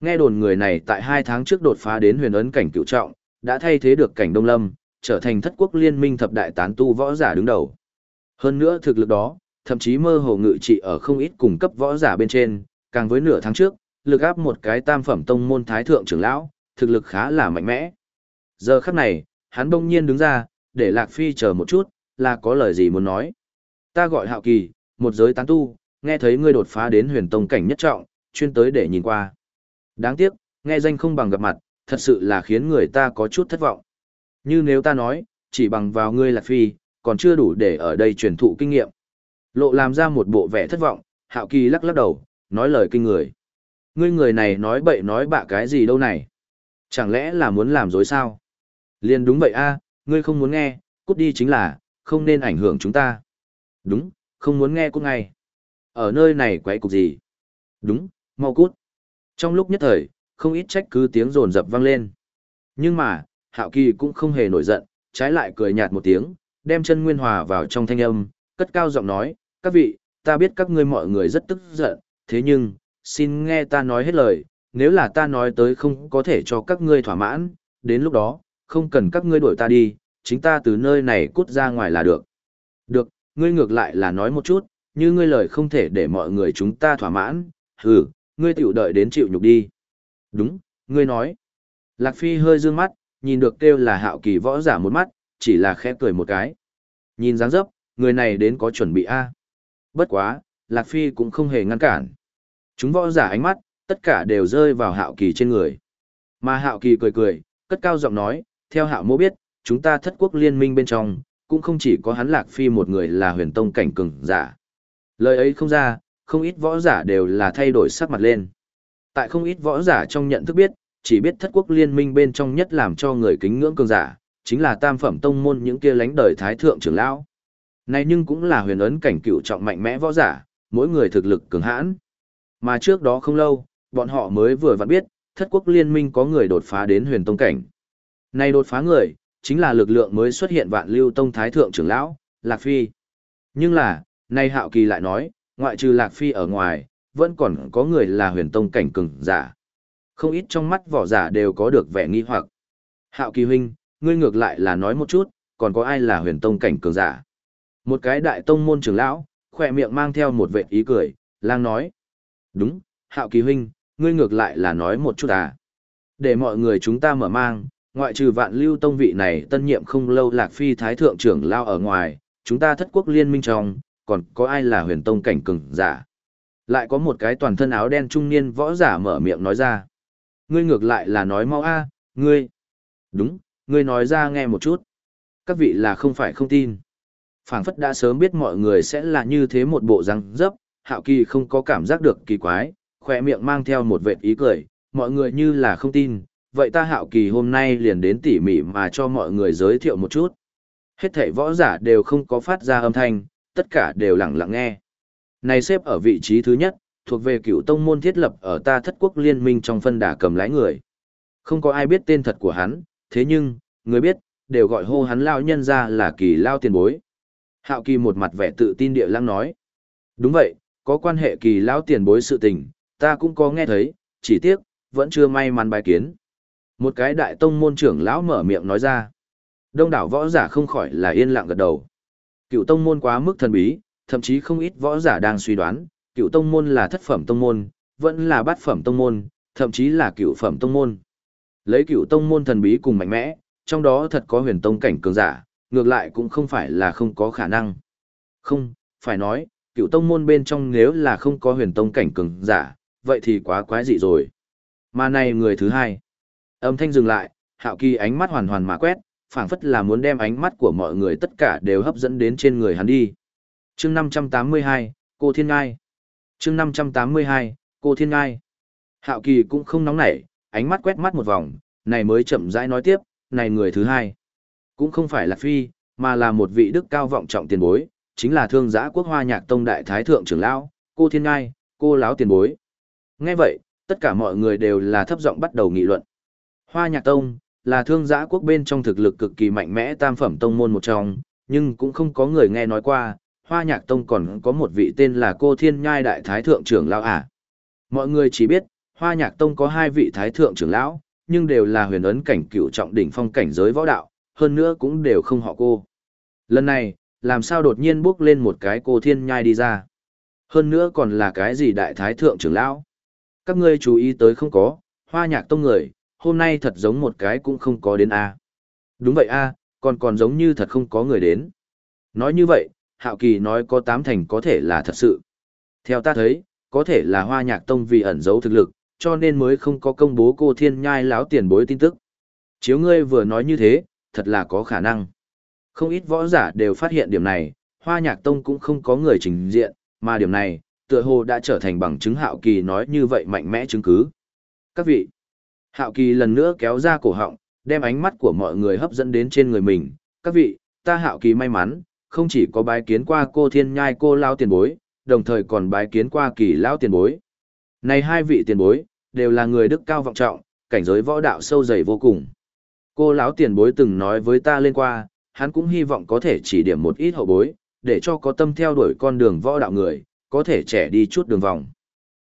Nghe đồn người này tại hai tháng trước đột phá đến huyền ấn cảnh cựu trọng, đã thay thế được cảnh Đông Lâm, trở thành thất quốc liên minh thập đại tán tu võ giả đứng đầu. Hơn nữa thực lực đó, thậm chí mơ hồ ngự trị ở không ít cùng cấp võ giả bên trên, càng với nửa tháng trước, lực áp một cái tam phẩm tông môn thái thượng trưởng lão, thực lực khá là mạnh mẽ. Giờ khắc này, hắn bỗng nhiên đứng ra, để Lạc Phi chờ một chút, là có lời gì muốn nói. Ta gọi Hạo Kỳ, một giới tán tu, nghe thấy ngươi đột phá đến huyền tông cảnh nhất trọng, chuyên tới để nhìn qua. Đáng tiếc, nghe danh không bằng gặp mặt, thật sự là khiến người ta có chút thất vọng. Như nếu ta nói, chỉ bằng vào ngươi là Phi, còn chưa đủ để ở đây truyền thụ kinh nghiệm. Lộ làm ra một bộ vẻ thất vọng, Hạo Kỳ lắc lắc đầu, nói lời kinh người. Ngươi người này nói bậy nói bạ cái gì đâu này? Chẳng lẽ là muốn làm dối sao? liền đúng vậy a, ngươi không muốn nghe, cút đi chính là, không nên ảnh hưởng chúng ta. Đúng, không muốn nghe cút ngay. Ở nơi này quấy cục gì? Đúng, mau cút. Trong lúc nhất thời, không ít trách cứ tiếng rồn rập vang lên. Nhưng mà, Hạo Kỳ cũng không hề nổi giận, trái lại cười nhạt một tiếng, đem chân nguyên hòa vào trong thanh âm, cất cao giọng nói, các vị, ta biết các ngươi mọi người rất tức giận, thế nhưng, xin nghe ta nói hết lời, nếu là ta nói tới không có thể cho các ngươi thỏa mãn, đến lúc đó, không cần các ngươi đuổi ta đi, chính ta từ nơi này cút ra ngoài là được. Được, ngươi ngược lại là nói một chút, như ngươi lời không thể để mọi người chúng ta thỏa mãn, hừ, ngươi tiểu đợi đến chịu nhục đi. Đúng, ngươi nói. Lạc Phi hơi dương mắt, nhìn được kêu là hạo kỳ võ giả một mắt, chỉ là khẽ cười một cái. Nhìn dáng dấp, người này đến có chuẩn bị a. Bất quá, Lạc Phi cũng không hề ngăn cản. Chúng võ giả ánh mắt, tất cả đều rơi vào hạo kỳ trên người. Mà Hạo Kỳ cười cười, cất cao giọng nói, theo Hạo Mô biết, chúng ta thất quốc liên minh bên trong, cũng không chỉ có hắn Lạc Phi một người là huyền tông cảnh cường giả. Lời ấy không ra, không ít võ giả đều là thay đổi sắc mặt lên. Tại không ít võ giả trong nhận thức biết, chỉ biết thất quốc liên minh bên trong nhất làm cho người kính ngưỡng cường giả, chính là tam phẩm tông môn những kia lánh đời thái thượng trưởng lão. Này nhưng cũng là huyền ấn cảnh cựu trọng mạnh mẽ võ giả, mỗi người thực lực cường hãn. Mà trước đó không lâu, bọn họ mới vừa vặn biết, thất quốc liên minh có người đột phá đến huyền tông cảnh. Này đột phá người, chính là lực lượng mới xuất hiện vạn lưu tông thái thượng trưởng lão, Lạc Phi. Nhưng là, nay hạo kỳ lại nói, ngoại trừ Lạc Phi ở ngoài, vẫn còn có người là huyền tông cảnh cường giả. Không ít trong mắt võ giả đều có được vẻ nghi hoặc. Hạo kỳ huynh, ngươi ngược lại là nói một chút, còn có ai là huyền tông cảnh cường giả? Một cái đại tông môn trưởng lão, khỏe miệng mang theo một vệ ý cười, lang nói. Đúng, hạo kỳ huynh, ngươi ngược lại là nói một chút à. Để mọi người chúng ta mở mang, ngoại trừ vạn lưu tông vị này tân nhiệm không lâu lạc phi thái thượng trưởng lao ở ngoài, chúng ta thất quốc liên minh trong, còn có ai là huyền tông cảnh cường giả. Lại có một cái toàn thân áo đen trung niên võ giả mở miệng nói ra. Ngươi ngược lại là nói mau a, ngươi. Đúng, ngươi nói ra nghe một chút. Các vị là không phải không tin. phảng phất đã sớm biết mọi người sẽ là như thế một bộ răng dấp, hạo kỳ không có cảm giác được kỳ quái, khỏe miệng mang theo một vệt ý cười, mọi người như là không tin, vậy ta hạo kỳ hôm nay liền đến tỉ mỉ mà cho mọi người giới thiệu một chút. Hết thảy võ giả đều không có phát ra âm thanh, tất cả đều lặng lặng nghe. Này xếp ở vị trí thứ nhất, thuộc về cựu tông môn thiết lập ở ta thất quốc liên minh trong phân đà cầm lái người. Không có ai biết tên thật của hắn, thế nhưng, người biết, đều gọi hô hắn lao nhân ra là kỳ lao tiền bối. Hạo kỳ một mặt vẻ tự tin địa lăng nói. Đúng vậy, có quan hệ kỳ lao tiền bối sự tình, ta cũng có nghe thấy, chỉ tiếc, vẫn chưa may mắn bài kiến. Một cái đại tông môn trưởng lão mở miệng nói ra. Đông đảo võ giả không khỏi là yên lặng gật đầu. Cựu tông môn quá mức thần bí, thậm chí không ít võ giả đang suy đoán, cựu tông môn là thất phẩm tông môn, vẫn là bát phẩm tông môn, thậm chí là cựu phẩm tông môn. Lấy cựu tông môn thần bí cùng mạnh mẽ, trong đó thật có huyền tông cảnh cường giả, ngược lại cũng không phải là không có khả năng. Không, phải nói, cựu tông môn bên trong nếu là không có huyền tông cảnh cường giả, vậy thì quá quái dị rồi. Mà này người thứ hai. Âm thanh dừng lại, hạo kỳ ánh mắt hoàn hoàn mà quét, phảng phất là muốn đem ánh mắt của mọi người tất cả đều hấp dẫn đến trên người hắn đi. chương 582, cô Thiên Ngai. chương 582, cô Thiên Ngai. Hạo kỳ cũng không nóng nảy, ánh mắt quét mắt một vòng, này mới chậm rãi nói tiếp, này người thứ hai. Cũng không phải là phi, mà là một vị đức cao vọng trọng tiền bối, chính là thương giã quốc hoa nhạc tông đại thái thượng trưởng lão, cô Thiên Ngai, cô láo tiền bối. Nghe vậy, tất cả mọi người đều là thấp giọng bắt đầu nghị luận. Hoa Nhạc Tông là thương giã quốc bên trong thực lực cực kỳ mạnh mẽ tam phẩm tông môn một trong, nhưng cũng không có người nghe nói qua, Hoa Nhạc Tông còn có một vị tên là Cô Thiên Nhai Đại Thái Thượng trưởng lão à. Mọi người chỉ biết, Hoa Nhạc Tông có hai vị Thái Thượng trưởng lão, nhưng đều là huyền ấn cảnh cựu trọng đỉnh phong cảnh giới võ đạo, hơn nữa cũng đều không họ cô. Lần này, làm sao đột nhiên bước lên một cái Cô Thiên Nhai đi ra? Hơn nữa còn là cái gì Đại Thái Thượng trưởng lão? Các ngươi chú ý tới không có, Hoa Nhạc Tông người hôm nay thật giống một cái cũng không có đến a. Đúng vậy a, còn còn giống như thật không có người đến. Nói như vậy, hạo kỳ nói có tám thành có thể là thật sự. Theo ta thấy, có thể là hoa nhạc tông vì ẩn giấu thực lực, cho nên mới không có công bố cô thiên nhai láo tiền bối tin tức. Chiếu ngươi vừa nói như thế, thật là có khả năng. Không ít võ giả đều phát hiện điểm này, hoa nhạc tông cũng không có người trình diện, mà điểm này, tựa hồ đã trở thành bằng chứng hạo kỳ nói như vậy mạnh mẽ chứng cứ. Các vị Hạo Kỳ lần nữa kéo ra cổ họng, đem ánh mắt của mọi người hấp dẫn đến trên người mình. Các vị, ta Hạo Kỳ may mắn, không chỉ có bái kiến qua cô thiên nhai cô lao tiền bối, đồng thời còn bái kiến qua kỳ lao tiền bối. Này hai vị tiền bối, đều là người đức cao vọng trọng, cảnh giới võ đạo sâu dày vô cùng. Cô lão tiền bối từng nói với ta lên qua, hắn cũng hy vọng có thể chỉ điểm một ít hậu bối, để cho có tâm theo đuổi con đường võ đạo người, có thể trẻ đi chút đường vòng.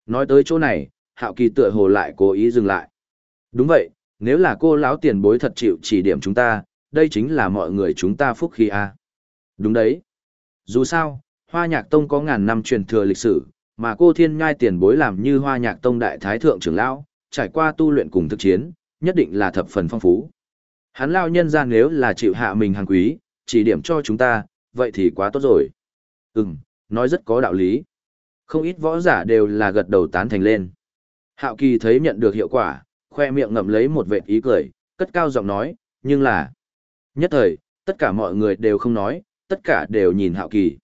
Nói tới chỗ này, Hạo Kỳ tựa hồ lại cố ý dừng lại. Đúng vậy, nếu là cô lão tiền bối thật chịu chỉ điểm chúng ta, đây chính là mọi người chúng ta phúc khi a. À. Đúng đấy. Dù sao, Hoa Nhạc Tông có ngàn năm truyền thừa lịch sử, mà cô Thiên Nhai tiền bối làm như Hoa Nhạc Tông đại thái thượng trưởng lão, trải qua tu luyện cùng thực chiến, nhất định là thập phần phong phú. Hắn lao nhân ra nếu là chịu hạ mình hàng quý, chỉ điểm cho chúng ta, vậy thì quá tốt rồi. Ừm, nói rất có đạo lý. Không ít võ giả đều là gật đầu tán thành lên. Hạo Kỳ thấy nhận được hiệu quả, khoe miệng ngậm lấy một vệt ý cười, cất cao giọng nói, nhưng là... Nhất thời, tất cả mọi người đều không nói, tất cả đều nhìn hạo kỳ.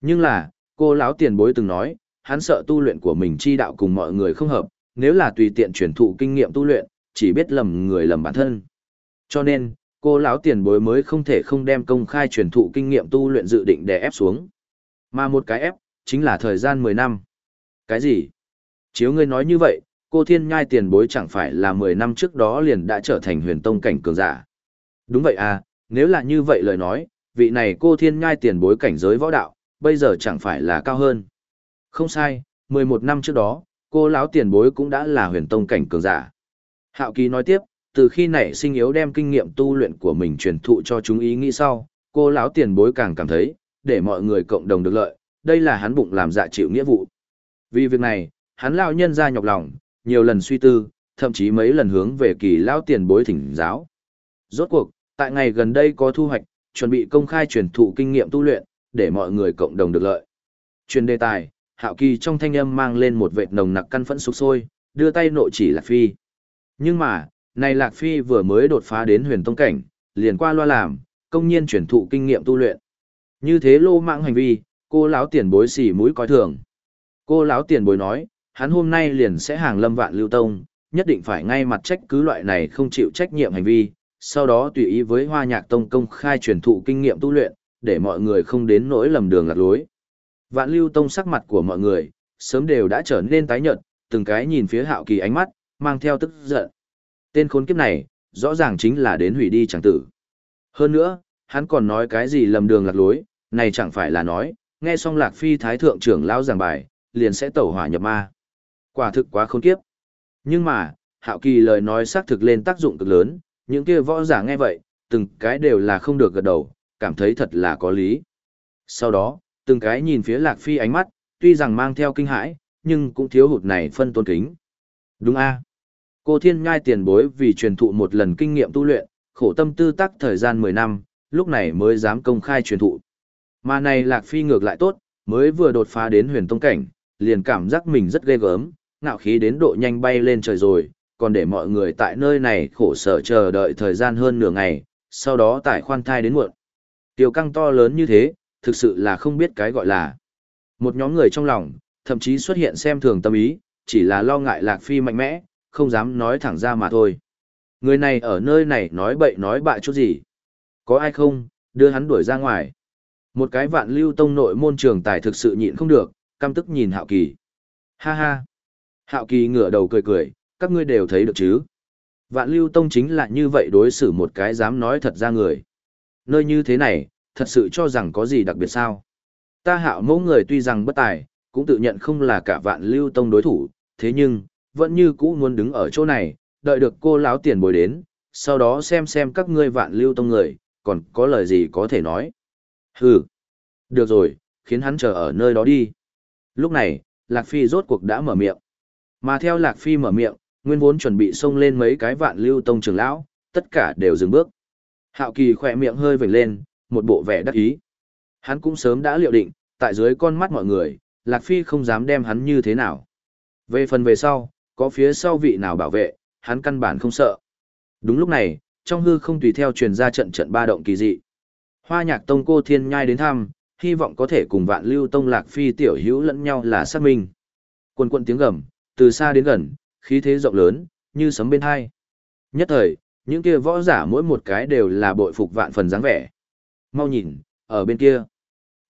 Nhưng là, cô lão tiền bối từng nói, hắn sợ tu luyện của mình chi đạo cùng mọi người không hợp, nếu là tùy tiện truyền thụ kinh nghiệm tu luyện, chỉ biết lầm người lầm bản thân. Cho nên, cô lão tiền bối mới không thể không đem công khai truyền thụ kinh nghiệm tu luyện dự định để ép xuống. Mà một cái ép, chính là thời gian 10 năm. Cái gì? Chiếu ngươi nói như vậy, cô thiên nhai tiền bối chẳng phải là 10 năm trước đó liền đã trở thành huyền tông cảnh cường giả. Đúng vậy à, nếu là như vậy lời nói, vị này cô thiên nhai tiền bối cảnh giới võ đạo, bây giờ chẳng phải là cao hơn. Không sai, 11 năm trước đó, cô lão tiền bối cũng đã là huyền tông cảnh cường giả. Hạo Kỳ nói tiếp, từ khi nảy sinh yếu đem kinh nghiệm tu luyện của mình truyền thụ cho chúng ý nghĩ sau, cô lão tiền bối càng cảm thấy, để mọi người cộng đồng được lợi, đây là hắn bụng làm dạ chịu nghĩa vụ. Vì việc này, hắn lão nhân ra nhọc lòng, nhiều lần suy tư, thậm chí mấy lần hướng về kỳ lão tiền bối thỉnh giáo. Rốt cuộc, tại ngày gần đây có thu hoạch, chuẩn bị công khai truyền thụ kinh nghiệm tu luyện, để mọi người cộng đồng được lợi. Truyền đề tài, Hạo Kỳ trong thanh âm mang lên một vệt nồng nặc căn phẫn sục sôi, đưa tay nội chỉ Lạc Phi. Nhưng mà, này Lạc Phi vừa mới đột phá đến huyền tông cảnh, liền qua loa làm, công nhiên truyền thụ kinh nghiệm tu luyện. Như thế lô mạng hành vi, cô lão tiền bối xỉ mũi coi thường. Cô lão tiền bối nói, hắn hôm nay liền sẽ hàng lâm vạn lưu tông, nhất định phải ngay mặt trách cứ loại này không chịu trách nhiệm hành vi, sau đó tùy ý với hoa nhạc tông công khai truyền thụ kinh nghiệm tu luyện, để mọi người không đến nỗi lầm đường lạc lối. Vạn lưu tông sắc mặt của mọi người, sớm đều đã trở nên tái nhợt, từng cái nhìn phía hạo kỳ ánh mắt, mang theo tức giận. Tên khốn kiếp này, rõ ràng chính là đến hủy đi chẳng tử. Hơn nữa, hắn còn nói cái gì lầm đường lạc lối, này chẳng phải là nói, nghe xong lạc phi thái thượng trưởng lao giảng bài, liền sẽ tẩu hỏa nhập ma. Quả thực quá khốn kiếp. Nhưng mà, hạo kỳ lời nói xác thực lên tác dụng cực lớn, những kia võ giả nghe vậy, từng cái đều là không được gật đầu, cảm thấy thật là có lý. Sau đó, từng cái nhìn phía lạc phi ánh mắt, tuy rằng mang theo kinh hãi, nhưng cũng thiếu hụt này phân tôn kính. Đúng a Cô thiên nhai tiền bối vì truyền thụ một lần kinh nghiệm tu luyện, khổ tâm tư tác thời gian 10 năm, lúc này mới dám công khai truyền thụ. Mà này lạc phi ngược lại tốt, mới vừa đột phá đến huyền tông cảnh, liền cảm giác mình rất ghê gớm, ngạo khí đến độ nhanh bay lên trời rồi, còn để mọi người tại nơi này khổ sở chờ đợi thời gian hơn nửa ngày, sau đó tải khoan thai đến muộn. Tiêu căng to lớn như thế, thực sự là không biết cái gọi là. Một nhóm người trong lòng, thậm chí xuất hiện xem thường tâm ý, chỉ là lo ngại Lạc Phi mạnh mẽ, không dám nói thẳng ra mà thôi. Người này ở nơi này nói bậy nói bạ chút gì. Có ai không, đưa hắn đuổi ra ngoài. Một cái vạn lưu tông nội môn trường tài thực sự nhịn không được, căm tức nhìn Hạo Kỳ. Ha ha. Hạo Kỳ ngửa đầu cười cười, các ngươi đều thấy được chứ. Vạn lưu tông chính là như vậy đối xử một cái dám nói thật ra người. Nơi như thế này, thật sự cho rằng có gì đặc biệt sao. Ta hạo mẫu người tuy rằng bất tài, cũng tự nhận không là cả vạn lưu tông đối thủ, thế nhưng, vẫn như cũ muốn đứng ở chỗ này, đợi được cô láo tiền bồi đến, sau đó xem xem các ngươi vạn lưu tông người, còn có lời gì có thể nói. Hừ, được rồi, khiến hắn chờ ở nơi đó đi. Lúc này, Lạc Phi rốt cuộc đã mở miệng. Mà theo Lạc Phi mở miệng, nguyên vốn chuẩn bị xông lên mấy cái vạn lưu tông trưởng lão, tất cả đều dừng bước. Hạo Kỳ khỏe miệng hơi vểnh lên, một bộ vẻ đắc ý. Hắn cũng sớm đã liệu định, tại dưới con mắt mọi người, Lạc Phi không dám đem hắn như thế nào. Về phần về sau, có phía sau vị nào bảo vệ, hắn căn bản không sợ. Đúng lúc này, trong hư không tùy theo truyền ra trận trận ba động kỳ dị. Hoa nhạc tông cô thiên nhai đến thăm, hy vọng có thể cùng vạn lưu tông Lạc Phi tiểu hữu lẫn nhau là xác minh. Quần quân tiếng gầm, từ xa đến gần, khí thế rộng lớn, như sấm bên hai. Nhất thời, những kia võ giả mỗi một cái đều là bội phục vạn phần dáng vẻ. Mau nhìn, ở bên kia.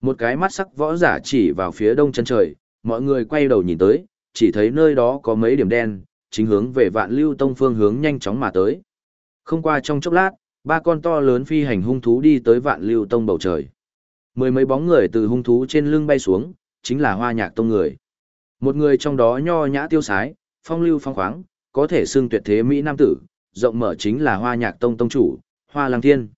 Một cái mắt sắc võ giả chỉ vào phía đông chân trời, mọi người quay đầu nhìn tới, chỉ thấy nơi đó có mấy điểm đen, chính hướng về vạn lưu tông phương hướng nhanh chóng mà tới. Không qua trong chốc lát, ba con to lớn phi hành hung thú đi tới vạn lưu tông bầu trời. Mười mấy bóng người từ hung thú trên lưng bay xuống, chính là hoa nhạc tông người. Một người trong đó nho nhã tiêu sái, phong lưu phong khoáng, có thể xưng tuyệt thế Mỹ Nam tử, rộng mở chính là hoa nhạc tông tông chủ, hoa lăng thiên.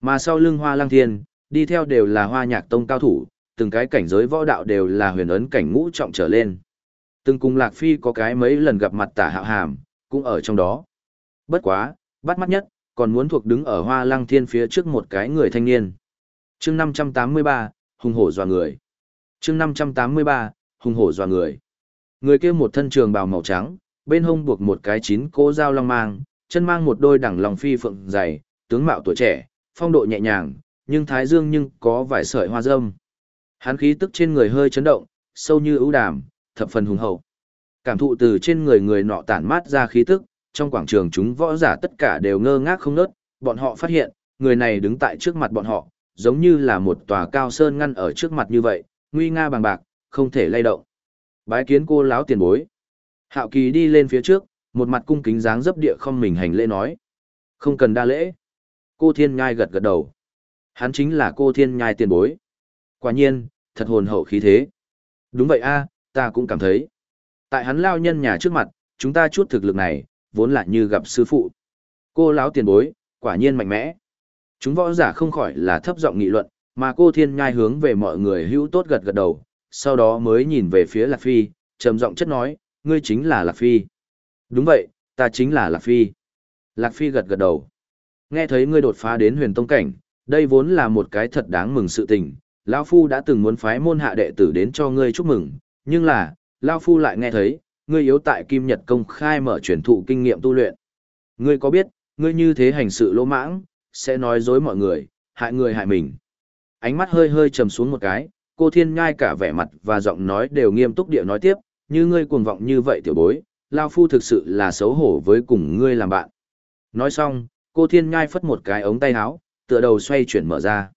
Mà sau lưng hoa lăng thiên, đi theo đều là hoa nhạc tông cao thủ, từng cái cảnh giới võ đạo đều là huyền ấn cảnh ngũ trọng trở lên. Từng cùng Lạc Phi có cái mấy lần gặp mặt tả hạo hàm, cũng ở trong đó. Bất quá, bắt mắt nhất, còn muốn thuộc đứng ở hoa lăng thiên phía trước một cái người thanh niên. chương 583, hùng hổ dọa người. chương 583, hùng hổ dọa người. Người kia một thân trường bào màu trắng, bên hông buộc một cái chín cỗ dao long mang, chân mang một đôi đẳng lòng phi phượng dày, tướng mạo tuổi trẻ, phong độ nhẹ nhàng, nhưng thái dương nhưng có vài sợi hoa râm. Hắn khí tức trên người hơi chấn động, sâu như ưu đàm, thập phần hùng hậu. Cảm thụ từ trên người người nọ tản mát ra khí tức, trong quảng trường chúng võ giả tất cả đều ngơ ngác không nớt, bọn họ phát hiện, người này đứng tại trước mặt bọn họ, giống như là một tòa cao sơn ngăn ở trước mặt như vậy, nguy nga bằng bạc, không thể lay động. Bái kiến cô lão tiền bối. Hạo Kỳ đi lên phía trước, một mặt cung kính dáng dấp địa không mình hành lễ nói. Không cần đa lễ. Cô Thiên Nhai gật gật đầu. Hắn chính là cô Thiên Nhai tiền bối. Quả nhiên, thật hồn hậu khí thế. Đúng vậy a, ta cũng cảm thấy. Tại hắn lao nhân nhà trước mặt, chúng ta chút thực lực này, vốn là như gặp sư phụ. Cô lão tiền bối, quả nhiên mạnh mẽ. Chúng võ giả không khỏi là thấp giọng nghị luận, mà cô thiên nhai hướng về mọi người hữu tốt gật gật đầu, sau đó mới nhìn về phía Lạc Phi, trầm giọng chất nói, ngươi chính là Lạc Phi. Đúng vậy, ta chính là Lạc Phi. Lạc Phi gật gật đầu. Nghe thấy ngươi đột phá đến huyền tông cảnh, đây vốn là một cái thật đáng mừng sự tình. Lão Phu đã từng muốn phái môn hạ đệ tử đến cho ngươi chúc mừng, nhưng là, Lão Phu lại nghe thấy, ngươi yếu tại Kim Nhật công khai mở truyền thụ kinh nghiệm tu luyện. Ngươi có biết, ngươi như thế hành sự lỗ mãng, sẽ nói dối mọi người, hại người hại mình. Ánh mắt hơi hơi trầm xuống một cái, cô thiên ngai cả vẻ mặt và giọng nói đều nghiêm túc địa nói tiếp, như ngươi cuồng vọng như vậy tiểu bối, Lao Phu thực sự là xấu hổ với cùng ngươi làm bạn. Nói xong, cô thiên ngai phất một cái ống tay áo, tựa đầu xoay chuyển mở ra.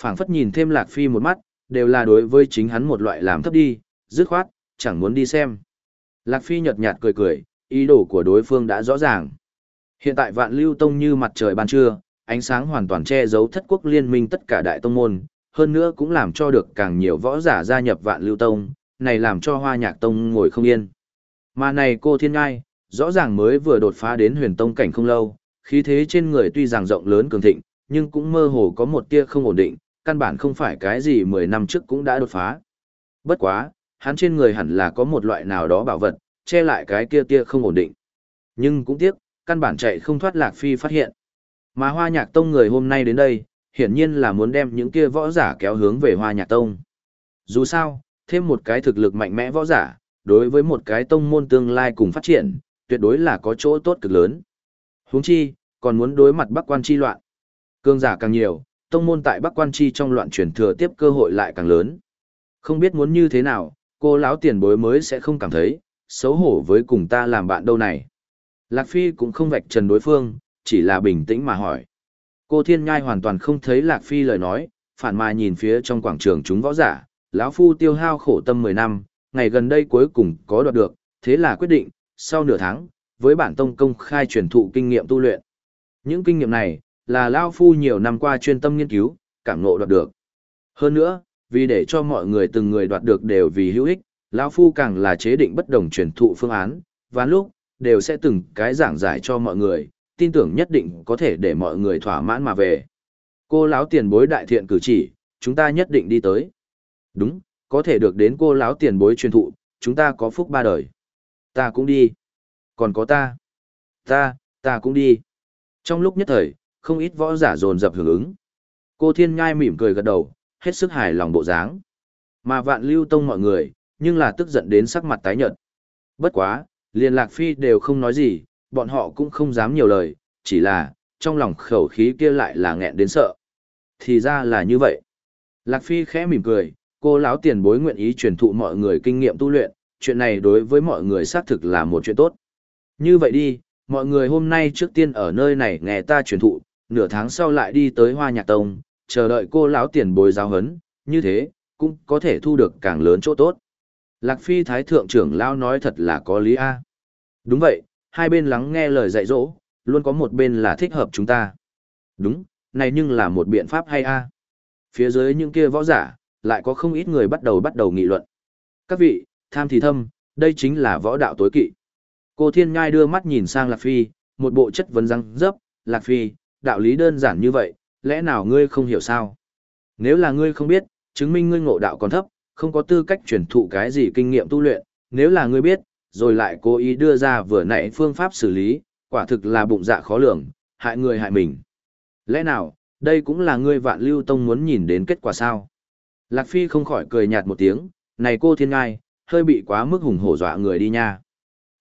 phảng phất nhìn thêm Lạc Phi một mắt, đều là đối với chính hắn một loại làm thấp đi, dứt khoát, chẳng muốn đi xem. Lạc Phi nhợt nhạt cười cười, ý đồ của đối phương đã rõ ràng. Hiện tại vạn lưu tông như mặt trời ban trưa, ánh sáng hoàn toàn che giấu thất quốc liên minh tất cả đại tông môn, hơn nữa cũng làm cho được càng nhiều võ giả gia nhập vạn lưu tông, này làm cho hoa nhạc tông ngồi không yên. Mà này cô thiên ngai, rõ ràng mới vừa đột phá đến huyền tông cảnh không lâu, khí thế trên người tuy rằng rộng lớn cường thịnh, nhưng cũng mơ hồ có một tia không ổn định, căn bản không phải cái gì 10 năm trước cũng đã đột phá. Bất quá, hắn trên người hẳn là có một loại nào đó bảo vật, che lại cái kia tia không ổn định. Nhưng cũng tiếc, căn bản chạy không thoát Lạc Phi phát hiện. Mà Hoa Nhạc Tông người hôm nay đến đây, hiển nhiên là muốn đem những kia võ giả kéo hướng về Hoa Nhạc Tông. Dù sao, thêm một cái thực lực mạnh mẽ võ giả, đối với một cái tông môn tương lai cùng phát triển, tuyệt đối là có chỗ tốt cực lớn. Huống chi, còn muốn đối mặt Bắc Quan chi loạn. Cương giả càng nhiều, tông môn tại Bắc Quan chi trong loạn chuyển thừa tiếp cơ hội lại càng lớn. Không biết muốn như thế nào, cô lão tiền bối mới sẽ không cảm thấy xấu hổ với cùng ta làm bạn đâu này. Lạc Phi cũng không vạch trần đối phương, chỉ là bình tĩnh mà hỏi. Cô Thiên Nhai hoàn toàn không thấy Lạc Phi lời nói, phản mà nhìn phía trong quảng trường chúng võ giả, lão phu tiêu hao khổ tâm 10 năm, ngày gần đây cuối cùng có đoạt được, thế là quyết định, sau nửa tháng, với bản tông công khai truyền thụ kinh nghiệm tu luyện. Những kinh nghiệm này, là lão phu nhiều năm qua chuyên tâm nghiên cứu, cảm ngộ đoạt được. Hơn nữa, vì để cho mọi người từng người đoạt được đều vì hữu ích, lão phu càng là chế định bất đồng truyền thụ phương án, và lúc, đều sẽ từng cái giảng giải cho mọi người, tin tưởng nhất định có thể để mọi người thỏa mãn mà về. Cô lão tiền bối đại thiện cử chỉ, chúng ta nhất định đi tới. Đúng, có thể được đến cô lão tiền bối truyền thụ, chúng ta có phúc ba đời. Ta cũng đi. Còn có ta. Ta, ta cũng đi. Trong lúc nhất thời, không ít võ giả dồn dập hưởng ứng. Cô Thiên Nhai mỉm cười gật đầu, hết sức hài lòng bộ dáng. Mà vạn lưu tông mọi người, nhưng là tức giận đến sắc mặt tái nhợt. Bất quá, liền lạc phi đều không nói gì, bọn họ cũng không dám nhiều lời, chỉ là, trong lòng khẩu khí kia lại là nghẹn đến sợ. Thì ra là như vậy. Lạc Phi khẽ mỉm cười, cô lão tiền bối nguyện ý truyền thụ mọi người kinh nghiệm tu luyện, chuyện này đối với mọi người xác thực là một chuyện tốt. Như vậy đi, mọi người hôm nay trước tiên ở nơi này nghe ta truyền thụ, nửa tháng sau lại đi tới Hoa Nhạc Tông, chờ đợi cô lão tiền bối giáo hấn, như thế, cũng có thể thu được càng lớn chỗ tốt. Lạc Phi Thái Thượng trưởng lão nói thật là có lý a. Đúng vậy, hai bên lắng nghe lời dạy dỗ, luôn có một bên là thích hợp chúng ta. Đúng, này nhưng là một biện pháp hay a. Phía dưới những kia võ giả, lại có không ít người bắt đầu bắt đầu nghị luận. Các vị, tham thì thâm, đây chính là võ đạo tối kỵ. Cô Thiên Ngai đưa mắt nhìn sang Lạc Phi, một bộ chất vấn răng dấp, Lạc Phi, đạo lý đơn giản như vậy, lẽ nào ngươi không hiểu sao? Nếu là ngươi không biết, chứng minh ngươi ngộ đạo còn thấp, không có tư cách truyền thụ cái gì kinh nghiệm tu luyện, nếu là ngươi biết, rồi lại cố ý đưa ra vừa nãy phương pháp xử lý, quả thực là bụng dạ khó lường, hại người hại mình. Lẽ nào, đây cũng là ngươi vạn lưu tông muốn nhìn đến kết quả sao? Lạc Phi không khỏi cười nhạt một tiếng, này cô thiên ngai, hơi bị quá mức hùng hổ dọa người đi nha.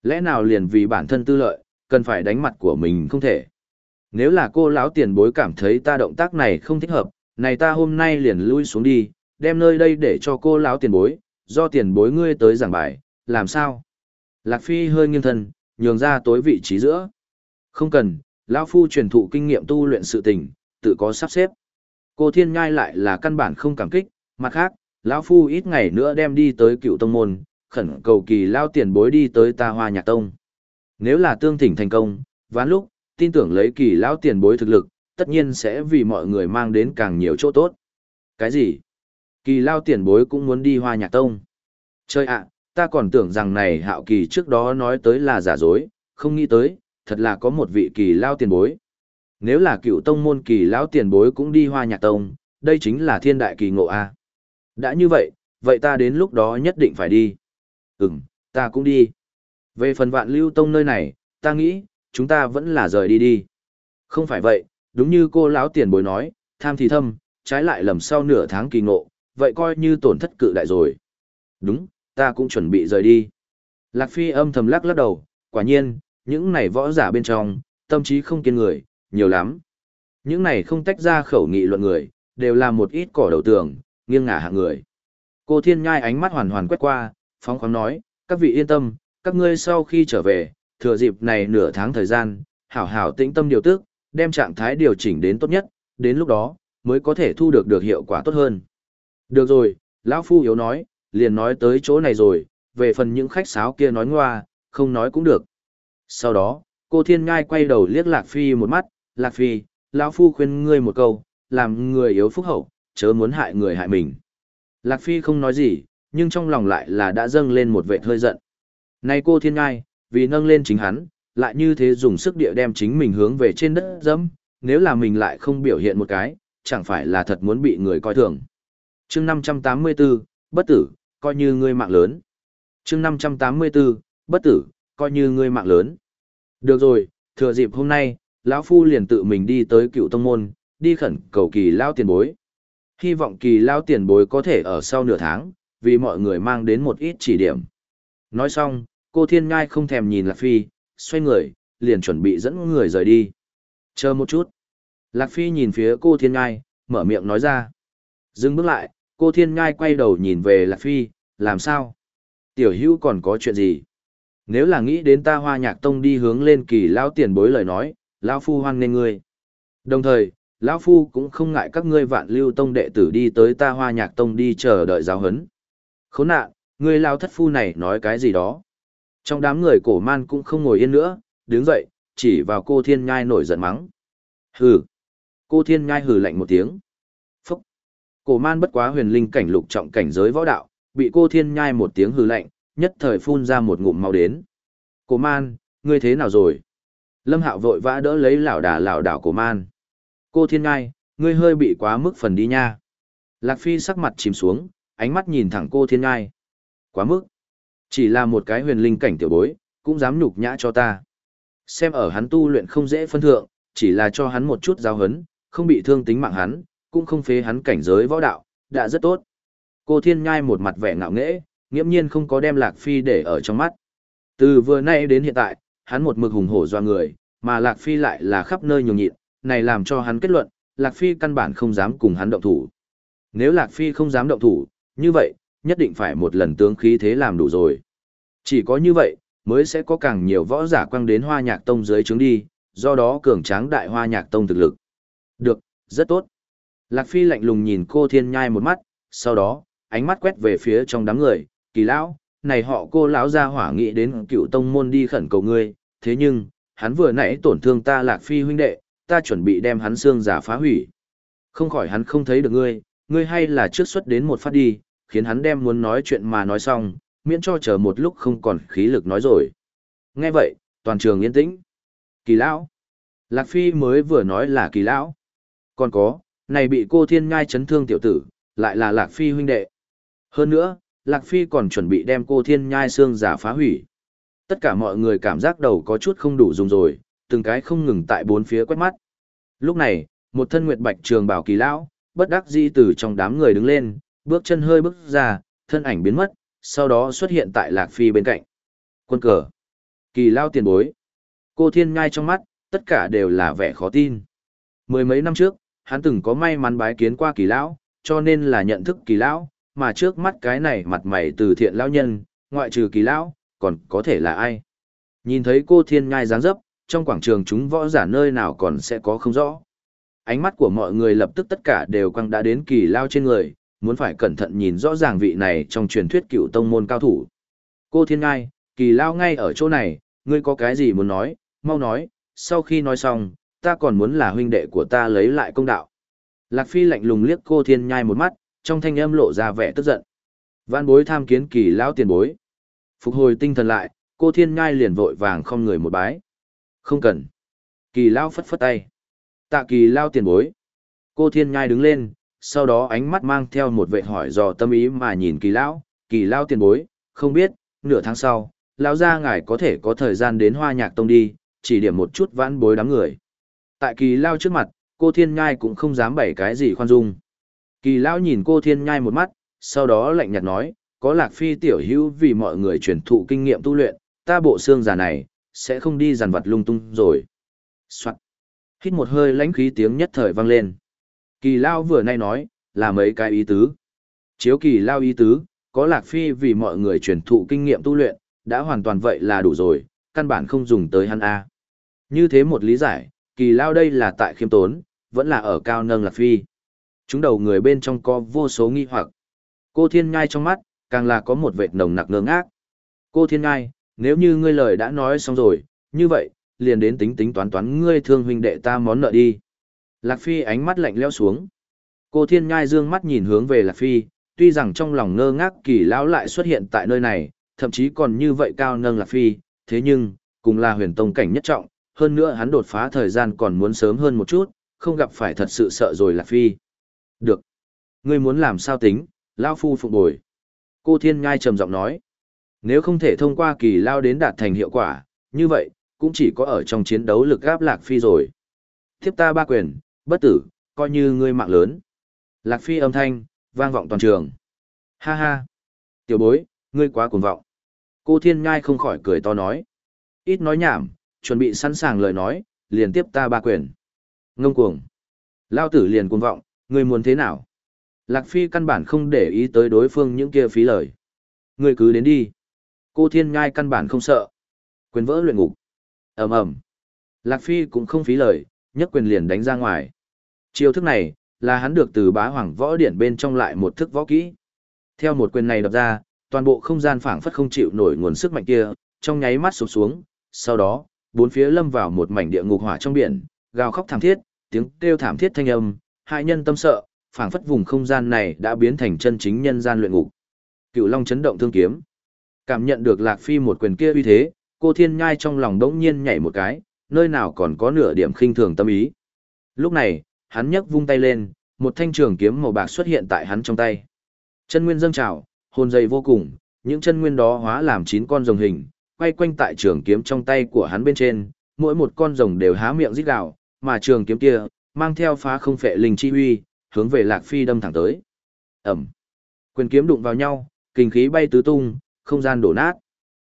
Lẽ nào liền vì bản thân tư lợi, cần phải đánh mặt của mình không thể. Nếu là cô lão tiền bối cảm thấy ta động tác này không thích hợp, này ta hôm nay liền lui xuống đi, đem nơi đây để cho cô lão tiền bối, do tiền bối ngươi tới giảng bài, làm sao? Lạc Phi hơi nghiêng thân, nhường ra tối vị trí giữa. Không cần, lão phu truyền thụ kinh nghiệm tu luyện sự tình, tự có sắp xếp. Cô Thiên Nhai lại là căn bản không cảm kích, mặt khác, lão phu ít ngày nữa đem đi tới cựu tông môn, khẩn cầu kỳ lao tiền bối đi tới ta hoa nhạc tông. Nếu là tương thỉnh thành công, ván lúc, tin tưởng lấy kỳ lão tiền bối thực lực, tất nhiên sẽ vì mọi người mang đến càng nhiều chỗ tốt. Cái gì? Kỳ lao tiền bối cũng muốn đi hoa nhạc tông. Chơi ạ, ta còn tưởng rằng này hạo kỳ trước đó nói tới là giả dối, không nghĩ tới, thật là có một vị kỳ lao tiền bối. Nếu là cựu tông môn kỳ lão tiền bối cũng đi hoa nhạc tông, đây chính là thiên đại kỳ ngộ A. Đã như vậy, vậy ta đến lúc đó nhất định phải đi. Ừm, ta cũng đi. Về phần vạn lưu tông nơi này, ta nghĩ, chúng ta vẫn là rời đi đi. Không phải vậy, đúng như cô lão tiền bối nói, tham thì thâm, trái lại lầm sau nửa tháng kỳ ngộ, vậy coi như tổn thất cự đại rồi. Đúng, ta cũng chuẩn bị rời đi. Lạc Phi âm thầm lắc lắc đầu, quả nhiên, những này võ giả bên trong, tâm trí không kiên người, nhiều lắm. Những này không tách ra khẩu nghị luận người, đều là một ít cỏ đầu tường, nghiêng ngả hạng người. Cô Thiên Nhai ánh mắt hoàn hoàn quét qua, phóng khoáng nói, các vị yên tâm, các ngươi sau khi trở về, thừa dịp này nửa tháng thời gian, hảo hảo tĩnh tâm điều tức, đem trạng thái điều chỉnh đến tốt nhất, đến lúc đó, mới có thể thu được được hiệu quả tốt hơn. Được rồi, Lão Phu yếu nói, liền nói tới chỗ này rồi, về phần những khách sáo kia nói ngoa, không nói cũng được. Sau đó, cô Thiên Ngai quay đầu liếc Lạc Phi một mắt, Lạc Phi, Lão Phu khuyên ngươi một câu, làm người yếu phúc hậu, chớ muốn hại người hại mình. Lạc Phi không nói gì, nhưng trong lòng lại là đã dâng lên một vệt hơi giận. Này cô Thiên Ngai, vì nâng lên chính hắn, lại như thế dùng sức địa đem chính mình hướng về trên đất dẫm, nếu là mình lại không biểu hiện một cái, chẳng phải là thật muốn bị người coi thường. chương 584, bất tử, coi như ngươi mạng lớn. chương 584, bất tử, coi như ngươi mạng lớn. Được rồi, thừa dịp hôm nay, lão Phu liền tự mình đi tới cựu tông môn, đi khẩn cầu kỳ lao tiền bối. Hy vọng kỳ lao tiền bối có thể ở sau nửa tháng, vì mọi người mang đến một ít chỉ điểm. Nói xong, cô Thiên Ngai không thèm nhìn Lạc Phi, xoay người, liền chuẩn bị dẫn người rời đi. Chờ một chút. Lạc Phi nhìn phía cô Thiên Ngai, mở miệng nói ra. Dừng bước lại, cô Thiên Ngai quay đầu nhìn về Lạc Phi, làm sao? Tiểu hữu còn có chuyện gì? Nếu là nghĩ đến ta hoa nhạc tông đi hướng lên kỳ lão tiền bối lời nói, lão phu hoan nghênh ngươi. Đồng thời, lão phu cũng không ngại các ngươi vạn lưu tông đệ tử đi tới ta hoa nhạc tông đi chờ đợi giáo huấn. Khốn nạn, ngươi lao thất phu này nói cái gì đó. Trong đám người cổ man cũng không ngồi yên nữa, đứng dậy, chỉ vào cô thiên nhai nổi giận mắng. Hừ. Cô thiên nhai hừ lạnh một tiếng. Cổ man bất quá huyền linh cảnh lục trọng cảnh giới võ đạo, bị cô thiên nhai một tiếng hư lạnh, nhất thời phun ra một ngụm máu đến. Cổ man, ngươi thế nào rồi? Lâm hạo vội vã đỡ lấy lão đà lão đảo cổ man. Cô thiên nhai, ngươi hơi bị quá mức phần đi nha. Lạc Phi sắc mặt chìm xuống, ánh mắt nhìn thẳng cô thiên nhai. Quá mức. Chỉ là một cái huyền linh cảnh tiểu bối, cũng dám nhục nhã cho ta. Xem ở hắn tu luyện không dễ phân thượng, chỉ là cho hắn một chút giáo hấn, không bị thương tính mạng hắn, cũng không phế hắn cảnh giới võ đạo, đã rất tốt. Cô Thiên Nhai một mặt vẻ ngạo nghễ, nghiễm nhiên không có đem Lạc Phi để ở trong mắt. Từ vừa nay đến hiện tại, hắn một mực hùng hổ doa người, mà Lạc Phi lại là khắp nơi nhường nhịn, này làm cho hắn kết luận, Lạc Phi căn bản không dám cùng hắn động thủ. Nếu Lạc Phi không dám động thủ, như vậy, nhất định phải một lần tướng khí thế làm đủ rồi. Chỉ có như vậy, mới sẽ có càng nhiều võ giả quăng đến hoa nhạc tông dưới trướng đi, do đó cường tráng đại hoa nhạc tông thực lực. Được, rất tốt. Lạc Phi lạnh lùng nhìn cô thiên nhai một mắt, sau đó, ánh mắt quét về phía trong đám người, kỳ lão, này họ cô lão ra hỏa nghĩ đến cựu tông môn đi khẩn cầu ngươi, thế nhưng, hắn vừa nãy tổn thương ta Lạc Phi huynh đệ, ta chuẩn bị đem hắn xương giả phá hủy. Không khỏi hắn không thấy được ngươi, ngươi hay là trước xuất đến một phát đi, khiến hắn đem muốn nói chuyện mà nói xong, miễn cho chờ một lúc không còn khí lực nói rồi. Nghe vậy, toàn trường yên tĩnh. Kỳ lão. Lạc Phi mới vừa nói là kỳ lão. Còn có, này bị cô thiên ngai chấn thương tiểu tử, lại là Lạc Phi huynh đệ. Hơn nữa, Lạc Phi còn chuẩn bị đem cô thiên nhai xương giả phá hủy. Tất cả mọi người cảm giác đầu có chút không đủ dùng rồi, từng cái không ngừng tại bốn phía quét mắt. Lúc này, một thân nguyệt bạch trường bảo kỳ lão, bất đắc dĩ từ trong đám người đứng lên, bước chân hơi bước ra, thân ảnh biến mất, sau đó xuất hiện tại Lạc Phi bên cạnh. Quân cờ. Kỳ lao tiền bối. Cô thiên Nhai trong mắt, tất cả đều là vẻ khó tin. Mười mấy năm trước, hắn từng có may mắn bái kiến qua kỳ lão, cho nên là nhận thức kỳ lão, mà trước mắt cái này mặt mày từ thiện lão nhân, ngoại trừ kỳ lão, còn có thể là ai. Nhìn thấy cô thiên ngai dáng dấp, trong quảng trường chúng võ giả nơi nào còn sẽ có không rõ. Ánh mắt của mọi người lập tức tất cả đều quăng đã đến kỳ lao trên người, muốn phải cẩn thận nhìn rõ ràng vị này trong truyền thuyết cựu tông môn cao thủ. Cô thiên ngai, kỳ lao ngay ở chỗ này, ngươi có cái gì muốn nói, mau nói, sau khi nói xong, ta còn muốn là huynh đệ của ta lấy lại công đạo. Lạc Phi lạnh lùng liếc cô thiên nhai một mắt, trong thanh âm lộ ra vẻ tức giận. Văn bối tham kiến kỳ lão tiền bối. Phục hồi tinh thần lại, cô thiên nhai liền vội vàng không người một bái. Không cần. Kỳ lão phất phất tay. Tạ kỳ lão tiền bối. Cô thiên nhai đứng lên, sau đó ánh mắt mang theo một vệ hỏi dò tâm ý mà nhìn kỳ lão, kỳ lão tiền bối, không biết, nửa tháng sau, lão gia ngài có thể có thời gian đến hoa nhạc tông đi, chỉ điểm một chút vãn bối đám người. Tại kỳ lao trước mặt, cô thiên nhai cũng không dám bày cái gì khoan dung. Kỳ lao nhìn cô thiên nhai một mắt, sau đó lạnh nhạt nói, có lạc phi tiểu hữu vì mọi người truyền thụ kinh nghiệm tu luyện, ta bộ xương già này, sẽ không đi giàn vật lung tung rồi. Soạn. Hít một hơi lãnh khí tiếng nhất thời vang lên. Kỳ lao vừa nay nói, là mấy cái ý tứ. Chiếu kỳ lao ý tứ, có lạc phi vì mọi người truyền thụ kinh nghiệm tu luyện, đã hoàn toàn vậy là đủ rồi, căn bản không dùng tới hắn A. Như thế một lý giải, kỳ lao đây là tại khiêm tốn, vẫn là ở cao nâng lạc phi. Chúng đầu người bên trong có vô số nghi hoặc. Cô thiên ngai trong mắt, càng là có một vệt nồng nặc ngơ ngác. Cô thiên ngai, nếu như ngươi lời đã nói xong rồi, như vậy, liền đến tính tính toán toán ngươi thương huynh đệ ta món nợ đi. Lạc phi ánh mắt lạnh leo xuống. Cô thiên ngai dương mắt nhìn hướng về lạc phi, tuy rằng trong lòng ngơ ngác kỳ lão lại xuất hiện tại nơi này, thậm chí còn như vậy cao nâng lạc phi, thế nhưng, cùng là huyền tông cảnh nhất trọng, hơn nữa hắn đột phá thời gian còn muốn sớm hơn một chút, không gặp phải thật sự sợ rồi lạc phi. Được. Ngươi muốn làm sao tính, Lao Phu phục bồi. Cô Thiên Ngai trầm giọng nói. Nếu không thể thông qua kỳ lao đến đạt thành hiệu quả, như vậy, cũng chỉ có ở trong chiến đấu lực gáp Lạc Phi rồi. Thiếp ta ba quyền, bất tử, coi như ngươi mạng lớn. Lạc Phi âm thanh, vang vọng toàn trường. Ha ha. Tiểu bối, ngươi quá cuồng vọng. Cô Thiên Ngai không khỏi cười to nói. Ít nói nhảm, chuẩn bị sẵn sàng lời nói, liền tiếp ta ba quyền. Ngông cuồng. Lao tử liền cuồng vọng, ngươi muốn thế nào? Lạc Phi căn bản không để ý tới đối phương những kia phí lời. Ngươi cứ đến đi. Cô Thiên Ngai căn bản không sợ. Quyền vỡ luyện ngục. ầm ầm. Lạc Phi cũng không phí lời, nhất quyền liền đánh ra ngoài. Chiêu thức này, là hắn được từ bá hoàng võ điển bên trong lại một thức võ kỹ. Theo một quyền này đập ra, toàn bộ không gian phảng phất không chịu nổi nguồn sức mạnh kia, trong nháy mắt sụp xuống, sau đó, bốn phía lâm vào một mảnh địa ngục hỏa trong biển, gào khóc thảm thiết, tiếng kêu thảm thiết thanh âm, hai nhân tâm sợ, phảng phất vùng không gian này đã biến thành chân chính nhân gian luyện ngục. Cựu Long chấn động thương kiếm. Cảm nhận được Lạc Phi một quyền kia uy thế, cô Thiên Nhai trong lòng đống nhiên nhảy một cái, nơi nào còn có nửa điểm khinh thường tâm ý. Lúc này, hắn nhấc vung tay lên, một thanh trường kiếm màu bạc xuất hiện tại hắn trong tay. Chân nguyên dâng trào, hồn dày vô cùng, những chân nguyên đó hóa làm chín con rồng hình, quay quanh tại trường kiếm trong tay của hắn bên trên, mỗi một con rồng đều há miệng rít gào, mà trường kiếm kia mang theo phá không phệ linh chi uy, hướng về Lạc Phi đâm thẳng tới. Ầm. Quyền kiếm đụng vào nhau, kinh khí bay tứ tung, không gian đổ nát.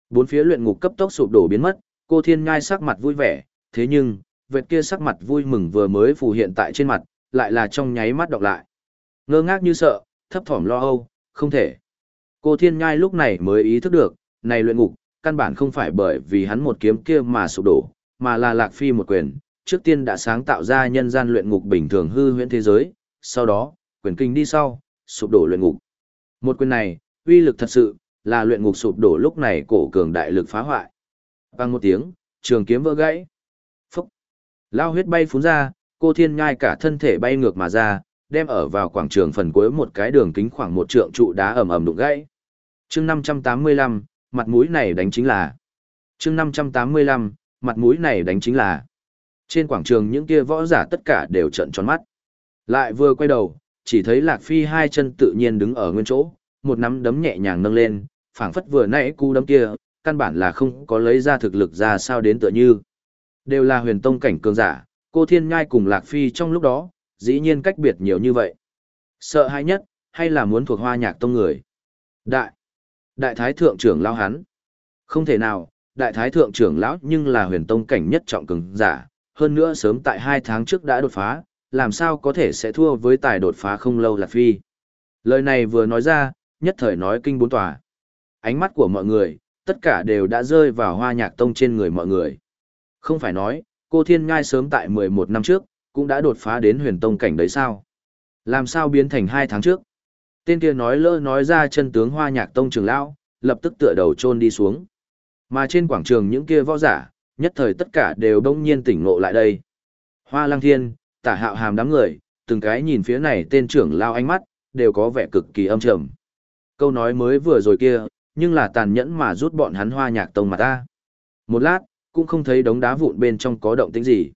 Bốn phía luyện ngục cấp tốc sụp đổ biến mất, Cô Thiên Nhai sắc mặt vui vẻ, thế nhưng, vệt kia sắc mặt vui mừng vừa mới phù hiện tại trên mặt, lại là trong nháy mắt đọc lại. Ngơ ngác như sợ, thấp thỏm lo âu, không thể. Cô Thiên Nhai lúc này mới ý thức được, này luyện ngục, căn bản không phải bởi vì hắn một kiếm kia mà sụp đổ, mà là Lạc Phi một quyền, trước tiên đã sáng tạo ra nhân gian luyện ngục bình thường hư huyễn thế giới, sau đó, quyền kinh đi sau, sụp đổ luyện ngục. Một quyền này, uy lực thật sự, là luyện ngục sụp đổ lúc này cổ cường đại lực phá hoại. Bằng một tiếng, trường kiếm vỡ gãy. Phúc! Lao huyết bay phún ra, cô thiên ngai cả thân thể bay ngược mà ra, đem ở vào quảng trường phần cuối một cái đường kính khoảng một trượng trụ đá ầm ầm đụng gãy. chương 585, mặt mũi này đánh chính là. chương 585, mặt mũi này đánh chính là. Trên quảng trường những kia võ giả tất cả đều trận tròn mắt. Lại vừa quay đầu, chỉ thấy Lạc Phi hai chân tự nhiên đứng ở nguyên chỗ, một nắm đấm nhẹ nhàng nâng lên, phảng phất vừa nãy cú đấm kia, căn bản là không có lấy ra thực lực ra sao đến tựa như. Đều là huyền tông cảnh cường giả, cô Thiên Nhai cùng Lạc Phi trong lúc đó, dĩ nhiên cách biệt nhiều như vậy. Sợ hãi nhất, hay là muốn thuộc hoa nhạc tông người? Đại! Đại thái thượng trưởng lão hắn. Không thể nào, đại thái thượng trưởng lão nhưng là huyền tông cảnh nhất trọng cường giả, hơn nữa sớm tại hai tháng trước đã đột phá, làm sao có thể sẽ thua với tài đột phá không lâu là Phi. Lời này vừa nói ra, nhất thời nói kinh bốn tòa. Ánh mắt của mọi người, tất cả đều đã rơi vào hoa nhạc tông trên người mọi người. Không phải nói, cô Thiên Ngai sớm tại 11 năm trước, cũng đã đột phá đến huyền tông cảnh đấy sao? Làm sao biến thành hai tháng trước? Tên kia nói lỡ nói ra chân tướng hoa nhạc tông trường lão, lập tức tựa đầu chôn đi xuống. Mà trên quảng trường những kia võ giả, nhất thời tất cả đều đông nhiên tỉnh ngộ lại đây. Hoa lăng thiên, tả hạo hàm đám người, từng cái nhìn phía này tên trưởng lao ánh mắt, đều có vẻ cực kỳ âm trầm. Câu nói mới vừa rồi kia, nhưng là tàn nhẫn mà rút bọn hắn hoa nhạc tông mà ta. Một lát, cũng không thấy đống đá vụn bên trong có động tĩnh gì.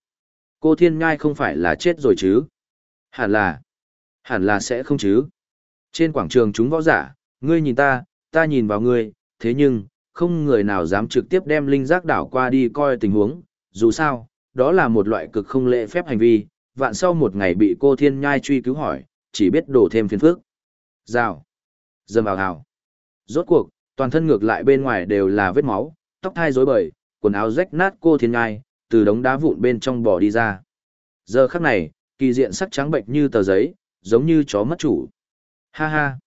Cô thiên ngai không phải là chết rồi chứ? Hẳn là, hẳn là sẽ không chứ. Trên quảng trường chúng võ giả, ngươi nhìn ta, ta nhìn vào ngươi, thế nhưng, không người nào dám trực tiếp đem linh giác đảo qua đi coi tình huống, dù sao, đó là một loại cực không lễ phép hành vi, vạn sau một ngày bị cô thiên nhai truy cứu hỏi, chỉ biết đổ thêm phiền phức. Rào. Dầm vào hào. Rốt cuộc, toàn thân ngược lại bên ngoài đều là vết máu, tóc thai rối bời, quần áo rách nát cô thiên nhai, từ đống đá vụn bên trong bò đi ra. Giờ khắc này, kỳ diện sắc trắng bệnh như tờ giấy, giống như chó mất chủ. Ha ha.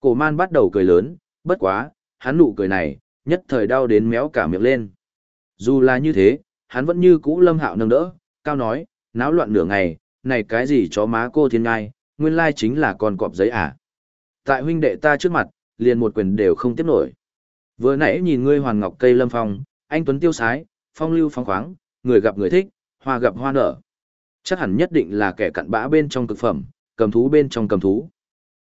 Cổ man bắt đầu cười lớn, bất quá, hắn nụ cười này, nhất thời đau đến méo cả miệng lên. Dù là như thế, hắn vẫn như cũ lâm hạo nâng đỡ, cao nói, náo loạn nửa ngày, này cái gì chó má cô thiên ngai, nguyên lai chính là con cọp giấy à. Tại huynh đệ ta trước mặt, liền một quyền đều không tiếp nổi. Vừa nãy nhìn ngươi hoàn ngọc cây lâm phong, anh Tuấn tiêu sái, phong lưu phong khoáng, người gặp người thích, hoa gặp hoa nở. Chắc hẳn nhất định là kẻ cặn bã bên trong cực phẩm, cầm thú bên trong cầm thú.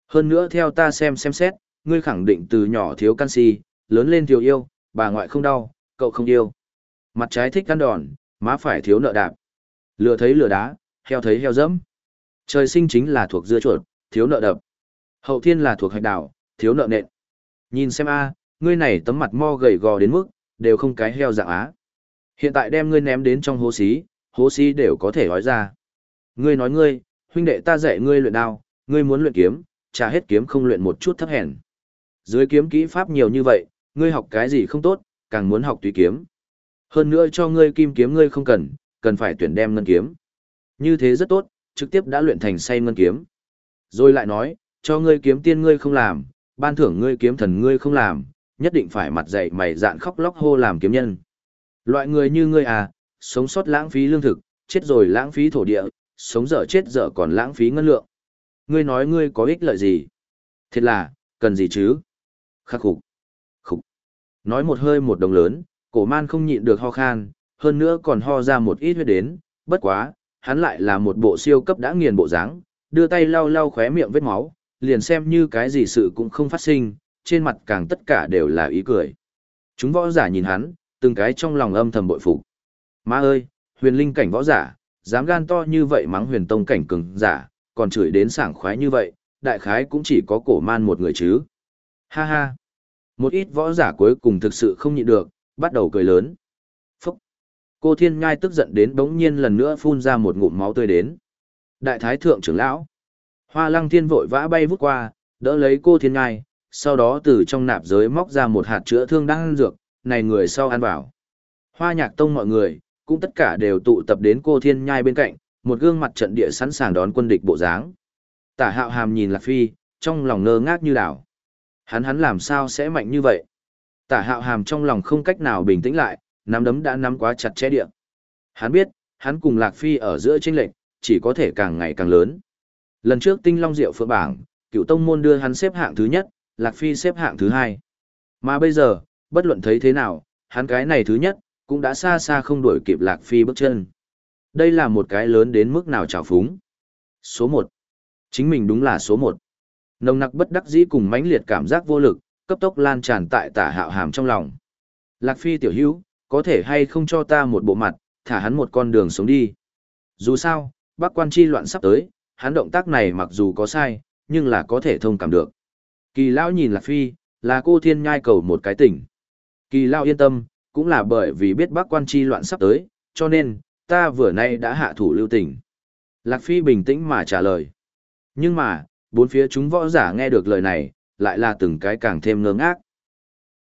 Hơn nữa theo ta xem xem xét, ngươi khẳng định từ nhỏ thiếu canxi, lớn lên thiếu yêu, bà ngoại không đau, cậu không yêu. Mặt trái thích ăn đòn, má phải thiếu nợ đạp. Lừa thấy lừa đá, heo thấy heo dẫm. Trời sinh chính là thuộc dưa chuột, thiếu nợ đập. Hậu thiên là thuộc hạch đảo, thiếu nợ nện. Nhìn xem a, ngươi này tấm mặt mo gầy gò đến mức, đều không cái heo dạng á. Hiện tại đem ngươi ném đến trong hố xí, hố xí đều có thể nói ra. Ngươi nói ngươi, huynh đệ ta dạy ngươi luyện đao, ngươi muốn luyện kiếm, trả hết kiếm không luyện một chút thấp hèn. Dưới kiếm kỹ pháp nhiều như vậy, ngươi học cái gì không tốt, càng muốn học tùy kiếm. Hơn nữa cho ngươi kim kiếm ngươi không cần, cần phải tuyển đem ngân kiếm. Như thế rất tốt, trực tiếp đã luyện thành say ngân kiếm. Rồi lại nói, cho ngươi kiếm tiên ngươi không làm, ban thưởng ngươi kiếm thần ngươi không làm, nhất định phải mặt dày mày dạn khóc lóc hô làm kiếm nhân. Loại người như ngươi à, sống sót lãng phí lương thực, chết rồi lãng phí thổ địa, sống dở chết dở còn lãng phí ngân lượng. Ngươi nói ngươi có ích lợi gì? Thiệt là, cần gì chứ? Khắc phục. Khục. Nói một hơi một đồng lớn, cổ man không nhịn được ho khan, hơn nữa còn ho ra một ít huyết đến, bất quá, hắn lại là một bộ siêu cấp đã nghiền bộ dáng, đưa tay lau lau khóe miệng vết máu, liền xem như cái gì sự cũng không phát sinh, trên mặt càng tất cả đều là ý cười. Chúng võ giả nhìn hắn, từng cái trong lòng âm thầm bội phục. Má ơi, huyền linh cảnh võ giả, dám gan to như vậy mắng huyền tông cảnh cường giả, còn chửi đến sảng khoái như vậy, đại khái cũng chỉ có cổ man một người chứ. Ha ha. Một ít võ giả cuối cùng thực sự không nhịn được, bắt đầu cười lớn. Phúc. Cô thiên ngai tức giận đến bỗng nhiên lần nữa phun ra một ngụm máu tươi đến. Đại thái thượng trưởng lão. Hoa lăng thiên vội vã bay vút qua, đỡ lấy cô thiên ngai, sau đó từ trong nạp giới móc ra một hạt chữa thương đang ăn dược, này người sau ăn vào. Hoa nhạc tông mọi người, cũng tất cả đều tụ tập đến cô thiên nhai bên cạnh, một gương mặt trận địa sẵn sàng đón quân địch bộ dáng. Tả hạo hàm nhìn Lạc Phi, trong lòng ngơ ngác như đảo. Hắn hắn làm sao sẽ mạnh như vậy? Tả hạo hàm trong lòng không cách nào bình tĩnh lại, nắm đấm đã nắm quá chặt chẽ địa. Hắn biết, hắn cùng Lạc Phi ở giữa tranh lệnh, chỉ có thể càng ngày càng lớn. Lần trước tinh long diệu phượng bảng, cựu tông môn đưa hắn xếp hạng thứ nhất, Lạc Phi xếp hạng thứ hai. Mà bây giờ, bất luận thấy thế nào, hắn cái này thứ nhất, cũng đã xa xa không đuổi kịp Lạc Phi bước chân. Đây là một cái lớn đến mức nào trào phúng. Số 1. Chính mình đúng là số 1. Nồng nặc bất đắc dĩ cùng mãnh liệt cảm giác vô lực, cấp tốc lan tràn tại tả hạo hàm trong lòng. Lạc Phi tiểu hữu, có thể hay không cho ta một bộ mặt, thả hắn một con đường sống đi. Dù sao, bác quan chi loạn sắp tới, hắn động tác này mặc dù có sai, nhưng là có thể thông cảm được. Kỳ lão nhìn Lạc Phi, là cô thiên nhai cầu một cái tỉnh. Kỳ lão yên tâm, cũng là bởi vì biết bác quan chi loạn sắp tới, cho nên, ta vừa nay đã hạ thủ lưu tình. Lạc Phi bình tĩnh mà trả lời. Nhưng mà, bốn phía chúng võ giả nghe được lời này, lại là từng cái càng thêm ngơ ngác.